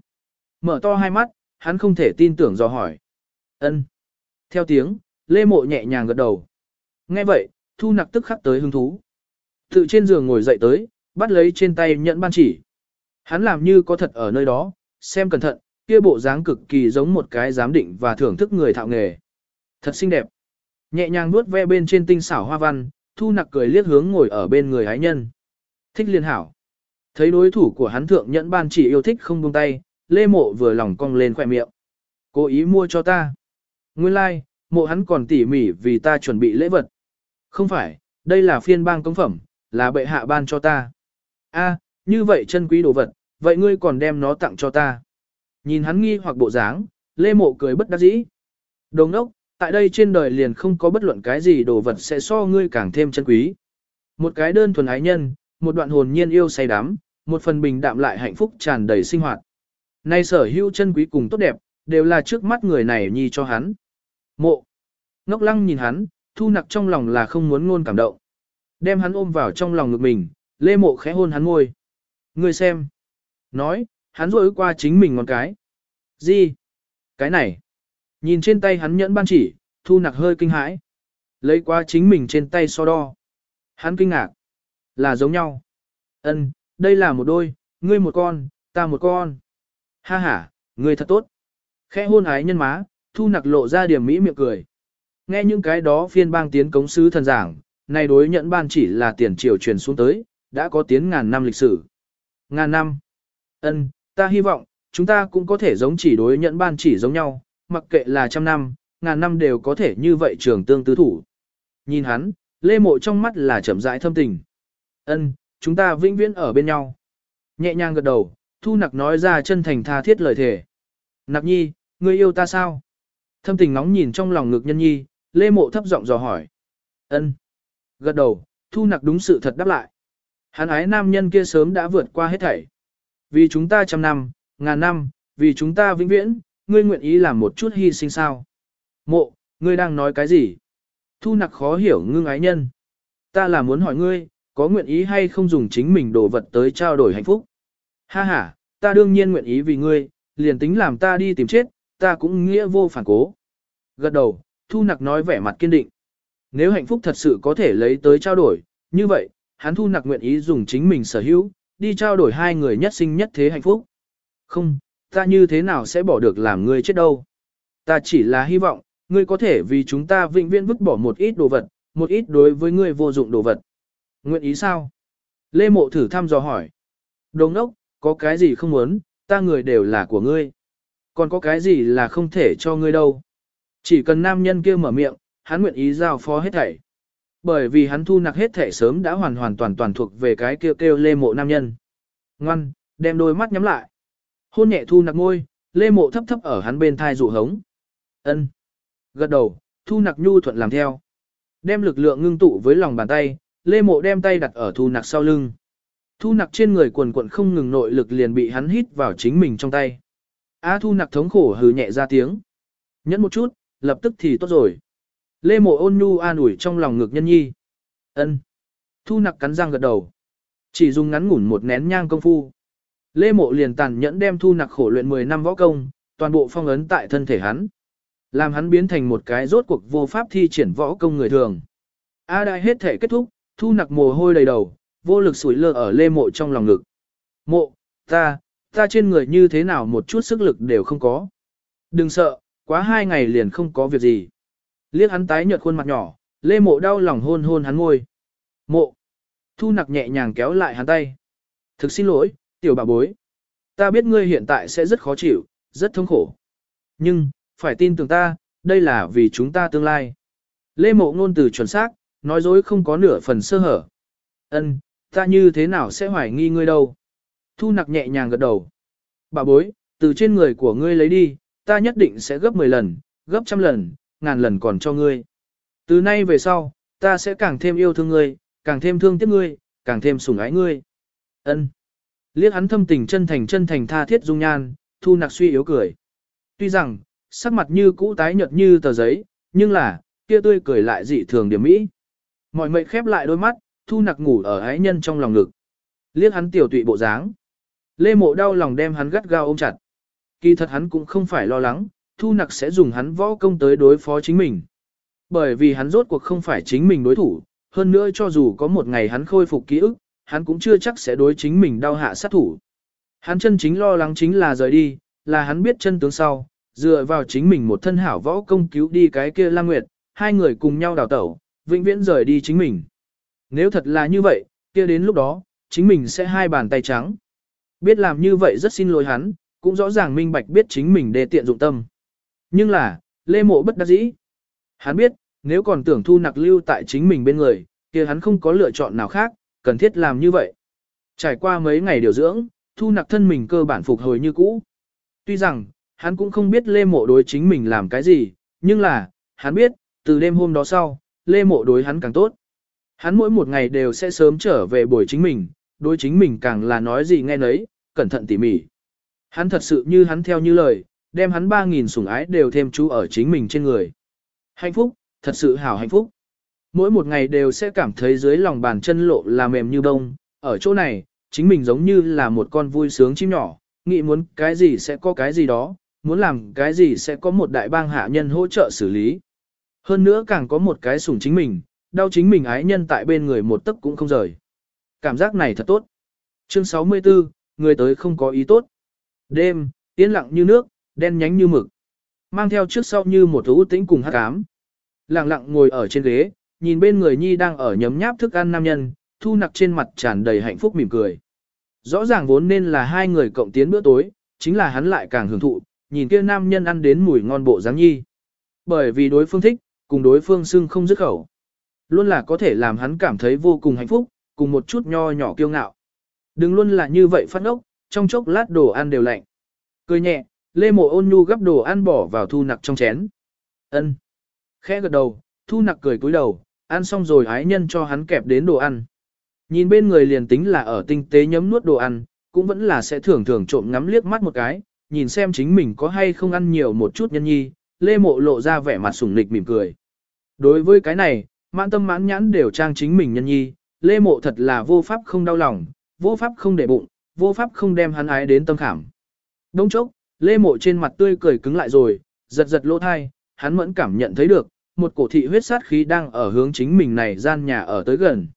A: Mở to hai mắt, hắn không thể tin tưởng do hỏi. Ân. Theo tiếng, Lê Mộ nhẹ nhàng gật đầu. Nghe vậy, Thu nặc tức khắc tới hứng thú. Tự trên giường ngồi dậy tới, bắt lấy trên tay nhẫn ban chỉ. Hắn làm như có thật ở nơi đó, xem cẩn thận, kia bộ dáng cực kỳ giống một cái giám định và thưởng thức người thạo nghề. Thật xinh đẹp. Nhẹ nhàng nuốt ve bên trên tinh xảo hoa văn, thu nặc cười liếc hướng ngồi ở bên người hái nhân. Thích liên hảo. Thấy đối thủ của hắn thượng nhẫn ban chỉ yêu thích không buông tay, lê mộ vừa lòng cong lên khỏe miệng. Cố ý mua cho ta. Nguyên lai, like, mộ hắn còn tỉ mỉ vì ta chuẩn bị lễ vật. Không phải, đây là phiên bang công phẩm, là bệ hạ ban cho ta. A, như vậy chân quý đồ vật, vậy ngươi còn đem nó tặng cho ta. Nhìn hắn nghi hoặc bộ dáng, Lê Mộ cười bất đắc dĩ. Đồng ốc, tại đây trên đời liền không có bất luận cái gì đồ vật sẽ so ngươi càng thêm chân quý. Một cái đơn thuần ái nhân, một đoạn hồn nhiên yêu say đắm, một phần bình đạm lại hạnh phúc tràn đầy sinh hoạt. Nay sở hữu chân quý cùng tốt đẹp, đều là trước mắt người này nhi cho hắn. Mộ. Ngốc lăng nhìn hắn, thu nặc trong lòng là không muốn ngôn cảm động. Đem hắn ôm vào trong lòng ngực mình, lê mộ khẽ hôn hắn ngôi. người xem. Nói, hắn rối qua chính mình ngón cái. Gì? Cái này. Nhìn trên tay hắn nhẫn ban chỉ, thu nặc hơi kinh hãi. Lấy qua chính mình trên tay so đo. Hắn kinh ngạc. Là giống nhau. Ân, đây là một đôi, ngươi một con, ta một con. Ha ha, ngươi thật tốt. Khẽ hôn ái nhân má, thu nặc lộ ra điểm mỹ miệng cười. Nghe những cái đó phiên bang tiến cống sứ thần giảng, này đối nhẫn ban chỉ là tiền triều truyền xuống tới, đã có tiến ngàn năm lịch sử. Ngàn năm. Ân, ta hy vọng, chúng ta cũng có thể giống chỉ đối nhẫn ban chỉ giống nhau, mặc kệ là trăm năm, ngàn năm đều có thể như vậy trường tương tứ thủ. Nhìn hắn, lê mộ trong mắt là chậm rãi thâm tình. Ân, chúng ta vĩnh viễn ở bên nhau. Nhẹ nhàng gật đầu, thu nặc nói ra chân thành tha thiết lời thề. Nặc nhi, ngươi yêu ta sao? Thâm tình nóng nhìn trong lòng ngực nhân nhi, lê mộ thấp giọng dò hỏi. Ân. Gật đầu, thu nặc đúng sự thật đáp lại. Hắn ái nam nhân kia sớm đã vượt qua hết thảy. Vì chúng ta trăm năm, ngàn năm, vì chúng ta vĩnh viễn, ngươi nguyện ý làm một chút hy sinh sao. Mộ, ngươi đang nói cái gì? Thu nặc khó hiểu ngưng ái nhân. Ta là muốn hỏi ngươi, có nguyện ý hay không dùng chính mình đồ vật tới trao đổi hạnh phúc? Ha ha, ta đương nhiên nguyện ý vì ngươi, liền tính làm ta đi tìm chết, ta cũng nghĩa vô phản cố. Gật đầu, Thu nặc nói vẻ mặt kiên định. Nếu hạnh phúc thật sự có thể lấy tới trao đổi, như vậy, hắn Thu nặc nguyện ý dùng chính mình sở hữu, đi trao đổi hai người nhất sinh nhất thế hạnh phúc. Không, ta như thế nào sẽ bỏ được làm ngươi chết đâu. Ta chỉ là hy vọng, ngươi có thể vì chúng ta vĩnh viễn vứt bỏ một ít đồ vật, một ít đối với ngươi vô dụng đồ vật. Nguyện ý sao? Lê Mộ thử thăm dò hỏi. Đồng ốc, có cái gì không muốn, ta người đều là của ngươi. Còn có cái gì là không thể cho ngươi đâu. Chỉ cần nam nhân kia mở miệng, hắn nguyện ý giao phó hết thảy. Bởi vì hắn thu nặc hết thảy sớm đã hoàn hoàn toàn toàn thuộc về cái kêu kêu lê mộ nam nhân. Ngoan, đem đôi mắt nhắm lại. Hôn nhẹ thu nặc ngôi, lê mộ thấp thấp ở hắn bên thai dụ hống. ân Gật đầu, thu nặc nhu thuận làm theo. Đem lực lượng ngưng tụ với lòng bàn tay, Lê Mộ đem tay đặt ở thu nặc sau lưng. Thu nặc trên người quần quận không ngừng nội lực liền bị hắn hít vào chính mình trong tay. À, thu nặc thống khổ hừ nhẹ ra tiếng. Nhẫn một chút, lập tức thì tốt rồi. Lê mộ ôn nhu an ủi trong lòng ngực nhân nhi. ân Thu nặc cắn răng gật đầu. Chỉ dùng ngắn ngủn một nén nhang công phu. Lê mộ liền tàn nhẫn đem thu nặc khổ luyện 10 năm võ công, toàn bộ phong ấn tại thân thể hắn. Làm hắn biến thành một cái rốt cuộc vô pháp thi triển võ công người thường. A đại hết thể kết thúc, thu nặc mồ hôi đầy đầu, vô lực sủi lơ ở lê mộ trong lòng ngực. Mộ, ta, ta trên người như thế nào một chút sức lực đều không có. Đừng sợ, quá hai ngày liền không có việc gì. Liếc hắn tái nhợt khuôn mặt nhỏ, lê mộ đau lòng hôn hôn hắn ngôi. Mộ, thu nặc nhẹ nhàng kéo lại hắn tay. Thực xin lỗi, tiểu bà bối. Ta biết ngươi hiện tại sẽ rất khó chịu, rất thống khổ. Nhưng, phải tin tưởng ta, đây là vì chúng ta tương lai. Lê mộ ngôn từ chuẩn xác, nói dối không có nửa phần sơ hở. Ân, ta như thế nào sẽ hoài nghi ngươi đâu? Thu nặc nhẹ nhàng gật đầu. Bà bối, từ trên người của ngươi lấy đi, ta nhất định sẽ gấp 10 lần, gấp trăm lần, ngàn lần còn cho ngươi. Từ nay về sau, ta sẽ càng thêm yêu thương ngươi, càng thêm thương tiếc ngươi, càng thêm sủng ái ngươi. Ân. Liếc hắn thâm tình chân thành chân thành tha thiết dung nhan, thu nặc suy yếu cười. Tuy rằng, sắc mặt như cũ tái nhợt như tờ giấy, nhưng là, kia tươi cười lại dị thường điểm mỹ. Mọi mệnh khép lại đôi mắt, thu nặc ngủ ở ái nhân trong lòng ngực. Liếc hắn tiểu tụy bộ dáng. Lê mộ đau lòng đem hắn gắt gao ôm chặt. Kỳ thật hắn cũng không phải lo lắng, thu nặc sẽ dùng hắn võ công tới đối phó chính mình. Bởi vì hắn rốt cuộc không phải chính mình đối thủ, hơn nữa cho dù có một ngày hắn khôi phục ký ức, hắn cũng chưa chắc sẽ đối chính mình đau hạ sát thủ. Hắn chân chính lo lắng chính là rời đi, là hắn biết chân tướng sau, dựa vào chính mình một thân hảo võ công cứu đi cái kia Lam Nguyệt, hai người cùng nhau đào tẩu, vĩnh viễn rời đi chính mình. Nếu thật là như vậy, kia đến lúc đó, chính mình sẽ hai bàn tay trắng. Biết làm như vậy rất xin lỗi hắn, cũng rõ ràng minh bạch biết chính mình đề tiện dụng tâm. Nhưng là, Lê Mộ bất đắc dĩ. Hắn biết, nếu còn tưởng thu nặc lưu tại chính mình bên người, kia hắn không có lựa chọn nào khác, cần thiết làm như vậy. Trải qua mấy ngày điều dưỡng, thu nặc thân mình cơ bản phục hồi như cũ. Tuy rằng, hắn cũng không biết Lê Mộ đối chính mình làm cái gì, nhưng là, hắn biết, từ đêm hôm đó sau, Lê Mộ đối hắn càng tốt. Hắn mỗi một ngày đều sẽ sớm trở về buổi chính mình, đối chính mình càng là nói gì nghe nấy, cẩn thận tỉ mỉ. Hắn thật sự như hắn theo như lời, đem hắn 3.000 sủng ái đều thêm chú ở chính mình trên người. Hạnh phúc, thật sự hảo hạnh phúc. Mỗi một ngày đều sẽ cảm thấy dưới lòng bàn chân lộ là mềm như bông, ở chỗ này, chính mình giống như là một con vui sướng chim nhỏ, nghĩ muốn cái gì sẽ có cái gì đó, muốn làm cái gì sẽ có một đại bang hạ nhân hỗ trợ xử lý. Hơn nữa càng có một cái sủng chính mình, đau chính mình ái nhân tại bên người một tấc cũng không rời. Cảm giác này thật tốt. Chương 64, người tới không có ý tốt. Đêm, yên lặng như nước, đen nhánh như mực. Mang theo trước sau như một thú tĩnh cùng hát cám. Lặng lặng ngồi ở trên ghế, nhìn bên người Nhi đang ở nhấm nháp thức ăn nam nhân, thu nặc trên mặt tràn đầy hạnh phúc mỉm cười. Rõ ràng vốn nên là hai người cộng tiến bữa tối, chính là hắn lại càng hưởng thụ, nhìn kia nam nhân ăn đến mùi ngon bộ dáng Nhi. Bởi vì đối phương thích, cùng đối phương xưng không dứt khẩu. Luôn là có thể làm hắn cảm thấy vô cùng hạnh phúc, cùng một chút nho nhỏ kiêu ngạo. Đừng luôn là như vậy phát ốc, trong chốc lát đồ ăn đều lạnh. Cười nhẹ, Lê Mộ ôn nhu gấp đồ ăn bỏ vào thu nặc trong chén. Ân. Khẽ gật đầu, thu nặc cười cúi đầu, ăn xong rồi ái nhân cho hắn kẹp đến đồ ăn. Nhìn bên người liền tính là ở tinh tế nhấm nuốt đồ ăn, cũng vẫn là sẽ thường thường trộm ngắm liếc mắt một cái, nhìn xem chính mình có hay không ăn nhiều một chút nhân nhi, Lê Mộ lộ ra vẻ mặt sủng nịch mỉm cười. Đối với cái này, mãn tâm mãn nhãn đều trang chính mình nhân nhi, Lê Mộ thật là vô pháp không đau lòng, vô pháp không để bụng, vô pháp không đem hắn ái đến tâm khảm. Đông chốc, Lê Mộ trên mặt tươi cười cứng lại rồi, giật giật lỗ thai, hắn mẫn cảm nhận thấy được, một cổ thị huyết sát khí đang ở hướng chính mình này gian nhà ở tới gần.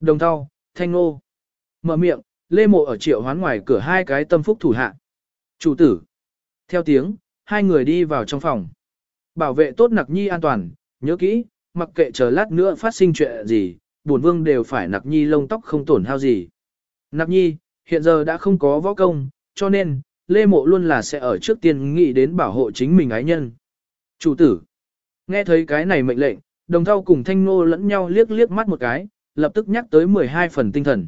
A: Đồng thau, thanh ngô, Mở miệng, Lê Mộ ở triệu hoán ngoài cửa hai cái tâm phúc thủ hạ. Chủ tử. Theo tiếng, hai người đi vào trong phòng. Bảo vệ tốt nặc nhi an toàn, nhớ kỹ, mặc kệ chờ lát nữa phát sinh chuyện gì, bổn vương đều phải nặc nhi lông tóc không tổn hao gì. Nặc nhi, hiện giờ đã không có võ công, cho nên, Lê Mộ luôn là sẽ ở trước tiên nghĩ đến bảo hộ chính mình ái nhân. Chủ tử, nghe thấy cái này mệnh lệnh, đồng thau cùng thanh ngô lẫn nhau liếc liếc mắt một cái, lập tức nhắc tới 12 phần tinh thần.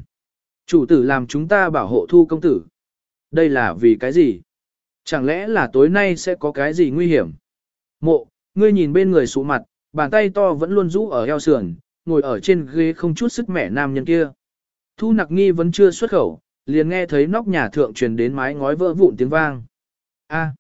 A: Chủ tử làm chúng ta bảo hộ thu công tử. Đây là vì cái gì? Chẳng lẽ là tối nay sẽ có cái gì nguy hiểm? Mộ, ngươi nhìn bên người sụ mặt, bàn tay to vẫn luôn rũ ở eo sườn, ngồi ở trên ghế không chút sức mẻ nam nhân kia. Thu nặc nghi vẫn chưa xuất khẩu, liền nghe thấy nóc nhà thượng truyền đến mái ngói vỡ vụn tiếng vang. A.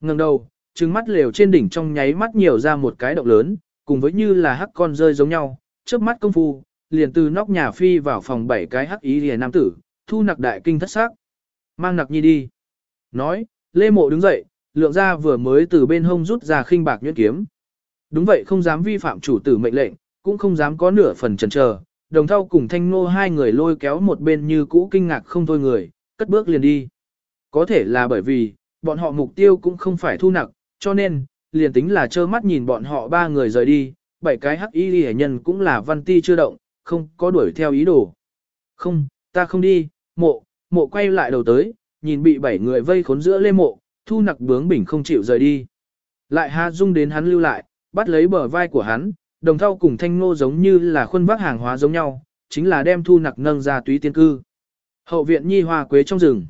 A: ngẩng đầu, trừng mắt lều trên đỉnh trong nháy mắt nhiều ra một cái động lớn, cùng với như là hắc con rơi giống nhau, chớp mắt công phu, liền từ nóc nhà phi vào phòng bảy cái hắc ý liền nam tử, thu nặc đại kinh thất xác. Mang nặc nhi đi. Nói, Lê Mộ đứng dậy, lượng ra vừa mới từ bên hông rút ra khinh bạc nhuyễn kiếm. Đúng vậy không dám vi phạm chủ tử mệnh lệnh, cũng không dám có nửa phần chần chờ. Đồng thau cùng thanh nô hai người lôi kéo một bên như cũ kinh ngạc không thôi người, cất bước liền đi. Có thể là bởi vì, bọn họ mục tiêu cũng không phải thu nặc, cho nên, liền tính là trơ mắt nhìn bọn họ ba người rời đi, bảy cái hắc y hệ nhân cũng là văn ti chưa động, không có đuổi theo ý đồ. Không, ta không đi, mộ, mộ quay lại đầu tới, nhìn bị bảy người vây khốn giữa lê mộ, thu nặc bướng bỉnh không chịu rời đi. Lại ha Dung đến hắn lưu lại, bắt lấy bờ vai của hắn, đồng thau cùng thanh ngô giống như là khuôn vác hàng hóa giống nhau, chính là đem thu nặc nâng ra túy tiên cư. Hậu viện nhi hoa quế trong rừng.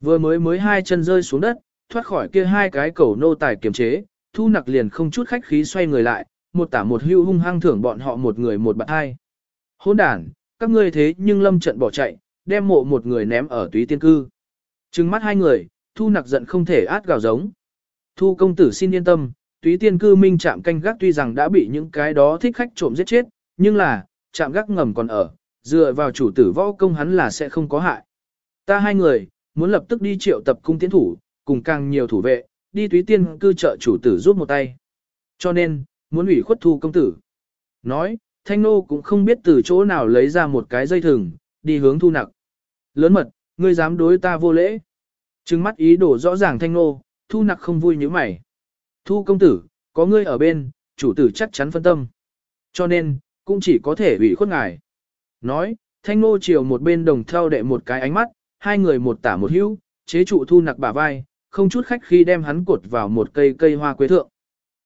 A: Vừa mới mới hai chân rơi xuống đất, thoát khỏi kia hai cái cầu nô tài kiềm chế, thu nặc liền không chút khách khí xoay người lại, một tả một hưu hung hăng thưởng bọn họ một người một bạn hai. hỗn đàn, các ngươi thế nhưng lâm trận bỏ chạy, đem mộ một người ném ở túy tiên cư. Trừng mắt hai người, thu nặc giận không thể át gào giống. Thu công tử xin yên tâm, túy tiên cư minh chạm canh gác tuy rằng đã bị những cái đó thích khách trộm giết chết, nhưng là, chạm gác ngầm còn ở, dựa vào chủ tử võ công hắn là sẽ không có hại. Ta hai người, muốn lập tức đi triệu tập cung tiến thủ, cùng càng nhiều thủ vệ, đi túy tiên cư trợ chủ tử giúp một tay. Cho nên, muốn ủy khuất thu công tử. Nói, thanh nô cũng không biết từ chỗ nào lấy ra một cái dây thừng, đi hướng thu nặc. Lớn mật, ngươi dám đối ta vô lễ. Trừng mắt ý đồ rõ ràng thanh nô, thu nặc không vui như mày. Thu công tử, có ngươi ở bên, chủ tử chắc chắn phân tâm. Cho nên, cũng chỉ có thể ủy khuất ngài. Nói, thanh nô chiều một bên đồng theo đệ một cái ánh mắt, hai người một tả một hữu, chế trụ thu nặc bả vai, không chút khách khi đem hắn cột vào một cây cây hoa quế thượng.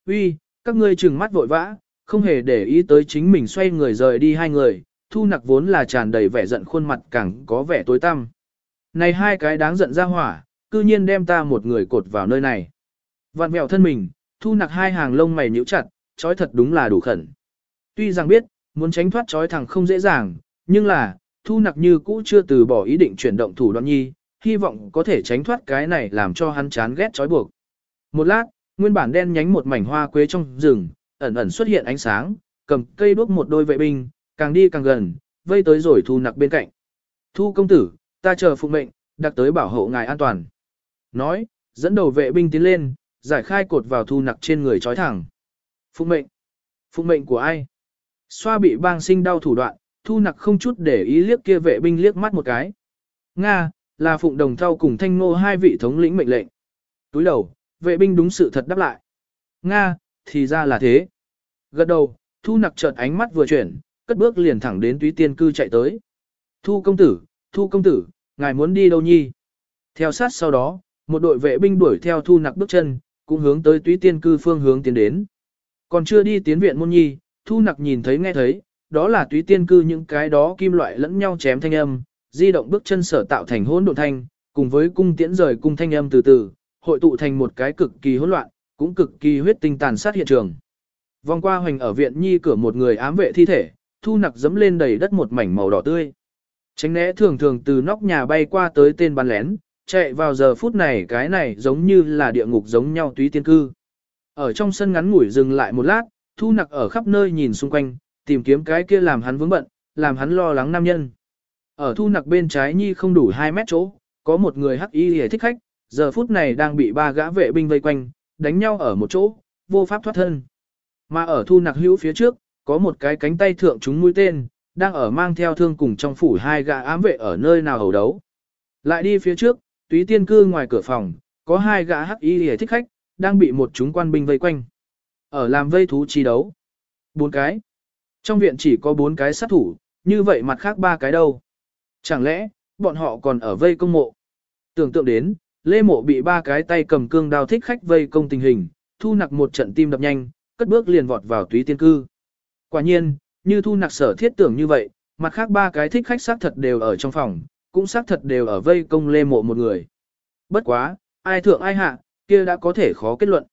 A: Uy, các ngươi trừng mắt vội vã, không hề để ý tới chính mình xoay người rời đi hai người, thu nặc vốn là tràn đầy vẻ giận khuôn mặt càng có vẻ tối tăm. Này hai cái đáng giận ra hỏa, cư nhiên đem ta một người cột vào nơi này. Vạn mèo thân mình, thu nặc hai hàng lông mày nhíu chặt, trói thật đúng là đủ khẩn. Tuy rằng biết, muốn tránh thoát trói thẳng không dễ dàng, nhưng là, thu nặc như cũ chưa từ bỏ ý định chuyển động thủ đoạn nhi, hy vọng có thể tránh thoát cái này làm cho hắn chán ghét trói buộc. Một lát, nguyên bản đen nhánh một mảnh hoa quế trong rừng, ẩn ẩn xuất hiện ánh sáng, cầm cây đuốc một đôi vệ binh, càng đi càng gần, vây tới rồi thu nặc bên cạnh. Thu công tử, ta chờ phụ mệnh, đặc tới bảo hộ ngài an toàn. Nói, dẫn đầu vệ binh tiến lên, giải khai cột vào thu nặc trên người trói thẳng. Phụ mệnh. Phụ mệnh của ai? Xoa bị bang sinh đau thủ đoạn, thu nặc không chút để ý liếc kia vệ binh liếc mắt một cái. Nga, là phụng đồng thau cùng thanh nô hai vị thống lĩnh mệnh lệnh. Túi đầu, vệ binh đúng sự thật đáp lại. Nga, thì ra là thế. Gật đầu, thu nặc chợt ánh mắt vừa chuyển, cất bước liền thẳng đến túy tiên cư chạy tới. Thu công tử, thu công tử, ngài muốn đi đâu nhi? Theo sát sau đó, một đội vệ binh đuổi theo thu nặc bước chân, cũng hướng tới túy tiên cư phương hướng tiến đến. Còn chưa đi tiến viện môn nhi, thu nặc nhìn thấy nghe thấy, đó là túy tiên cư những cái đó kim loại lẫn nhau chém thanh âm, di động bước chân sở tạo thành hỗn độn thanh, cùng với cung tiễn rời cung thanh âm từ từ, hội tụ thành một cái cực kỳ hỗn loạn, cũng cực kỳ huyết tinh tàn sát hiện trường. Vòng qua hoành ở viện nhi cửa một người ám vệ thi thể, thu nặc dẫm lên đầy đất một mảnh màu đỏ tươi. Tránh né thường thường từ nóc nhà bay qua tới tên bắn lén, chạy vào giờ phút này cái này giống như là địa ngục giống nhau túy tiên cư. Ở trong sân ngắn ngủi dừng lại một lát, thu nặc ở khắp nơi nhìn xung quanh, tìm kiếm cái kia làm hắn vướng bận, làm hắn lo lắng nam nhân. Ở thu nặc bên trái nhi không đủ 2 mét chỗ, có một người hắc y hề thích khách, giờ phút này đang bị ba gã vệ binh vây quanh, đánh nhau ở một chỗ, vô pháp thoát thân. Mà ở thu nặc hữu phía trước, có một cái cánh tay thượng chúng mũi tên, đang ở mang theo thương cùng trong phủ hai gã ám vệ ở nơi nào hầu đấu. Lại đi phía trước, túy tiên cư ngoài cửa phòng, có hai gã hắc y hề thích khách, đang bị một chúng quan binh vây quanh. Ở làm vây thú chi đấu. Bốn cái. Trong viện chỉ có bốn cái sát thủ, như vậy mặt khác ba cái đâu. Chẳng lẽ, bọn họ còn ở vây công mộ? Tưởng tượng đến, Lê Mộ bị ba cái tay cầm cương đao thích khách vây công tình hình, thu nặc một trận tim đập nhanh, cất bước liền vọt vào túy tiên cư. Quả nhiên, như thu nặc sở thiết tưởng như vậy, mặt khác ba cái thích khách xác thật đều ở trong phòng, cũng xác thật đều ở vây công Lê Mộ một người. Bất quá, ai thượng ai hạ, kia đã có thể khó kết luận.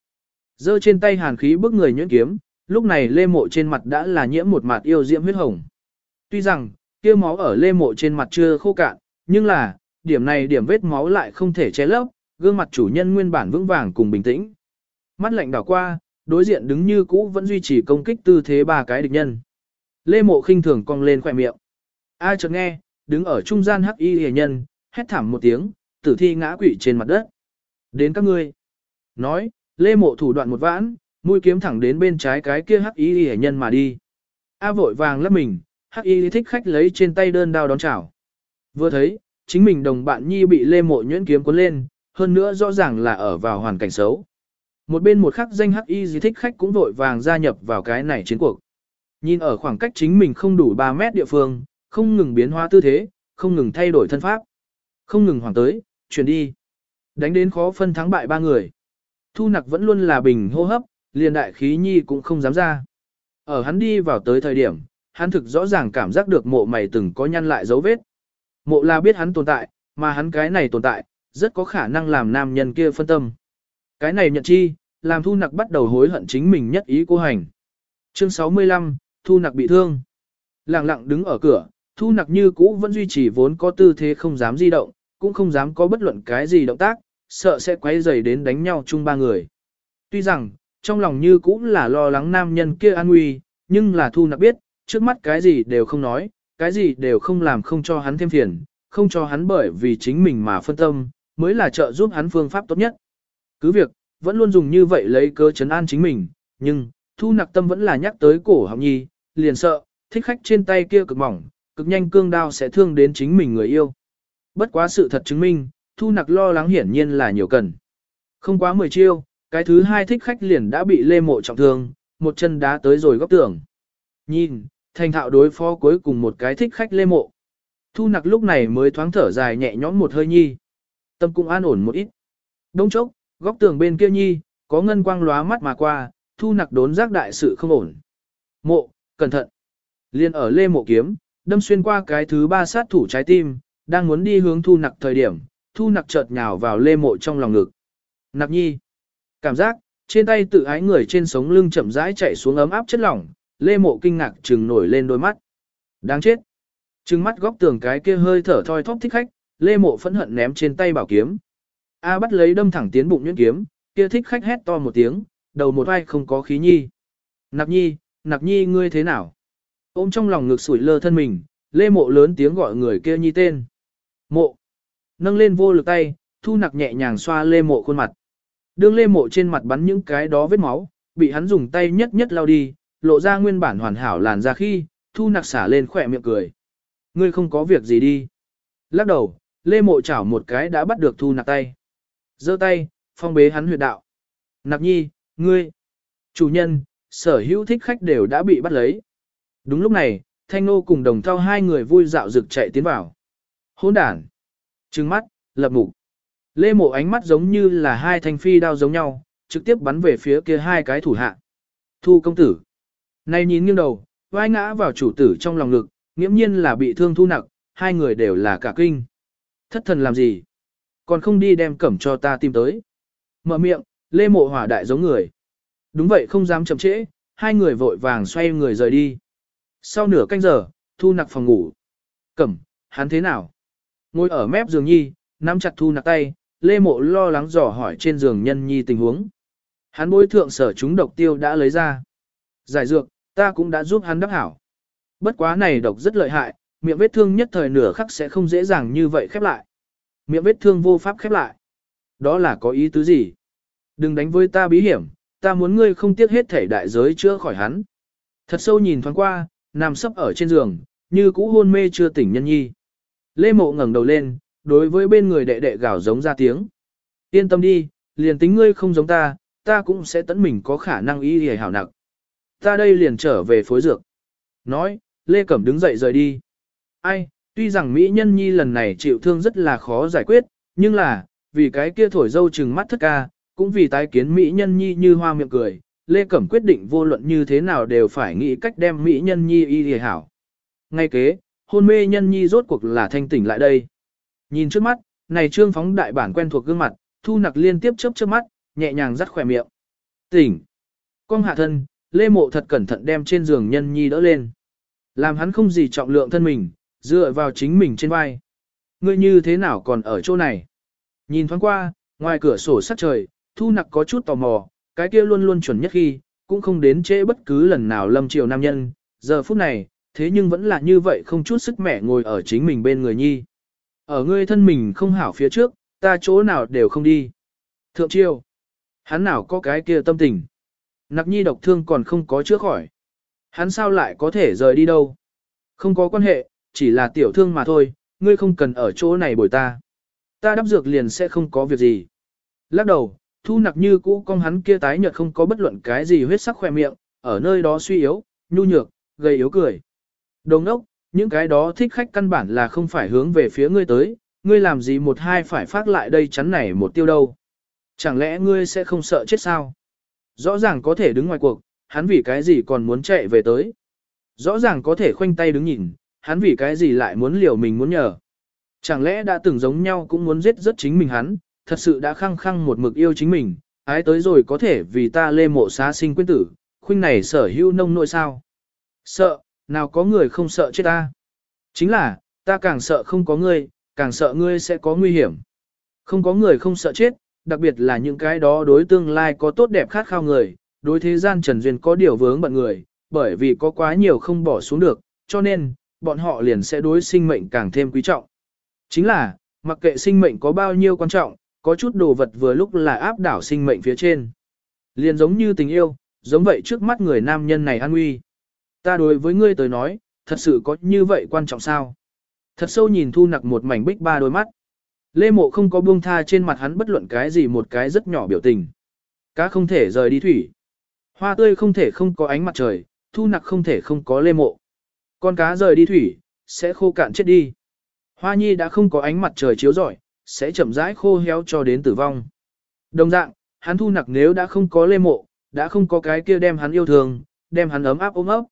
A: Giơ trên tay hàn khí bức người nhuyễn kiếm, lúc này lê mộ trên mặt đã là nhiễm một mặt yêu diễm huyết hồng. Tuy rằng, kia máu ở lê mộ trên mặt chưa khô cạn, nhưng là, điểm này điểm vết máu lại không thể che lấp, gương mặt chủ nhân nguyên bản vững vàng cùng bình tĩnh. Mắt lạnh đảo qua, đối diện đứng như cũ vẫn duy trì công kích tư thế ba cái địch nhân. Lê mộ khinh thường cong lên khỏe miệng. Ai chợt nghe, đứng ở trung gian hắc y hề nhân, hét thảm một tiếng, tử thi ngã quỵ trên mặt đất. Đến các ngươi. Nói, lê mộ thủ đoạn một vãn, mũi kiếm thẳng đến bên trái cái kia hắc y hề nhân mà đi. A vội vàng lấp mình, hắc y thích khách lấy trên tay đơn đao đón chào. Vừa thấy, chính mình đồng bạn nhi bị lê mộ nhuyễn kiếm cuốn lên, hơn nữa rõ ràng là ở vào hoàn cảnh xấu. Một bên một khắc danh hắc y gì thích khách cũng vội vàng gia nhập vào cái này chiến cuộc. Nhìn ở khoảng cách chính mình không đủ 3 mét địa phương, không ngừng biến hóa tư thế, không ngừng thay đổi thân pháp. Không ngừng hoàng tới, chuyển đi. Đánh đến khó phân thắng bại ba người. Thu nặc vẫn luôn là bình hô hấp, liền đại khí nhi cũng không dám ra. Ở hắn đi vào tới thời điểm, hắn thực rõ ràng cảm giác được mộ mày từng có nhăn lại dấu vết. Mộ là biết hắn tồn tại, mà hắn cái này tồn tại, rất có khả năng làm nam nhân kia phân tâm. Cái này nhận chi, làm thu nặc bắt đầu hối hận chính mình nhất ý cô hành. Chương 65, thu nặc bị thương. Lặng lặng đứng ở cửa, thu nặc như cũ vẫn duy trì vốn có tư thế không dám di động, cũng không dám có bất luận cái gì động tác, sợ sẽ quấy rầy đến đánh nhau chung ba người. Tuy rằng, trong lòng như cũ là lo lắng nam nhân kia an nguy, nhưng là thu nặc biết, trước mắt cái gì đều không nói, cái gì đều không làm không cho hắn thêm phiền, không cho hắn bởi vì chính mình mà phân tâm, mới là trợ giúp hắn phương pháp tốt nhất. Cứ việc, vẫn luôn dùng như vậy lấy cơ chấn an chính mình, nhưng, thu nặc tâm vẫn là nhắc tới cổ học nhi, liền sợ, thích khách trên tay kia cực mỏng, cực nhanh cương đao sẽ thương đến chính mình người yêu. Bất quá sự thật chứng minh, thu nặc lo lắng hiển nhiên là nhiều cần. Không quá 10 chiêu, cái thứ hai thích khách liền đã bị lê mộ trọng thương, một chân đá tới rồi góc tường. Nhìn, thành thạo đối phó cuối cùng một cái thích khách lê mộ. Thu nặc lúc này mới thoáng thở dài nhẹ nhõm một hơi nhi. Tâm cũng an ổn một ít. Đông chốc, góc tường bên kia nhi, có ngân quang lóa mắt mà qua, thu nặc đốn giác đại sự không ổn. Mộ, cẩn thận. Liên ở lê mộ kiếm, đâm xuyên qua cái thứ ba sát thủ trái tim, đang muốn đi hướng thu nặc thời điểm, thu nặc chợt nhào vào lê mộ trong lòng ngực. Nặc nhi. Cảm giác, trên tay tự ái người trên sống lưng chậm rãi chạy xuống ấm áp chất lỏng, lê mộ kinh ngạc trừng nổi lên đôi mắt. Đáng chết. Trừng mắt góc tường cái kia hơi thở thoi thóp thích khách, lê mộ phẫn hận ném trên tay bảo kiếm. A bắt lấy đâm thẳng tiến bụng nhuyễn kiếm, kia thích khách hét to một tiếng, đầu một ai không có khí nhi. Nặc nhi, nặc nhi ngươi thế nào? Ôm trong lòng ngực sủi lơ thân mình, lê mộ lớn tiếng gọi người kia nhi tên. Mộ. Nâng lên vô lực tay, thu nặc nhẹ nhàng xoa lê mộ khuôn mặt. Đương lê mộ trên mặt bắn những cái đó vết máu, bị hắn dùng tay nhất nhất lao đi, lộ ra nguyên bản hoàn hảo làn ra khi, thu nặc xả lên khỏe miệng cười. Ngươi không có việc gì đi. Lắc đầu, lê mộ chảo một cái đã bắt được thu nặc tay. giơ tay, phong bế hắn huyệt đạo. Nặc nhi, ngươi, chủ nhân, sở hữu thích khách đều đã bị bắt lấy. Đúng lúc này, thanh nô cùng đồng thao hai người vui dạo rực chạy tiến vào. Hôn đản. Trừng mắt, lập mục. Lê mộ ánh mắt giống như là hai thanh phi đao giống nhau, trực tiếp bắn về phía kia hai cái thủ hạ. Thu công tử. Này nhìn nghiêng đầu, vai ngã vào chủ tử trong lòng ngực, nghiễm nhiên là bị thương thu nặng, hai người đều là cả kinh. Thất thần làm gì? Còn không đi đem cẩm cho ta tìm tới. Mở miệng, lê mộ hỏa đại giống người. Đúng vậy không dám chậm trễ, hai người vội vàng xoay người rời đi. Sau nửa canh giờ, thu nặc phòng ngủ. Cẩm, hắn thế nào? Ngồi ở mép giường nhi, nắm chặt thu nặc tay, lê mộ lo lắng dò hỏi trên giường nhân nhi tình huống. Hắn bối thượng sở chúng độc tiêu đã lấy ra. Giải dược, ta cũng đã giúp hắn đắp hảo. Bất quá này độc rất lợi hại, miệng vết thương nhất thời nửa khắc sẽ không dễ dàng như vậy khép lại. Miệng vết thương vô pháp khép lại. Đó là có ý tứ gì? Đừng đánh với ta bí hiểm, ta muốn ngươi không tiếc hết thể đại giới chữa khỏi hắn. Thật sâu nhìn thoáng qua, nằm sấp ở trên giường, như cũ hôn mê chưa tỉnh nhân nhi. Lê mộ ngẩng đầu lên, đối với bên người đệ đệ gào giống ra tiếng. Yên tâm đi, liền tính ngươi không giống ta, ta cũng sẽ tẫn mình có khả năng y hề hảo nặng. Ta đây liền trở về phối dược. Nói, Lê Cẩm đứng dậy rời đi. Ai, tuy rằng Mỹ Nhân Nhi lần này chịu thương rất là khó giải quyết, nhưng là, vì cái kia thổi dâu trừng mắt thất ca, cũng vì tái kiến Mỹ Nhân Nhi như hoa miệng cười, Lê Cẩm quyết định vô luận như thế nào đều phải nghĩ cách đem Mỹ Nhân Nhi y hề hảo. Ngay kế, hôn mê Nhân Nhi rốt cuộc là thanh tỉnh lại đây. Nhìn trước mắt, này trương phóng đại bản quen thuộc gương mặt, thu nặc liên tiếp chớp chớp mắt, nhẹ nhàng dắt khỏe miệng. Tỉnh. Cong hạ thân, Lê Mộ thật cẩn thận đem trên giường nhân nhi đỡ lên. Làm hắn không gì trọng lượng thân mình, dựa vào chính mình trên vai. Ngươi như thế nào còn ở chỗ này? Nhìn thoáng qua, ngoài cửa sổ sắt trời, thu nặc có chút tò mò, cái kia luôn luôn chuẩn nhất khi, cũng không đến trễ bất cứ lần nào lâm triều nam nhân, giờ phút này, thế nhưng vẫn là như vậy không chút sức mẻ ngồi ở chính mình bên người nhi. Ở ngươi thân mình không hảo phía trước, ta chỗ nào đều không đi. Thượng triều, hắn nào có cái kia tâm tình. Nặc nhi độc thương còn không có chữa khỏi. Hắn sao lại có thể rời đi đâu? Không có quan hệ, chỉ là tiểu thương mà thôi, ngươi không cần ở chỗ này bồi ta. Ta đắp dược liền sẽ không có việc gì. Lắc đầu, thu nặc như cũ con hắn kia tái nhợt không có bất luận cái gì huyết sắc khoe miệng, ở nơi đó suy yếu, nhu nhược, gây yếu cười. Đồng ốc, những cái đó thích khách căn bản là không phải hướng về phía ngươi tới, ngươi làm gì một hai phải phát lại đây chắn này một tiêu đâu. Chẳng lẽ ngươi sẽ không sợ chết sao? Rõ ràng có thể đứng ngoài cuộc, hắn vì cái gì còn muốn chạy về tới. Rõ ràng có thể khoanh tay đứng nhìn, hắn vì cái gì lại muốn liều mình muốn nhờ. Chẳng lẽ đã từng giống nhau cũng muốn giết rất chính mình hắn, thật sự đã khăng khăng một mực yêu chính mình, ái tới rồi có thể vì ta lê mộ xá sinh quyến tử, khuynh này sở hữu nông nội sao. Sợ, nào có người không sợ chết ta. Chính là, ta càng sợ không có ngươi, càng sợ ngươi sẽ có nguy hiểm. Không có người không sợ chết, đặc biệt là những cái đó đối tương lai có tốt đẹp khát khao người, đối thế gian trần duyên có điều vướng bận người, bởi vì có quá nhiều không bỏ xuống được, cho nên, bọn họ liền sẽ đối sinh mệnh càng thêm quý trọng. Chính là, mặc kệ sinh mệnh có bao nhiêu quan trọng, có chút đồ vật vừa lúc là áp đảo sinh mệnh phía trên. Liền giống như tình yêu, giống vậy trước mắt người nam nhân này an nguy. Ta đối với ngươi tới nói, thật sự có như vậy quan trọng sao? Thật sâu nhìn thu nặc một mảnh bích ba đôi mắt. Lê mộ không có buông tha trên mặt hắn bất luận cái gì một cái rất nhỏ biểu tình. Cá không thể rời đi thủy. Hoa tươi không thể không có ánh mặt trời, thu nặc không thể không có lê mộ. Con cá rời đi thủy, sẽ khô cạn chết đi. Hoa nhi đã không có ánh mặt trời chiếu rọi, sẽ chậm rãi khô héo cho đến tử vong. Đồng dạng, hắn thu nặc nếu đã không có lê mộ, đã không có cái kia đem hắn yêu thương, đem hắn ấm áp ôm ấp.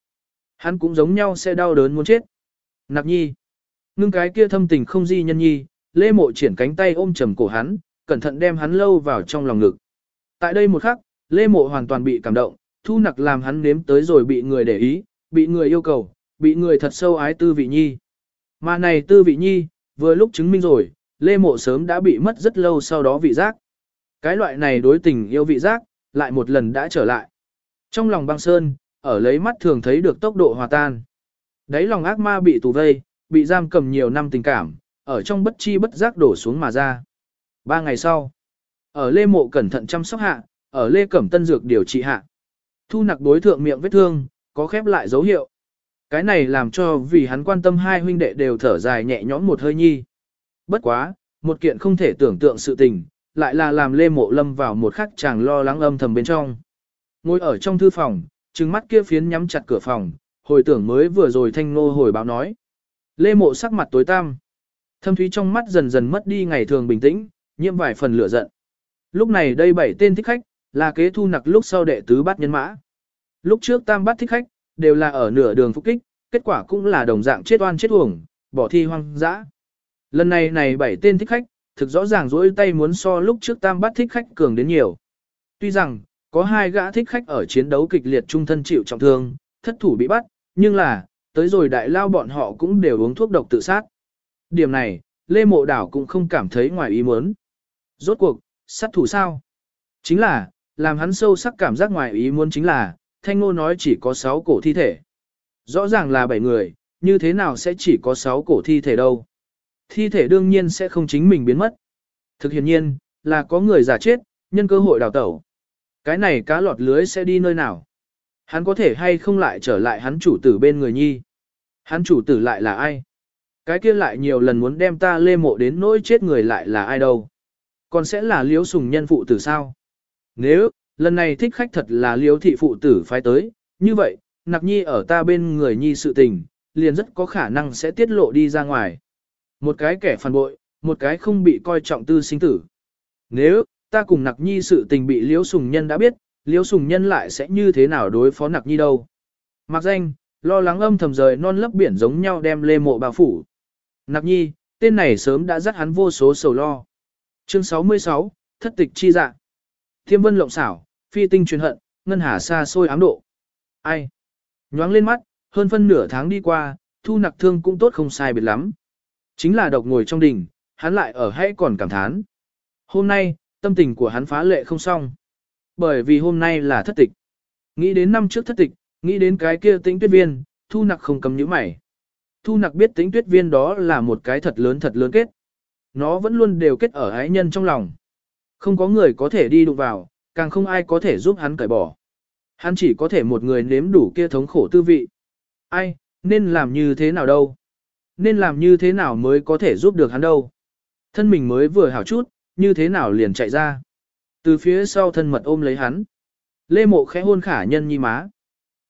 A: Hắn cũng giống nhau sẽ đau đớn muốn chết. Nặc nhi. Ngưng cái kia thâm tình không di nhân nhi, lê mộ triển cánh tay ôm trầm cổ hắn, cẩn thận đem hắn lâu vào trong lòng ngực. Tại đây một khắc, lê mộ hoàn toàn bị cảm động, thu nặc làm hắn nếm tới rồi bị người để ý, bị người yêu cầu, bị người thật sâu ái tư vị nhi. Mà này tư vị nhi, vừa lúc chứng minh rồi, Lê Mộ sớm đã bị mất rất lâu sau đó vị giác. Cái loại này đối tình yêu vị giác, lại một lần đã trở lại. Trong lòng băng sơn, ở lấy mắt thường thấy được tốc độ hòa tan. Đấy lòng ác ma bị tù vây, bị giam cầm nhiều năm tình cảm, ở trong bất chi bất giác đổ xuống mà ra. Ba ngày sau, ở Lê Mộ cẩn thận chăm sóc hạ, ở Lê Cẩm Tân Dược điều trị hạ. Thu nặc đối thượng miệng vết thương, có khép lại dấu hiệu. Cái này làm cho vì hắn quan tâm hai huynh đệ đều thở dài nhẹ nhõm một hơi nhi. Bất quá, một kiện không thể tưởng tượng sự tình, lại là làm Lê Mộ Lâm vào một khắc chàng lo lắng âm thầm bên trong. Ngồi ở trong thư phòng, trừng mắt kia phiến nhắm chặt cửa phòng, hồi tưởng mới vừa rồi thanh nô hồi báo nói. Lê Mộ sắc mặt tối tăm. Thâm thúy trong mắt dần dần mất đi ngày thường bình tĩnh, nhiễm vài phần lửa giận. Lúc này đây bảy tên thích khách, là kế thu nặc lúc sau đệ tứ bắt nhân mã. Lúc trước tam bắt thích khách, đều là ở nửa đường phục kích, kết quả cũng là đồng dạng chết oan chết uổng, bỏ thi hoang dã. Lần này này bảy tên thích khách, thực rõ ràng dỗi tay muốn so lúc trước tam bắt thích khách cường đến nhiều. Tuy rằng, có hai gã thích khách ở chiến đấu kịch liệt trung thân chịu trọng thương, thất thủ bị bắt, nhưng là, tới rồi đại lao bọn họ cũng đều uống thuốc độc tự sát. Điểm này, Lê Mộ Đảo cũng không cảm thấy ngoài ý muốn. Rốt cuộc, sát thủ sao? Chính là, làm hắn sâu sắc cảm giác ngoài ý muốn chính là, Thanh Ngô nói chỉ có 6 cổ thi thể. Rõ ràng là 7 người, như thế nào sẽ chỉ có 6 cổ thi thể đâu? Thi thể đương nhiên sẽ không chính mình biến mất. Thực hiện nhiên, là có người giả chết, nhân cơ hội đào tẩu. Cái này cá lọt lưới sẽ đi nơi nào? Hắn có thể hay không lại trở lại hắn chủ tử bên người nhi? Hắn chủ tử lại là ai? Cái kia lại nhiều lần muốn đem ta lê mộ đến nỗi chết người lại là ai đâu? Còn sẽ là liếu sùng nhân phụ tử sao? Nếu, lần này thích khách thật là liếu thị phụ tử phái tới, như vậy, nặc nhi ở ta bên người nhi sự tình, liền rất có khả năng sẽ tiết lộ đi ra ngoài. Một cái kẻ phản bội, một cái không bị coi trọng tư sinh tử. Nếu, ta cùng nặc nhi sự tình bị liễu sùng nhân đã biết, liễu sùng nhân lại sẽ như thế nào đối phó nặc nhi đâu. Mặc danh, lo lắng âm thầm rời non lấp biển giống nhau đem lê mộ bao phủ. Nặc nhi, tên này sớm đã dắt hắn vô số sầu lo. Chương 66, thất tịch chi dạ. Thiêm vân lộng xảo, phi tinh truyền hận, ngân hà xa xôi ám độ. Ai? Nhoáng lên mắt, hơn phân nửa tháng đi qua, thu nặc thương cũng tốt không sai biệt lắm. Chính là độc ngồi trong đỉnh, hắn lại ở hãy còn cảm thán. Hôm nay, tâm tình của hắn phá lệ không xong. Bởi vì hôm nay là thất tịch. Nghĩ đến năm trước thất tịch, nghĩ đến cái kia tĩnh tuyết viên, thu nặc không cầm nhíu mày. Thu nặc biết tĩnh tuyết viên đó là một cái thật lớn thật lớn kết. Nó vẫn luôn đều kết ở ái nhân trong lòng. Không có người có thể đi đụng vào, càng không ai có thể giúp hắn cởi bỏ. Hắn chỉ có thể một người nếm đủ kia thống khổ tư vị. Ai, nên làm như thế nào đâu? Nên làm như thế nào mới có thể giúp được hắn đâu? Thân mình mới vừa hảo chút, như thế nào liền chạy ra? Từ phía sau thân mật ôm lấy hắn. Lê mộ khẽ hôn khả nhân nhi má.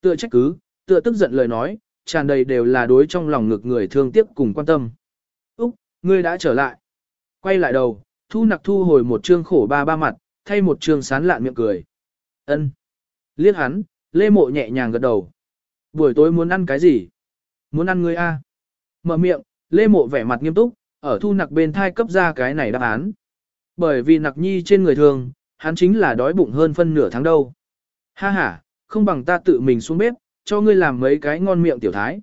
A: Tựa trách cứ, tựa tức giận lời nói, tràn đầy đều là đối trong lòng ngực người thương tiếc cùng quan tâm. Úc, ngươi đã trở lại. Quay lại đầu, thu nặc thu hồi một trương khổ ba ba mặt, thay một trương sán lạn miệng cười. ân Liếc hắn, Lê Mộ nhẹ nhàng gật đầu. Buổi tối muốn ăn cái gì? Muốn ăn ngươi a? Mở miệng, Lê Mộ vẻ mặt nghiêm túc, ở thu nặc bên thai cấp ra cái này đáp án. Bởi vì nặc nhi trên người thường, hắn chính là đói bụng hơn phân nửa tháng đâu. Ha ha, không bằng ta tự mình xuống bếp, cho ngươi làm mấy cái ngon miệng tiểu thái.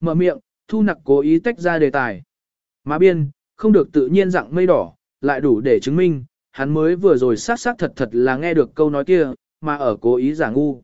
A: Mở miệng, thu nặc cố ý tách ra đề tài. Má biên, không được tự nhiên dạng mây đỏ, lại đủ để chứng minh, hắn mới vừa rồi sát sát thật thật là nghe được câu nói kia, mà ở cố ý giả ngu.